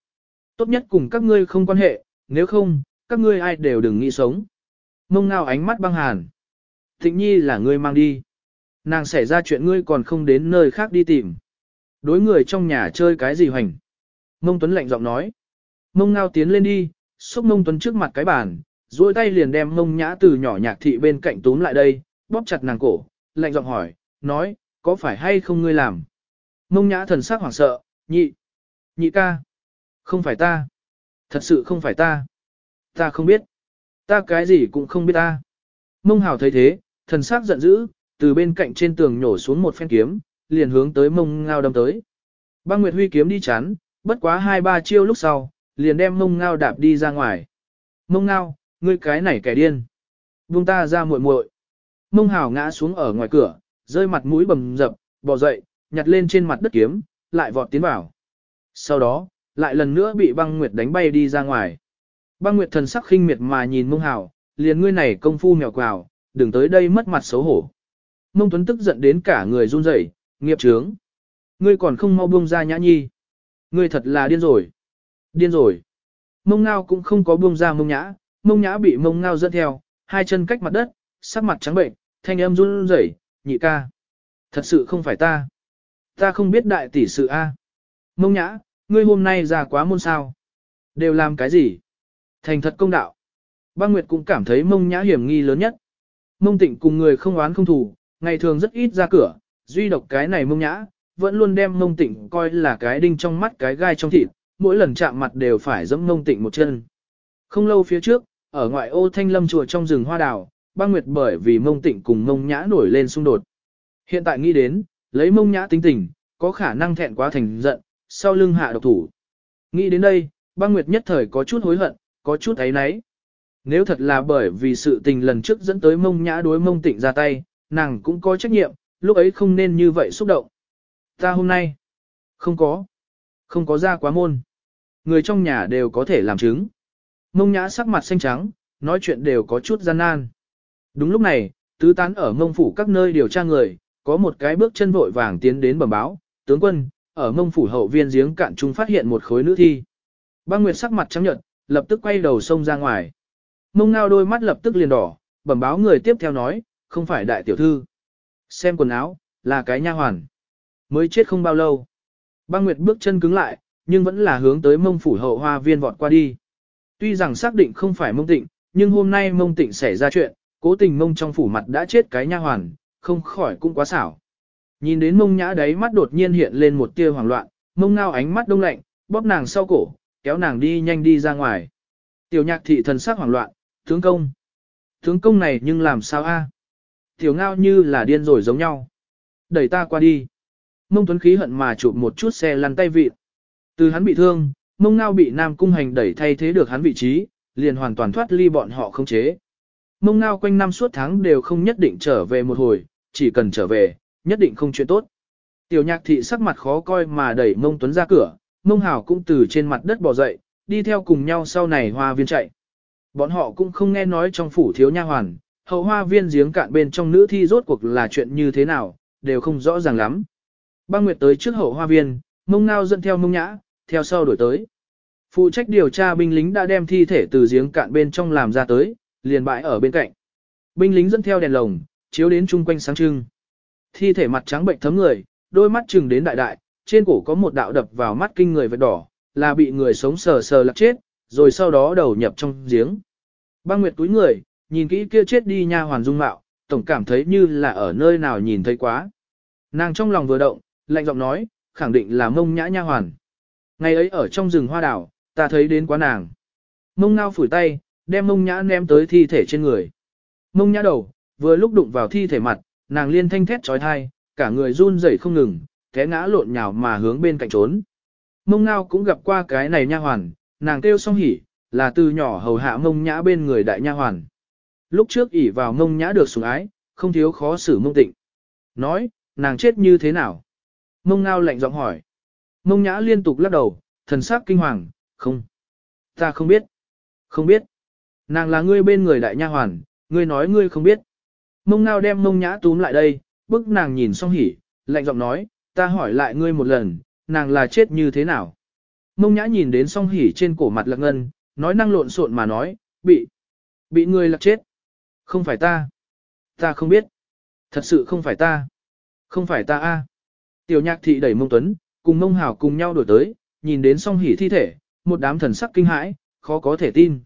[SPEAKER 1] Tốt nhất cùng các ngươi không quan hệ, nếu không, các ngươi ai đều đừng nghĩ sống. Mông ngao ánh mắt băng hàn. Tịnh nhi là ngươi mang đi. Nàng xảy ra chuyện ngươi còn không đến nơi khác đi tìm. Đối người trong nhà chơi cái gì hoành. Mông Tuấn lạnh giọng nói. Mông ngao tiến lên đi, xúc mông Tuấn trước mặt cái bàn, duỗi tay liền đem mông nhã từ nhỏ nhạc thị bên cạnh túm lại đây, bóp chặt nàng cổ, lạnh giọng hỏi, nói, có phải hay không ngươi làm? Mông nhã thần sắc hoảng sợ, nhị, nhị ca, không phải ta, thật sự không phải ta, ta không biết, ta cái gì cũng không biết ta. Mông hào thấy thế, thần sắc giận dữ, từ bên cạnh trên tường nhổ xuống một phen kiếm, liền hướng tới mông ngao đâm tới. Băng Nguyệt Huy kiếm đi chán, bất quá hai ba chiêu lúc sau, liền đem mông ngao đạp đi ra ngoài. Mông ngao, ngươi cái này kẻ điên. Buông ta ra muội muội. Mông hào ngã xuống ở ngoài cửa, rơi mặt mũi bầm dập, bò dậy, nhặt lên trên mặt đất kiếm, lại vọt tiến vào. Sau đó, lại lần nữa bị băng nguyệt đánh bay đi ra ngoài. Băng nguyệt thần sắc khinh miệt mà nhìn mông hào, liền ngươi này công phu mèo quào, đừng tới đây mất mặt xấu hổ. Mông Tuấn tức giận đến cả người run rẩy, nghiệp trướng. Ngươi còn không mau buông ra nhã nhi. Ngươi thật là điên rồi. Điên rồi. Mông ngao cũng không có buông ra mông nhã, mông nhã bị mông ngao dẫn theo, hai chân cách mặt đất, sắc mặt trắng bệnh, thanh âm run rẩy, nhị ca. Thật sự không phải ta. Ta không biết đại tỷ sự A. Mông nhã, ngươi hôm nay ra quá môn sao. Đều làm cái gì? Thành thật công đạo. Băng Nguyệt cũng cảm thấy mông nhã hiểm nghi lớn nhất. Mông tịnh cùng người không oán không thù, ngày thường rất ít ra cửa, duy độc cái này mông nhã, vẫn luôn đem mông tịnh coi là cái đinh trong mắt cái gai trong thịt, mỗi lần chạm mặt đều phải dẫm mông tịnh một chân. Không lâu phía trước, ở ngoại ô thanh lâm chùa trong rừng hoa đào, băng nguyệt bởi vì mông tịnh cùng mông nhã nổi lên xung đột. Hiện tại nghĩ đến, lấy mông nhã tính tình, có khả năng thẹn quá thành giận, sau lưng hạ độc thủ. Nghĩ đến đây, băng nguyệt nhất thời có chút hối hận, có chút ấy náy. Nếu thật là bởi vì sự tình lần trước dẫn tới mông nhã đối mông tịnh ra tay, nàng cũng có trách nhiệm, lúc ấy không nên như vậy xúc động. Ta hôm nay, không có, không có ra quá môn. Người trong nhà đều có thể làm chứng. Mông nhã sắc mặt xanh trắng, nói chuyện đều có chút gian nan. Đúng lúc này, tứ tán ở mông phủ các nơi điều tra người, có một cái bước chân vội vàng tiến đến bẩm báo, tướng quân, ở mông phủ hậu viên giếng cạn trung phát hiện một khối nữ thi. Băng Nguyệt sắc mặt trắng nhợt, lập tức quay đầu xông ra ngoài. Mông ngao đôi mắt lập tức liền đỏ, bẩm báo người tiếp theo nói, không phải đại tiểu thư. Xem quần áo, là cái nha hoàn. Mới chết không bao lâu. Băng Nguyệt bước chân cứng lại, nhưng vẫn là hướng tới mông phủ hậu hoa viên vọt qua đi. Tuy rằng xác định không phải mông tịnh, nhưng hôm nay mông tịnh xảy ra chuyện, cố tình mông trong phủ mặt đã chết cái nha hoàn, không khỏi cũng quá xảo. Nhìn đến mông nhã đấy mắt đột nhiên hiện lên một tia hoảng loạn, mông ngao ánh mắt đông lạnh, bóp nàng sau cổ, kéo nàng đi nhanh đi ra ngoài. Tiểu nhạc thị thần sắc hoảng loạn, tướng công. Tướng công này nhưng làm sao a? Tiểu ngao như là điên rồi giống nhau. Đẩy ta qua đi. Mông tuấn khí hận mà chụp một chút xe lăn tay vịt. Từ hắn bị thương, mông ngao bị nam cung hành đẩy thay thế được hắn vị trí, liền hoàn toàn thoát ly bọn họ không chế. Mông ngao quanh năm suốt tháng đều không nhất định trở về một hồi, chỉ cần trở về, nhất định không chuyện tốt. Tiểu nhạc thị sắc mặt khó coi mà đẩy mông tuấn ra cửa, mông hảo cũng từ trên mặt đất bò dậy, đi theo cùng nhau sau này hoa viên chạy. Bọn họ cũng không nghe nói trong phủ thiếu nha hoàn, hậu hoa viên giếng cạn bên trong nữ thi rốt cuộc là chuyện như thế nào, đều không rõ ràng lắm. Băng Nguyệt tới trước hậu hoa viên, mông ngao dẫn theo mông nhã, theo sau đổi tới. Phụ trách điều tra binh lính đã đem thi thể từ giếng cạn bên trong làm ra tới, liền bãi ở bên cạnh. Binh lính dẫn theo đèn lồng, chiếu đến chung quanh sáng trưng. Thi thể mặt trắng bệnh thấm người, đôi mắt trừng đến đại đại, trên cổ có một đạo đập vào mắt kinh người vết đỏ, là bị người sống sờ sờ lạc chết, rồi sau đó đầu nhập trong giếng. Băng Nguyệt túi người, nhìn kỹ kia chết đi nha hoàn dung mạo, tổng cảm thấy như là ở nơi nào nhìn thấy quá. Nàng trong lòng vừa động, lạnh giọng nói, khẳng định là mông nhã nha hoàn. Ngày ấy ở trong rừng hoa đảo, ta thấy đến quá nàng. Mông ngao phủi tay, đem mông nhã ném tới thi thể trên người. Mông nhã đầu, vừa lúc đụng vào thi thể mặt, nàng liên thanh thét trói thai, cả người run rẩy không ngừng, té ngã lộn nhào mà hướng bên cạnh trốn. Mông ngao cũng gặp qua cái này nha hoàn, nàng kêu xong hỉ, là từ nhỏ hầu hạ mông nhã bên người đại nha hoàn. Lúc trước ỉ vào mông nhã được sủng ái, không thiếu khó xử mông tịnh. Nói, nàng chết như thế nào? Mông ngao lạnh giọng hỏi. Mông nhã liên tục lắc đầu, thần sắc kinh hoàng, không. Ta không biết. Không biết. Nàng là ngươi bên người đại nha hoàn, ngươi nói ngươi không biết. Mông ngao đem mông nhã túm lại đây, bức nàng nhìn xong hỉ, lạnh giọng nói, ta hỏi lại ngươi một lần, nàng là chết như thế nào? Mông nhã nhìn đến song hỉ trên cổ mặt lạc ngân, nói năng lộn xộn mà nói, bị, bị ngươi lạc chết. Không phải ta. Ta không biết. Thật sự không phải ta. Không phải ta a. Tiểu nhạc thị đẩy mông tuấn, cùng mông hào cùng nhau đổi tới, nhìn đến song hỉ thi thể, một đám thần sắc kinh hãi, khó có thể tin.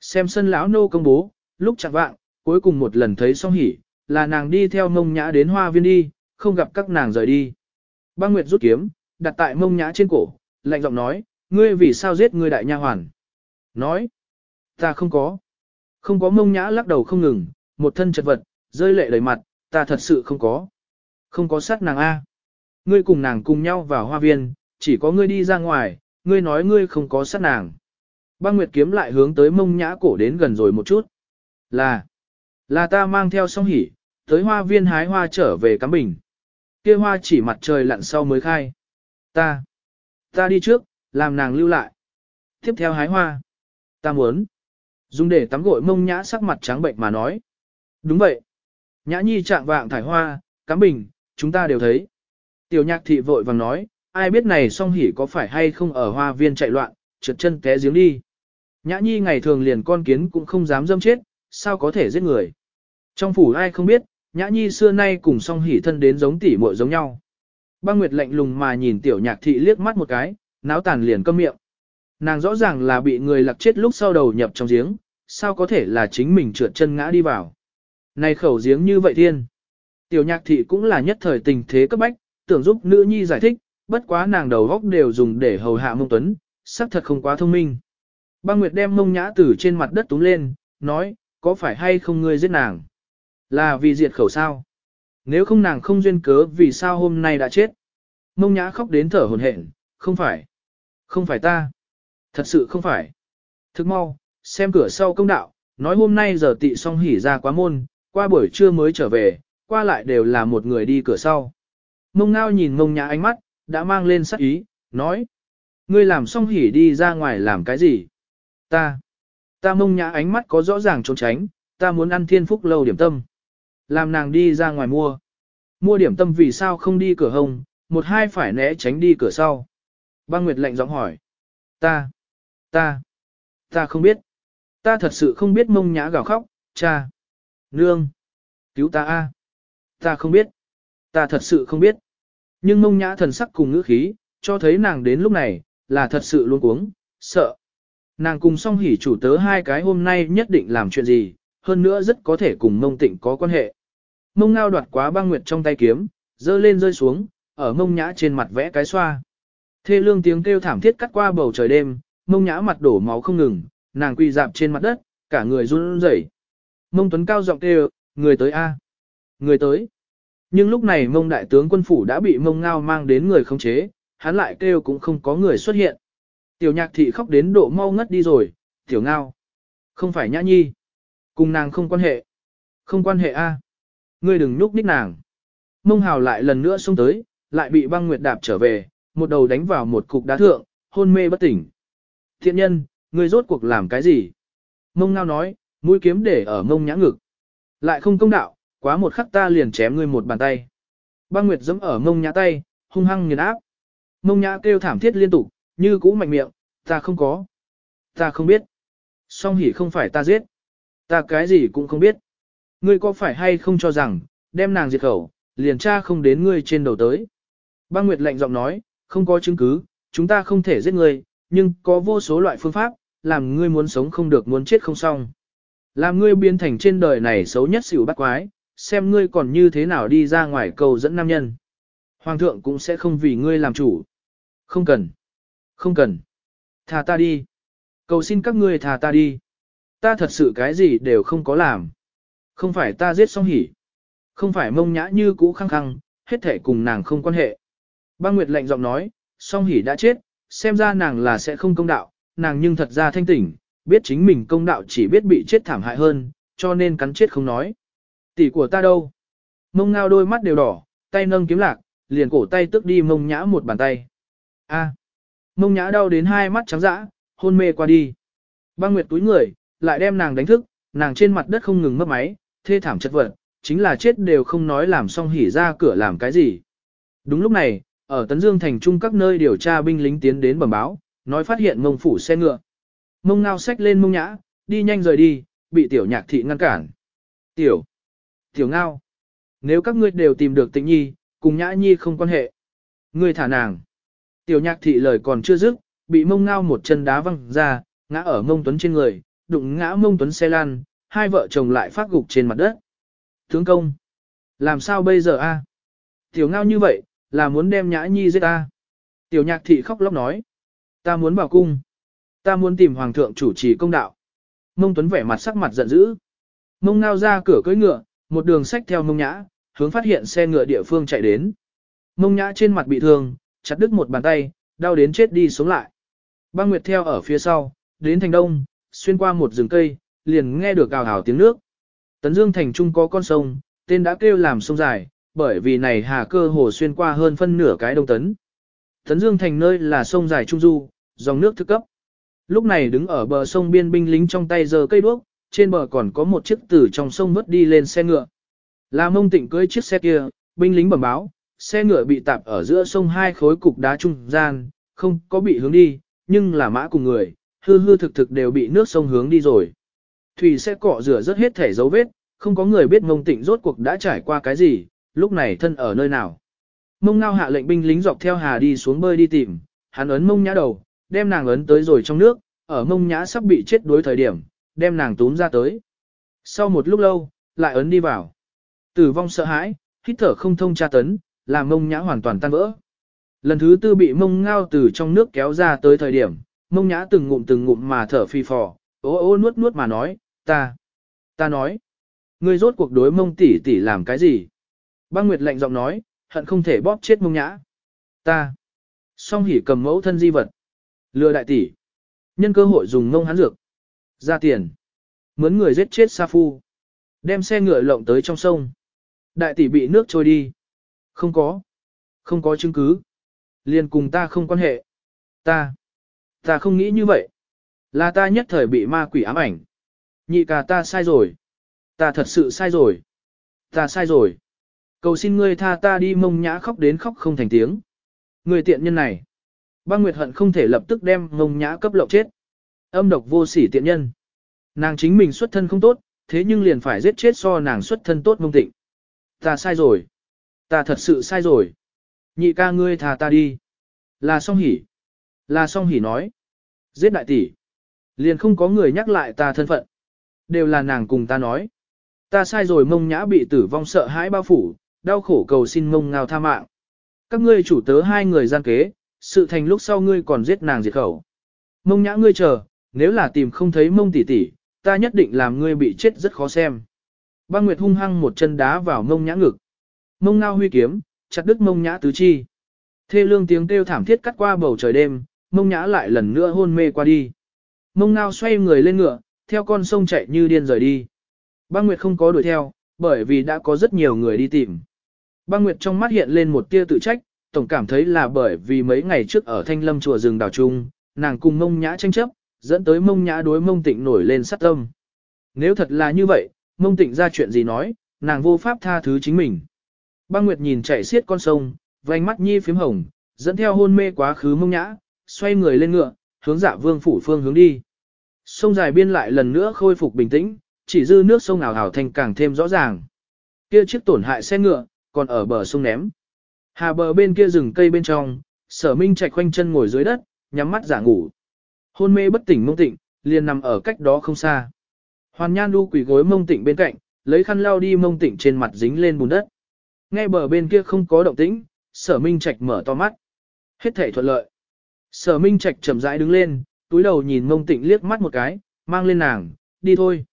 [SPEAKER 1] Xem sân lão nô công bố, lúc chẳng vạng, cuối cùng một lần thấy song hỉ, là nàng đi theo mông nhã đến hoa viên đi, không gặp các nàng rời đi. Băng Nguyệt rút kiếm, đặt tại mông nhã trên cổ, lạnh giọng nói, ngươi vì sao giết ngươi đại nha hoàn? Nói, ta không có. Không có mông nhã lắc đầu không ngừng, một thân chật vật, rơi lệ đầy mặt, ta thật sự không có. Không có sát nàng A. Ngươi cùng nàng cùng nhau vào hoa viên, chỉ có ngươi đi ra ngoài, ngươi nói ngươi không có sát nàng. Băng Nguyệt kiếm lại hướng tới mông nhã cổ đến gần rồi một chút. Là, là ta mang theo song hỉ, tới hoa viên hái hoa trở về cắm bình. Kia hoa chỉ mặt trời lặn sau mới khai. Ta, ta đi trước, làm nàng lưu lại. Tiếp theo hái hoa. Ta muốn. Dùng để tắm gội mông nhã sắc mặt trắng bệnh mà nói. Đúng vậy. Nhã nhi trạng vạng thải hoa, cắm bình, chúng ta đều thấy. Tiểu nhạc thị vội vàng nói, ai biết này song hỉ có phải hay không ở hoa viên chạy loạn, trượt chân té giếng đi. Nhã nhi ngày thường liền con kiến cũng không dám dâm chết, sao có thể giết người. Trong phủ ai không biết, nhã nhi xưa nay cùng song hỉ thân đến giống tỉ muội giống nhau. Băng Nguyệt lạnh lùng mà nhìn tiểu nhạc thị liếc mắt một cái, náo tàn liền câm miệng. Nàng rõ ràng là bị người lặc chết lúc sau đầu nhập trong giếng, sao có thể là chính mình trượt chân ngã đi vào. Này khẩu giếng như vậy thiên. Tiểu nhạc thị cũng là nhất thời tình thế cấp bách, tưởng giúp nữ nhi giải thích, bất quá nàng đầu góc đều dùng để hầu hạ mông tuấn, sắc thật không quá thông minh. Băng Nguyệt đem mông nhã từ trên mặt đất túm lên, nói, có phải hay không ngươi giết nàng? Là vì diệt khẩu sao? Nếu không nàng không duyên cớ vì sao hôm nay đã chết? Mông nhã khóc đến thở hồn hển, không phải. Không phải ta. Thật sự không phải. Thức mau, xem cửa sau công đạo, nói hôm nay giờ tị xong hỉ ra quá môn, qua buổi trưa mới trở về, qua lại đều là một người đi cửa sau. Mông ngao nhìn mông nhã ánh mắt, đã mang lên sắc ý, nói. Ngươi làm xong hỉ đi ra ngoài làm cái gì? Ta. Ta mông nhã ánh mắt có rõ ràng trốn tránh, ta muốn ăn thiên phúc lâu điểm tâm. Làm nàng đi ra ngoài mua. Mua điểm tâm vì sao không đi cửa hông, một hai phải né tránh đi cửa sau. Băng Nguyệt lạnh giọng hỏi. Ta. Ta. Ta không biết. Ta thật sự không biết mông nhã gào khóc, cha. Nương. Cứu ta a. Ta không biết. Ta thật sự không biết. Nhưng mông nhã thần sắc cùng ngữ khí, cho thấy nàng đến lúc này, là thật sự luôn cuống, sợ. Nàng cùng song hỉ chủ tớ hai cái hôm nay nhất định làm chuyện gì, hơn nữa rất có thể cùng mông tịnh có quan hệ. Mông ngao đoạt quá băng nguyệt trong tay kiếm, dơ lên rơi xuống, ở mông nhã trên mặt vẽ cái xoa. Thê lương tiếng kêu thảm thiết cắt qua bầu trời đêm, mông nhã mặt đổ máu không ngừng, nàng quỳ dạp trên mặt đất, cả người run rẩy. Mông Tuấn cao giọng kêu, người tới a, người tới. Nhưng lúc này mông đại tướng quân phủ đã bị mông ngao mang đến người không chế, hắn lại kêu cũng không có người xuất hiện. Tiểu nhạc thị khóc đến độ mau ngất đi rồi, tiểu ngao. Không phải nhã nhi. Cùng nàng không quan hệ. Không quan hệ a. Ngươi đừng nhúc ních nàng. Mông hào lại lần nữa xông tới, lại bị băng nguyệt đạp trở về, một đầu đánh vào một cục đá thượng, hôn mê bất tỉnh. Thiện nhân, ngươi rốt cuộc làm cái gì? Mông ngao nói, mũi kiếm để ở mông nhã ngực. Lại không công đạo, quá một khắc ta liền chém ngươi một bàn tay. Băng nguyệt giẫm ở mông nhã tay, hung hăng nghiền áp. Mông nhã kêu thảm thiết liên tục, như cũ mạnh miệng, ta không có. Ta không biết. Song hỉ không phải ta giết. Ta cái gì cũng không biết. Ngươi có phải hay không cho rằng, đem nàng diệt khẩu, liền tra không đến ngươi trên đầu tới. Băng Nguyệt lạnh giọng nói, không có chứng cứ, chúng ta không thể giết ngươi, nhưng có vô số loại phương pháp, làm ngươi muốn sống không được muốn chết không xong. Làm ngươi biến thành trên đời này xấu nhất xỉu bắt quái, xem ngươi còn như thế nào đi ra ngoài cầu dẫn nam nhân. Hoàng thượng cũng sẽ không vì ngươi làm chủ. Không cần. Không cần. Thà ta đi. Cầu xin các ngươi thà ta đi. Ta thật sự cái gì đều không có làm. Không phải ta giết xong hỉ. Không phải mông nhã như cũ khăng khăng, hết thể cùng nàng không quan hệ. Băng Nguyệt lạnh giọng nói, song hỉ đã chết, xem ra nàng là sẽ không công đạo, nàng nhưng thật ra thanh tỉnh, biết chính mình công đạo chỉ biết bị chết thảm hại hơn, cho nên cắn chết không nói. Tỷ của ta đâu? Mông ngao đôi mắt đều đỏ, tay nâng kiếm lạc, liền cổ tay tức đi mông nhã một bàn tay. A. Mông nhã đau đến hai mắt trắng dã, hôn mê qua đi. Băng Nguyệt túi người, lại đem nàng đánh thức, nàng trên mặt đất không ngừng mất máy, thê thảm chất vật, chính là chết đều không nói làm xong hỉ ra cửa làm cái gì. Đúng lúc này, ở Tấn Dương thành trung các nơi điều tra binh lính tiến đến bẩm báo, nói phát hiện mông phủ xe ngựa. Mông ngao xách lên mông nhã, đi nhanh rời đi, bị tiểu nhạc thị ngăn cản. Tiểu, tiểu ngao, nếu các ngươi đều tìm được tĩnh nhi, cùng nhã nhi không quan hệ. Ngươi thả nàng. Tiểu nhạc thị lời còn chưa dứt, bị mông ngao một chân đá văng ra, ngã ở mông tuấn trên người, đụng ngã mông tuấn xe lan, hai vợ chồng lại phát gục trên mặt đất. Tướng công, làm sao bây giờ a? Tiểu ngao như vậy, là muốn đem nhã nhi giết ta. Tiểu nhạc thị khóc lóc nói. Ta muốn vào cung. Ta muốn tìm hoàng thượng chủ trì công đạo. Mông Tuấn vẻ mặt sắc mặt giận dữ. Mông ngao ra cửa cưỡi ngựa, một đường sách theo mông nhã, hướng phát hiện xe ngựa địa phương chạy đến. Mông nhã trên mặt bị thương, chặt đứt một bàn tay, đau đến chết đi sống lại. Băng Nguyệt theo ở phía sau, đến thành đông, xuyên qua một rừng cây, liền nghe được gào hào tiếng nước. Tấn Dương thành trung có con sông, tên đã kêu làm sông dài, bởi vì này hà cơ hồ xuyên qua hơn phân nửa cái đông tấn. Tấn Dương thành nơi là sông dài trung du, dòng nước thức cấp. Lúc này đứng ở bờ sông biên binh lính trong tay giơ cây đuốc, trên bờ còn có một chiếc từ trong sông vớt đi lên xe ngựa. Là mông tịnh cưới chiếc xe kia, binh lính bẩm báo, xe ngựa bị tạp ở giữa sông hai khối cục đá trung gian, không có bị hướng đi, nhưng là mã cùng người, hư hư thực thực đều bị nước sông hướng đi rồi. Thủy sẽ cọ rửa rất hết thể dấu vết, không có người biết mông tịnh rốt cuộc đã trải qua cái gì, lúc này thân ở nơi nào. Mông ngao hạ lệnh binh lính dọc theo hà đi xuống bơi đi tìm, hắn ấn mông nhã đầu, đem nàng ấn tới rồi trong nước, ở mông nhã sắp bị chết đuối thời điểm, đem nàng túm ra tới. Sau một lúc lâu, lại ấn đi vào. Tử vong sợ hãi, hít thở không thông tra tấn, làm mông nhã hoàn toàn tan vỡ. Lần thứ tư bị mông ngao từ trong nước kéo ra tới thời điểm, mông nhã từng ngụm từng ngụm mà thở phi phò, ô ô nuốt nuốt mà nói, ta, ta nói, ngươi rốt cuộc đối mông tỷ tỷ làm cái gì? Băng Nguyệt lạnh giọng nói, hận không thể bóp chết mông nhã. Ta. Song hỉ cầm mẫu thân di vật. Lừa đại tỷ. Nhân cơ hội dùng mông hắn dược. Ra tiền. Mướn người giết chết Sa Phu. Đem xe ngựa lộng tới trong sông. Đại tỷ bị nước trôi đi. Không có. Không có chứng cứ. Liền cùng ta không quan hệ. Ta. Ta không nghĩ như vậy. Là ta nhất thời bị ma quỷ ám ảnh. Nhị ca ta sai rồi. Ta thật sự sai rồi. Ta sai rồi. Cầu xin ngươi tha ta đi mông nhã khóc đến khóc không thành tiếng. Người tiện nhân này. Băng Nguyệt hận không thể lập tức đem mông nhã cấp lộng chết. Âm độc vô sỉ tiện nhân. Nàng chính mình xuất thân không tốt, thế nhưng liền phải giết chết so nàng xuất thân tốt mông tịnh. Ta sai rồi. Ta thật sự sai rồi. Nhị ca ngươi thà ta đi. Là song hỉ. Là song hỉ nói. Giết đại tỷ. Liền không có người nhắc lại ta thân phận. Đều là nàng cùng ta nói. Ta sai rồi mông nhã bị tử vong sợ hãi bao phủ, đau khổ cầu xin mông ngao tha mạng. Các ngươi chủ tớ hai người gian kế, sự thành lúc sau ngươi còn giết nàng diệt khẩu. Mông nhã ngươi chờ, nếu là tìm không thấy mông tỷ tỷ, ta nhất định làm ngươi bị chết rất khó xem. Băng Nguyệt hung hăng một chân đá vào mông nhã ngực. Mông ngao huy kiếm, chặt đứt mông nhã tứ chi. Thê lương tiếng kêu thảm thiết cắt qua bầu trời đêm, mông nhã lại lần nữa hôn mê qua đi. Mông ngao xoay người lên ngựa, theo con sông chạy như điên rời đi. Băng Nguyệt không có đuổi theo, bởi vì đã có rất nhiều người đi tìm. Băng Nguyệt trong mắt hiện lên một tia tự trách, tổng cảm thấy là bởi vì mấy ngày trước ở Thanh Lâm chùa rừng đào trung, nàng cùng mông nhã tranh chấp, dẫn tới mông nhã đối mông tịnh nổi lên sát tâm. Nếu thật là như vậy, mông tịnh ra chuyện gì nói, nàng vô pháp tha thứ chính mình. Băng Nguyệt nhìn chạy xiết con sông, vành mắt nhi phím hồng, dẫn theo hôn mê quá khứ mông nhã, xoay người lên ngựa, hướng dạ vương phủ phương hướng đi. Sông dài biên lại lần nữa khôi phục bình tĩnh, chỉ dư nước sông ảo ảo thành càng thêm rõ ràng. Kia chiếc tổn hại xe ngựa, còn ở bờ sông ném. Hà bờ bên kia rừng cây bên trong, sở minh chạy quanh chân ngồi dưới đất, nhắm mắt giả ngủ. Hôn mê bất tỉnh mông tịnh, liền nằm ở cách đó không xa. Hoàn nhan đu quỳ gối mông tịnh bên cạnh, lấy khăn lau đi mông tịnh trên mặt dính lên bùn đất. Nghe bờ bên kia không có động tĩnh, sở minh trạch mở to mắt. Hết thể thuận lợi. Sở minh trạch chậm rãi đứng lên, túi đầu nhìn mông tịnh liếc mắt một cái, mang lên nàng, đi thôi.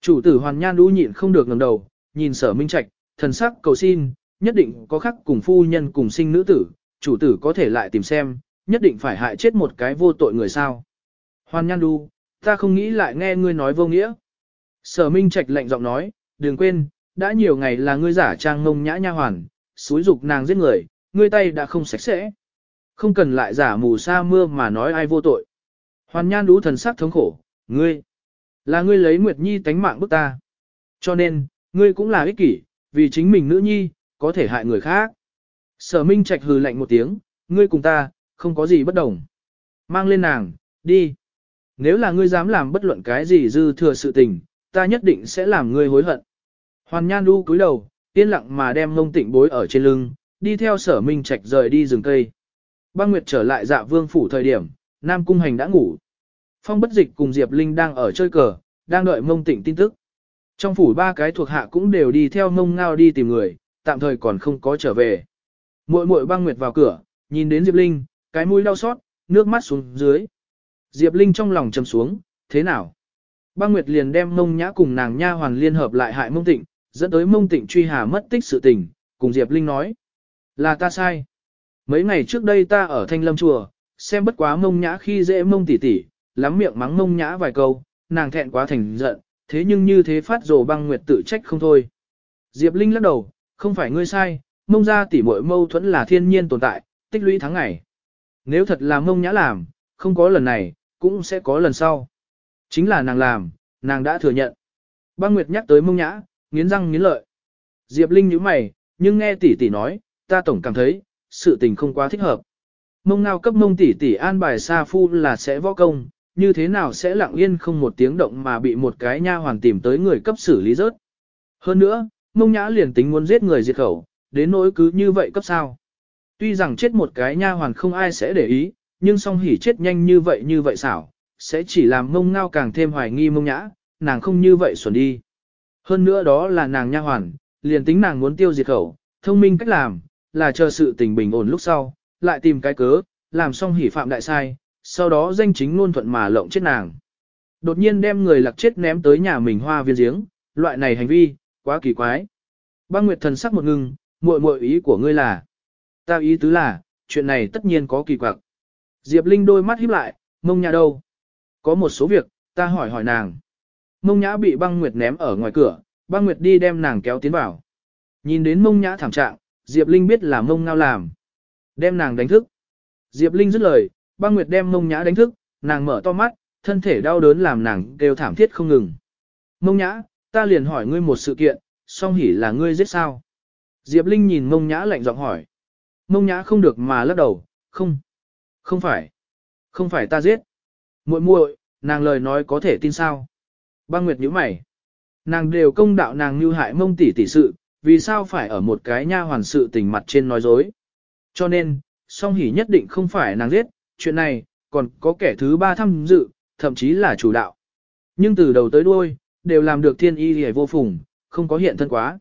[SPEAKER 1] Chủ tử hoàn nhan đu nhịn không được ngẩng đầu, nhìn sở minh trạch, thần sắc cầu xin, nhất định có khắc cùng phu nhân cùng sinh nữ tử, chủ tử có thể lại tìm xem, nhất định phải hại chết một cái vô tội người sao. Hoàn nhan đu, ta không nghĩ lại nghe ngươi nói vô nghĩa. Sở Minh Trạch lạnh giọng nói, đừng quên, đã nhiều ngày là ngươi giả trang ngông nhã nha hoàn, xúi dục nàng giết người, ngươi tay đã không sạch sẽ. Không cần lại giả mù sa mưa mà nói ai vô tội. Hoàn nhan Đu thần sắc thống khổ, ngươi, là ngươi lấy Nguyệt Nhi tánh mạng bức ta. Cho nên, ngươi cũng là ích kỷ, vì chính mình nữ nhi, có thể hại người khác. Sở Minh Trạch hừ lạnh một tiếng, ngươi cùng ta, không có gì bất đồng. Mang lên nàng, đi. Nếu là ngươi dám làm bất luận cái gì dư thừa sự tình, ta nhất định sẽ làm ngươi hối hận. Hoàn Nhan Du cúi đầu, yên lặng mà đem mông tịnh bối ở trên lưng, đi theo sở minh trạch rời đi rừng cây. Băng Nguyệt trở lại dạ vương phủ thời điểm, Nam Cung Hành đã ngủ. Phong bất dịch cùng Diệp Linh đang ở chơi cờ, đang đợi mông tịnh tin tức. Trong phủ ba cái thuộc hạ cũng đều đi theo mông ngao đi tìm người, tạm thời còn không có trở về. Muội muội băng Nguyệt vào cửa, nhìn đến Diệp Linh, cái mũi đau xót, nước mắt xuống dưới. Diệp Linh trong lòng trầm xuống, thế nào? Băng Nguyệt liền đem mông nhã cùng nàng nha hoàn liên hợp lại hại mông tịnh, dẫn tới mông tịnh truy hà mất tích sự tình, cùng Diệp Linh nói. Là ta sai. Mấy ngày trước đây ta ở Thanh Lâm Chùa, xem bất quá mông nhã khi dễ mông tỉ tỉ, lắm miệng mắng mông nhã vài câu, nàng thẹn quá thành giận, thế nhưng như thế phát rồ băng Nguyệt tự trách không thôi. Diệp Linh lắc đầu, không phải ngươi sai, mông ra tỉ muội mâu thuẫn là thiên nhiên tồn tại, tích lũy tháng ngày. Nếu thật là mông nhã làm, không có lần này, cũng sẽ có lần sau. Chính là nàng làm, nàng đã thừa nhận. Băng Nguyệt nhắc tới mông nhã, nghiến răng nghiến lợi. Diệp Linh nhíu mày, nhưng nghe tỷ tỷ nói, ta tổng cảm thấy, sự tình không quá thích hợp. Mông ngao cấp mông tỷ tỷ an bài xa phu là sẽ võ công, như thế nào sẽ lặng yên không một tiếng động mà bị một cái nha hoàn tìm tới người cấp xử lý rớt. Hơn nữa, mông nhã liền tính muốn giết người diệt khẩu, đến nỗi cứ như vậy cấp sao. Tuy rằng chết một cái nha hoàn không ai sẽ để ý, nhưng song hỉ chết nhanh như vậy như vậy xảo, sẽ chỉ làm mông ngao càng thêm hoài nghi mông nhã, nàng không như vậy xuẩn đi. Hơn nữa đó là nàng nha hoàn, liền tính nàng muốn tiêu diệt khẩu, thông minh cách làm, là chờ sự tình bình ổn lúc sau, lại tìm cái cớ, làm xong hỉ phạm đại sai, sau đó danh chính ngôn thuận mà lộng chết nàng. Đột nhiên đem người lạc chết ném tới nhà mình hoa viên giếng, loại này hành vi, quá kỳ quái. Băng Nguyệt thần sắc một ngưng muội muội ý của ngươi là. Ta ý tứ là, chuyện này tất nhiên có kỳ quặc. Diệp Linh đôi mắt híp lại, mông nhà đâu? Có một số việc, ta hỏi hỏi nàng. Mông nhã bị băng nguyệt ném ở ngoài cửa, băng nguyệt đi đem nàng kéo tiến vào. Nhìn đến mông nhã thảm trạng, Diệp Linh biết là mông ngao làm. Đem nàng đánh thức. Diệp Linh dứt lời, băng nguyệt đem mông nhã đánh thức, nàng mở to mắt, thân thể đau đớn làm nàng kêu thảm thiết không ngừng. Mông nhã, ta liền hỏi ngươi một sự kiện, song hỉ là ngươi giết sao? Diệp Linh nhìn mông nhã lạnh giọng hỏi. Mông nhã không được mà lắc đầu, không. Không phải. Không phải ta giết. muội muội, nàng lời nói có thể tin sao? Băng Nguyệt nhíu mày. Nàng đều công đạo nàng như hại mông tỷ tỷ sự, vì sao phải ở một cái nha hoàn sự tình mặt trên nói dối. Cho nên, song hỉ nhất định không phải nàng giết, chuyện này, còn có kẻ thứ ba tham dự, thậm chí là chủ đạo. Nhưng từ đầu tới đuôi, đều làm được thiên y hề vô phùng, không có hiện thân quá.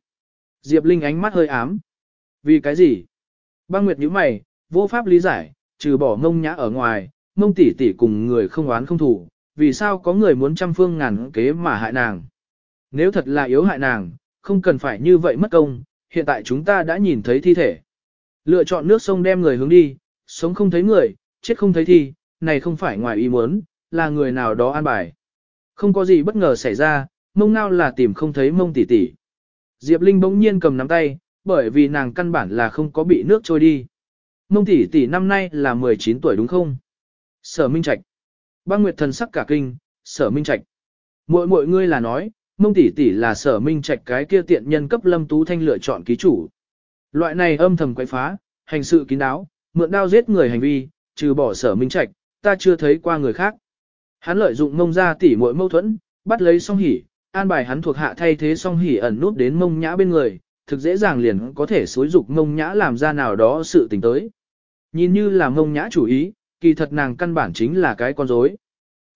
[SPEAKER 1] Diệp Linh ánh mắt hơi ám. Vì cái gì? Băng Nguyệt nhíu mày, vô pháp lý giải, trừ bỏ ngông nhã ở ngoài, mông tỷ tỷ cùng người không oán không thủ, vì sao có người muốn trăm phương ngàn kế mà hại nàng. Nếu thật là yếu hại nàng, không cần phải như vậy mất công, hiện tại chúng ta đã nhìn thấy thi thể. Lựa chọn nước sông đem người hướng đi, sống không thấy người, chết không thấy thi, này không phải ngoài ý muốn, là người nào đó an bài. Không có gì bất ngờ xảy ra, mông ngao là tìm không thấy mông tỷ tỷ. Diệp Linh bỗng nhiên cầm nắm tay, bởi vì nàng căn bản là không có bị nước trôi đi mông tỷ tỷ năm nay là 19 tuổi đúng không? Sở Minh Trạch. Băng Nguyệt thần sắc cả kinh, Sở Minh Trạch. Muội muội ngươi là nói, mông tỷ tỷ là Sở Minh Trạch cái kia tiện nhân cấp Lâm Tú Thanh lựa chọn ký chủ. Loại này âm thầm quậy phá, hành sự kín đáo, mượn đao giết người hành vi, trừ bỏ Sở Minh Trạch, ta chưa thấy qua người khác. Hắn lợi dụng mông ra tỷ muội mâu thuẫn, bắt lấy song hỉ, an bài hắn thuộc hạ thay thế song hỉ ẩn nút đến mông nhã bên người, thực dễ dàng liền có thể xối dục mông nhã làm ra nào đó sự tình tới. Nhìn như là mông nhã chủ ý, kỳ thật nàng căn bản chính là cái con rối.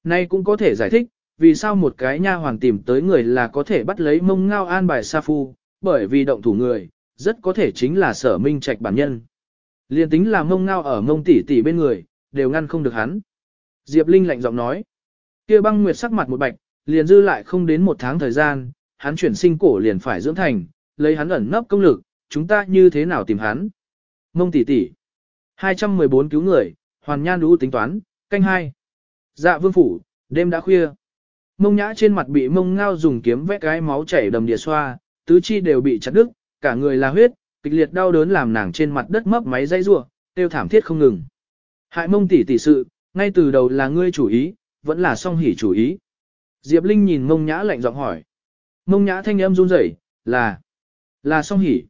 [SPEAKER 1] Nay cũng có thể giải thích, vì sao một cái nha hoàng tìm tới người là có thể bắt lấy mông ngao an bài sa phu, bởi vì động thủ người, rất có thể chính là sở minh trạch bản nhân. Liên tính là mông ngao ở mông tỷ tỷ bên người, đều ngăn không được hắn. Diệp Linh lạnh giọng nói, kia băng nguyệt sắc mặt một bạch, liền dư lại không đến một tháng thời gian, hắn chuyển sinh cổ liền phải dưỡng thành, lấy hắn ẩn nấp công lực, chúng ta như thế nào tìm hắn? Mông tỷ tỷ. 214 cứu người, hoàn nhan đũ tính toán, canh hai. Dạ vương phủ, đêm đã khuya. Mông nhã trên mặt bị mông ngao dùng kiếm vét cái máu chảy đầm địa xoa, tứ chi đều bị chặt đứt, cả người là huyết, kịch liệt đau đớn làm nàng trên mặt đất mấp máy dây rủa, tiêu thảm thiết không ngừng. Hại mông tỷ tỷ sự, ngay từ đầu là ngươi chủ ý, vẫn là song hỉ chủ ý. Diệp Linh nhìn mông nhã lạnh giọng hỏi. Mông nhã thanh âm run rẩy, là, là song hỉ.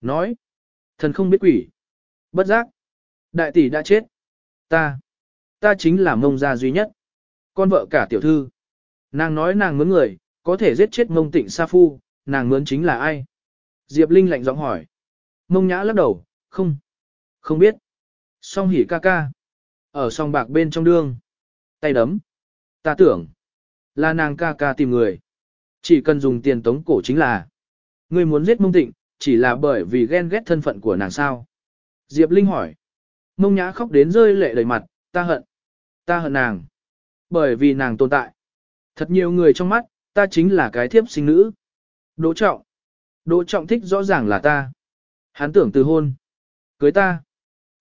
[SPEAKER 1] Nói, thần không biết quỷ. Bất giác, đại tỷ đã chết. Ta, ta chính là mông gia duy nhất. Con vợ cả tiểu thư. Nàng nói nàng mướn người, có thể giết chết mông tịnh sa phu, nàng mướn chính là ai? Diệp Linh lạnh giọng hỏi. Mông nhã lắc đầu, không, không biết. Song hỉ ca ca. Ở song bạc bên trong đương. Tay đấm. Ta tưởng. Là nàng ca ca tìm người. Chỉ cần dùng tiền tống cổ chính là. Ngươi muốn giết mông tịnh, chỉ là bởi vì ghen ghét thân phận của nàng sao. Diệp Linh hỏi. Mông nhã khóc đến rơi lệ đầy mặt, ta hận. Ta hận nàng. Bởi vì nàng tồn tại. Thật nhiều người trong mắt, ta chính là cái thiếp sinh nữ. Đỗ trọng. Đỗ trọng thích rõ ràng là ta. Hắn tưởng từ hôn. Cưới ta.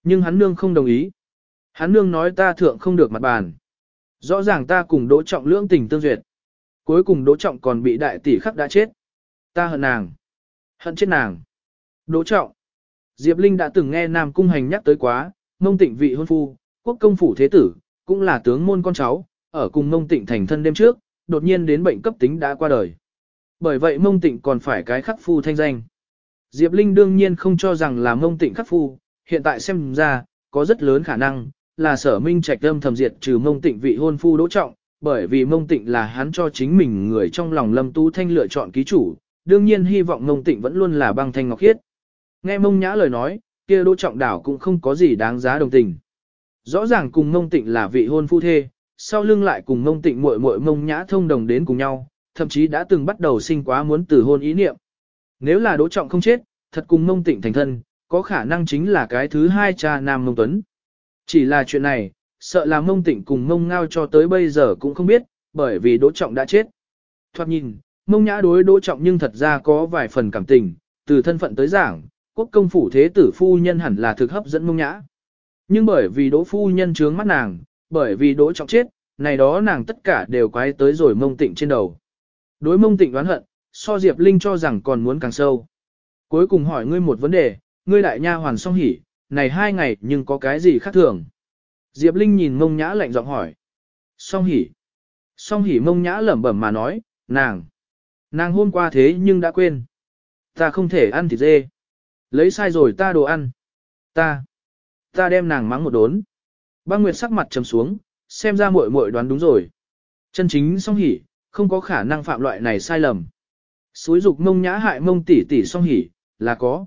[SPEAKER 1] Nhưng hắn nương không đồng ý. Hắn nương nói ta thượng không được mặt bàn. Rõ ràng ta cùng Đỗ Trọng lưỡng tình tương duyệt. Cuối cùng Đỗ Trọng còn bị đại tỷ khắc đã chết. Ta hận nàng. Hận chết nàng. Đỗ Trọng. Diệp Linh đã từng nghe Nam Cung Hành nhắc tới quá, mông tịnh vị hôn phu, quốc công phủ thế tử, cũng là tướng môn con cháu, ở cùng mông tịnh thành thân đêm trước, đột nhiên đến bệnh cấp tính đã qua đời. Bởi vậy mông tịnh còn phải cái khắc phu thanh danh. Diệp Linh đương nhiên không cho rằng là mông tịnh khắc phu, hiện tại xem ra, có rất lớn khả năng, là sở minh trạch âm thầm diệt trừ mông tịnh vị hôn phu đỗ trọng, bởi vì mông tịnh là hắn cho chính mình người trong lòng lâm Tu thanh lựa chọn ký chủ, đương nhiên hy vọng mông tịnh vẫn luôn là băng thanh ngọc khiết. Nghe mông nhã lời nói, kia đỗ trọng đảo cũng không có gì đáng giá đồng tình. Rõ ràng cùng mông tịnh là vị hôn phu thê, sau lưng lại cùng mông tịnh muội muội mông nhã thông đồng đến cùng nhau, thậm chí đã từng bắt đầu sinh quá muốn từ hôn ý niệm. Nếu là đỗ trọng không chết, thật cùng mông tịnh thành thân, có khả năng chính là cái thứ hai cha nam mông tuấn. Chỉ là chuyện này, sợ là mông tịnh cùng mông ngao cho tới bây giờ cũng không biết, bởi vì đỗ trọng đã chết. Thoát nhìn, mông nhã đối đỗ trọng nhưng thật ra có vài phần cảm tình, từ thân phận tới giảng, quốc công phủ thế tử phu nhân hẳn là thực hấp dẫn mông nhã. Nhưng bởi vì đỗ phu nhân trướng mắt nàng, bởi vì đỗ trọng chết, này đó nàng tất cả đều quái tới rồi mông tịnh trên đầu. Đối mông tịnh đoán hận, so Diệp Linh cho rằng còn muốn càng sâu. Cuối cùng hỏi ngươi một vấn đề, ngươi đại nha hoàn song hỉ, này hai ngày nhưng có cái gì khác thường? Diệp Linh nhìn mông nhã lạnh giọng hỏi. Song hỉ. Song hỉ mông nhã lẩm bẩm mà nói, nàng. Nàng hôm qua thế nhưng đã quên. Ta không thể ăn thịt dê. Lấy sai rồi ta đồ ăn. Ta. Ta đem nàng mắng một đốn. Băng Nguyệt sắc mặt trầm xuống, xem ra muội muội đoán đúng rồi. Chân chính song hỉ, không có khả năng phạm loại này sai lầm. Suối dục mông nhã hại mông tỷ tỷ song hỉ, là có.